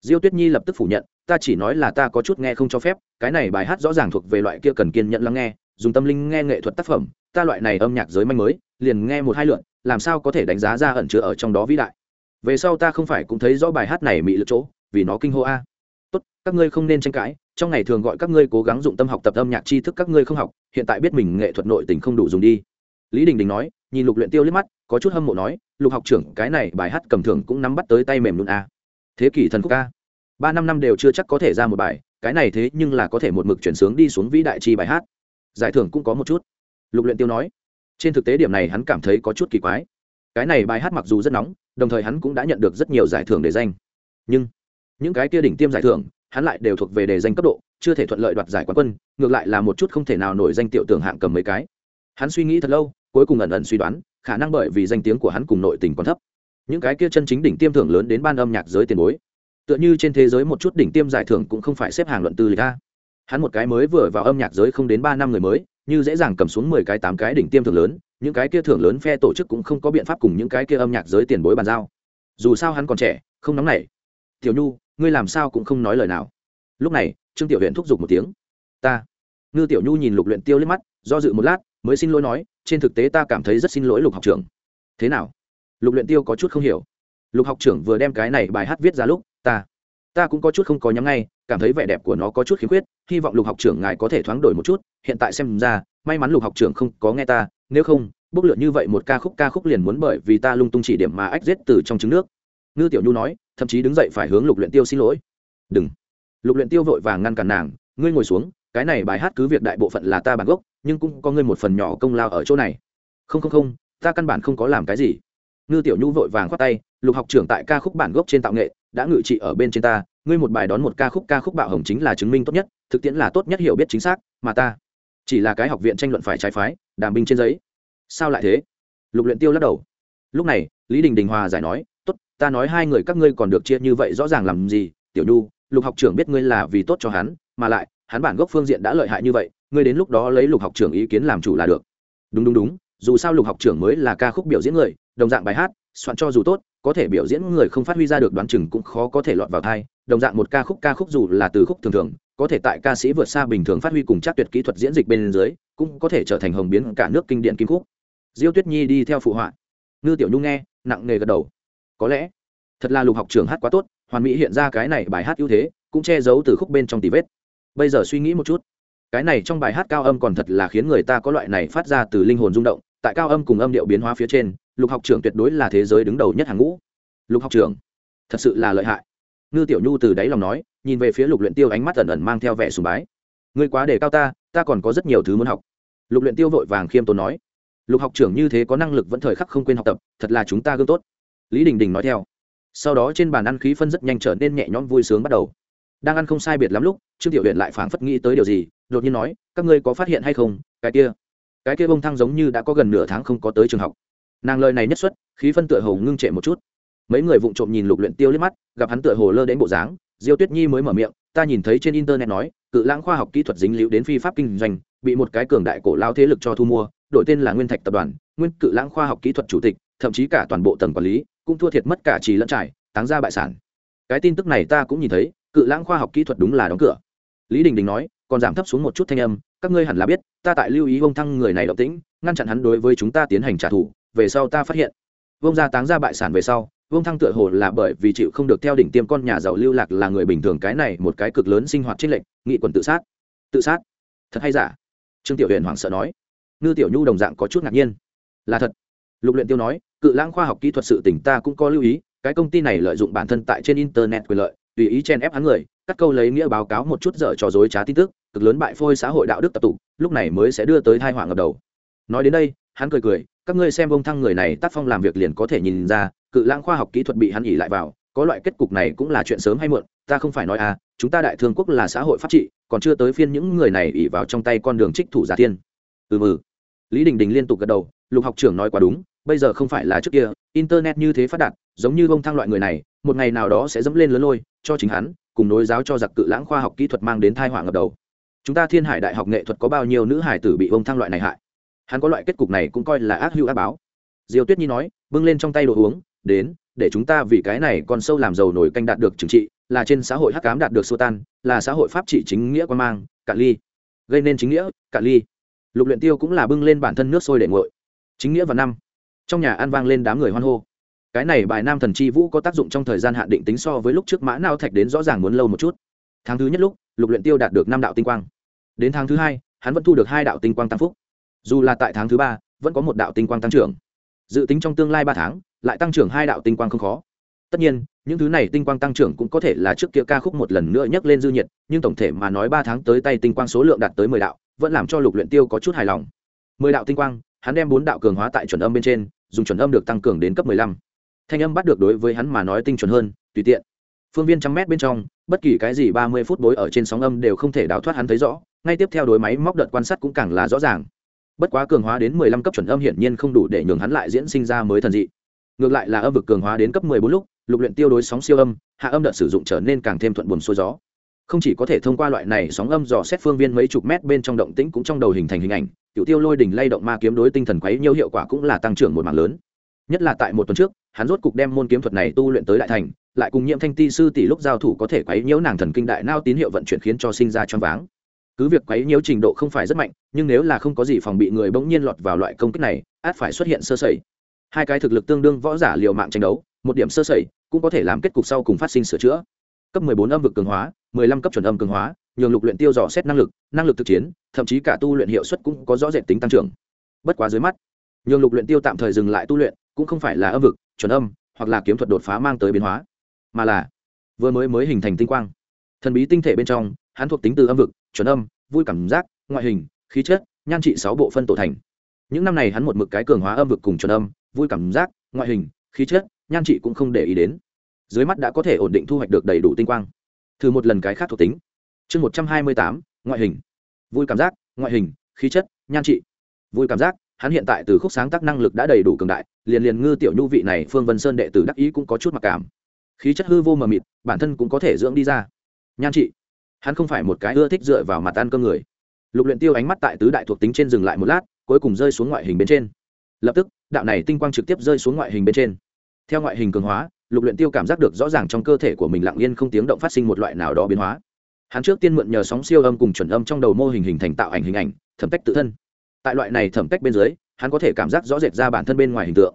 diêu tuyết nhi lập tức phủ nhận, ta chỉ nói là ta có chút nghe không cho phép, cái này bài hát rõ ràng thuộc về loại kia cần kiên nhẫn lắng nghe dùng tâm linh nghe nghệ thuật tác phẩm, ta loại này âm nhạc giới manh mới, liền nghe một hai lượn, làm sao có thể đánh giá ra ẩn chứa ở trong đó vĩ đại. Về sau ta không phải cũng thấy rõ bài hát này mị lực chỗ, vì nó kinh hô a. Tốt, các ngươi không nên tranh cãi, trong ngày thường gọi các ngươi cố gắng dụng tâm học tập âm nhạc tri thức các ngươi không học, hiện tại biết mình nghệ thuật nội tình không đủ dùng đi. Lý đình đình nói, nhìn lục luyện tiêu liếc mắt, có chút hâm mộ nói, lục học trưởng, cái này bài hát cầm thường cũng nắm bắt tới tay mềm luôn a. Thế kỷ thần khúc a. Ba năm năm đều chưa chắc có thể ra một bài, cái này thế nhưng là có thể một mực chuyển sướng đi xuống vĩ đại chi bài hát giải thưởng cũng có một chút. Lục luyện tiêu nói, trên thực tế điểm này hắn cảm thấy có chút kỳ quái. Cái này bài hát mặc dù rất nóng, đồng thời hắn cũng đã nhận được rất nhiều giải thưởng để danh. Nhưng, những cái kia đỉnh tiêm giải thưởng, hắn lại đều thuộc về đề danh cấp độ, chưa thể thuận lợi đoạt giải quán quân, ngược lại là một chút không thể nào nổi danh tiểu tưởng hạng cầm mấy cái. Hắn suy nghĩ thật lâu, cuối cùng ẩn ẩn suy đoán, khả năng bởi vì danh tiếng của hắn cùng nội tình còn thấp. Những cái kia chân chính đỉnh tiêm thưởng lớn đến ban âm nhạc giới tiền bối. Tựa như trên thế giới một chút đỉnh tiêm giải thưởng cũng không phải xếp hàng luận tư lịch ra hắn một cái mới vừa vào âm nhạc giới không đến ba năm người mới, như dễ dàng cầm xuống mười cái tám cái đỉnh tiêm thưởng lớn, những cái kia thưởng lớn phe tổ chức cũng không có biện pháp cùng những cái kia âm nhạc giới tiền bối bàn giao. Dù sao hắn còn trẻ, không nóng nảy. Tiểu nhu, ngươi làm sao cũng không nói lời nào. Lúc này, trương tiểu huyện thúc giục một tiếng. Ta. Ngư tiểu nhu nhìn lục luyện tiêu liếc mắt, do dự một lát, mới xin lỗi nói, trên thực tế ta cảm thấy rất xin lỗi lục học trưởng. Thế nào? Lục luyện tiêu có chút không hiểu. Lục học trưởng vừa đem cái này bài hát viết ra lúc, ta ta cũng có chút không có nhắm ngay, cảm thấy vẻ đẹp của nó có chút khiếm khuyết, hy vọng lục học trưởng ngài có thể thoáng đổi một chút, hiện tại xem ra, may mắn lục học trưởng không có nghe ta, nếu không, bốc lượn như vậy một ca khúc ca khúc liền muốn bởi vì ta lung tung chỉ điểm mà ách giết từ trong trứng nước. Ngư tiểu nhu nói, thậm chí đứng dậy phải hướng lục luyện tiêu xin lỗi. Đừng. Lục luyện tiêu vội vàng ngăn cản nàng, ngươi ngồi xuống, cái này bài hát cứ việc đại bộ phận là ta bản gốc, nhưng cũng có ngươi một phần nhỏ công lao ở chỗ này. Không không không, ta căn bản không có làm cái gì. Ngư tiểu nhu vội vàng khoát tay, lục học trưởng tại ca khúc bản gốc trên tạo nghệ đã ngự trị ở bên trên ta, ngươi một bài đón một ca khúc ca khúc bạo hồng chính là chứng minh tốt nhất, thực tiễn là tốt nhất hiểu biết chính xác, mà ta chỉ là cái học viện tranh luận phải trái phái, đàm binh trên giấy. Sao lại thế? Lục luyện tiêu lắc đầu. Lúc này, lý đình đình hòa giải nói, tốt, ta nói hai người các ngươi còn được chia như vậy rõ ràng làm gì? Tiểu nhu, lục học trưởng biết ngươi là vì tốt cho hắn, mà lại, hắn bản gốc phương diện đã lợi hại như vậy, ngươi đến lúc đó lấy lục học trưởng ý kiến làm chủ là được. Đúng đúng đúng, dù sao lục học trưởng mới là ca khúc biểu diễn người, đồng dạng bài hát, soạn cho dù tốt có thể biểu diễn người không phát huy ra được đoán chừng cũng khó có thể lọt vào thai, đồng dạng một ca khúc ca khúc dù là từ khúc thường thường, có thể tại ca sĩ vượt xa bình thường phát huy cùng chắc tuyệt kỹ thuật diễn dịch bên dưới, cũng có thể trở thành hồng biến cả nước kinh điển kim khúc. Diêu tuyết nhi đi theo phụ họa. Ngư tiểu nhung nghe, nặng nề gật đầu. Có lẽ, thật là lục học trưởng hát quá tốt, hoàn mỹ hiện ra cái này bài hát ưu thế, cũng che giấu từ khúc bên trong tì vết. Bây giờ suy nghĩ một chút. Cái này trong bài hát cao âm còn thật là khiến người ta có loại này phát ra từ linh hồn rung động, tại cao âm cùng âm điệu biến hóa phía trên lục học trưởng tuyệt đối là thế giới đứng đầu nhất hàng ngũ. Lục học trưởng, thật sự là lợi hại. Ngư tiểu nhu từ đáy lòng nói, nhìn về phía lục luyện tiêu ánh mắt ẩn ẩn mang theo vẻ sùng bái. Ngươi quá đề cao ta ta còn có rất nhiều thứ muốn học. Lục luyện tiêu vội vàng khiêm tốn nói. Lục học trưởng như thế có năng lực vẫn thời khắc không quên học tập, thật là chúng ta gương tốt. Lý đình đình nói theo. Sau đó trên bàn ăn khí phân rất nhanh trở nên nhẹ nhõm vui sướng bắt đầu. Đang ăn không sai biệt lắm lúc, trương tiểu huyện lại phảng phất nghĩ tới điều gì, đột nhiên nói, các ngươi có phát hiện hay không? Cái kia cái kia bông thăng giống như đã có gần nửa tháng không có tới trường học nàng lời này nhất xuất, khí phân tựa hồ ngưng trệ một chút. Mấy người vụng trộm nhìn lục luyện tiêu liếc mắt, gặp hắn tựa hồ lơ đến bộ dáng, diêu tuyết nhi mới mở miệng, ta nhìn thấy trên internet nói, cự lãng khoa học kỹ thuật dính liễu đến phi pháp kinh doanh, bị một cái cường đại cổ lao thế lực cho thu mua, đổi tên là nguyên thạch tập đoàn, nguyên cự lãng khoa học kỹ thuật chủ tịch, thậm chí cả toàn bộ tầng quản lý, cũng thua thiệt mất cả trì lẫn trải, táng ra bại sản. Cái tin tức này ta cũng nhìn thấy, cự lãng khoa học kỹ thuật đúng là đóng cửa. Lý đình đình nói, còn giảm thấp xuống một chút thanh âm, các ngươi hẳn là biết, ta tại lưu ý ông thăng người này động tĩnh, ngăn chặn hắn đối với chúng ta tiến hành trả thù về sau ta phát hiện. Vương gia táng ra bại sản về sau, vương thăng tựa hồ là bởi vì chịu không được theo đỉnh tiêm con nhà giàu lưu lạc là người bình thường cái này một cái cực lớn sinh hoạt trích lệnh nghị quần tự sát. Tự sát? Thật hay giả? Trương tiểu huyền hoảng sợ nói. Ngư tiểu nhu đồng dạng có chút ngạc nhiên. Là thật. Lục luyện tiêu nói, cự lãng khoa học kỹ thuật sự tỉnh ta cũng có lưu ý, cái công ty này lợi dụng bản thân tại trên internet quyền lợi, tùy ý chen ép hắn người, cắt câu lấy nghĩa báo cáo một chút dở trò dối trá tin tức, cực lớn bại phôi xã hội đạo đức tập tụ lúc này mới sẽ đưa tới thai họa ngập đầu. Nói đến đây, hắn cười cười các ngươi xem ông thăng người này tác phong làm việc liền có thể nhìn ra, cự lãng khoa học kỹ thuật bị hắn ỉ lại vào, có loại kết cục này cũng là chuyện sớm hay muộn, ta không phải nói à chúng ta đại thương quốc là xã hội pháp trị, còn chưa tới phiên những người này ỉ vào trong tay con đường trích thủ giả thiên ừ ừ. Lý đình đình liên tục gật đầu, lục học trưởng nói quá đúng, bây giờ không phải là trước kia, internet như thế phát đạt, giống như bông thăng loại người này, một ngày nào đó sẽ dẫm lên lớn lôi, cho chính hắn, cùng nối giáo cho giặc cự lãng khoa học kỹ thuật mang đến thai họa ngập đầu. Chúng ta thiên hải đại học nghệ thuật có bao nhiêu nữ hải tử bị bông thăng loại này hại? Hắn có loại kết cục này cũng coi là ác hữu ác báo. Diều tuyết nhi nói, bưng lên trong tay đồ uống, đến, để chúng ta vì cái này còn sâu làm giàu nổi canh đạt được trừng trị, là trên xã hội hắc cám đạt được xô tan, là xã hội pháp trị chính nghĩa quan mang, cạn ly. Gây nên chính nghĩa, cạn ly. Lục luyện tiêu cũng là bưng lên bản thân nước sôi để nguội. Chính nghĩa và năm, trong nhà ăn vang lên đám người hoan hô. Cái này bài nam thần chi vũ có tác dụng trong thời gian hạn định tính so với lúc trước mã nao thạch đến rõ ràng muốn lâu một chút. Tháng thứ nhất lúc, lục luyện tiêu đạt được năm đạo tinh quang. Đến tháng thứ hai, hắn vẫn thu được hai đạo tinh quang tăng phúc dù là tại tháng thứ ba, vẫn có một đạo tinh quang tăng trưởng. Dự tính trong tương lai ba tháng, lại tăng trưởng hai đạo tinh quang không khó. Tất nhiên, những thứ này tinh quang tăng trưởng cũng có thể là trước kia ca khúc một lần nữa nhắc lên dư nhiệt, nhưng tổng thể mà nói ba tháng tới tay tinh quang số lượng đạt tới mười đạo, vẫn làm cho lục luyện tiêu có chút hài lòng. Mười đạo tinh quang, hắn đem bốn đạo cường hóa tại chuẩn âm bên trên, dùng chuẩn âm được tăng cường đến cấp mười lăm. Thanh âm bắt được đối với hắn mà nói tinh chuẩn hơn, tùy tiện. Phương viên trăm mét bên trong, bất kỳ cái gì ba mươi phút bối ở trên sóng âm đều không thể đào thoát hắn thấy rõ, ngay tiếp theo đối máy móc đợt quan sát cũng càng là rõ ràng bất quá cường hóa đến mười lăm cấp chuẩn âm hiển nhiên không đủ để nhường hắn lại diễn sinh ra mới thần dị. Ngược lại là âm vực cường hóa đến cấp mười bốn lúc, lục luyện tiêu đối sóng siêu âm, hạ âm đợt sử dụng trở nên càng thêm thuận buồm xuôi gió. Không chỉ có thể thông qua loại này sóng âm dò xét phương viên mấy chục mét bên trong động tĩnh cũng trong đầu hình thành hình ảnh, cựu tiêu lôi đỉnh lay động ma kiếm đối tinh thần quấy nhiều hiệu quả cũng là tăng trưởng một mảng lớn. Nhất là tại một tuần trước, hắn rốt cục đem môn kiếm thuật này tu luyện tới đại thành, lại cùng nhiễm thanh ti sư tỷ lúc giao thủ có thể quấy nhiễu nàng thần kinh đại nao tín hiệu vận chuyển khiến cho sinh ra choáng váng cứ việc quấy nhiễu trình độ không phải rất mạnh, nhưng nếu là không có gì phòng bị người bỗng nhiên lọt vào loại công kích này, át phải xuất hiện sơ sẩy. Hai cái thực lực tương đương võ giả liều mạng tranh đấu, một điểm sơ sẩy cũng có thể làm kết cục sau cùng phát sinh sửa chữa. Cấp 14 âm vực cường hóa 15 cấp chuẩn âm cường hóa, nhường lục luyện tiêu dò xét năng lực năng lực thực chiến, thậm chí cả tu luyện hiệu suất cũng có rõ rệt tính tăng trưởng. Bất quá dưới mắt, nhường lục luyện tiêu tạm thời dừng lại tu luyện, cũng không phải là âm vực, chuẩn âm, hoặc là kiếm thuật đột phá mang tới biến hóa, mà là vừa mới mới hình thành tinh quang. Thần bí tinh thể bên trong hắn thuộc tính từ âm vực, chuẩn âm, vui cảm giác, ngoại hình, khí chất, nhan trị sáu bộ phân tổ thành. Những năm này hắn một mực cái cường hóa âm vực cùng chuẩn âm, vui cảm giác, ngoại hình, khí chất, nhan trị cũng không để ý đến. Dưới mắt đã có thể ổn định thu hoạch được đầy đủ tinh quang. Thử một lần cái khác thuộc tính. Chương một trăm hai mươi tám, ngoại hình. Vui cảm giác, ngoại hình, khí chất, nhan trị. Vui cảm giác, hắn hiện tại từ khúc sáng tác năng lực đã đầy đủ cường đại, liền liền ngư tiểu nhu vị này phương vân sơn đệ tử đắc ý cũng có chút mặc cảm. Khí chất hư vô mờ mịt, bản thân cũng có thể dưỡng đi ra. Nhan trị hắn không phải một cái ưa thích dựa vào mặt ăn cơm người. Lục luyện tiêu ánh mắt tại tứ đại thuộc tính trên dừng lại một lát, cuối cùng rơi xuống ngoại hình bên trên. Lập tức, đạo này tinh quang trực tiếp rơi xuống ngoại hình bên trên. Theo ngoại hình cường hóa, lục luyện tiêu cảm giác được rõ ràng trong cơ thể của mình lặng yên không tiếng động phát sinh một loại nào đó biến hóa. Hắn trước tiên mượn nhờ sóng siêu âm cùng chuẩn âm trong đầu mô hình hình thành tạo ảnh hình ảnh, thẩm cách tự thân. Tại loại này thẩm cách bên dưới, hắn có thể cảm giác rõ rệt ra bản thân bên ngoài hình tượng,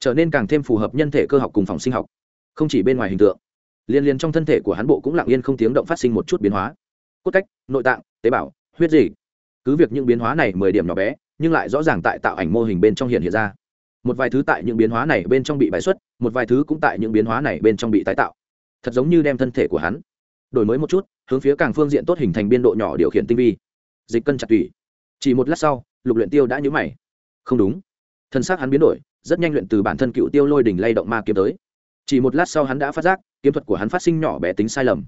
trở nên càng thêm phù hợp nhân thể cơ học cùng phòng sinh học. Không chỉ bên ngoài hình tượng liên liên trong thân thể của hắn bộ cũng lặng yên không tiếng động phát sinh một chút biến hóa. Cốt cách, nội tạng, tế bào, huyết gì cứ việc những biến hóa này mười điểm nhỏ bé, nhưng lại rõ ràng tại tạo ảnh mô hình bên trong hiện hiện ra. Một vài thứ tại những biến hóa này bên trong bị bài xuất, một vài thứ cũng tại những biến hóa này bên trong bị tái tạo. Thật giống như đem thân thể của hắn đổi mới một chút, hướng phía càng phương diện tốt hình thành biên độ nhỏ điều khiển tinh vi. Dịch cân chặt tủy. Chỉ một lát sau, lục luyện tiêu đã nhíu mày. Không đúng. Thân xác hắn biến đổi, rất nhanh luyện từ bản thân cựu tiêu lôi đỉnh lay động ma kiếm tới. Chỉ một lát sau hắn đã phát giác kiếm thuật của hắn phát sinh nhỏ bé tính sai lầm.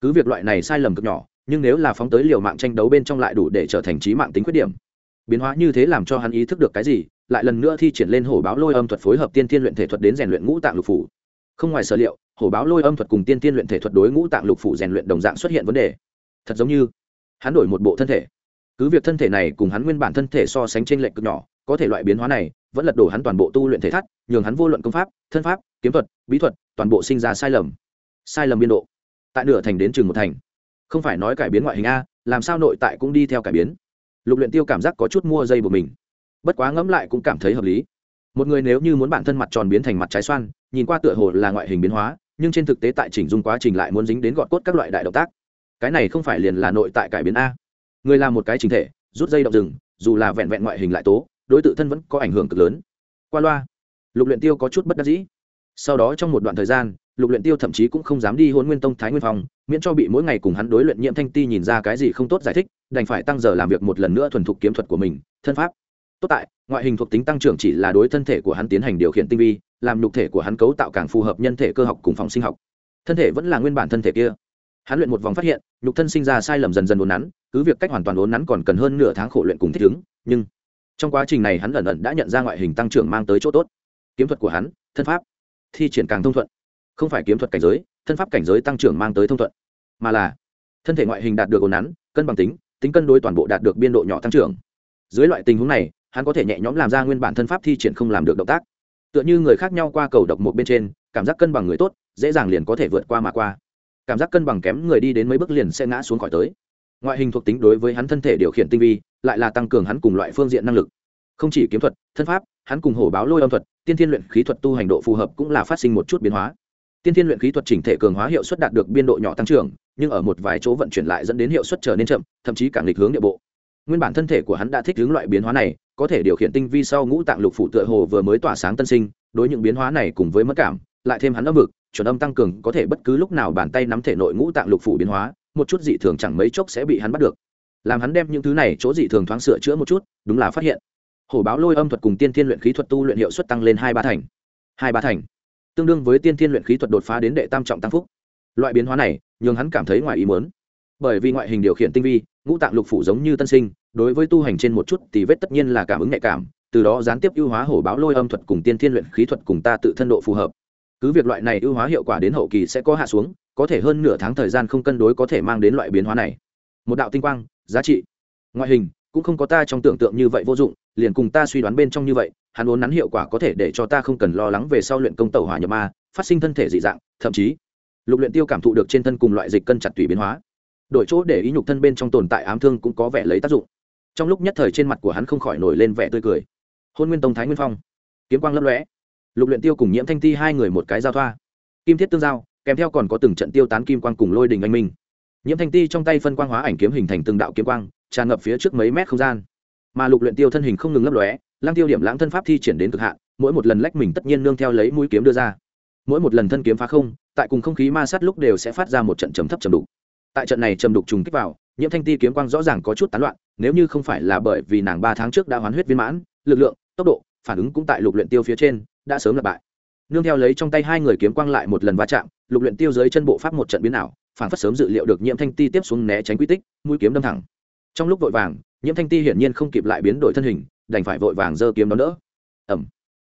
Cứ việc loại này sai lầm cực nhỏ, nhưng nếu là phóng tới liều mạng tranh đấu bên trong lại đủ để trở thành trí mạng tính khuyết điểm. Biến hóa như thế làm cho hắn ý thức được cái gì, lại lần nữa thi triển lên hổ báo lôi âm thuật phối hợp tiên tiên luyện thể thuật đến rèn luyện ngũ tạng lục phủ. Không ngoài sở liệu, hổ báo lôi âm thuật cùng tiên tiên luyện thể thuật đối ngũ tạng lục phủ rèn luyện đồng dạng xuất hiện vấn đề. Thật giống như, hắn đổi một bộ thân thể. Cứ việc thân thể này cùng hắn nguyên bản thân thể so sánh trên lệnh cực nhỏ, có thể loại biến hóa này vẫn lật đổ hắn toàn bộ tu luyện thể thắt, nhường hắn vô luận công pháp, thân pháp, kiếm thuật, bí thuật toàn bộ sinh ra sai lầm. Sai lầm biên độ. Tại nửa thành đến chừng một thành. Không phải nói cải biến ngoại hình a, làm sao nội tại cũng đi theo cải biến. Lục luyện tiêu cảm giác có chút mua dây của mình. Bất quá ngẫm lại cũng cảm thấy hợp lý. Một người nếu như muốn bản thân mặt tròn biến thành mặt trái xoan, nhìn qua tựa hồ là ngoại hình biến hóa, nhưng trên thực tế tại chỉnh dung quá trình lại muốn dính đến gọn cốt các loại đại động tác. Cái này không phải liền là nội tại cải biến a. Người làm một cái trình thể, rút dây động rừng, dù là vẹn vẹn ngoại hình lại tố, đối tự thân vẫn có ảnh hưởng cực lớn. Qua loa, lục luyện tiêu có chút bất đắc dĩ sau đó trong một đoạn thời gian, lục luyện tiêu thậm chí cũng không dám đi hôn nguyên tông thái nguyên phòng miễn cho bị mỗi ngày cùng hắn đối luyện nhiễm thanh ti nhìn ra cái gì không tốt giải thích, đành phải tăng giờ làm việc một lần nữa thuần thục kiếm thuật của mình, thân pháp. Tốt tại, ngoại hình thuộc tính tăng trưởng chỉ là đối thân thể của hắn tiến hành điều khiển tinh vi, làm nhục thể của hắn cấu tạo càng phù hợp nhân thể cơ học cùng phòng sinh học. Thân thể vẫn là nguyên bản thân thể kia. Hắn luyện một vòng phát hiện, nhục thân sinh ra sai lầm dần dần uốn nắn, cứ việc cách hoàn toàn uốn nắn còn cần hơn nửa tháng khổ luyện cùng thích ứng, nhưng trong quá trình này hắn ẩn ẩn đã nhận ra ngoại hình tăng trưởng mang tới chỗ tốt. Kiếm thuật của hắn, thân pháp thi triển càng thông thuận. Không phải kiếm thuật cảnh giới, thân pháp cảnh giới tăng trưởng mang tới thông thuận, mà là thân thể ngoại hình đạt được ổn nắn, cân bằng tính tính cân đối toàn bộ đạt được biên độ nhỏ tăng trưởng. Dưới loại tình huống này, hắn có thể nhẹ nhõm làm ra nguyên bản thân pháp thi triển không làm được động tác. Tựa như người khác nhau qua cầu độc một bên trên, cảm giác cân bằng người tốt, dễ dàng liền có thể vượt qua mà qua. Cảm giác cân bằng kém người đi đến mấy bước liền sẽ ngã xuống khỏi tới. Ngoại hình thuộc tính đối với hắn thân thể điều khiển tinh vi, lại là tăng cường hắn cùng loại phương diện năng lực. Không chỉ kiếm thuật, thân pháp, hắn cùng hổ báo lôi âm thuật tiên thiên luyện khí thuật tu hành độ phù hợp cũng là phát sinh một chút biến hóa. Tiên thiên luyện khí thuật chỉnh thể cường hóa hiệu suất đạt được biên độ nhỏ tăng trưởng, nhưng ở một vài chỗ vận chuyển lại dẫn đến hiệu suất trở nên chậm, thậm chí càng lịch hướng địa bộ. Nguyên bản thân thể của hắn đã thích hướng loại biến hóa này, có thể điều khiển tinh vi sau ngũ tạng lục phủ tựa hồ vừa mới tỏa sáng tân sinh, đối những biến hóa này cùng với mất cảm, lại thêm hắn âm vực, chuẩn âm tăng cường có thể bất cứ lúc nào bàn tay nắm thể nội ngũ tạng lục phủ biến hóa, một chút dị thường chẳng mấy chốc sẽ bị hắn bắt được. Làm hắn đem những thứ này chỗ dị thường thoáng sửa chữa một chút, đúng là phát hiện hổ báo lôi âm thuật cùng tiên thiên luyện khí thuật tu luyện hiệu suất tăng lên hai ba thành. Hai ba thành. Tương đương với tiên thiên luyện khí thuật đột phá đến đệ tam trọng tăng phúc. Loại biến hóa này, nhường hắn cảm thấy ngoài ý muốn. Bởi vì ngoại hình điều khiển tinh vi, ngũ tạng lục phủ giống như tân sinh, đối với tu hành trên một chút thì vết tất nhiên là cảm ứng nhạy cảm, từ đó gián tiếp ưu hóa hổ báo lôi âm thuật cùng tiên thiên luyện khí thuật cùng ta tự thân độ phù hợp. Cứ việc loại này ưu hóa hiệu quả đến hậu kỳ sẽ có hạ xuống, có thể hơn nửa tháng thời gian không cân đối có thể mang đến loại biến hóa này. Một đạo tinh quang, giá trị. Ngoại hình cũng không có ta trong tưởng tượng như vậy vô dụng, liền cùng ta suy đoán bên trong như vậy, hắn uốn nắn hiệu quả có thể để cho ta không cần lo lắng về sau luyện công tẩu hỏa nhập ma, phát sinh thân thể dị dạng, thậm chí, lục luyện tiêu cảm thụ được trên thân cùng loại dịch cân chặt tùy biến hóa. Đổi chỗ để ý nhục thân bên trong tồn tại ám thương cũng có vẻ lấy tác dụng. Trong lúc nhất thời trên mặt của hắn không khỏi nổi lên vẻ tươi cười. Hôn nguyên tông thái nguyên phong, kiếm quang lấp lóe. Lục luyện tiêu cùng nhiễm thanh ti hai người một cái giao thoa. Kim thiết tương giao, kèm theo còn có từng trận tiêu tán kim quang cùng lôi đình anh minh. Nhiễm thanh ti trong tay phân quang hóa ảnh kiếm hình thành từng đạo kiếm quang tràn ngập phía trước mấy mét không gian. Mà lục luyện tiêu thân hình không ngừng lấp lóe lang tiêu điểm lãng thân pháp thi triển đến cực hạn, mỗi một lần lách mình tất nhiên nương theo lấy mũi kiếm đưa ra. Mỗi một lần thân kiếm phá không, tại cùng không khí ma sát lúc đều sẽ phát ra một trận trầm thấp trầm đục. Tại trận này trầm đục trùng kích vào, nhiễm thanh ti kiếm quang rõ ràng có chút tán loạn, nếu như không phải là bởi vì nàng ba tháng trước đã hoán huyết viên mãn, lực lượng, tốc độ, phản ứng cũng tại lục luyện tiêu phía trên, đã sớm lập bại nương theo lấy trong tay hai người kiếm quang lại một lần va chạm, lục luyện tiêu dưới chân bộ pháp một trận biến ảo, phản phất sớm dự liệu được nhiễm thanh ti tiếp xuống né tránh quy tích, mũi kiếm đâm thẳng trong lúc vội vàng, nhiễm thanh ti hiển nhiên không kịp lại biến đổi thân hình, đành phải vội vàng giơ kiếm đón đỡ. Ẩm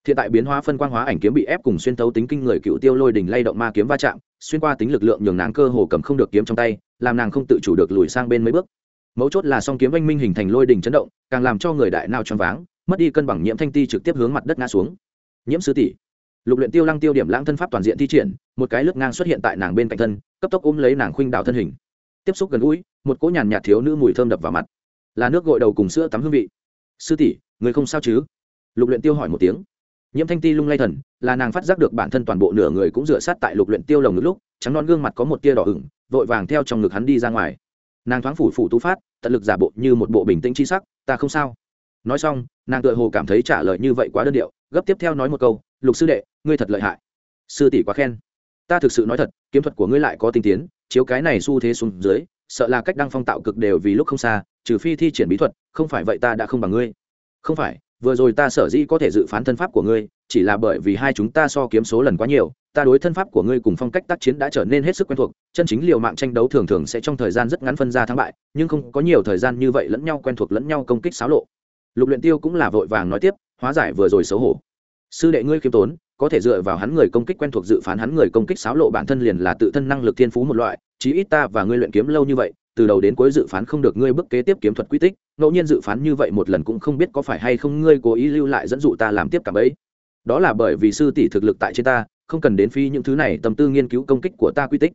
hiện tại biến hóa phân quang hóa ảnh kiếm bị ép cùng xuyên thấu tính kinh người cựu tiêu lôi đỉnh lay động ma kiếm va chạm, xuyên qua tính lực lượng nhường nàng cơ hồ cầm không được kiếm trong tay, làm nàng không tự chủ được lùi sang bên mấy bước. Mấu chốt là song kiếm oanh minh hình thành lôi đỉnh chấn động, càng làm cho người đại nào choáng váng, mất đi cân bằng nhiễm thanh ti trực tiếp hướng mặt đất ngã xuống. Nhiễm sư tỷ. Lục luyện tiêu lăng tiêu điểm lãng thân pháp toàn diện thi triển, một cái lướt ngang xuất hiện tại nàng bên cạnh thân, cấp tốc ôm lấy nàng khuynh đảo thân hình tiếp xúc gần gũi, một cỗ nhàn nhạt thiếu nữ mùi thơm đập vào mặt. Là nước gội đầu cùng sữa tắm hương vị. Sư tỷ, người không sao chứ? Lục luyện tiêu hỏi một tiếng. Nhiễm thanh ti lung lay thần, là nàng phát giác được bản thân toàn bộ nửa người cũng rửa sát tại lục luyện tiêu lồng ngực lúc, trắng non gương mặt có một tia đỏ ửng, vội vàng theo trong ngực hắn đi ra ngoài. Nàng thoáng phủ phủ tú phát, tận lực giả bộ như một bộ bình tĩnh chi sắc, ta không sao. Nói xong, nàng tựa hồ cảm thấy trả lời như vậy quá đơn điệu, gấp tiếp theo nói một câu, lục sư đệ, ngươi thật lợi hại. Sư tỷ quá khen. Ta thực sự nói thật, kiếm thuật của ngươi lại có tinh tiến chiếu cái này xu thế xuống dưới, sợ là cách đăng phong tạo cực đều vì lúc không xa, trừ phi thi triển bí thuật, không phải vậy ta đã không bằng ngươi. Không phải, vừa rồi ta sở dĩ có thể dự phán thân pháp của ngươi, chỉ là bởi vì hai chúng ta so kiếm số lần quá nhiều, ta đối thân pháp của ngươi cùng phong cách tác chiến đã trở nên hết sức quen thuộc, chân chính liều mạng tranh đấu thường thường sẽ trong thời gian rất ngắn phân ra thắng bại, nhưng không có nhiều thời gian như vậy lẫn nhau quen thuộc lẫn nhau công kích xáo lộ. Lục luyện tiêu cũng là vội vàng nói tiếp, hóa giải vừa rồi xấu hổ. Sư đệ ngươi khiêm tốn có thể dựa vào hắn người công kích quen thuộc dự phán hắn người công kích xáo lộ bản thân liền là tự thân năng lực thiên phú một loại, chí ít ta và ngươi luyện kiếm lâu như vậy, từ đầu đến cuối dự phán không được ngươi bước kế tiếp kiếm thuật quy tích, ngẫu nhiên dự phán như vậy một lần cũng không biết có phải hay không ngươi cố ý lưu lại dẫn dụ ta làm tiếp cả ấy. Đó là bởi vì sư tỷ thực lực tại trên ta, không cần đến phi những thứ này, tâm tư nghiên cứu công kích của ta quy tích.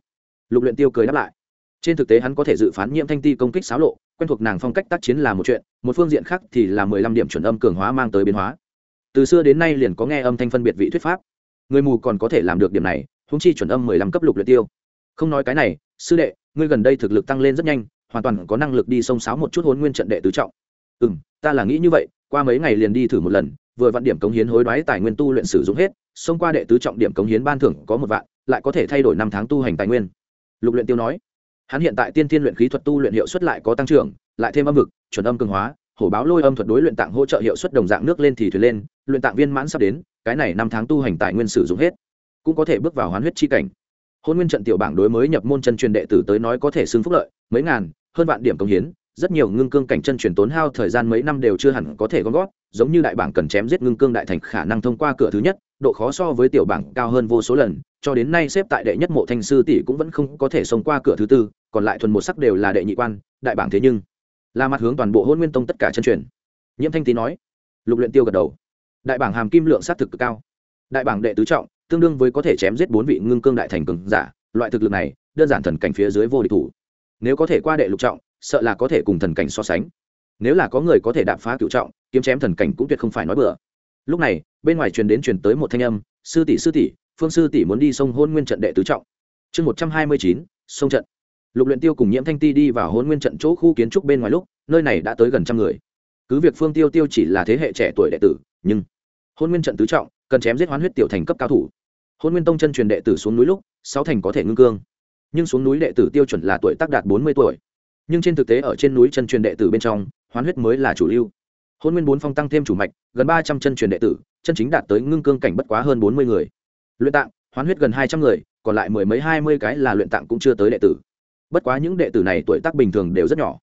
Lục luyện tiêu cười đáp lại. Trên thực tế hắn có thể dự phán nhiễm thanh ti công kích xáo lộ, quen thuộc nàng phong cách tác chiến là một chuyện, một phương diện khác thì là mười lăm điểm chuẩn âm cường hóa mang tới biến hóa từ xưa đến nay liền có nghe âm thanh phân biệt vị thuyết pháp. Người mù còn có thể làm được điểm này húng chi chuẩn âm mười lăm cấp lục luyện tiêu. Không nói cái này, sư đệ, ngươi gần đây thực lực tăng lên rất nhanh, hoàn toàn có năng lực đi sông sáo một chút hôn nguyên trận đệ tứ trọng. Ừ m ta là nghĩ như vậy, qua mấy ngày liền đi thử một lần, vừa vặn điểm cống hiến hối đoái tài nguyên tu luyện sử dụng hết xông qua đệ tứ trọng điểm cống hiến ban thưởng có một vạn, lại có thể thay đổi năm tháng tu hành tài nguyên. Lục luyện tiêu nói, hắn hiện tại tiên tiên luyện khí thuật tu luyện hiệu suất lại có tăng trưởng, lại thêm âm vực, chuẩn âm cường hóa hổ báo lôi âm thuật đối luyện tạng hỗ trợ hiệu suất đồng dạng nước lên thì thuyền lên, luyện tạng viên mãn sắp đến, cái này năm tháng tu hành tài nguyên sử dụng hết, cũng có thể bước vào hoán huyết chi cảnh. Hôn nguyên trận tiểu bảng đối mới nhập môn chân truyền đệ tử tới nói có thể xưng phúc lợi, mấy ngàn, hơn vạn điểm công hiến, rất nhiều ngưng cương cảnh chân truyền tốn hao thời gian mấy năm đều chưa hẳn có thể gom gót giống như đại bảng cần chém giết ngưng cương đại thành khả năng thông qua cửa thứ nhất, độ khó so với tiểu bảng cao hơn vô số lần, cho đến nay xếp tại đệ nhất mộ thanh sư tỷ cũng vẫn không có thể xông qua cửa thứ tư, còn lại thuần một sắc đều là đệ nhị quan, đại bảng thế nhưng là mặt hướng toàn bộ hôn nguyên tông tất cả chân truyền. Nhiễm thanh tý nói, lục luyện tiêu gật đầu. Đại bảng hàm kim lượng sát thực cực cao. Đại bảng đệ tứ trọng, tương đương với có thể chém giết bốn vị ngưng cương đại thành cường giả. Loại thực lực này, đơn giản thần cảnh phía dưới vô địch thủ. Nếu có thể qua đệ lục trọng, sợ là có thể cùng thần cảnh so sánh. Nếu là có người có thể đạp phá cựu trọng, kiếm chém thần cảnh cũng tuyệt không phải nói bừa. Lúc này, bên ngoài truyền đến truyền tới một thanh âm, sư tỷ sư tỷ, phương sư tỷ muốn đi sông hôn nguyên trận đệ tứ trọng. Chương một trăm hai mươi chín, sông trận lục luyện tiêu cùng nhiễm thanh ti đi vào hôn nguyên trận chỗ khu kiến trúc bên ngoài lúc, nơi này đã tới gần trăm người. Cứ việc phương tiêu tiêu chỉ là thế hệ trẻ tuổi đệ tử, nhưng hôn nguyên trận tứ trọng, cần chém giết hoán huyết tiểu thành cấp cao thủ. Hôn nguyên tông chân truyền đệ tử xuống núi lúc, sáu thành có thể ngưng cương. Nhưng xuống núi đệ tử tiêu chuẩn là tuổi tác đạt bốn mươi tuổi. Nhưng trên thực tế ở trên núi chân truyền đệ tử bên trong, hoán huyết mới là chủ lưu. Hôn nguyên bốn phong tăng thêm chủ mạch, gần ba trăm chân truyền đệ tử, chân chính đạt tới ngưng cương cảnh bất quá hơn bốn mươi người. Luyện tạng, hoán huyết gần hai trăm người, còn lại mười mấy hai mươi cái là luyện tạng cũng chưa tới đệ tử bất quá những đệ tử này tuổi tác bình thường đều rất nhỏ.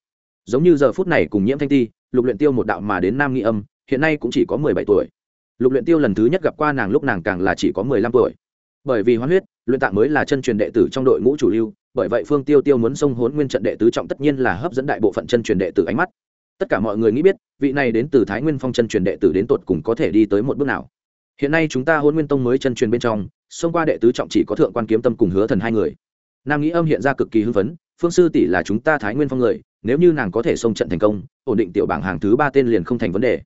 Giống như giờ phút này cùng nhiễm thanh ti, lục luyện tiêu một đạo mà đến nam nghi âm, hiện nay cũng chỉ có mười bảy tuổi. Lục luyện tiêu lần thứ nhất gặp qua nàng lúc nàng càng là chỉ có mười lăm tuổi. Bởi vì hoán huyết, luyện tạng mới là chân truyền đệ tử trong đội ngũ chủ lưu, bởi vậy phương tiêu tiêu muốn xông hốn nguyên trận đệ tứ trọng tất nhiên là hấp dẫn đại bộ phận chân truyền đệ tử ánh mắt. Tất cả mọi người nghĩ biết, vị này đến từ thái nguyên phong chân truyền đệ tử đến tột cùng có thể đi tới một bước nào. Hiện nay chúng ta hôn nguyên tông mới chân truyền bên trong, xông qua đệ tứ trọng chỉ có thượng quan kiếm tâm cùng hứa thần hai người. Nam nghĩ âm hiện ra cực kỳ hưng phấn phương sư tỷ là chúng ta thái nguyên phong người, nếu như nàng có thể xông trận thành công, ổn định tiểu bảng hàng thứ ba tên liền không thành vấn đề.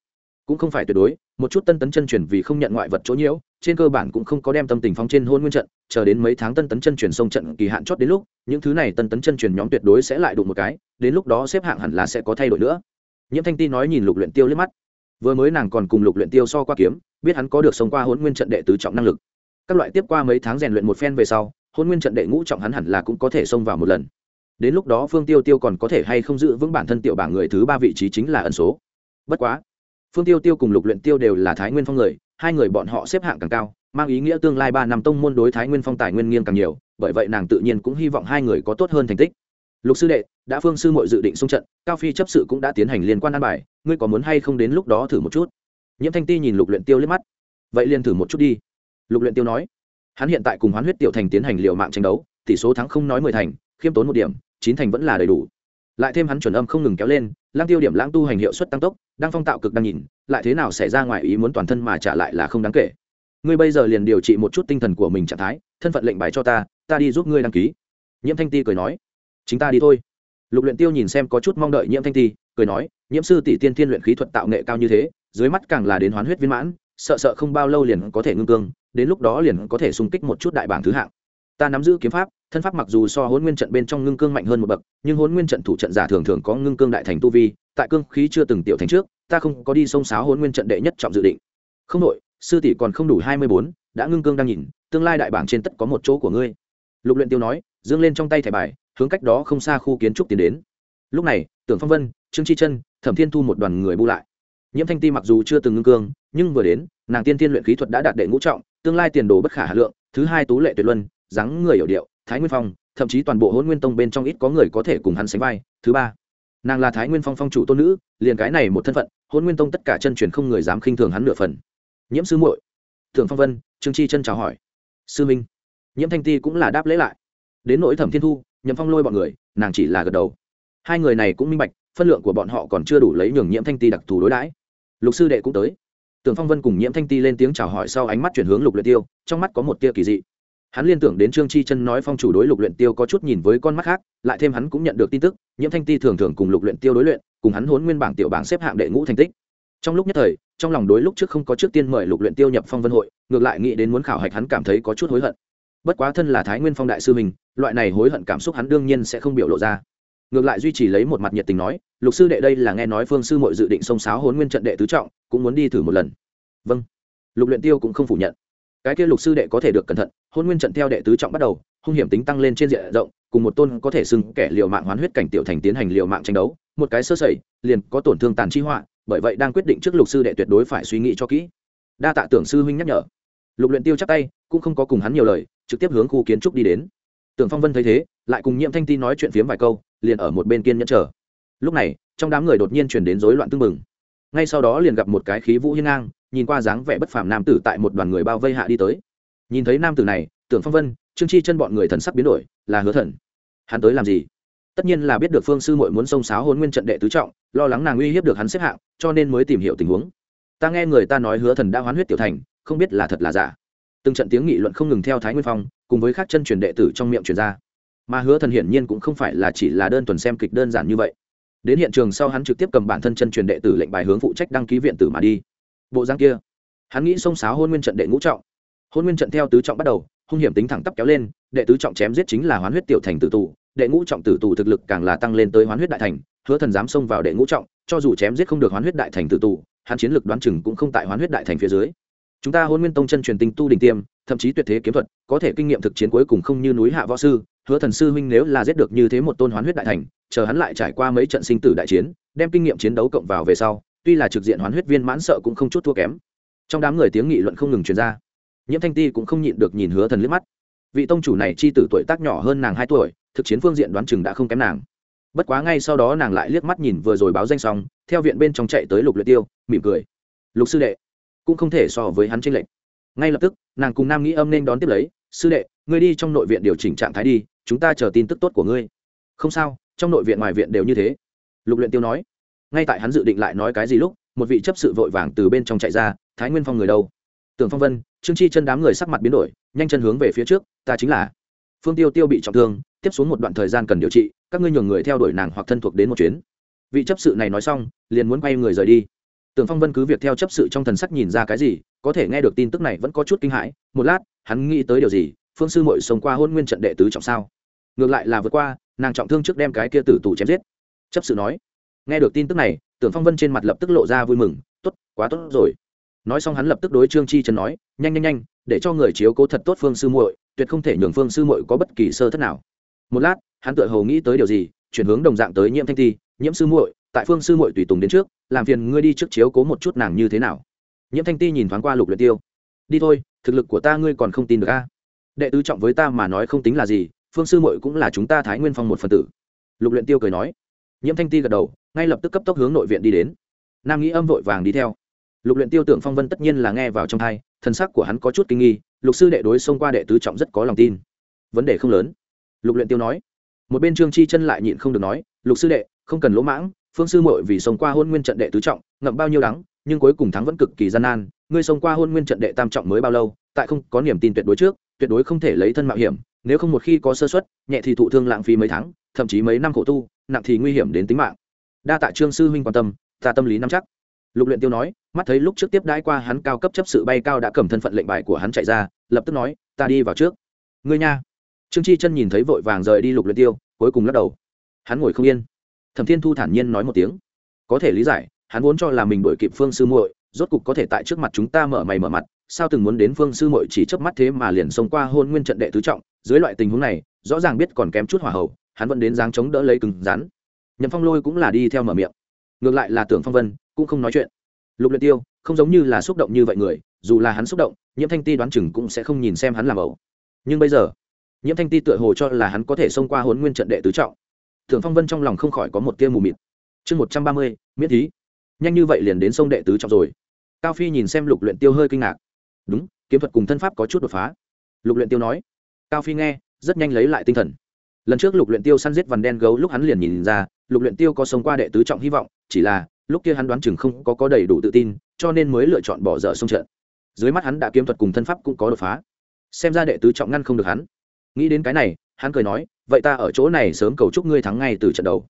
Cũng không phải tuyệt đối, một chút tân tấn chân truyền vì không nhận ngoại vật chỗ nhiễu, trên cơ bản cũng không có đem tâm tình phong trên hôn nguyên trận, chờ đến mấy tháng tân tấn chân truyền sông trận kỳ hạn chót đến lúc, những thứ này tân tấn chân truyền nhóm tuyệt đối sẽ lại đụng một cái, đến lúc đó xếp hạng hẳn là sẽ có thay đổi nữa. Nhiễm thanh ti nói nhìn lục luyện tiêu liếc mắt. Vừa mới nàng còn cùng lục luyện tiêu so qua kiếm, biết hắn có được xông qua hôn nguyên trận đệ tứ trọng năng lực. Các loại tiếp qua mấy tháng rèn luyện một phen về sau, hôn nguyên trận đệ ngũ trọng hắn hẳn là cũng có thể xông vào một lần đến lúc đó phương tiêu tiêu còn có thể hay không giữ vững bản thân tiểu bảng người thứ ba vị trí chính là ẩn số. Bất quá, phương tiêu tiêu cùng lục luyện tiêu đều là thái nguyên phong người, hai người bọn họ xếp hạng càng cao, mang ý nghĩa tương lai ba năm tông môn đối thái nguyên phong tài nguyên nghiêng càng nhiều, bởi vậy nàng tự nhiên cũng hy vọng hai người có tốt hơn thành tích. Lục sư đệ, đã phương sư mội dự định xung trận, cao phi chấp sự cũng đã tiến hành liên quan an bài, ngươi có muốn hay không đến lúc đó thử một chút? Nhiễm thanh ti nhìn lục luyện tiêu liếc mắt. Vậy liền thử một chút đi. Lục luyện tiêu nói. Hắn hiện tại cùng hoán huyết tiểu thành tiến hành liều mạng tranh đấu, tỷ số thắng không nói mười thành, khiêm tốn một điểm chín thành vẫn là đầy đủ. Lại thêm hắn chuẩn âm không ngừng kéo lên lang tiêu điểm lãng tu hành hiệu suất tăng tốc đang phong tạo cực đang nhìn, lại thế nào xảy ra ngoài ý muốn toàn thân mà trả lại là không đáng kể. Ngươi bây giờ liền điều trị một chút tinh thần của mình trạng thái, thân phận lệnh bài cho ta ta đi giúp ngươi đăng ký. Nhiễm thanh ti cười nói. Chính ta đi thôi. Lục luyện tiêu nhìn xem có chút mong đợi nhiễm thanh ti, cười nói, nhiễm sư tỷ tiên thiên luyện khí thuật tạo nghệ cao như thế, dưới mắt càng là đến hoán huyết viên mãn, sợ sợ không bao lâu liền có thể ngưng cương, đến lúc đó liền có thể xung kích một chút đại bảng thứ hạng. Ta nắm giữ kiếm pháp thân pháp mặc dù so hôn nguyên trận bên trong ngưng cương mạnh hơn một bậc, nhưng hôn nguyên trận thủ trận giả thường thường có ngưng cương đại thành tu vi, tại cương khí chưa từng tiểu thành trước, ta không có đi sông sáo hôn nguyên trận đệ nhất trọng dự định. Không đội sư tỷ còn không đủ hai mươi bốn, đã ngưng cương đang nhìn, tương lai đại bảng trên tất có một chỗ của ngươi. Lục luyện tiêu nói, dương lên trong tay thẻ bài, hướng cách đó không xa khu kiến trúc tiến đến. Lúc này, tưởng phong vân, trương chi chân thẩm thiên thu một đoàn người bu lại. Nhiễm thanh ti mặc dù chưa từng ngưng cương, nhưng vừa đến, nàng tiên tiên luyện khí thuật đã đạt đệ ngũ trọng, tương lai tiền đồ bất khả hà lượng, thứ hai tú lệ tuyệt luân, dáng người hiểu điệu thái nguyên phong, thậm chí toàn bộ hôn nguyên tông bên trong ít có người có thể cùng hắn sánh vai. Thứ ba, nàng là thái nguyên phong phong chủ tôn nữ, liền cái này một thân phận hôn nguyên tông tất cả chân truyền không người dám khinh thường hắn nửa phần. Nhiễm sư muội, thượng phong vân, trương chi chân chào hỏi. Sư minh, nhiễm thanh ti cũng là đáp lễ lại. Đến nỗi thẩm thiên thu, nhậm phong lôi bọn người, nàng chỉ là gật đầu. Hai người này cũng minh bạch, phân lượng của bọn họ còn chưa đủ lấy nhường nhiễm thanh ti đặc thù đối đãi. Lục sư đệ cũng tới. Tưởng phong vân cùng nhiễm thanh ti lên tiếng chào hỏi sau ánh mắt chuyển hướng lục luyện tiêu, trong mắt có một tia kỳ dị hắn liên tưởng đến trương chi chân nói phong chủ đối lục luyện tiêu có chút nhìn với con mắt khác, lại thêm hắn cũng nhận được tin tức, nhiễm thanh ti thường thường cùng lục luyện tiêu đối luyện, cùng hắn huấn nguyên bảng tiểu bảng xếp hạng đệ ngũ thành tích. Trong lúc nhất thời, trong lòng đối lúc trước không có trước tiên mời lục luyện tiêu nhập phong vân hội, ngược lại nghĩ đến muốn khảo hạch hắn cảm thấy có chút hối hận. Bất quá thân là thái nguyên phong đại sư mình, loại này hối hận cảm xúc hắn đương nhiên sẽ không biểu lộ ra. Ngược lại duy trì lấy một mặt nhiệt tình nói, lục sư đệ đây là nghe nói phương sư muội dự định xông sáo huấn nguyên trận đệ tứ trọng, cũng muốn đi thử một lần. Vâng. Lục luyện tiêu cũng không phủ nhận cái kia lục sư đệ có thể được cẩn thận, hôn nguyên trận theo đệ tứ trọng bắt đầu, hung hiểm tính tăng lên trên diện rộng, cùng một tôn có thể xưng kẻ liều mạng hoán huyết cảnh tiểu thành tiến hành liều mạng tranh đấu, một cái sơ sẩy, liền có tổn thương tàn chi họa, bởi vậy đang quyết định trước lục sư đệ tuyệt đối phải suy nghĩ cho kỹ. Đa tạ tưởng sư huynh nhắc nhở. Lục luyện tiêu chắc tay, cũng không có cùng hắn nhiều lời, trực tiếp hướng khu kiến trúc đi đến. Tưởng phong vân thấy thế, lại cùng nhiệm thanh ti nói chuyện phiếm vài câu, liền ở một bên kiên nhẫn chờ. Lúc này, trong đám người đột nhiên chuyển đến rối loạn tương mừng ngay sau đó liền gặp một cái khí vũ hiên ngang, nhìn qua dáng vẻ bất phàm nam tử tại một đoàn người bao vây hạ đi tới. Nhìn thấy nam tử này, tưởng phong vân, trương chi chân bọn người thần sắc biến đổi, là hứa thần. Hắn tới làm gì? Tất nhiên là biết được phương sư muội muốn xông xáo hôn nguyên trận đệ tứ trọng, lo lắng nàng uy hiếp được hắn xếp hạng, cho nên mới tìm hiểu tình huống. Ta nghe người ta nói hứa thần đã hoán huyết tiểu thành, không biết là thật là giả. Từng trận tiếng nghị luận không ngừng theo thái nguyên phong, cùng với các chân truyền đệ tử trong miệng truyền ra. Mà hứa thần hiển nhiên cũng không phải là chỉ là đơn thuần xem kịch đơn giản như vậy đến hiện trường sau hắn trực tiếp cầm bản thân chân truyền đệ tử lệnh bài hướng phụ trách đăng ký viện tử mà đi. Bộ giang kia, hắn nghĩ xông xáo hôn nguyên trận đệ ngũ trọng. Hôn nguyên trận theo tứ trọng bắt đầu, hung hiểm tính thẳng tắp kéo lên, đệ tứ trọng chém giết chính là hoán huyết tiểu thành tử tù, đệ ngũ trọng tử tù thực lực càng là tăng lên tới hoán huyết đại thành, hứa thần dám xông vào đệ ngũ trọng, cho dù chém giết không được hoán huyết đại thành tử tù, hắn chiến lực đoán chừng cũng không tại hoán huyết đại thành phía dưới. Chúng ta hôn nguyên tông chân truyền tinh tu đình tiêm thậm chí tuyệt thế kiếm thuật, có thể kinh nghiệm thực chiến cuối cùng không như núi hạ võ sư, hứa thần sư huynh nếu là giết được như thế một tôn hoán huyết đại thành, chờ hắn lại trải qua mấy trận sinh tử đại chiến, đem kinh nghiệm chiến đấu cộng vào về sau, tuy là trực diện hoán huyết viên mãn sợ cũng không chút thua kém. Trong đám người tiếng nghị luận không ngừng truyền ra. Nhiễm thanh ti cũng không nhịn được nhìn hứa thần liếc mắt. Vị tông chủ này chi tử tuổi tác nhỏ hơn nàng hai tuổi, thực chiến phương diện đoán chừng đã không kém nàng. Bất quá ngay sau đó nàng lại liếc mắt nhìn vừa rồi báo danh xong, theo viện bên trong chạy tới lục luyện tiêu, mỉm cười. Lục sư đệ, cũng không thể so với hắn tranh lệch ngay lập tức, nàng cùng nam nghĩ âm nên đón tiếp lấy, sư đệ, ngươi đi trong nội viện điều chỉnh trạng thái đi, chúng ta chờ tin tức tốt của ngươi. Không sao, trong nội viện ngoài viện đều như thế. Lục luyện tiêu nói. Ngay tại hắn dự định lại nói cái gì lúc, một vị chấp sự vội vàng từ bên trong chạy ra, thái nguyên phong người đâu? Tưởng phong vân, trương chi chân đám người sắc mặt biến đổi, nhanh chân hướng về phía trước, ta chính là. Phương tiêu tiêu bị trọng thương, tiếp xuống một đoạn thời gian cần điều trị, các ngươi nhường người theo đuổi nàng hoặc thân thuộc đến một chuyến. Vị chấp sự này nói xong, liền muốn quay người rời đi. Tưởng phong vân cứ việc theo chấp sự trong thần sắc nhìn ra cái gì có thể nghe được tin tức này vẫn có chút kinh hãi. Một lát, hắn nghĩ tới điều gì? Phương sư mội sống qua hôn nguyên trận đệ tứ trọng sao? Ngược lại là vượt qua, nàng trọng thương trước đem cái kia tử tù chém giết. Chấp sự nói. Nghe được tin tức này, tưởng phong vân trên mặt lập tức lộ ra vui mừng. Tốt, quá tốt rồi. Nói xong hắn lập tức đối trương chi trần nói, nhanh nhanh nhanh, để cho người chiếu cố thật tốt phương sư muội, tuyệt không thể nhường phương sư muội có bất kỳ sơ thất nào. Một lát, hắn tựa hồ nghĩ tới điều gì, chuyển hướng đồng dạng tới nhiễm thanh ti, nhiễm sư muội, tại phương sư muội tùy tùng đến trước, làm phiền ngươi đi trước chiếu cố một chút nàng như thế nào nhiễm thanh ti nhìn thoáng qua lục luyện tiêu. Đi thôi, thực lực của ta ngươi còn không tin được a? Đệ tứ trọng với ta mà nói không tính là gì, phương sư muội cũng là chúng ta thái nguyên phong một phần tử. Lục luyện tiêu cười nói. Nhiễm thanh ti gật đầu, ngay lập tức cấp tốc hướng nội viện đi đến. Nam nghĩ âm vội vàng đi theo. Lục luyện tiêu tưởng phong vân tất nhiên là nghe vào trong thay thần sắc của hắn có chút kinh nghi, lục sư đệ đối xông qua đệ tứ trọng rất có lòng tin. Vấn đề không lớn. Lục luyện tiêu nói. Một bên trương chi chân lại nhịn không được nói, lục sư đệ, không cần lỗ mãng, phương sư muội vì xông qua hôn nguyên trận đệ tứ trọng, ngậm bao nhiêu đắng nhưng cuối cùng thắng vẫn cực kỳ gian nan. Ngươi xông qua hôn nguyên trận đệ tam trọng mới bao lâu, tại không có niềm tin tuyệt đối trước, tuyệt đối không thể lấy thân mạo hiểm, nếu không một khi có sơ suất, nhẹ thì thụ thương lãng phí mấy tháng, thậm chí mấy năm khổ tu, nặng thì nguy hiểm đến tính mạng. Đa tạ trương sư huynh quan tâm, ta tâm lý nắm chắc. Lục luyện tiêu nói, mắt thấy lúc trước tiếp đãi qua hắn cao cấp chấp sự bay cao đã cầm thân phận lệnh bài của hắn chạy ra, lập tức nói, ta đi vào trước. Ngươi nha. Trương chi chân nhìn thấy vội vàng rời đi lục luyện tiêu, cuối cùng lắc đầu. Hắn ngồi không yên. Thẩm thiên thu thản nhiên nói một tiếng. Có thể lý giải hắn vốn cho là mình đổi kịp phương sư muội, rốt cục có thể tại trước mặt chúng ta mở mày mở mặt, sao từng muốn đến phương sư muội chỉ chớp mắt thế mà liền xông qua hôn nguyên trận đệ tứ trọng, dưới loại tình huống này, rõ ràng biết còn kém chút hỏa hậu hắn vẫn đến dáng chống đỡ lấy cứng rắn. Nhậm phong lôi cũng là đi theo mở miệng. Ngược lại là tưởng phong vân, cũng không nói chuyện. Lục luyện tiêu, không giống như là xúc động như vậy người, dù là hắn xúc động, nhiễm thanh ti đoán chừng cũng sẽ không nhìn xem hắn làm ẩu. Nhưng bây giờ, nhiễm thanh ti tựa hồ cho là hắn có thể xông qua hôn nguyên trận đệ tứ trọng. Tưởng phong vân trong lòng không khỏi có một tia mù mịt. Chương một trăm ba mươi, miễn thí nhanh như vậy liền đến sông đệ tứ trọng rồi. Cao phi nhìn xem lục luyện tiêu hơi kinh ngạc. Đúng, kiếm thuật cùng thân pháp có chút đột phá. Lục luyện tiêu nói. Cao phi nghe, rất nhanh lấy lại tinh thần. Lần trước lục luyện tiêu săn giết vằn đen gấu lúc hắn liền nhìn ra, lục luyện tiêu có sống qua đệ tứ trọng hy vọng, chỉ là, lúc kia hắn đoán chừng không có có đầy đủ tự tin, cho nên mới lựa chọn bỏ dở sông trận. Dưới mắt hắn đã kiếm thuật cùng thân pháp cũng có đột phá. Xem ra đệ tứ trọng ngăn không được hắn. Nghĩ đến cái này, hắn cười nói, vậy ta ở chỗ này sớm cầu chúc ngươi thắng ngay từ trận đầu.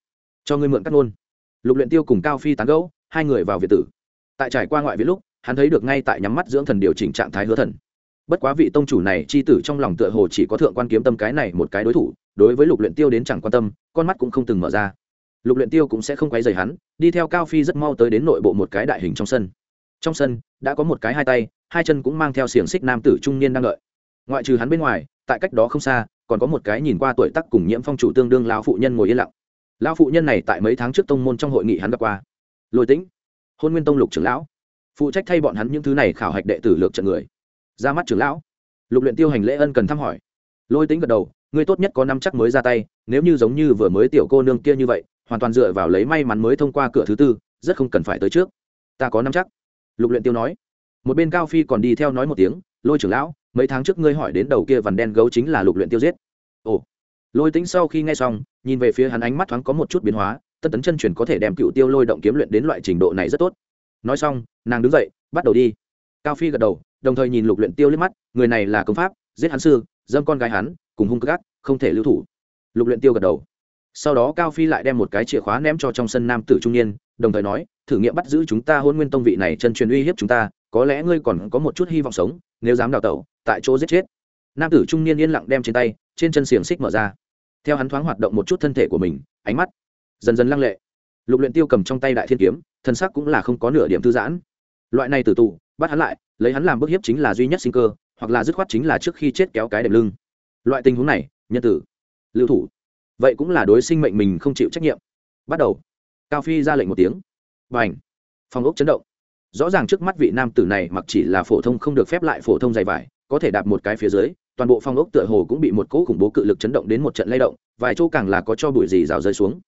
Cho ngươi mượn cắt ngôn. Lục luyện tiêu cùng cao phi tán gẫu hai người vào việt tử. Tại trải qua ngoại viện lúc, hắn thấy được ngay tại nhắm mắt dưỡng thần điều chỉnh trạng thái hứa thần. Bất quá vị tông chủ này, chi tử trong lòng tựa hồ chỉ có thượng quan kiếm tâm cái này một cái đối thủ, đối với lục luyện tiêu đến chẳng quan tâm, con mắt cũng không từng mở ra. Lục luyện tiêu cũng sẽ không quấy rầy hắn, đi theo cao phi rất mau tới đến nội bộ một cái đại hình trong sân. Trong sân, đã có một cái hai tay, hai chân cũng mang theo xiềng xích nam tử trung niên đang đợi. Ngoại trừ hắn bên ngoài, tại cách đó không xa, còn có một cái nhìn qua tuổi tác cùng nhiễm phong chủ tương đương lão phụ nhân ngồi yên lặng. Lão phụ nhân này tại mấy tháng trước tông môn trong hội nghị hắn gặp qua lôi tĩnh, hôn nguyên tông lục trưởng lão, phụ trách thay bọn hắn những thứ này khảo hạch đệ tử lược trận người. Ra mắt trưởng lão. Lục luyện tiêu hành lễ ân cần thăm hỏi. Lôi tĩnh gật đầu, ngươi tốt nhất có năm chắc mới ra tay, nếu như giống như vừa mới tiểu cô nương kia như vậy, hoàn toàn dựa vào lấy may mắn mới thông qua cửa thứ tư, rất không cần phải tới trước. Ta có năm chắc. Lục luyện tiêu nói. Một bên cao phi còn đi theo nói một tiếng, lôi trưởng lão, mấy tháng trước ngươi hỏi đến đầu kia vằn đen gấu chính là lục luyện tiêu giết. Ồ. Lôi tính sau khi nghe xong, nhìn về phía hắn ánh mắt thoáng có một chút biến hóa tân tấn chân truyền có thể đem cựu tiêu lôi động kiếm luyện đến loại trình độ này rất tốt. Nói xong, nàng đứng dậy, bắt đầu đi. Cao phi gật đầu, đồng thời nhìn lục luyện tiêu liếc mắt, người này là công pháp, giết hắn sư, dâm con gái hắn, cùng hung gác không thể lưu thủ. Lục luyện tiêu gật đầu. Sau đó cao phi lại đem một cái chìa khóa ném cho trong sân nam tử trung niên, đồng thời nói, thử nghiệm bắt giữ chúng ta hôn nguyên tông vị này chân truyền uy hiếp chúng ta, có lẽ ngươi còn có một chút hy vọng sống, nếu dám đào tẩu, tại chỗ giết chết. Nam tử trung niên yên lặng đem trên tay, trên chân xiềng xích mở ra. Theo hắn thoáng hoạt động một chút thân thể của mình, ánh mắt dần dần lăng lệ. Lục luyện tiêu cầm trong tay đại thiên kiếm thân sắc cũng là không có nửa điểm thư giãn. Loại này tử tù bắt hắn lại lấy hắn làm bức hiếp chính là duy nhất sinh cơ hoặc là dứt khoát chính là trước khi chết kéo cái đệm lưng. Loại tình huống này nhân tử lưu thủ. Vậy cũng là đối sinh mệnh mình không chịu trách nhiệm. Bắt đầu. Cao phi ra lệnh một tiếng. Bành, ảnh phòng ốc chấn động. Rõ ràng trước mắt vị nam tử này mặc chỉ là phổ thông không được phép lại phổ thông dày vải có thể đạp một cái phía dưới toàn bộ phòng ốc tựa hồ cũng bị một cỗ khủng bố cự lực chấn động đến một trận lay động vài chỗ càng là có cho bụi gì rào rơi xuống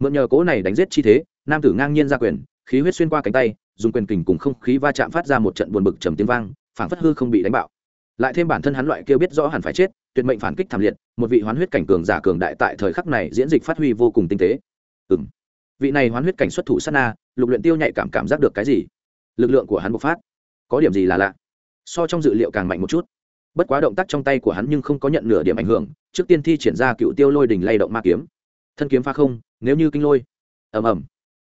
mượn nhờ cỗ này đánh giết chi thế, nam tử ngang nhiên ra quyền, khí huyết xuyên qua cánh tay, dùng quyền kình cùng không khí va chạm phát ra một trận buồn bực trầm tiếng vang phản phất hư không bị đánh bạo. Lại thêm bản thân hắn loại kia biết rõ hẳn phải chết, tuyệt mệnh phản kích thảm liệt, một vị hoán huyết cảnh cường giả cường đại tại thời khắc này diễn dịch phát huy vô cùng tinh tế. Ừ m vị này hoán huyết cảnh xuất thủ sát na, lục luyện tiêu nhạy cảm cảm giác được cái gì? Lực lượng của hắn bộc phát. Có điểm gì là lạ? So trong dự liệu càng mạnh một chút. Bất quá động tác trong tay của hắn nhưng không có nhận nửa điểm ảnh hưởng, trước tiên thi triển ra cựu tiêu lôi đỉnh lay động ma kiếm. Thân kiếm pha không nếu như kinh lôi. Ầm ầm.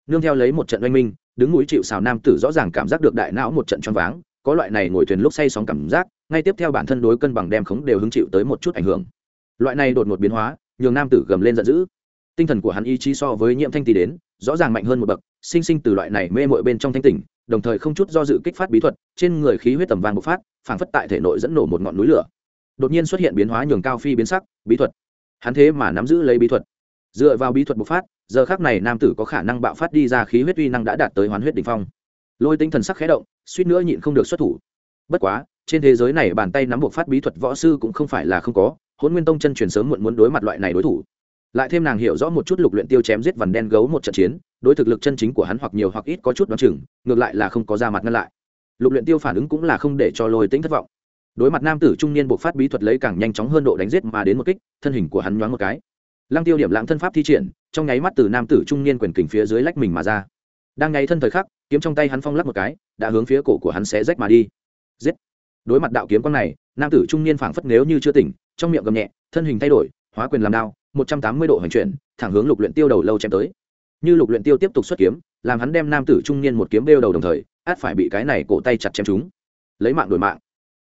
Nương theo lấy một trận oanh minh, đứng núi chịu xào nam tử rõ ràng cảm giác được đại não một trận choáng váng, có loại này ngồi thuyền lúc say sóng cảm giác, ngay tiếp theo bản thân đối cân bằng đem khống đều hứng chịu tới một chút ảnh hưởng. Loại này đột ngột biến hóa, nhường nam tử gầm lên giận dữ. Tinh thần của hắn ý chí so với nhiễm thanh tì đến, rõ ràng mạnh hơn một bậc, sinh sinh từ loại này mê mội bên trong thanh tỉnh, đồng thời không chút do dự kích phát bí thuật, trên người khí huyết tầm vàng bộc phát, phảng phất tại thể nội dẫn nổ một ngọn núi lửa. Đột nhiên xuất hiện biến hóa nhường cao phi biến sắc, bí thuật. Hắn thế mà nắm giữ lấy bí thuật dựa vào bí thuật bộc phát, giờ khác này nam tử có khả năng bạo phát đi ra khí huyết uy năng đã đạt tới hoán huyết đ ỉ n h phong. Lôi tinh thần sắc khé động, suýt nữa nhịn không được xuất thủ. Bất quá, trên thế giới này bàn tay nắm bộc phát bí thuật võ sư cũng không phải là không có hôn nguyên tông chân truyền sớm muộn muốn đối mặt loại này đối thủ. Lại thêm nàng hiểu rõ một chút lục luyện tiêu chém giết vằn đen gấu một trận chiến, đối thực lực chân chính của hắn hoặc nhiều hoặc ít có chút đoán chừng, ngược lại là không có ra mặt ngăn lại. Lục luyện tiêu phản ứng cũng là không để cho lôi tĩnh thất vọng. Đối mặt nam tử trung niên buộc phát bí thuật lấy càng nhanh chóng hơn độ đánh giết mà đến một kích, thân hình của hắn nhoáng một cái lăng tiêu điểm lãng thân pháp thi triển, trong nháy mắt từ nam tử trung niên quyền kình phía dưới lách mình mà ra. Đang nháy thân thời khắc, kiếm trong tay hắn phong lắc một cái, đã hướng phía cổ của hắn sẽ rách mà đi. Giết! Đối mặt đạo kiếm con này, nam tử trung niên phảng phất nếu như chưa tỉnh, trong miệng gầm nhẹ, thân hình thay đổi, hóa quyền làm đao, một trăm tám mươi độ hành chuyển, thẳng hướng lục luyện tiêu đầu lâu chém tới. Như lục luyện tiêu tiếp tục xuất kiếm, làm hắn đem nam tử trung niên một kiếm đeo đầu đồng thời, át phải bị cái này cổ tay chặt chém chúng. Lấy mạng đổi mạng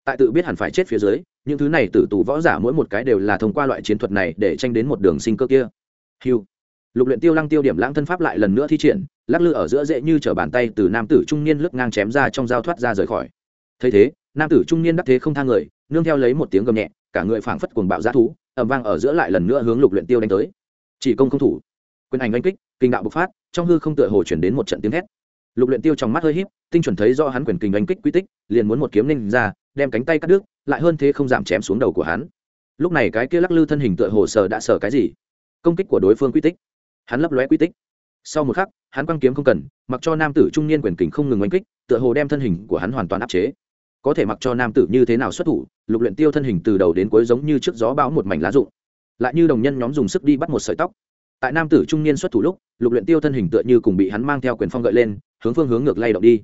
tại tự biết hẳn phải chết phía dưới, những thứ này tử tù võ giả mỗi một cái đều là thông qua loại chiến thuật này để tranh đến một đường sinh cơ kia. Hiu lục luyện tiêu lăng tiêu điểm lãng thân pháp lại lần nữa thi triển, lắc lư ở giữa dễ như trở bàn tay từ nam tử trung niên lướt ngang chém ra trong dao thoát ra rời khỏi. Thấy thế, nam tử trung niên đắc thế không thang người, nương theo lấy một tiếng gầm nhẹ, cả người phảng phất cuồng bạo giã thú, ầm vang ở giữa lại lần nữa hướng lục luyện tiêu đánh tới. Chỉ công không thủ. Quyền ảnh đánh kích, kinh đạo bộc phát, trong hư không tựa hồ chuyển đến một trận tiếng thét. Lục luyện tiêu trong mắt hơi híp, tinh chuẩn thấy do hắn quyền kình đánh kích quy tích, liền muốn một kiếm ninh ra đem cánh tay cắt đứt, lại hơn thế không giảm chém xuống đầu của hắn. Lúc này cái kia lắc lư thân hình tựa hồ sờ đã sờ cái gì. Công kích của đối phương quy tích. Hắn lấp lóe quy tích. Sau một khắc, hắn quăng kiếm không cần, mặc cho nam tử trung niên quyền kình không ngừng oanh kích, tựa hồ đem thân hình của hắn hoàn toàn áp chế. Có thể mặc cho nam tử như thế nào xuất thủ, lục luyện tiêu thân hình từ đầu đến cuối giống như trước gió bão một mảnh lá rụng. Lại như đồng nhân nhóm dùng sức đi bắt một sợi tóc. Tại nam tử trung niên xuất thủ lúc, lục luyện tiêu thân hình tựa như cùng bị hắn mang theo quyền phong gợi lên, hướng phương hướng ngược lay động đi.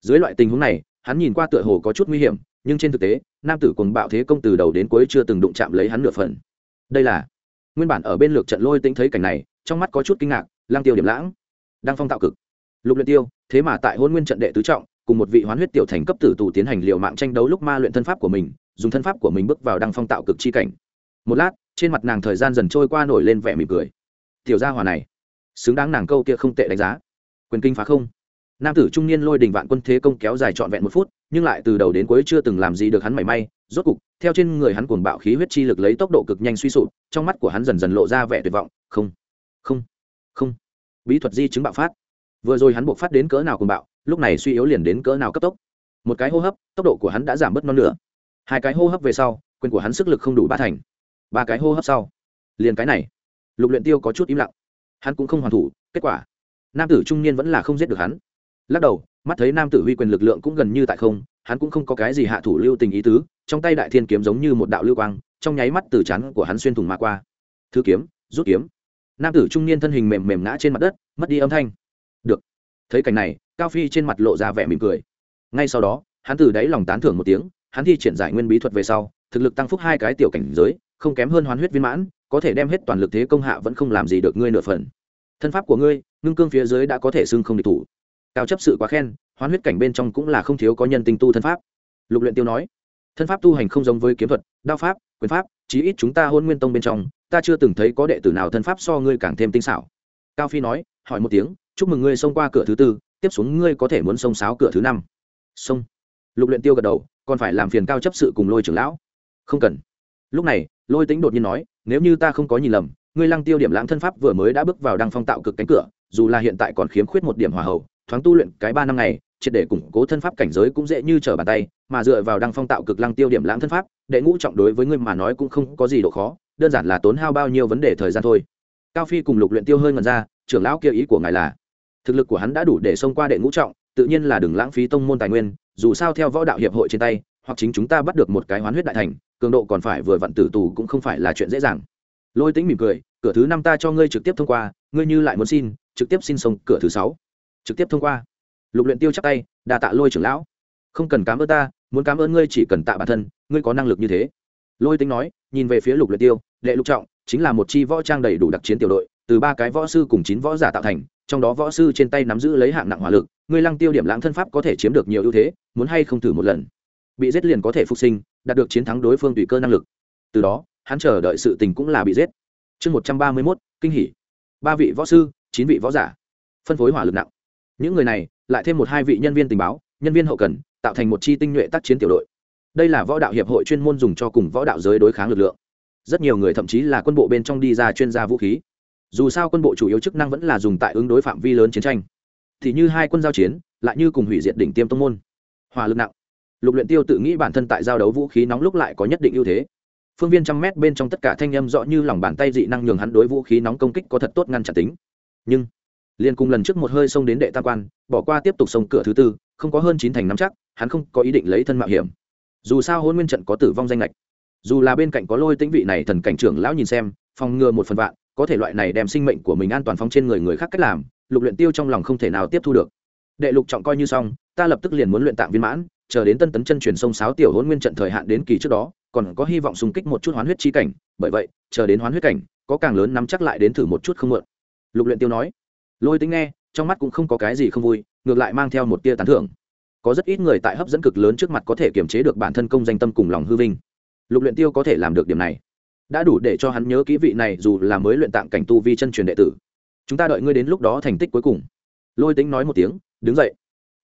Dưới loại tình huống này, hắn nhìn qua tựa hồ có chút nguy hiểm nhưng trên thực tế, nam tử cùng bạo thế công từ đầu đến cuối chưa từng đụng chạm lấy hắn nửa phần. Đây là, nguyên bản ở bên lược trận lôi tính thấy cảnh này, trong mắt có chút kinh ngạc lang tiêu điểm lãng đang phong tạo cực. Lục luyện tiêu, thế mà tại hôn nguyên trận đệ tứ trọng, cùng một vị hoán huyết tiểu thành cấp tử tù tiến hành liều mạng tranh đấu lúc ma luyện thân pháp của mình, dùng thân pháp của mình bước vào đăng phong tạo cực chi cảnh. Một lát, trên mặt nàng thời gian dần trôi qua nổi lên vẻ mỉm cười. Tiểu gia hòa này, xứng đáng nàng câu kia không tệ đánh giá. Quyền kinh phá không nam tử trung niên lôi đình vạn quân thế công kéo dài trọn vẹn một phút, nhưng lại từ đầu đến cuối chưa từng làm gì được hắn mảy may. Rốt cục, theo trên người hắn cuồng bạo khí huyết chi lực lấy tốc độ cực nhanh suy sụp, trong mắt của hắn dần dần lộ ra vẻ tuyệt vọng. Không không không. Bí thuật di chứng bạo phát. Vừa rồi hắn buộc phát đến cỡ nào cuồng bạo, lúc này suy yếu liền đến cỡ nào cấp tốc. Một cái hô hấp, tốc độ của hắn đã giảm bớt non nửa. Hai cái hô hấp về sau, quyền của hắn sức lực không đủ ba thành. Ba cái hô hấp sau, liền cái này. Lục luyện tiêu có chút im lặng. Hắn cũng không hoàn thủ, kết quả, nam tử trung niên vẫn là không giết được hắn lắc đầu, mắt thấy nam tử huy quyền lực lượng cũng gần như tại không, hắn cũng không có cái gì hạ thủ lưu tình ý tứ, trong tay đại thiên kiếm giống như một đạo lưu quang, trong nháy mắt từ chắn của hắn xuyên thủng mà qua. Thứ kiếm, rút kiếm. Nam tử trung niên thân hình mềm mềm ngã trên mặt đất, mất đi âm thanh. Được. Thấy cảnh này, cao phi trên mặt lộ ra vẻ mỉm cười. Ngay sau đó, hắn từ đáy lòng tán thưởng một tiếng, hắn thi triển giải nguyên bí thuật về sau, thực lực tăng phúc hai cái tiểu cảnh giới, không kém hơn hoán huyết viên mãn, có thể đem hết toàn lực thế công hạ vẫn không làm gì được ngươi nửa phần. Thân pháp của ngươi, ngưng cương phía dưới đã có thể xưng không địch thủ cao chấp sự quá khen, hoán huyết cảnh bên trong cũng là không thiếu có nhân tinh tu thân pháp. Lục luyện tiêu nói, thân pháp tu hành không giống với kiếm thuật, đao pháp, quyền pháp, chí ít chúng ta hôn nguyên tông bên trong, ta chưa từng thấy có đệ tử nào thân pháp so ngươi càng thêm tinh xảo. Cao phi nói, hỏi một tiếng, chúc mừng ngươi xông qua cửa thứ tư, tiếp xuống ngươi có thể muốn xông sáo cửa thứ năm. Xông. Lục luyện tiêu gật đầu, còn phải làm phiền cao chấp sự cùng lôi trưởng lão. Không cần. Lúc này, lôi tính đột nhiên nói, nếu như ta không có nhìn lầm, ngươi lăng tiêu điểm lãng thân pháp vừa mới đã bước vào đăng phong tạo cực cánh cửa, dù là hiện tại còn khiếm khuyết một điểm hòa hậu thoáng tu luyện cái ba năm ngày, triệt để củng cố thân pháp cảnh giới cũng dễ như trở bàn tay, mà dựa vào đăng phong tạo cực lăng tiêu điểm lãng thân pháp, đệ ngũ trọng đối với ngươi mà nói cũng không có gì độ khó, đơn giản là tốn hao bao nhiêu vấn đề thời gian thôi. Cao phi cùng lục luyện tiêu hơi ngần ra, trưởng lão kia ý của ngài là, thực lực của hắn đã đủ để xông qua đệ ngũ trọng, tự nhiên là đừng lãng phí tông môn tài nguyên, dù sao theo võ đạo hiệp hội trên tay, hoặc chính chúng ta bắt được một cái hoán huyết đại thành, cường độ còn phải vừa vặn tử tù cũng không phải là chuyện dễ dàng. Lôi tính mỉm cười, cửa thứ năm ta cho ngươi trực tiếp thông qua, ngươi như lại muốn xin, trực tiếp xin sông cửa thứ sáu trực tiếp thông qua. Lục luyện tiêu chắp tay, đa tạ lôi trưởng lão. Không cần cảm ơn ta, muốn cảm ơn ngươi chỉ cần tạ bản thân, ngươi có năng lực như thế. Lôi tính nói, nhìn về phía lục luyện tiêu lệ lục trọng, chính là một chi võ trang đầy đủ đặc chiến tiểu đội, từ ba cái võ sư cùng chín võ giả tạo thành, trong đó võ sư trên tay nắm giữ lấy hạng nặng hỏa lực, ngươi lăng tiêu điểm lãng thân pháp có thể chiếm được nhiều ưu thế, muốn hay không thử một lần. Bị giết liền có thể phục sinh, đạt được chiến thắng đối phương tùy cơ năng lực. Từ đó, hắn chờ đợi sự tình cũng là bị giết. Chương một trăm ba mươi mốt, kinh hỉ. Ba vị võ sư, chín vị võ giả. Phân phối hỏa lực nặng những người này, lại thêm một hai vị nhân viên tình báo, nhân viên hậu cần, tạo thành một chi tinh nhuệ tác chiến tiểu đội. Đây là võ đạo hiệp hội chuyên môn dùng cho cùng võ đạo giới đối kháng lực lượng. Rất nhiều người thậm chí là quân bộ bên trong đi ra chuyên gia vũ khí. Dù sao quân bộ chủ yếu chức năng vẫn là dùng tại ứng đối phạm vi lớn chiến tranh. Thì như hai quân giao chiến, lại như cùng hủy diệt đỉnh tiêm tông môn. Hỏa lực nặng. Lục luyện tiêu tự nghĩ bản thân tại giao đấu vũ khí nóng lúc lại có nhất định ưu thế. Phương viên trăm mét bên trong tất cả thanh âm rõ như lòng bàn tay dị năng nhường hắn đối vũ khí nóng công kích có thật tốt ngăn chặn tính. Nhưng liên cùng lần trước một hơi xông đến đệ tam quan, bỏ qua tiếp tục xông cửa thứ tư, không có hơn chín thành nắm chắc, hắn không có ý định lấy thân mạo hiểm. Dù sao hôn nguyên trận có tử vong danh lệch dù là bên cạnh có lôi tĩnh vị này thần cảnh trưởng lão nhìn xem, phòng ngừa một phần vạn, có thể loại này đem sinh mệnh của mình an toàn phóng trên người người khác cách làm, lục luyện tiêu trong lòng không thể nào tiếp thu được. Đệ lục trọng coi như xong, ta lập tức liền muốn luyện tạng viên mãn, chờ đến tân tấn chân truyền sông sáo tiểu hôn nguyên trận thời hạn đến kỳ trước đó, còn có hy vọng xung kích một chút hoán huyết chi cảnh, bởi vậy, chờ đến hoán huyết cảnh, có càng lớn nắm chắc lại đến thử một chút không mượn lục luyện tiêu nói lôi tính nghe, trong mắt cũng không có cái gì không vui, ngược lại mang theo một tia tán thưởng. Có rất ít người tại hấp dẫn cực lớn trước mặt có thể kiềm chế được bản thân công danh tâm cùng lòng hư vinh. Lục luyện tiêu có thể làm được điểm này. Đã đủ để cho hắn nhớ kỹ vị này dù là mới luyện tạng cảnh tu vi chân truyền đệ tử. Chúng ta đợi ngươi đến lúc đó thành tích cuối cùng. Lôi tính nói một tiếng, đứng dậy.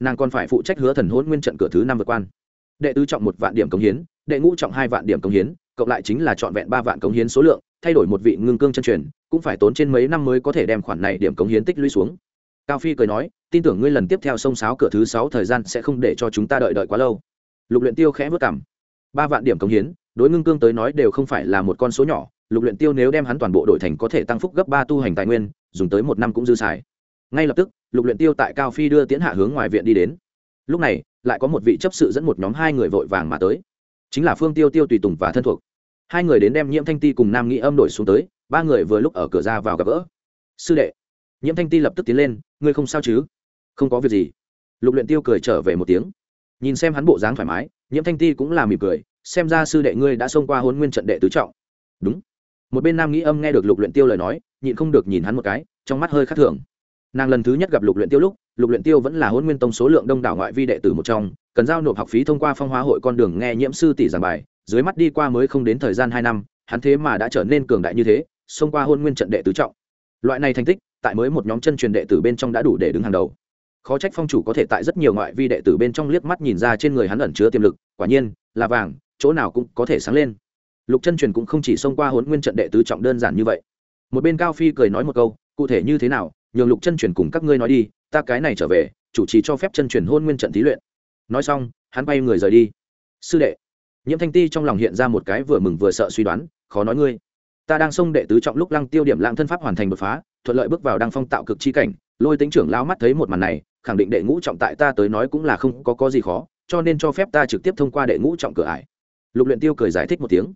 Nàng còn phải phụ trách hứa thần hôn nguyên trận cửa thứ năm vượt quan. Đệ tứ trọng một vạn điểm công hiến, đệ ngũ trọng hai vạn điểm công hiến, cộng lại chính là trọn vẹn ba vạn công hiến số lượng thay đổi một vị ngưng cương chân truyền, cũng phải tốn trên mấy năm mới có thể đem khoản này điểm cống hiến tích lũy xuống. Cao phi cười nói, tin tưởng ngươi lần tiếp theo sông sáo cửa thứ sáu thời gian sẽ không để cho chúng ta đợi đợi quá lâu. Lục luyện tiêu khẽ vất cảm. Ba vạn điểm cống hiến, đối ngưng cương tới nói đều không phải là một con số nhỏ, lục luyện tiêu nếu đem hắn toàn bộ đội thành có thể tăng phúc gấp ba tu hành tài nguyên, dùng tới một năm cũng dư xài. Ngay lập tức, lục luyện tiêu tại cao phi đưa tiến hạ hướng ngoài viện đi đến. Lúc này, lại có một vị chấp sự dẫn một nhóm hai người vội vàng mà tới. Chính là phương tiêu tiêu tùy tùng và thân thuộc hai người đến đem nhiễm thanh ti cùng nam nghĩ âm đổi xuống tới, ba người vừa lúc ở cửa ra vào gặp gỡ. Sư đệ, nhiễm thanh ti lập tức tiến lên, ngươi không sao chứ? Không có việc gì. Lục luyện tiêu cười trở về một tiếng. Nhìn xem hắn bộ dáng thoải mái, nhiễm thanh ti cũng là mỉm cười, xem ra sư đệ ngươi đã xông qua hôn nguyên trận đệ tứ trọng. Đúng. Một bên nam nghĩ âm nghe được lục luyện tiêu lời nói, nhịn không được nhìn hắn một cái, trong mắt hơi khác thường. Nàng lần thứ nhất gặp lục luyện tiêu lúc, lục luyện tiêu vẫn là hôn nguyên tông số lượng đông đảo ngoại vi đệ tử một trong, cần giao nộp học phí thông qua phong hóa hội con đường nghe nhiễm sư tỷ giảng bài dưới mắt đi qua mới không đến thời gian hai năm, hắn thế mà đã trở nên cường đại như thế, xông qua hôn nguyên trận đệ tứ trọng. Loại này thành tích, tại mới một nhóm chân truyền đệ tử bên trong đã đủ để đứng hàng đầu. Khó trách phong chủ có thể tại rất nhiều ngoại vi đệ tử bên trong liếc mắt nhìn ra trên người hắn ẩn chứa tiềm lực, quả nhiên, là vàng, chỗ nào cũng có thể sáng lên. Lục chân truyền cũng không chỉ xông qua hôn nguyên trận đệ tứ trọng đơn giản như vậy. Một bên cao phi cười nói một câu, cụ thể như thế nào, nhường lục chân truyền cùng các ngươi nói đi, ta cái này trở về, chủ trì cho phép chân truyền hôn nguyên trận thí luyện. Nói xong, hắn bay người rời đi. Sư đệ nhiễm thanh ti trong lòng hiện ra một cái vừa mừng vừa sợ suy đoán, khó nói ngươi. Ta đang xông đệ tứ trọng lúc lăng tiêu điểm lãng thân pháp hoàn thành đột phá, thuận lợi bước vào đăng phong tạo cực chi cảnh, lôi tính trưởng lao mắt thấy một màn này, khẳng định đệ ngũ trọng tại ta tới nói cũng là không có có gì khó, cho nên cho phép ta trực tiếp thông qua đệ ngũ trọng cửa ải. Lục luyện tiêu cười giải thích một tiếng.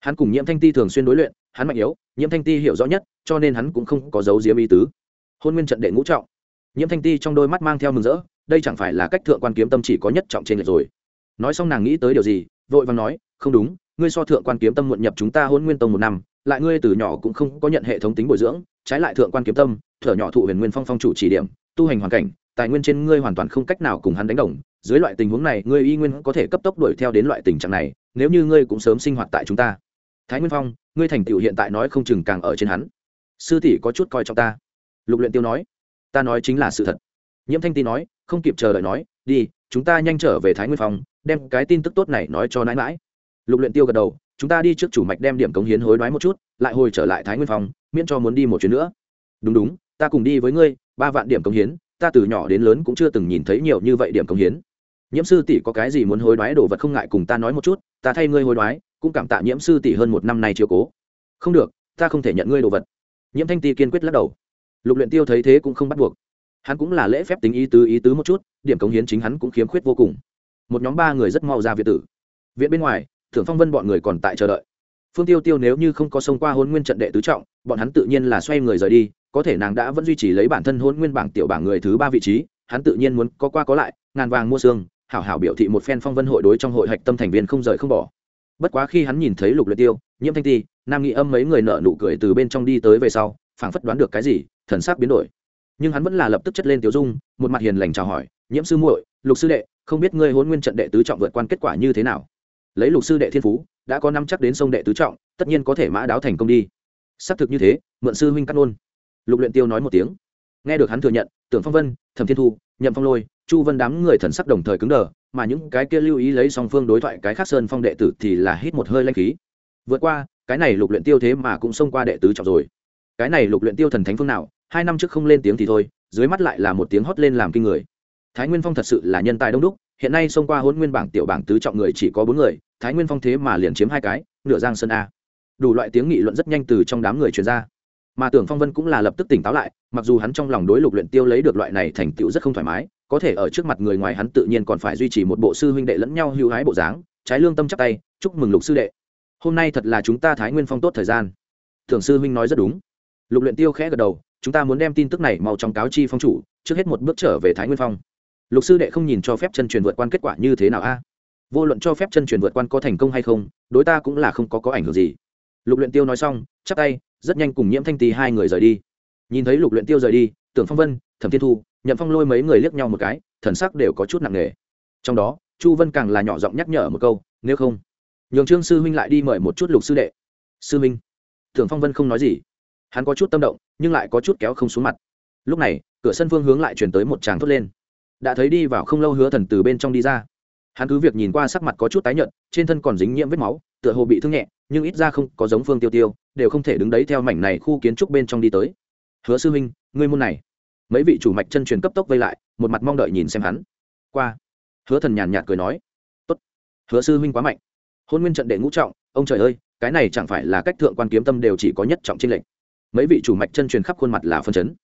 Hắn cùng nhiễm thanh ti thường xuyên đối luyện, hắn mạnh yếu, nhiễm thanh ti hiểu rõ nhất, cho nên hắn cũng không có dấu diếm ý tứ. Hôn nguyên trận đệ ngũ trọng. Nhiễm thanh ti trong đôi mắt mang theo mừng rỡ, đây chẳng phải là cách thượng quan kiếm tâm chỉ có nhất trọng trên lệch rồi. Nói xong nàng nghĩ tới điều gì vội vàng nói, không đúng, ngươi so thượng quan kiếm tâm muộn nhập chúng ta hôn nguyên tông một năm, lại ngươi từ nhỏ cũng không có nhận hệ thống tính bồi dưỡng, trái lại thượng quan kiếm tâm, thở nhỏ thụ huyền nguyên phong phong chủ chỉ điểm, tu hành hoàn cảnh, tài nguyên trên ngươi hoàn toàn không cách nào cùng hắn đánh đồng. Dưới loại tình huống này, ngươi y nguyên có thể cấp tốc đuổi theo đến loại tình trạng này, nếu như ngươi cũng sớm sinh hoạt tại chúng ta. Thái nguyên phong, ngươi thành tựu hiện tại nói không chừng càng ở trên hắn. Sư tỷ có chút coi trọng ta. Lục luyện tiêu nói, ta nói chính là sự thật. Nhiễm thanh ti nói, không kịp chờ đợi nói, đi, chúng ta nhanh trở về thái nguyên phong đem cái tin tức tốt này nói cho nãi mãi lục luyện tiêu gật đầu chúng ta đi trước chủ mạch đem điểm cống hiến hối đoái một chút lại hồi trở lại thái nguyên phòng, miễn cho muốn đi một chuyến nữa. Đúng đúng ta cùng đi với ngươi ba vạn điểm cống hiến ta từ nhỏ đến lớn cũng chưa từng nhìn thấy nhiều như vậy điểm cống hiến. Nhiễm sư tỷ có cái gì muốn hối đoái đồ vật không ngại cùng ta nói một chút ta thay ngươi hối đoái cũng cảm tạ nhiễm sư tỷ hơn một năm nay chiếu cố. Không được ta không thể nhận ngươi đồ vật. Nhiễm thanh ti kiên quyết lắc đầu. Lục luyện tiêu thấy thế cũng không bắt buộc. Hắn cũng là lễ phép tính ý tứ ý tứ một chút điểm cống hiến chính hắn cũng khiếm khuyết vô cùng một nhóm ba người rất mau ra viện tử. Viện bên ngoài thưởng phong vân bọn người còn tại chờ đợi. Phương tiêu tiêu nếu như không có xông qua hôn nguyên trận đệ tứ trọng, bọn hắn tự nhiên là xoay người rời đi, có thể nàng đã vẫn duy trì lấy bản thân hôn nguyên bảng tiểu bảng người thứ ba vị trí, hắn tự nhiên muốn có qua có lại, ngàn vàng mua xương, hảo hảo biểu thị một phen phong vân hội đối trong hội hạch tâm thành viên không rời không bỏ. Bất quá khi hắn nhìn thấy lục luyện tiêu, nhiễm thanh ti, nam nghị âm mấy người nợ nụ cười từ bên trong đi tới về sau, phảng phất đoán được cái gì, thần sắc biến đổi. Nhưng hắn vẫn là lập tức chất lên tiểu dung, một mặt hiền lành chào hỏi, nhiễm sư muội lục sư đệ, không biết ngươi hôn nguyên trận đệ tứ trọng vượt quan kết quả như thế nào? Lấy lục sư đệ thiên phú, đã có năm chắc đến sông đệ tứ trọng, tất nhiên có thể mã đáo thành công đi. Xác thực như thế, mượn sư huynh cắt nôn lục luyện tiêu nói một tiếng. Nghe được hắn thừa nhận, tưởng phong vân, thẩm thiên thu, nhậm phong lôi, chu vân đám người thần sắc đồng thời cứng đờ, mà những cái kia lưu ý lấy song phương đối thoại cái khác sơn phong đệ tử thì là hít một hơi lanh khí. Vượt qua, cái này lục luyện tiêu thế mà cũng xông qua đệ tứ trọng rồi. Cái này lục luyện tiêu thần thánh phương nào, hai năm trước không lên tiếng thì thôi, dưới mắt lại là một tiếng hót lên làm kinh người thái nguyên phong thật sự là nhân tài đông đúc, hiện nay xông qua hôn nguyên bảng tiểu bảng tứ trọng người chỉ có bốn người, thái nguyên phong thế mà liền chiếm hai cái, nửa giang sơn a. Đủ loại tiếng nghị luận rất nhanh từ trong đám người truyền ra. Mà tưởng phong vân cũng là lập tức tỉnh táo lại, mặc dù hắn trong lòng đối lục luyện tiêu lấy được loại này thành tựu rất không thoải mái, có thể ở trước mặt người ngoài hắn tự nhiên còn phải duy trì một bộ sư huynh đệ lẫn nhau hữu hái bộ dáng, trái lương tâm chắc tay, chúc mừng lục sư đệ. Hôm nay thật là chúng ta thái nguyên phong tốt thời gian. Thường sư huynh nói rất đúng. Lục luyện tiêu khẽ gật đầu, chúng ta muốn đem tin tức này mau trong cáo chi phong chủ, trước hết một bước trở về thái nguyên phong lục sư đệ không nhìn cho phép chân truyền vượt quan kết quả như thế nào a? Vô luận cho phép chân truyền vượt quan có thành công hay không, đối ta cũng là không có có ảnh hưởng gì. Lục luyện tiêu nói xong, chắp tay, rất nhanh cùng nhiễm thanh tì hai người rời đi. Nhìn thấy lục luyện tiêu rời đi, tưởng phong vân, thẩm thiên thu, nhậm phong lôi mấy người liếc nhau một cái, thần sắc đều có chút nặng nề. Trong đó, chu vân càng là nhỏ giọng nhắc nhở một câu, nếu không, nhường trương sư huynh lại đi mời một chút lục sư đệ. Sư huynh tưởng phong vân không nói gì. Hắn có chút tâm động, nhưng lại có chút kéo không xuống mặt. Lúc này, cửa sân phương hướng lại chuyển tới một tràng thốt lên đã thấy đi vào không lâu hứa thần từ bên trong đi ra. Hắn cứ việc nhìn qua sắc mặt có chút tái nhợt, trên thân còn dính nhiễm vết máu, tựa hồ bị thương nhẹ, nhưng ít ra không có giống phương tiêu tiêu, đều không thể đứng đấy theo mảnh này khu kiến trúc bên trong đi tới. Hứa sư huynh, ngươi môn này. Mấy vị chủ mạch chân truyền cấp tốc vây lại, một mặt mong đợi nhìn xem hắn. Qua. Hứa thần nhàn nhạt cười nói, tốt. Hứa sư huynh quá mạnh. Hôn nguyên trận đệ ngũ trọng, ông trời ơi, cái này chẳng phải là cách thượng quan kiếm tâm đều chỉ có nhất trọng trinh lệnh mấy vị chủ mạch chân truyền khắp khuôn mặt là phân chấn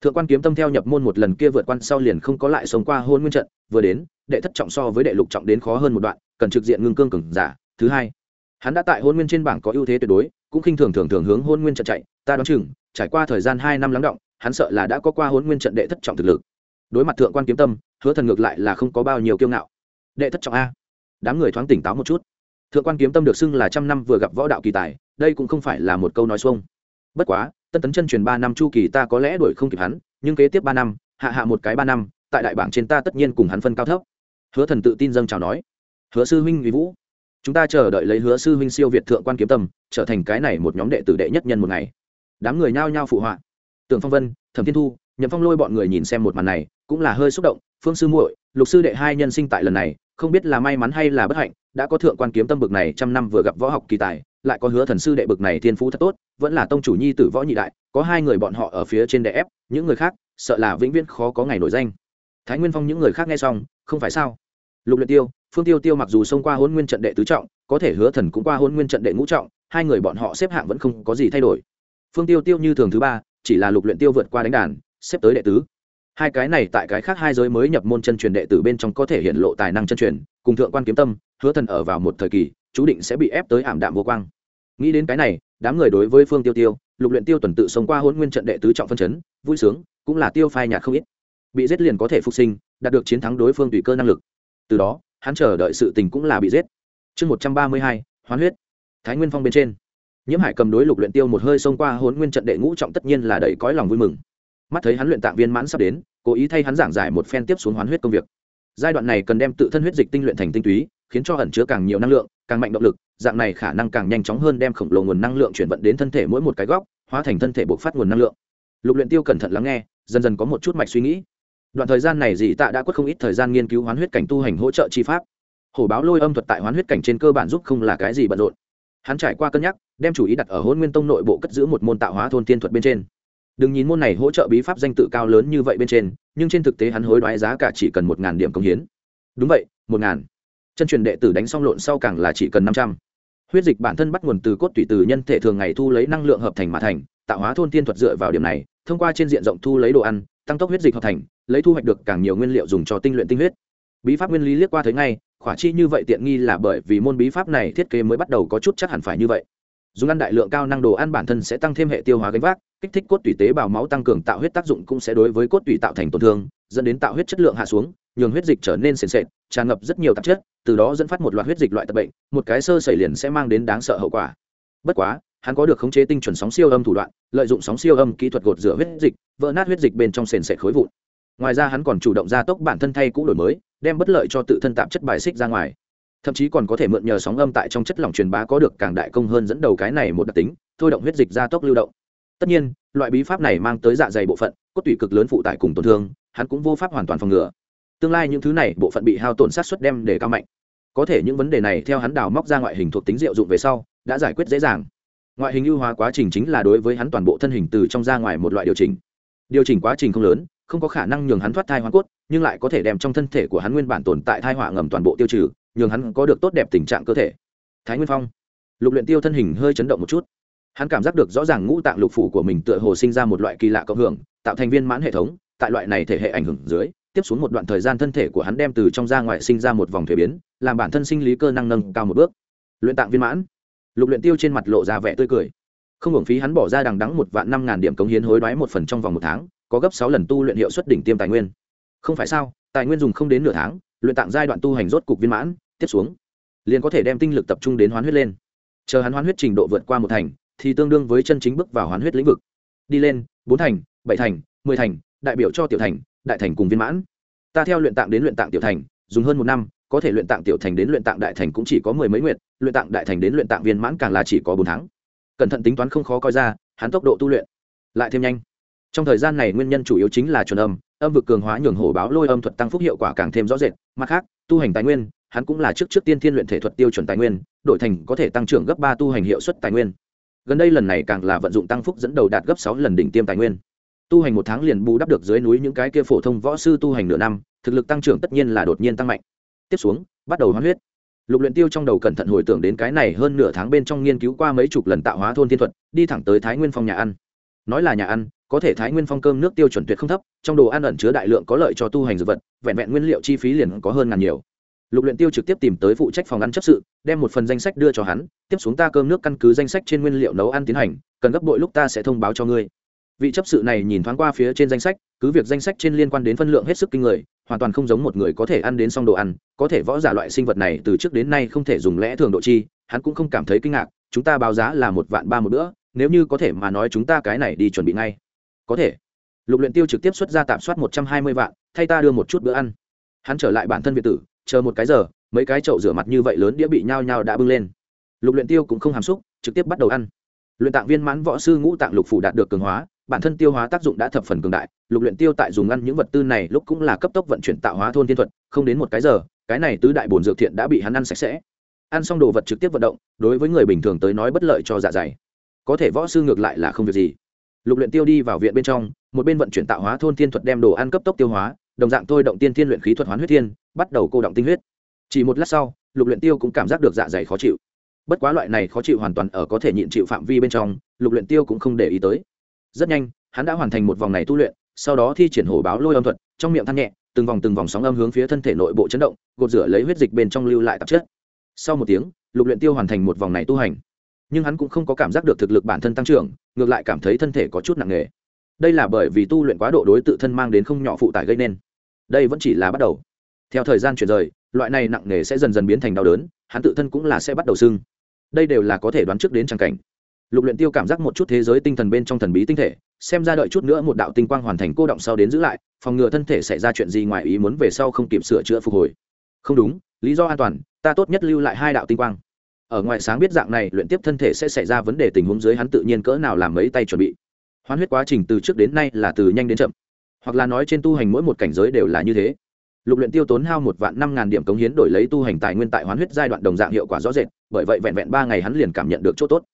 thượng quan kiếm tâm theo nhập môn một lần kia vượt quan sau liền không có lại sống qua hôn nguyên trận, vừa đến, đệ thất trọng so với đệ lục trọng đến khó hơn một đoạn, cần trực diện ngưng cương cường giả. Thứ hai, hắn đã tại hôn nguyên trên bảng có ưu thế tuyệt đối, cũng khinh thường thường thường hướng hôn nguyên trận chạy, ta đoán chừng, trải qua thời gian hai năm lắng động, hắn sợ là đã có qua hôn nguyên trận đệ thất trọng thực lực. Đối mặt thượng quan kiếm tâm, hứa thần ngược lại là không có bao nhiêu kiêu ngạo. Đệ thất trọng a. Đám người thoáng tỉnh táo một chút. Thượng quan kiếm tâm được xưng là trăm năm vừa gặp võ đạo kỳ tài, đây cũng không phải là một câu nói xuông. Bất quá tân tấn chân truyền ba năm chu kỳ ta có lẽ đuổi không kịp hắn, nhưng kế tiếp ba năm, hạ hạ một cái ba năm, tại đại bảng trên ta tất nhiên cùng hắn phân cao thấp. Hứa thần tự tin dâng chào nói, hứa sư huynh vì vũ, chúng ta chờ đợi lấy hứa sư huynh siêu việt thượng quan kiếm tâm trở thành cái này một nhóm đệ tử đệ nhất nhân một ngày. Đám người nhao nhao phụ họa. Tưởng phong vân, thẩm thiên thu, nhậm phong lôi bọn người nhìn xem một màn này, cũng là hơi xúc động, phương sư muội, lục sư đệ hai nhân sinh tại lần này, không biết là may mắn hay là bất hạnh, đã có thượng quan kiếm tâm bực này trăm năm vừa gặp võ học kỳ tài, lại có hứa thần sư đệ bực này thiên phú thật tốt vẫn là tông chủ nhi tử võ nhị đại, có hai người bọn họ ở phía trên đè ép, những người khác, sợ là vĩnh viễn khó có ngày nổi danh. Thái nguyên phong những người khác nghe xong, không phải sao? Lục luyện tiêu, phương tiêu tiêu mặc dù xông qua hôn nguyên trận đệ tứ trọng, có thể hứa thần cũng qua hôn nguyên trận đệ ngũ trọng, hai người bọn họ xếp hạng vẫn không có gì thay đổi. Phương tiêu tiêu như thường thứ ba, chỉ là lục luyện tiêu vượt qua đánh đàn, xếp tới đệ tứ. Hai cái này tại cái khác hai giới mới nhập môn chân truyền đệ tử bên trong có thể hiện lộ tài năng chân truyền, cùng thượng quan kiếm tâm, hứa thần ở vào một thời kỳ, chú định sẽ bị ép tới ảm đạm vô quang. Nghĩ đến cái này đám người đối với phương tiêu tiêu, lục luyện tiêu tuần tự sống qua hôn nguyên trận đệ tứ trọng phân chấn, vui sướng, cũng là tiêu phai nhạt không ít. Bị giết liền có thể phục sinh, đạt được chiến thắng đối phương tùy cơ năng lực. Từ đó, hắn chờ đợi sự tình cũng là bị giết. Chương một trăm ba mươi hai, hoán huyết. Thái nguyên phong bên trên. Nhiễm hải cầm đối lục luyện tiêu một hơi xông qua hôn nguyên trận đệ ngũ trọng tất nhiên là đầy cõi lòng vui mừng. Mắt thấy hắn luyện tạng viên mãn sắp đến, cố ý thay hắn giảng giải một phen tiếp xuống hoán huyết công việc. Giai đoạn này cần đem tự thân huyết dịch tinh luyện thành tinh túy, khiến cho ẩn chứa càng nhiều năng lượng, càng mạnh động lực dạng này khả năng càng nhanh chóng hơn đem khổng lồ nguồn năng lượng chuyển vận đến thân thể mỗi một cái góc, hóa thành thân thể buộc phát nguồn năng lượng. Lục luyện tiêu cẩn thận lắng nghe, dần dần có một chút mạch suy nghĩ. Đoạn thời gian này dị tạ đã quất không ít thời gian nghiên cứu hoán huyết cảnh tu hành hỗ trợ chi pháp. Hổ báo lôi âm thuật tại hoán huyết cảnh trên cơ bản giúp không là cái gì bận rộn. Hắn trải qua cân nhắc, đem chủ ý đặt ở hôn nguyên tông nội bộ cất giữ một môn tạo hóa thôn tiên thuật bên trên. Đừng nhìn môn này hỗ trợ bí pháp danh tự cao lớn như vậy bên trên, nhưng trên thực tế hắn hối đoái giá cả chỉ cần một ngàn điểm công hiến. Đúng vậy, một ngàn. Chân truyền đệ tử đánh xong lộn sau càng là chỉ cần năm trăm huyết dịch bản thân bắt nguồn từ cốt tủy từ nhân thể thường ngày thu lấy năng lượng hợp thành mà thành, tạo hóa thôn tiên thuật dựa vào điểm này, thông qua trên diện rộng thu lấy đồ ăn, tăng tốc huyết dịch hợp thành, lấy thu hoạch được càng nhiều nguyên liệu dùng cho tinh luyện tinh huyết. Bí pháp nguyên lý liếc qua thấy ngay, khỏa chi như vậy tiện nghi là bởi vì môn bí pháp này thiết kế mới bắt đầu có chút chắc hẳn phải như vậy. Dùng ăn đại lượng cao năng đồ ăn bản thân sẽ tăng thêm hệ tiêu hóa gánh vác, kích thích cốt tủy tế bào máu tăng cường tạo huyết tác dụng cũng sẽ đối với cốt tủy tạo thành tổn thương, dẫn đến tạo huyết chất lượng hạ xuống, nhường huyết dịch trở nên sền sệt, tràn ngập rất nhiều tạp chất từ đó dẫn phát một loạt huyết dịch loại tật bệnh, một cái sơ xảy liền sẽ mang đến đáng sợ hậu quả. Bất quá, hắn có được khống chế tinh chuẩn sóng siêu âm thủ đoạn, lợi dụng sóng siêu âm kỹ thuật gột rửa huyết dịch, vỡ nát huyết dịch bên trong sền sệt khối vụn. Ngoài ra hắn còn chủ động gia tốc bản thân thay cũ đổi mới, đem bất lợi cho tự thân tạp chất bài xích ra ngoài. Thậm chí còn có thể mượn nhờ sóng âm tại trong chất lỏng truyền bá có được càng đại công hơn dẫn đầu cái này một đặc tính, thôi động huyết dịch gia tốc lưu động. Tất nhiên, loại bí pháp này mang tới dạ dày bộ phận, cốt tủy cực lớn phụ tải cùng tổn thương, hắn cũng vô pháp hoàn toàn phòng ngừa tương lai những thứ này bộ phận bị hao tổn sát xuất đem để cao mạnh. Có thể những vấn đề này theo hắn đào móc ra ngoại hình thuộc tính diệu dụng về sau, đã giải quyết dễ dàng. Ngoại hình ưu hóa quá trình chính là đối với hắn toàn bộ thân hình từ trong ra ngoài một loại điều chỉnh. Điều chỉnh quá trình không lớn, không có khả năng nhường hắn thoát thai hoa cốt, nhưng lại có thể đem trong thân thể của hắn nguyên bản tồn tại thai họa ngầm toàn bộ tiêu trừ, nhường hắn có được tốt đẹp tình trạng cơ thể. Thái nguyên phong. Lục luyện tiêu thân hình hơi chấn động một chút. Hắn cảm giác được rõ ràng ngũ tạng lục phủ của mình tựa hồ sinh ra một loại kỳ lạ cộng hưởng, tạo thành viên mãn hệ thống, tại loại này thể hệ ảnh hưởng dưới tiếp xuống một đoạn thời gian thân thể của hắn đem từ trong ra ngoài sinh ra một vòng thuế biến, làm bản thân sinh lý cơ năng nâng cao một bước. Luyện tạng viên mãn. Lục luyện tiêu trên mặt lộ ra vẻ tươi cười. Không hưởng phí hắn bỏ ra đằng đẵng một vạn năm ngàn điểm cống hiến hối đoái một phần trong vòng một tháng, có gấp sáu lần tu luyện hiệu suất đỉnh tiêm tài nguyên. Không phải sao, tài nguyên dùng không đến nửa tháng, luyện tạng giai đoạn tu hành rốt cục viên mãn, tiếp xuống, liền có thể đem tinh lực tập trung đến hoán huyết lên. Chờ hắn hoán huyết trình độ vượt qua một thành, thì tương đương với chân chính bước vào hoán huyết lĩnh vực. Đi lên, bốn thành, bảy thành, mười thành, đại biểu cho tiểu thành đại thành cùng viên mãn. Ta theo luyện tạng đến luyện tạng tiểu thành, dùng hơn một năm, có thể luyện tạng tiểu thành đến luyện tạng đại thành cũng chỉ có mười mấy nguyện luyện tạng đại thành đến luyện tạng viên mãn càng là chỉ có bốn tháng. Cẩn thận tính toán không khó coi ra, hắn tốc độ tu luyện lại thêm nhanh. Trong thời gian này nguyên nhân chủ yếu chính là chuẩn âm âm vực cường hóa nhường hổ báo lôi âm thuật tăng phúc hiệu quả càng thêm rõ rệt, mặt khác, tu hành tài nguyên, hắn cũng là trước trước tiên thiên luyện thể thuật tiêu chuẩn tài nguyên, đổi thành có thể tăng trưởng gấp ba tu hành hiệu suất tài nguyên. Gần đây lần này càng là vận dụng tăng phúc dẫn đầu đạt gấp sáu lần đỉnh tiêm tài nguyên tu hành một tháng liền bù đắp được dưới núi những cái kia phổ thông võ sư tu hành nửa năm, thực lực tăng trưởng tất nhiên là đột nhiên tăng mạnh. Tiếp xuống, bắt đầu hoán huyết. Lục luyện tiêu trong đầu cẩn thận hồi tưởng đến cái này hơn nửa tháng bên trong nghiên cứu qua mấy chục lần tạo hóa thôn thiên thuật, đi thẳng tới thái nguyên phong nhà ăn. Nói là nhà ăn, có thể thái nguyên phong cơm nước tiêu chuẩn tuyệt không thấp, trong đồ ăn ẩn chứa đại lượng có lợi cho tu hành dược vật, vẹn vẹn nguyên liệu chi phí liền có hơn ngàn nhiều. Lục luyện tiêu trực tiếp tìm tới phụ trách phòng ăn chấp sự, đem một phần danh sách đưa cho hắn, tiếp xuống ta cơm nước căn cứ danh sách trên nguyên liệu nấu ăn tiến hành, cần gấp bội lúc ta sẽ thông báo cho ngươi vị chấp sự này nhìn thoáng qua phía trên danh sách, cứ việc danh sách trên liên quan đến phân lượng hết sức kinh người, hoàn toàn không giống một người có thể ăn đến xong đồ ăn, có thể võ giả loại sinh vật này từ trước đến nay không thể dùng lẽ thường độ chi, hắn cũng không cảm thấy kinh ngạc, chúng ta báo giá là một vạn ba một bữa, nếu như có thể mà nói chúng ta cái này đi chuẩn bị ngay. Có thể. Lục luyện tiêu trực tiếp xuất ra tạm soát một trăm hai mươi vạn, thay ta đưa một chút bữa ăn. Hắn trở lại bản thân việt tử, chờ một cái giờ, mấy cái chậu rửa mặt như vậy lớn đĩa bị nhao nhao đã bưng lên. Lục luyện tiêu cũng không hàm xúc, trực tiếp bắt đầu ăn. Luyện tạng viên mãn võ sư ngũ tạng lục phủ đạt được cường hóa bản thân tiêu hóa tác dụng đã thập phần cường đại, lục luyện tiêu tại dùng ăn những vật tư này lúc cũng là cấp tốc vận chuyển tạo hóa thôn thiên thuật, không đến một cái giờ, cái này tứ đại bổn dược thiện đã bị hắn ăn sạch sẽ. Ăn xong đồ vật trực tiếp vận động, đối với người bình thường tới nói bất lợi cho dạ dày. Có thể võ sư ngược lại là không việc gì. Lục luyện tiêu đi vào viện bên trong, một bên vận chuyển tạo hóa thôn thiên thuật đem đồ ăn cấp tốc tiêu hóa, đồng dạng thôi động tiên thiên luyện khí thuật hoán huyết thiên, bắt đầu cô động tinh huyết. Chỉ một lát sau, lục luyện tiêu cũng cảm giác được dạ dày khó chịu. Bất quá loại này khó chịu hoàn toàn ở có thể nhịn chịu phạm vi bên trong, lục luyện tiêu cũng không để ý tới rất nhanh, hắn đã hoàn thành một vòng này tu luyện, sau đó thi triển hổ báo lôi âm thuật, trong miệng than nhẹ, từng vòng từng vòng sóng âm hướng phía thân thể nội bộ chấn động, gột rửa lấy huyết dịch bên trong lưu lại tạp chất. Sau một tiếng, lục luyện tiêu hoàn thành một vòng này tu hành. Nhưng hắn cũng không có cảm giác được thực lực bản thân tăng trưởng, ngược lại cảm thấy thân thể có chút nặng nề. Đây là bởi vì tu luyện quá độ đối tự thân mang đến không nhỏ phụ tải gây nên. Đây vẫn chỉ là bắt đầu. Theo thời gian chuyển rời, loại này nặng nề sẽ dần dần biến thành đau đớn, hắn tự thân cũng là sẽ bắt đầu sưng. Đây đều là có thể đoán trước đến trang cảnh lục luyện tiêu cảm giác một chút thế giới tinh thần bên trong thần bí tinh thể, xem ra đợi chút nữa một đạo tinh quang hoàn thành cô động sau đến giữ lại, phòng ngừa thân thể xảy ra chuyện gì ngoài ý muốn về sau không kịp sửa chữa phục hồi. Không đúng, lý do an toàn, ta tốt nhất lưu lại hai đạo tinh quang. Ở ngoài sáng biết dạng này, luyện tiếp thân thể sẽ xảy ra vấn đề tình huống dưới hắn tự nhiên cỡ nào làm mấy tay chuẩn bị. Hoán huyết quá trình từ trước đến nay là từ nhanh đến chậm. Hoặc là nói trên tu hành mỗi một cảnh giới đều là như thế. Lục luyện tiêu tốn hao một vạn năm ngàn điểm cống hiến đổi lấy tu hành tài nguyên tại hoán huyết giai đoạn đồng dạng hiệu quả rõ rệt, bởi vậy vẹn vẹn ba ngày hắn liền cảm nhận được chỗ tốt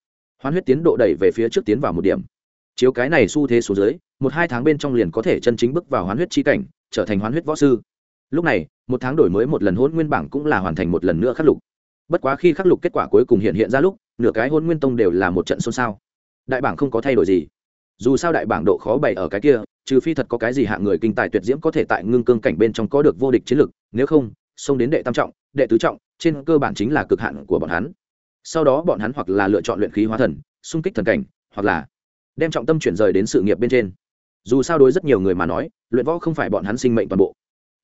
hoán huyết tiến độ đẩy về phía trước tiến vào một điểm. Chiếu cái này xu thế số dưới, một hai tháng bên trong liền có thể chân chính bước vào hoán huyết chi cảnh, trở thành hoán huyết võ sư. Lúc này, một tháng đổi mới một lần hôn nguyên bảng cũng là hoàn thành một lần nữa khắc lục. Bất quá khi khắc lục kết quả cuối cùng hiện hiện ra lúc, nửa cái hôn nguyên tông đều là một trận xôn xao. Đại bảng không có thay đổi gì. Dù sao đại bảng độ khó bày ở cái kia, trừ phi thật có cái gì hạng người kinh tài tuyệt diễm có thể tại ngưng cương cảnh bên trong có được vô địch chiến lực nếu không, xông đến đệ tam trọng, đệ tứ trọng, trên cơ bản chính là cực hạn của bọn hắn sau đó bọn hắn hoặc là lựa chọn luyện khí hóa thần, xung kích thần cảnh, hoặc là đem trọng tâm chuyển rời đến sự nghiệp bên trên. Dù sao đối rất nhiều người mà nói, luyện võ không phải bọn hắn sinh mệnh toàn bộ.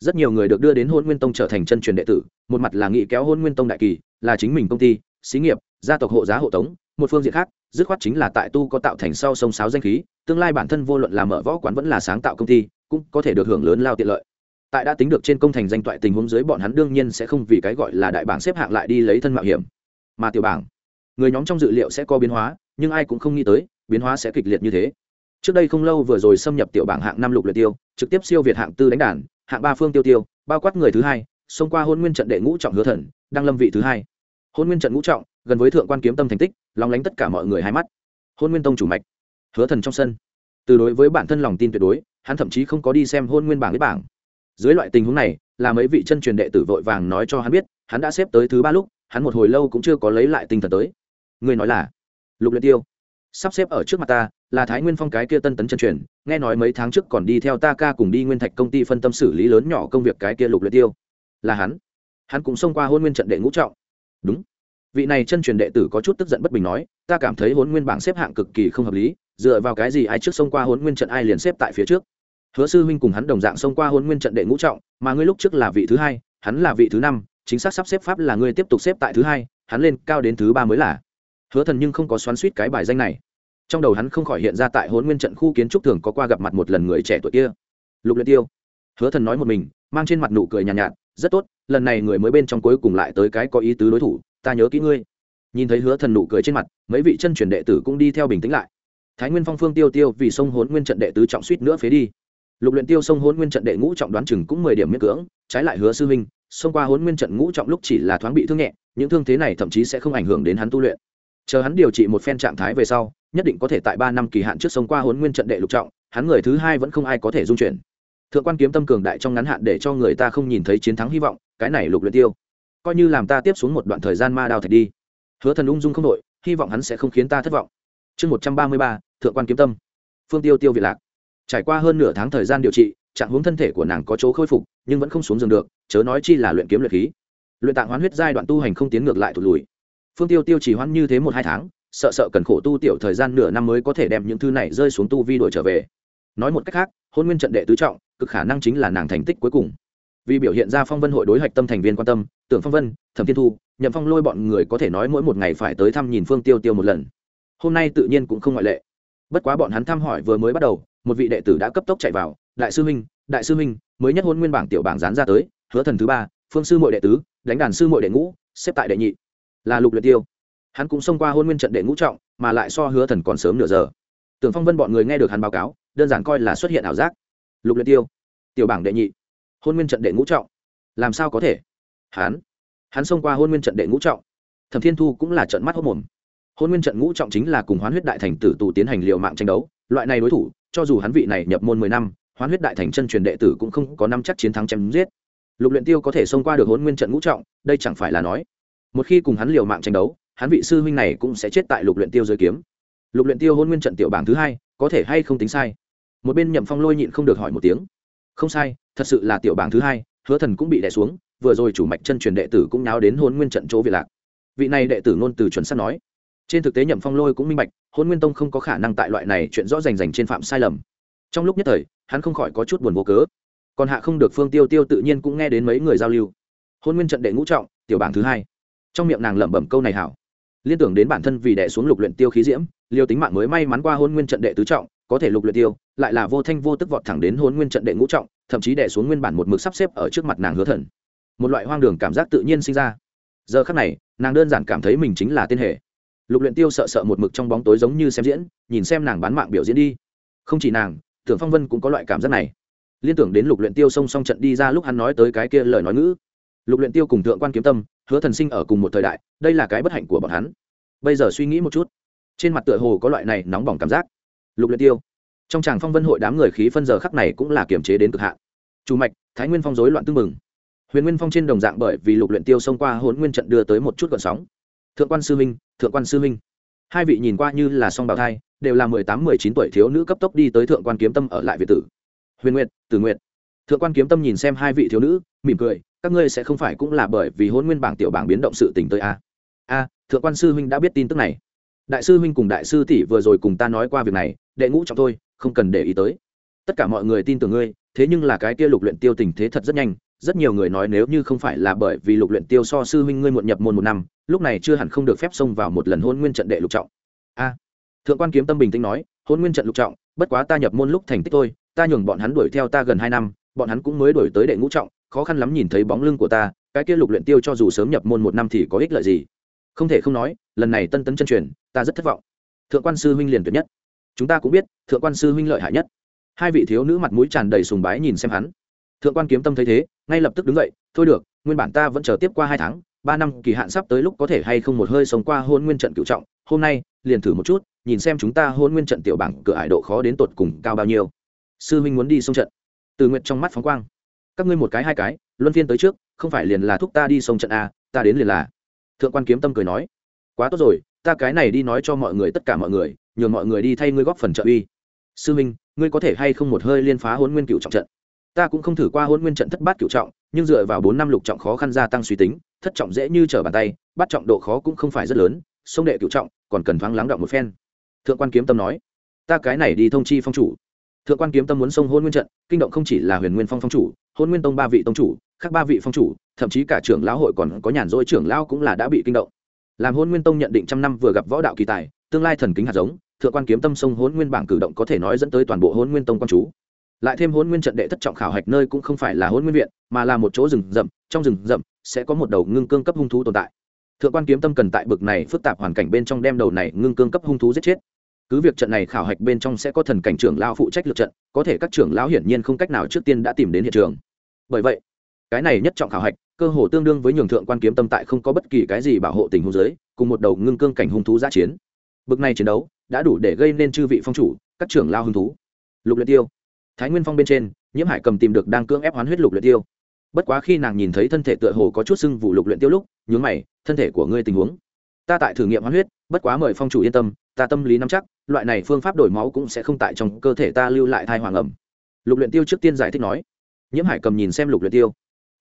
Rất nhiều người được đưa đến hôn nguyên tông trở thành chân truyền đệ tử, một mặt là nghị kéo hôn nguyên tông đại kỳ, là chính mình công ty, xí nghiệp, gia tộc hộ giá hộ tống, một phương diện khác, dứt khoát chính là tại tu có tạo thành sau sông sáo danh khí, tương lai bản thân vô luận là mở võ quán vẫn là sáng tạo công ty, cũng có thể được hưởng lớn lao tiện lợi. Tại đã tính được trên công thành danh toại tình huống dưới, bọn hắn đương nhiên sẽ không vì cái gọi là đại bảng xếp hạng lại đi lấy thân mạo hiểm mà tiểu bảng. Người nhóm trong dự liệu sẽ có biến hóa, nhưng ai cũng không nghĩ tới, biến hóa sẽ kịch liệt như thế. Trước đây không lâu vừa rồi xâm nhập tiểu bảng hạng năm lục luyện tiêu, trực tiếp siêu việt hạng tư đánh đàn, hạng ba phương tiêu tiêu, bao quát người thứ hai, xông qua hôn nguyên trận đệ ngũ trọng hứa thần đang lâm vị thứ hai. Hôn nguyên trận ngũ trọng, gần với thượng quan kiếm tâm thành tích lóng lánh tất cả mọi người hai mắt. Hôn nguyên tông chủ mạch, hứa thần trong sân. Từ đối với bản thân lòng tin tuyệt đối, hắn thậm chí không có đi xem hôn nguyên bảng với bảng. Dưới loại tình huống này, là mấy vị chân truyền đệ tử vội vàng nói cho hắn biết, hắn đã xếp tới thứ ba lúc hắn một hồi lâu cũng chưa có lấy lại tinh thần tới. Người nói là lục luyện tiêu, sắp xếp ở trước mặt ta, là thái nguyên phong cái kia tân tấn chân truyền, nghe nói mấy tháng trước còn đi theo ta ca cùng đi nguyên thạch công ty phân tâm xử lý lớn nhỏ công việc cái kia lục luyện tiêu. Là hắn. Hắn cũng xông qua hôn nguyên trận đệ ngũ trọng. Đúng. Vị này chân truyền đệ tử có chút tức giận bất bình nói, ta cảm thấy hôn nguyên bảng xếp hạng cực kỳ không hợp lý, dựa vào cái gì ai trước xông qua hôn nguyên trận ai liền xếp tại phía trước. Hứa sư huynh cùng hắn đồng dạng xông qua hôn nguyên trận đệ ngũ trọng, mà ngươi lúc trước là vị thứ hai, hắn là vị thứ năm chính xác sắp xếp pháp là ngươi tiếp tục xếp tại thứ hai hắn lên cao đến thứ ba mới là. Hứa thần nhưng không có xoắn suýt cái bài danh này. Trong đầu hắn không khỏi hiện ra tại hôn nguyên trận khu kiến trúc thường có qua gặp mặt một lần người trẻ tuổi kia. Lục luyện tiêu. Hứa thần nói một mình mang trên mặt nụ cười nhàn nhạt, nhạt rất tốt lần này người mới bên trong cuối cùng lại tới cái có ý tứ đối thủ ta nhớ kỹ ngươi. Nhìn thấy hứa thần nụ cười trên mặt mấy vị chân truyền đệ tử cũng đi theo bình tĩnh lại. Thái nguyên phong phương tiêu tiêu vì sông hốn nguyên trận đệ tứ trọng suýt nữa phế đi. Lục luyện tiêu sông hốn nguyên trận đệ ngũ trọng đoán chừng cũng mười điểm miễn cưỡng trái lại hứa sư huynh xông qua hốn nguyên trận ngũ trọng lúc chỉ là thoáng bị thương nhẹ, những thương thế này thậm chí sẽ không ảnh hưởng đến hắn tu luyện. Chờ hắn điều trị một phen trạng thái về sau, nhất định có thể tại ba năm kỳ hạn trước sông qua hốn nguyên trận đệ lục trọng, hắn người thứ hai vẫn không ai có thể dung chuyển. Thượng quan kiếm tâm cường đại trong ngắn hạn để cho người ta không nhìn thấy chiến thắng hy vọng, cái này lục luyện tiêu. Coi như làm ta tiếp xuống một đoạn thời gian ma đao thạch đi. Hứa thần ung dung không đội hy vọng hắn sẽ không khiến ta thất vọng. Chương một trăm ba mươi ba, thượng quan kiếm tâm. Phương tiêu tiêu việt lạc. Trải qua hơn nửa tháng thời gian điều trị trạng hướng thân thể của nàng có chỗ khôi phục, nhưng vẫn không xuống giường được, chớ nói chi là luyện kiếm luyện khí. Luyện tạng hoán huyết giai đoạn tu hành không tiến ngược lại thụt lùi. Phương tiêu tiêu chỉ hoãn như thế một hai tháng, sợ sợ cần khổ tu tiểu thời gian nửa năm mới có thể đem những thứ này rơi xuống tu vi đổi trở về. Nói một cách khác, hôn nguyên trận đệ tứ trọng, cực khả năng chính là nàng thành tích cuối cùng. Vì biểu hiện ra phong vân hội đối hạch tâm thành viên quan tâm, tưởng phong vân, thẩm thiên thu, nhậm phong lôi bọn người có thể nói mỗi một ngày phải tới thăm nhìn phương tiêu tiêu một lần. Hôm nay tự nhiên cũng không ngoại lệ. Bất quá bọn hắn thăm hỏi vừa mới bắt đầu, một vị đệ tử đã cấp tốc chạy vào đại sư minh đại sư minh mới nhất hôn nguyên bảng tiểu bảng dán ra tới, hứa thần thứ ba, phương sư mội đệ tứ, đánh đàn sư mội đệ ngũ, xếp tại đệ nhị. Là lục luyện tiêu. Hắn cũng xông qua hôn nguyên trận đệ ngũ trọng, mà lại so hứa thần còn sớm nửa giờ. Tưởng phong vân bọn người nghe được hắn báo cáo, đơn giản coi là xuất hiện ảo giác. Lục luyện tiêu, tiểu bảng đệ nhị, hôn nguyên trận đệ ngũ trọng. Làm sao có thể? Hắn hắn xông qua hôn nguyên trận đệ ngũ trọng. Thẩm thiên thu cũng là trận mắt hốt mồm. Hôn nguyên trận ngũ trọng chính là cùng hoán huyết đại thành tử tù tiến hành liều mạng tranh đấu, loại này đối thủ, cho dù hắn vị này nhập môn mười năm hoán huyết đại thành chân truyền đệ tử cũng không có năm chắc chiến thắng chém giết. Lục luyện tiêu có thể xông qua được hôn nguyên trận ngũ trọng, đây chẳng phải là nói. Một khi cùng hắn liều mạng tranh đấu, hắn vị sư huynh này cũng sẽ chết tại lục luyện tiêu dưới kiếm. Lục luyện tiêu hôn nguyên trận tiểu bảng thứ hai, có thể hay không tính sai? Một bên nhậm phong lôi nhịn không được hỏi một tiếng. Không sai, thật sự là tiểu bảng thứ hai, hứa thần cũng bị đè xuống, vừa rồi chủ mạch chân truyền đệ tử cũng náo đến hôn nguyên trận chỗ việt lạc. Vị này đệ tử ngôn từ chuẩn sắp nói. Trên thực tế nhậm phong lôi cũng minh bạch hôn nguyên tông không có khả năng tại loại này chuyện rõ rành rành trên phạm sai lầm. Trong lúc nhất thời hắn không khỏi có chút buồn vô cớ. Còn hạ không được phương tiêu tiêu tự nhiên cũng nghe đến mấy người giao lưu. Hôn nguyên trận đệ ngũ trọng, tiểu bảng thứ hai. Trong miệng nàng lẩm bẩm câu này hảo. Liên tưởng đến bản thân vì đệ xuống lục luyện tiêu khí diễm, liêu tính mạng mới may mắn qua hôn nguyên trận đệ tứ trọng, có thể lục luyện tiêu, lại là vô thanh vô tức vọt thẳng đến hôn nguyên trận đệ ngũ trọng, thậm chí đệ xuống nguyên bản một mực sắp xếp ở trước mặt nàng hứa thần. Một loại hoang đường cảm giác tự nhiên sinh ra. Giờ khắc này, nàng đơn giản cảm thấy mình chính là tiên hệ. Lục luyện tiêu sợ sợ một mực trong bóng tối giống như xem diễn, nhìn xem nàng bán mạng biểu diễn đi. Không chỉ nàng tưởng phong vân cũng có loại cảm giác này. Liên tưởng đến lục luyện tiêu song song trận đi ra lúc hắn nói tới cái kia lời nói ngữ. Lục luyện tiêu cùng thượng quan kiếm tâm, hứa thần sinh ở cùng một thời đại, đây là cái bất hạnh của bọn hắn. Bây giờ suy nghĩ một chút, trên mặt tựa hồ có loại này nóng bỏng cảm giác. Lục luyện tiêu, trong tràng phong vân hội đám người khí phân giờ khắc này cũng là kiềm chế đến cực hạn. Chủ mạch, thái nguyên phong rối loạn tương mừng huyền nguyên phong trên đồng dạng bởi vì lục luyện tiêu xông qua hỗn nguyên trận đưa tới một chút gợn sóng. Thượng quan sư minh thượng quan sư minh hai vị nhìn qua như là song bảo thai đều là mười tám, mười chín tuổi thiếu nữ cấp tốc đi tới thượng quan kiếm tâm ở lại việt tử. Huyền nguyệt, tử nguyệt. Thượng quan kiếm tâm nhìn xem hai vị thiếu nữ, mỉm cười, các ngươi sẽ không phải cũng là bởi vì hôn nguyên bảng tiểu bảng biến động sự tình tới a a thượng quan sư huynh đã biết tin tức này. Đại sư huynh cùng đại sư tỷ vừa rồi cùng ta nói qua việc này, đệ ngũ trọng thôi, không cần để ý tới. Tất cả mọi người tin tưởng ngươi, thế nhưng là cái kia lục luyện tiêu tình thế thật rất nhanh. Rất nhiều người nói nếu như không phải là bởi vì lục luyện tiêu so sư huynh ngươi muộn nhập môn một năm, lúc này chưa hẳn không được phép xông vào một lần hôn nguyên trận đệ lục trọng. A thượng quan kiếm tâm bình tĩnh nói hôn nguyên trận lục trọng, bất quá ta nhập môn lúc thành tích tôi ta nhường bọn hắn đuổi theo ta gần hai năm, bọn hắn cũng mới đuổi tới đệ ngũ trọng, khó khăn lắm nhìn thấy bóng lưng của ta, cái kia lục luyện tiêu cho dù sớm nhập môn một năm thì có ích lợi gì? Không thể không nói, lần này tân tấn chân truyền, ta rất thất vọng. Thượng quan sư huynh liền tuyệt nhất. Chúng ta cũng biết, thượng quan sư huynh lợi hại nhất. Hai vị thiếu nữ mặt mũi tràn đầy sùng bái nhìn xem hắn. Thượng quan kiếm tâm thấy thế, ngay lập tức đứng dậy, thôi được, nguyên bản ta vẫn chờ tiếp qua hai tháng ba năm kỳ hạn sắp tới lúc có thể hay không một hơi sống qua hôn nguyên trận cựu trọng, hôm nay, liền thử một chút, nhìn xem chúng ta hôn nguyên trận tiểu bảng cửa ải độ khó đến tột cùng cao bao nhiêu. Sư huynh muốn đi sông trận. Từ nguyện trong mắt phóng quang. Các ngươi một cái hai cái, luân phiên tới trước, không phải liền là thúc ta đi sông trận a, ta đến liền là. Thượng quan kiếm tâm cười nói. Quá tốt rồi, ta cái này đi nói cho mọi người tất cả mọi người, nhường mọi người đi thay ngươi góp phần trợ uy. Sư minh, ngươi có thể hay không một hơi liên phá hôn nguyên cựu trọng trận? Ta cũng không thử qua hôn nguyên trận thất bát cựu trọng nhưng dựa vào bốn năm lục trọng khó khăn gia tăng suy tính, thất trọng dễ như trở bàn tay, bắt trọng độ khó cũng không phải rất lớn, sông đệ cựu trọng, còn cần thoáng lắng động một phen. Thượng quan kiếm tâm nói, ta cái này đi thông chi phong chủ. Thượng quan kiếm tâm muốn sông hôn nguyên trận, kinh động không chỉ là huyền nguyên phong phong chủ, hôn nguyên tông ba vị tông chủ, khác ba vị phong chủ, thậm chí cả trưởng lão hội còn có nhàn rỗi trưởng lão cũng là đã bị kinh động. Làm hôn nguyên tông nhận định trăm năm vừa gặp võ đạo kỳ tài, tương lai thần kính hạt giống, thượng quan kiếm tâm sông hôn nguyên bảng cử động có thể nói dẫn tới toàn bộ hôn nguyên tông quan chú lại thêm hôn nguyên trận đệ thất trọng khảo hạch nơi cũng không phải là hôn nguyên viện, mà là một chỗ rừng rậm, trong rừng rậm sẽ có một đầu ngưng cương cấp hung thú tồn tại. Thượng quan kiếm tâm cần tại bực này phức tạp hoàn cảnh bên trong đem đầu này ngưng cương cấp hung thú giết chết. Cứ việc trận này khảo hạch bên trong sẽ có thần cảnh trưởng lao phụ trách lượt trận, có thể các trưởng lão hiển nhiên không cách nào trước tiên đã tìm đến hiện trường. Bởi vậy, cái này nhất trọng khảo hạch, cơ hồ tương đương với nhường thượng quan kiếm tâm tại không có bất kỳ cái gì bảo hộ tình huống giới cùng một đầu ngưng cương cảnh hung thú giã chiến. Bực này chiến đấu đã đủ để gây nên chư vị phong chủ, các trưởng lao hung thú. Lục luyện tiêu thái nguyên phong bên trên, nhiễm hải cầm tìm được đang cưỡng ép hoán huyết lục luyện tiêu. Bất quá khi nàng nhìn thấy thân thể tựa hồ có chút sưng vụ lục luyện tiêu lúc, nhướng mày, thân thể của ngươi tình huống? Ta tại thử nghiệm hoán huyết, bất quá mời phong chủ yên tâm, ta tâm lý nắm chắc, loại này phương pháp đổi máu cũng sẽ không tại trong cơ thể ta lưu lại thai hoàng ẩm. Lục luyện tiêu trước tiên giải thích nói. Nhiễm hải cầm nhìn xem lục luyện tiêu,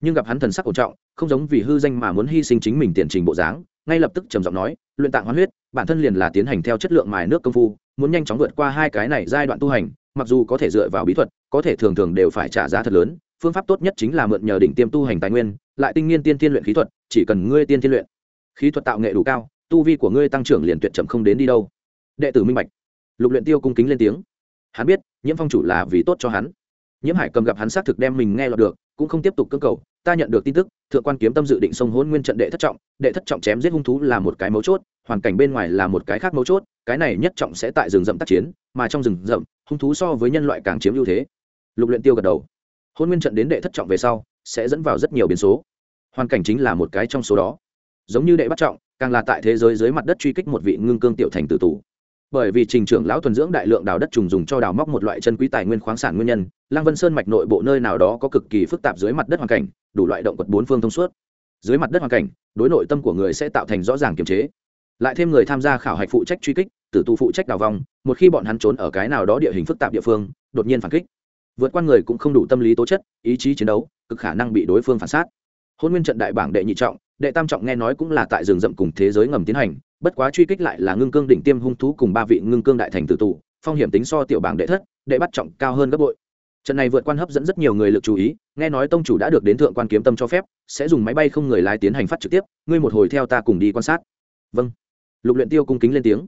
nhưng gặp hắn thần sắc ổn trọng, không giống vì hư danh mà muốn hy sinh chính mình tiền trình bộ dáng, ngay lập tức trầm giọng nói, luyện tạng hoán huyết, bản thân liền là tiến hành theo chất lượng mài nước công phu, muốn nhanh chóng vượt qua hai cái này giai đoạn tu hành mặc dù có thể dựa vào bí thuật, có thể thường thường đều phải trả giá thật lớn, phương pháp tốt nhất chính là mượn nhờ đỉnh tiêm tu hành tài nguyên, lại tinh nghiên tiên tiên luyện khí thuật, chỉ cần ngươi tiên tiên luyện. Khí thuật tạo nghệ đủ cao, tu vi của ngươi tăng trưởng liền tuyệt chậm không đến đi đâu. Đệ tử minh bạch. Lục luyện tiêu cung kính lên tiếng. Hắn biết, nhiễm phong chủ là vì tốt cho hắn. Nhiễm hải cầm gặp hắn xác thực đem mình nghe lọt được, cũng không tiếp tục cưỡng cầu, ta nhận được tin tức, thượng quan kiếm tâm dự định sông hôn nguyên trận đệ thất trọng, đệ thất trọng chém giết hung thú là một cái mấu chốt, hoàn cảnh bên ngoài là một cái khác mấu chốt, cái này nhất trọng sẽ tại rừng rậm tác chiến mà trong rừng rậm, hung thú so với nhân loại càng chiếm ưu thế. Lục luyện tiêu gật đầu. Hôn nguyên trận đến đệ thất trọng về sau, sẽ dẫn vào rất nhiều biến số. Hoàn cảnh chính là một cái trong số đó. Giống như đệ bắt trọng, càng là tại thế giới dưới mặt đất truy kích một vị ngưng cương tiểu thành tử tù. Bởi vì trình trưởng lão thuần dưỡng đại lượng đào đất trùng dùng cho đào móc một loại chân quý tài nguyên khoáng sản nguyên nhân lang vân sơn mạch nội bộ nơi nào đó có cực kỳ phức tạp dưới mặt đất hoàn cảnh, đủ loại động vật bốn phương thông suốt. Dưới mặt đất hoàn cảnh, đối nội tâm của người sẽ tạo thành rõ ràng kiềm chế. Lại thêm người tham gia khảo hạch phụ trách truy kích tử tù phụ trách đào vòng, một khi bọn hắn trốn ở cái nào đó địa hình phức tạp địa phương đột nhiên phản kích. Vượt qua người cũng không đủ tâm lý tố chất ý chí chiến đấu cực khả năng bị đối phương phản sát. Hôn nguyên trận đại bảng đệ nhị trọng đệ tam trọng nghe nói cũng là tại rừng rậm cùng thế giới ngầm tiến hành bất quá truy kích lại là ngưng cương đỉnh tiêm hung thú cùng ba vị ngưng cương đại thành tử tù phong hiểm tính so tiểu bảng đệ thất đệ bắt trọng cao hơn gấp bội. Trận này vượt quan hấp dẫn rất nhiều người lực chú ý nghe nói tông chủ đã được đến thượng quan kiếm tâm cho phép sẽ dùng máy bay không người lái tiến hành phát trực tiếp ngươi một hồi theo ta cùng đi quan sát. Vâng. Lục luyện tiêu cung kính lên tiếng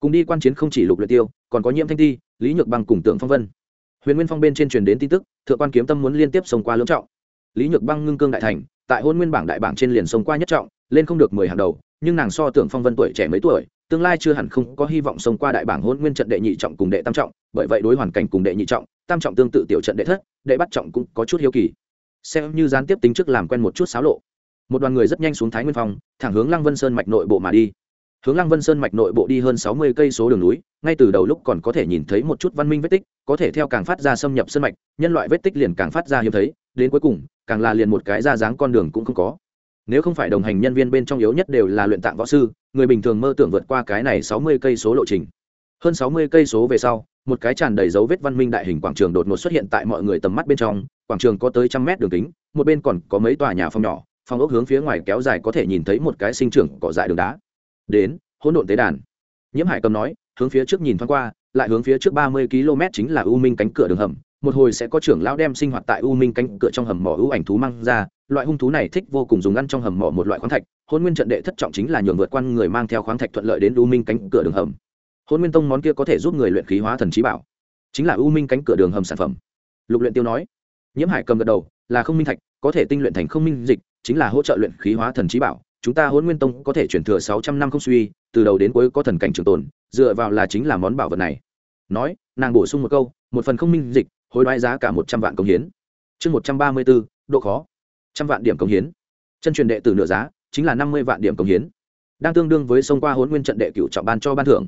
cùng đi quan chiến không chỉ lục luyện tiêu, còn có nhiễm thanh ti lý nhược băng cùng tượng phong vân. Huyền nguyên phong bên trên truyền đến tin tức, thượng quan kiếm tâm muốn liên tiếp xông qua lưỡng trọng. Lý nhược băng ngưng cương đại thành, tại hôn nguyên bảng đại bảng trên liền xông qua nhất trọng, lên không được mười hàng đầu, nhưng nàng so tưởng phong vân tuổi trẻ mấy tuổi, tương lai chưa hẳn không có hy vọng xông qua đại bảng hôn nguyên trận đệ nhị trọng cùng đệ tam trọng, bởi vậy đối hoàn cảnh cùng đệ nhị trọng, tam trọng tương tự tiểu trận đệ thất, đệ bắt trọng cũng có chút hiếu kỳ. Xem như gián tiếp tính trước làm quen một chút xáo lộ. Một đoàn người rất nhanh xuống thái nguyên phong, thẳng hướng lăng vân sơn mạch nội bộ mà đi hướng lăng vân sơn mạch nội bộ đi hơn sáu mươi cây số đường núi, ngay từ đầu lúc còn có thể nhìn thấy một chút văn minh vết tích, có thể theo càng phát ra xâm nhập sơn mạch, nhân loại vết tích liền càng phát ra hiếm thấy, đến cuối cùng, càng là liền một cái ra dáng con đường cũng không có. Nếu không phải đồng hành nhân viên bên trong yếu nhất đều là luyện tạng võ sư, người bình thường mơ tưởng vượt qua cái này sáu mươi cây số lộ trình. Hơn sáu mươi cây số về sau, một cái tràn đầy dấu vết văn minh đại hình quảng trường đột ngột xuất hiện tại mọi người tầm mắt bên trong, quảng trường có tới trăm mét đường kính, một bên còn có mấy tòa nhà phòng nhỏ, phòng ốc hướng phía ngoài kéo dài có thể nhìn thấy một cái sinh trưởng cỏ dại đường đá đến, hỗn độn tế đàn. Nhiễm hải cầm nói, hướng phía trước nhìn thoáng qua, lại hướng phía trước ba mươi km chính là u minh cánh cửa đường hầm. Một hồi sẽ có trưởng lão đem sinh hoạt tại u minh cánh cửa trong hầm mỏ ưu ảnh thú mang ra. Loại hung thú này thích vô cùng dùng ăn trong hầm mỏ một loại khoáng thạch. Hôn nguyên trận đệ thất trọng chính là nhường vượt qua người mang theo khoáng thạch thuận lợi đến u minh cánh cửa đường hầm. Hôn nguyên tông món kia có thể giúp người luyện khí hóa thần trí bảo. Chính là u minh cánh cửa đường hầm sản phẩm. Lục luyện tiêu nói. Nhiễm hải cầm gật đầu, là không minh thạch, có thể tinh luyện thành không minh dịch, chính là hỗ trợ luyện khí hóa thần trí bảo chúng ta hôn nguyên tông có thể chuyển thừa sáu trăm năm không suy, từ đầu đến cuối có thần cảnh trường tồn, dựa vào là chính là món bảo vật này. Nói, nàng bổ sung một câu, một phần không minh dịch, hối đoái giá cả một trăm vạn công hiến. Chương một trăm ba mươi bốn, độ khó. Trăm vạn điểm công hiến. Chân truyền đệ từ nửa giá, chính là năm mươi vạn điểm công hiến. Đang tương đương với xông qua hôn nguyên trận đệ cựu trọng ban cho ban thưởng.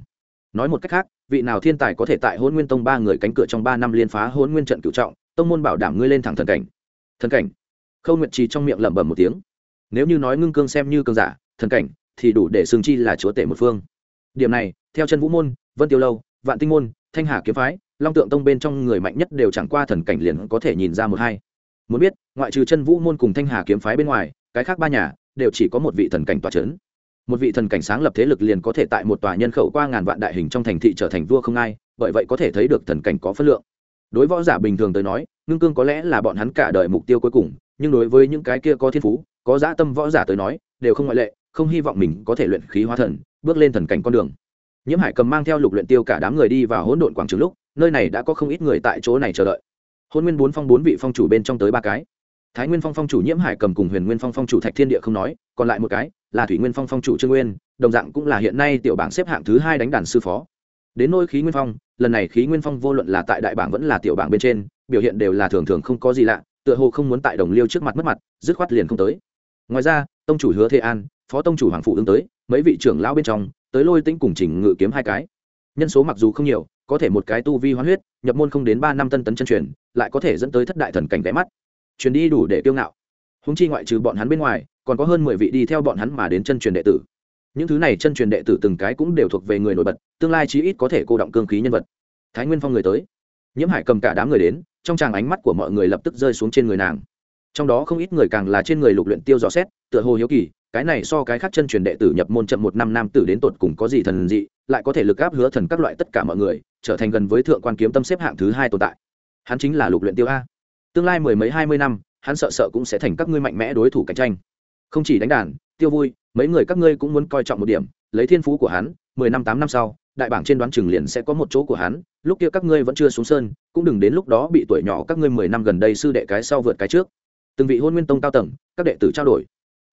Nói một cách khác, vị nào thiên tài có thể tại hôn nguyên tông ba người cánh cửa trong ba năm liên phá hôn nguyên trận cựu trọng, tông môn bảo đảm ngươi lên thẳng thần cảnh. Thần cảnh. Khâu nguyệt trì trong miệng lẩm bẩm một tiếng nếu như nói ngưng cương xem như cương giả, thần cảnh, thì đủ để xương chi là chúa tể một phương. Điểm này, theo chân vũ môn, vân tiêu lâu, vạn tinh môn, thanh hà kiếm phái, long tượng tông bên trong người mạnh nhất đều chẳng qua thần cảnh liền có thể nhìn ra một hai. Muốn biết, ngoại trừ chân vũ môn cùng thanh hà kiếm phái bên ngoài, cái khác ba nhà đều chỉ có một vị thần cảnh tòa c h ấ n một vị thần cảnh sáng lập thế lực liền có thể tại một tòa nhân khẩu qua ngàn vạn đại hình trong thành thị trở thành vua không ai, bởi vậy có thể thấy được thần cảnh có phất lượng. Đối võ giả bình thường tới nói, ngưng cương có lẽ là bọn hắn cả đời mục tiêu cuối cùng nhưng đối với những cái kia có thiên phú, có dã tâm võ giả tới nói, đều không ngoại lệ, không hy vọng mình có thể luyện khí hóa thần, bước lên thần cảnh con đường. Nhiễm hải cầm mang theo lục luyện tiêu cả đám người đi vào hỗn độn quảng trường lúc, nơi này đã có không ít người tại chỗ này chờ đợi. Hôn nguyên bốn phong bốn vị phong chủ bên trong tới ba cái. Thái nguyên phong phong chủ nhiễm hải cầm cùng huyền nguyên phong phong chủ thạch thiên địa không nói, còn lại một cái là thủy nguyên phong phong chủ trương nguyên, đồng dạng cũng là hiện nay tiểu bảng xếp hạng thứ hai đánh đàn sư phó. Đến nôi khí nguyên phong, lần này khí nguyên phong vô luận là tại đại bảng vẫn là tiểu bảng bên trên, biểu hiện đều là thường thường không có gì lạ tựa hồ không muốn tại đồng liêu trước mặt mất mặt, dứt khoát liền không tới. Ngoài ra, tông chủ hứa thế an, phó tông chủ hoàng phụ ứng tới, mấy vị trưởng lão bên trong, tới lôi tĩnh cùng chỉnh ngự kiếm hai cái. Nhân số mặc dù không nhiều, có thể một cái tu vi hoán huyết, nhập môn không đến ba năm tân tấn chân truyền, lại có thể dẫn tới thất đại thần cảnh ghé mắt. Truyền đi đủ để kiêu ngạo. Húng chi ngoại trừ bọn hắn bên ngoài, còn có hơn mười vị đi theo bọn hắn mà đến chân truyền đệ tử. Những thứ này chân truyền đệ tử từng cái cũng đều thuộc về người nổi bật, tương lai chí ít có thể cô động cương khí nhân vật. Thái nguyên phong người tới nhiễm hải cầm cả đám người đến, trong tràng ánh mắt của mọi người lập tức rơi xuống trên người nàng. Trong đó không ít người càng là trên người lục luyện tiêu dò xét, tựa hồ hiếu kỳ, cái này so cái khác chân truyền đệ tử nhập môn chậm một năm nam tử đến tột cùng có gì thần dị, lại có thể lực áp hứa thần các loại tất cả mọi người, trở thành gần với thượng quan kiếm tâm xếp hạng thứ hai tồn tại. Hắn chính là lục luyện tiêu a. Tương lai mười mấy hai mươi năm, hắn sợ sợ cũng sẽ thành các ngươi mạnh mẽ đối thủ cạnh tranh. Không chỉ đánh đàn, tiêu vui, mấy người các ngươi cũng muốn coi trọng một điểm, lấy thiên phú của hắn mười năm, tám năm sau, đại bảng trên đoán chừng liền sẽ có một chỗ của hắn, lúc kia các ngươi vẫn chưa xuống sơn, cũng đừng đến lúc đó bị tuổi nhỏ các ngươi mười năm gần đây sư đệ cái sau vượt cái trước. Từng vị hôn nguyên tông cao tầng, các đệ tử trao đổi.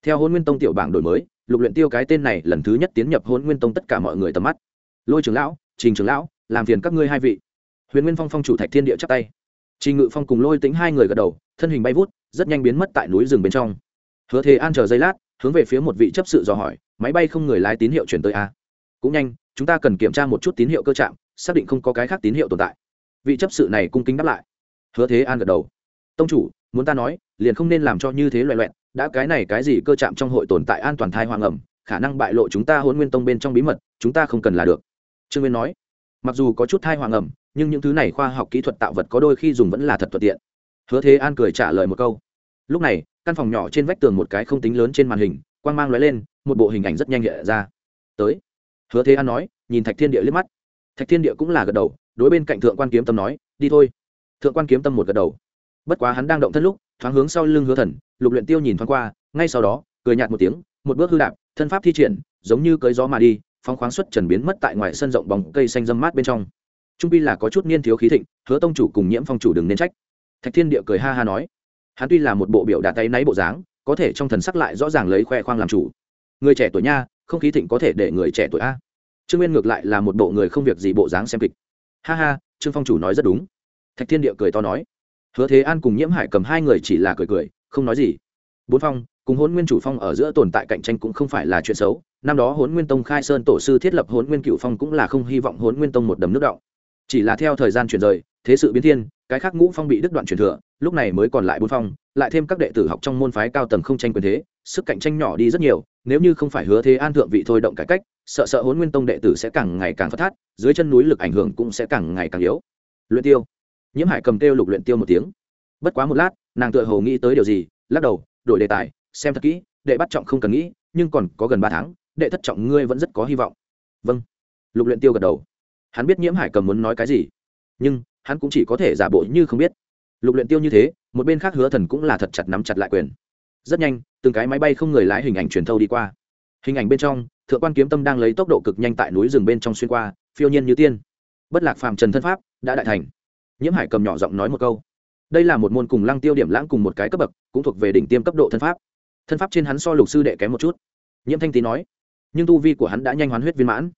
Theo hôn nguyên tông tiểu bảng đổi mới, lục luyện tiêu cái tên này lần thứ nhất tiến nhập hôn nguyên tông tất cả mọi người tầm mắt. Lôi trưởng lão, trình trưởng lão, làm phiền các ngươi hai vị. Huyền nguyên phong phong chủ thạch thiên địa chắp tay. Trình ngự phong cùng lôi tính hai người gật đầu, thân hình bay vút, rất nhanh biến mất tại núi rừng bên trong. Hứa thế an chờ giây lát, hướng về phía một vị chấp sự dò hỏi, máy bay không người lái tín hiệu chuyển tới a cũng nhanh, chúng ta cần kiểm tra một chút tín hiệu cơ trạm, xác định không có cái khác tín hiệu tồn tại. Vị chấp sự này cung kính đáp lại. Hứa thế an gật đầu. Tông chủ, muốn ta nói, liền không nên làm cho như thế loẹ loẹn đã cái này cái gì cơ chạm trong hội tồn tại an toàn thai hoang ẩm, khả năng bại lộ chúng ta hôn nguyên tông bên trong bí mật, chúng ta không cần là được. Trương nguyên nói. Mặc dù có chút thai hoang ẩm, nhưng những thứ này khoa học kỹ thuật tạo vật có đôi khi dùng vẫn là thật thuận tiện. Hứa thế an cười trả lời một câu. Lúc này, căn phòng nhỏ trên vách tường một cái không tính lớn trên màn hình, quang mang lóe lên, một bộ hình ảnh rất nhanh hiện ra. Tới hứa thế an nói, nhìn thạch thiên địa liếc mắt. Thạch thiên địa cũng là gật đầu, đối bên cạnh thượng quan kiếm tâm nói, đi thôi. Thượng quan kiếm tâm một gật đầu. Bất quá hắn đang động thân lúc, thoáng hướng sau lưng hứa thần, lục luyện tiêu nhìn thoáng qua, ngay sau đó, cười nhạt một tiếng, một bước hư đạp, thân pháp thi triển, giống như cưỡi gió mà đi, phóng khoáng xuất trần biến mất tại ngoài sân rộng bóng cây xanh râm mát bên trong. Trung pi là có chút niên thiếu khí thịnh, hứa tông chủ cùng nhiễm phong chủ đừng nên trách. Thạch thiên địa cười ha ha nói, hắn tuy là một bộ biểu đạt tay náy bộ dáng, có thể trong thần sắc lại rõ ràng lấy khoe khoang làm chủ. Người trẻ tuổi nha không khí thịnh có thể để người trẻ tuổi a. Trương nguyên ngược lại là một bộ người không việc gì bộ dáng xem kịch. Ha ha, trương phong chủ nói rất đúng. Thạch thiên địa cười to nói. Hứa thế an cùng nhiễm hải cầm hai người chỉ là cười cười, không nói gì. Bốn phong, cùng hôn nguyên chủ phong ở giữa tồn tại cạnh tranh cũng không phải là chuyện xấu. Năm đó hôn nguyên tông khai sơn tổ sư thiết lập hôn nguyên cựu phong cũng là không hy vọng hôn nguyên tông một đầm nước động. Chỉ là theo thời gian chuyển rời, thế sự biến thiên, cái khác ngũ phong bị đứt đoạn truyền thừa lúc này mới còn lại bốn phong, lại thêm các đệ tử học trong môn phái cao tầng không tranh quyền thế, sức cạnh tranh nhỏ đi rất nhiều, nếu như không phải hứa thế an thượng vị thôi động cải cách, sợ sợ hốn nguyên tông đệ tử sẽ càng ngày càng phát thát dưới chân núi lực ảnh hưởng cũng sẽ càng ngày càng yếu. Luyện tiêu. Nhiễm hải cầm kêu lục luyện tiêu một tiếng. Bất quá một lát, nàng tựa hồ nghĩ tới điều gì, lắc đầu, đổi đề tài, xem thật kỹ, đệ bắt trọng không cần nghĩ, nhưng còn có gần ba tháng, đệ thất trọng ngươi vẫn rất có hy vọng. Vâng. Lục luyện tiêu gật đầu. Hắn biết nhiễm hải cầm muốn nói cái gì, nhưng hắn cũng chỉ có thể giả bộ như không biết lục luyện tiêu như thế, một bên khác hứa thần cũng là thật chặt nắm chặt lại quyền. Rất nhanh, từng cái máy bay không người lái hình ảnh truyền thâu đi qua. Hình ảnh bên trong, thượng quan kiếm tâm đang lấy tốc độ cực nhanh tại núi rừng bên trong xuyên qua, phiêu nhiên như tiên. Bất lạc phàm trần thân pháp, đã đại thành. Nhiễm hải cầm nhỏ giọng nói một câu. Đây là một môn cùng lăng tiêu điểm lãng cùng một cái cấp bậc, cũng thuộc về đỉnh tiêm cấp độ thân pháp. Thân pháp trên hắn so lục sư đệ kém một chút. Nhiễm thanh tý nói, nhưng tu vi của hắn đã nhanh hoán huyết viên mãn.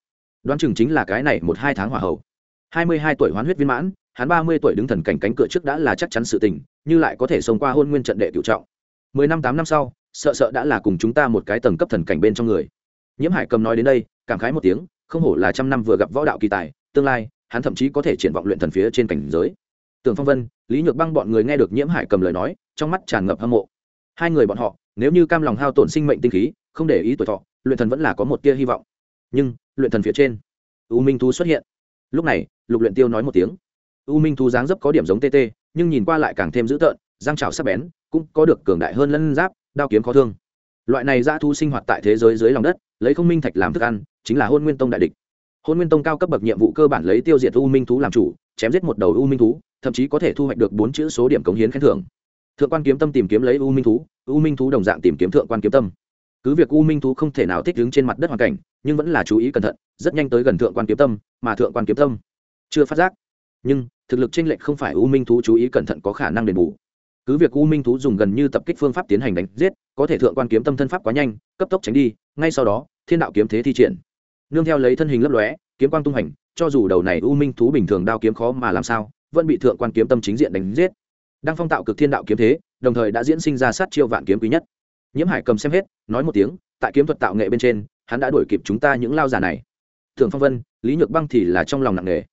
Đoán chừng chính là cái này một hai tháng hỏa hậu hai mươi hai tuổi hoán huyết viên mãn, hắn ba mươi tuổi đứng thần cảnh cánh cửa trước đã là chắc chắn sự tình, như lại có thể sống qua hôn nguyên trận đệ cựu trọng. Mười năm tám năm sau, sợ sợ đã là cùng chúng ta một cái tầng cấp thần cảnh bên trong người. Nhiễm hải cầm nói đến đây, cảm khái một tiếng, không hổ là trăm năm vừa gặp võ đạo kỳ tài, tương lai, hắn thậm chí có thể triển vọng luyện thần phía trên cảnh giới. Tường phong vân, lý nhược băng bọn người nghe được nhiễm hải cầm lời nói, trong mắt tràn ngập hâm mộ. Hai người bọn họ, nếu như cam lòng hao tổn sinh mệnh tinh khí, không để ý tuổi thọ, luyện thần vẫn là có một tia hy vọng. Nhưng, luyện thần phía trên, u minh thú xuất hiện. Lúc này lục luyện tiêu nói một tiếng. U minh thú dáng dấp có điểm giống tt nhưng nhìn qua lại càng thêm dữ tợn, răng trào sắc bén, cũng có được cường đại hơn lân giáp, đao kiếm khó thương. Loại này dã thu sinh hoạt tại thế giới dưới lòng đất, lấy không minh thạch làm thức ăn, chính là hôn nguyên tông đại địch. Hôn nguyên tông cao cấp bậc nhiệm vụ cơ bản lấy tiêu diệt u minh thú làm chủ, chém giết một đầu u minh thú, thậm chí có thể thu hoạch được bốn chữ số điểm cống hiến khen thưởng. Thượng quan kiếm tâm tìm kiếm lấy u minh thú, u minh thú đồng dạng tìm kiếm thượng quan kiếm tâm. Cứ việc u minh thú không thể nào thích ứng trên mặt đất hoàn cảnh, nhưng vẫn là chú ý cẩn thận, rất nhanh tới gần thượng quan kiếm tâm, mà thượng quan kiếm tâm chưa phát giác. Nhưng, thực lực tranh lệch không phải u minh thú chú ý cẩn thận có khả năng đền bù. Cứ việc u minh thú dùng gần như tập kích phương pháp tiến hành đánh giết, có thể thượng quan kiếm tâm thân pháp quá nhanh, cấp tốc tránh đi, ngay sau đó, thiên đạo kiếm thế thi triển. Nương theo lấy thân hình lấp lóe, kiếm quang tung hành, cho dù đầu này u minh thú bình thường đao kiếm khó mà làm sao, vẫn bị thượng quan kiếm tâm chính diện đánh giết. Đang phong tạo cực thiên đạo kiếm thế, đồng thời đã diễn sinh ra sát chiêu vạn kiếm quý nhất. Nhiễm hải cầm xem hết, nói một tiếng, tại kiếm thuật tạo nghệ bên trên, hắn đã đuổi kịp chúng ta những lao giả này. Thường phong vân, lý nhược băng thì là trong lòng nặng nề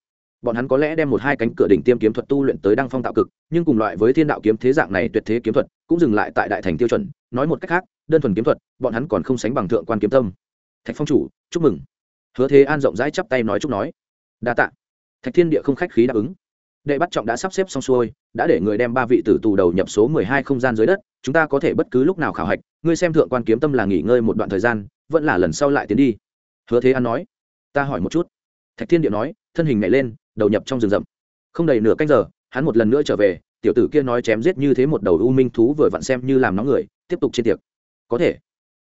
bọn hắn có lẽ đem một hai cánh cửa đỉnh tiêm kiếm thuật tu luyện tới đăng phong tạo cực, nhưng cùng loại với thiên đạo kiếm thế dạng này tuyệt thế kiếm thuật, cũng dừng lại tại đại thành tiêu chuẩn. Nói một cách khác, đơn thuần kiếm thuật, bọn hắn còn không sánh bằng thượng quan kiếm tâm. Thạch phong chủ, chúc mừng. Hứa thế an rộng rãi chắp tay nói chúc nói. Đa tạ. Thạch thiên địa không khách khí đáp ứng. Đệ bắt trọng đã sắp xếp xong xuôi, đã để người đem ba vị tử tù đầu nhập số mười hai không gian dưới đất, chúng ta có thể bất cứ lúc nào khảo hạch, ngươi xem thượng quan kiếm tâm là nghỉ ngơi một đoạn thời gian, vẫn là lần sau lại tiến đi. Hứa thế an nói. Ta hỏi một chút. Thạch thiên địa nói, thân hình nhảy lên đầu nhập trong rừng rậm. Không đầy nửa canh giờ, hắn một lần nữa trở về, tiểu tử kia nói chém giết như thế một đầu u minh thú vừa vặn xem như làm nóng người, tiếp tục trên tiệc. Có thể.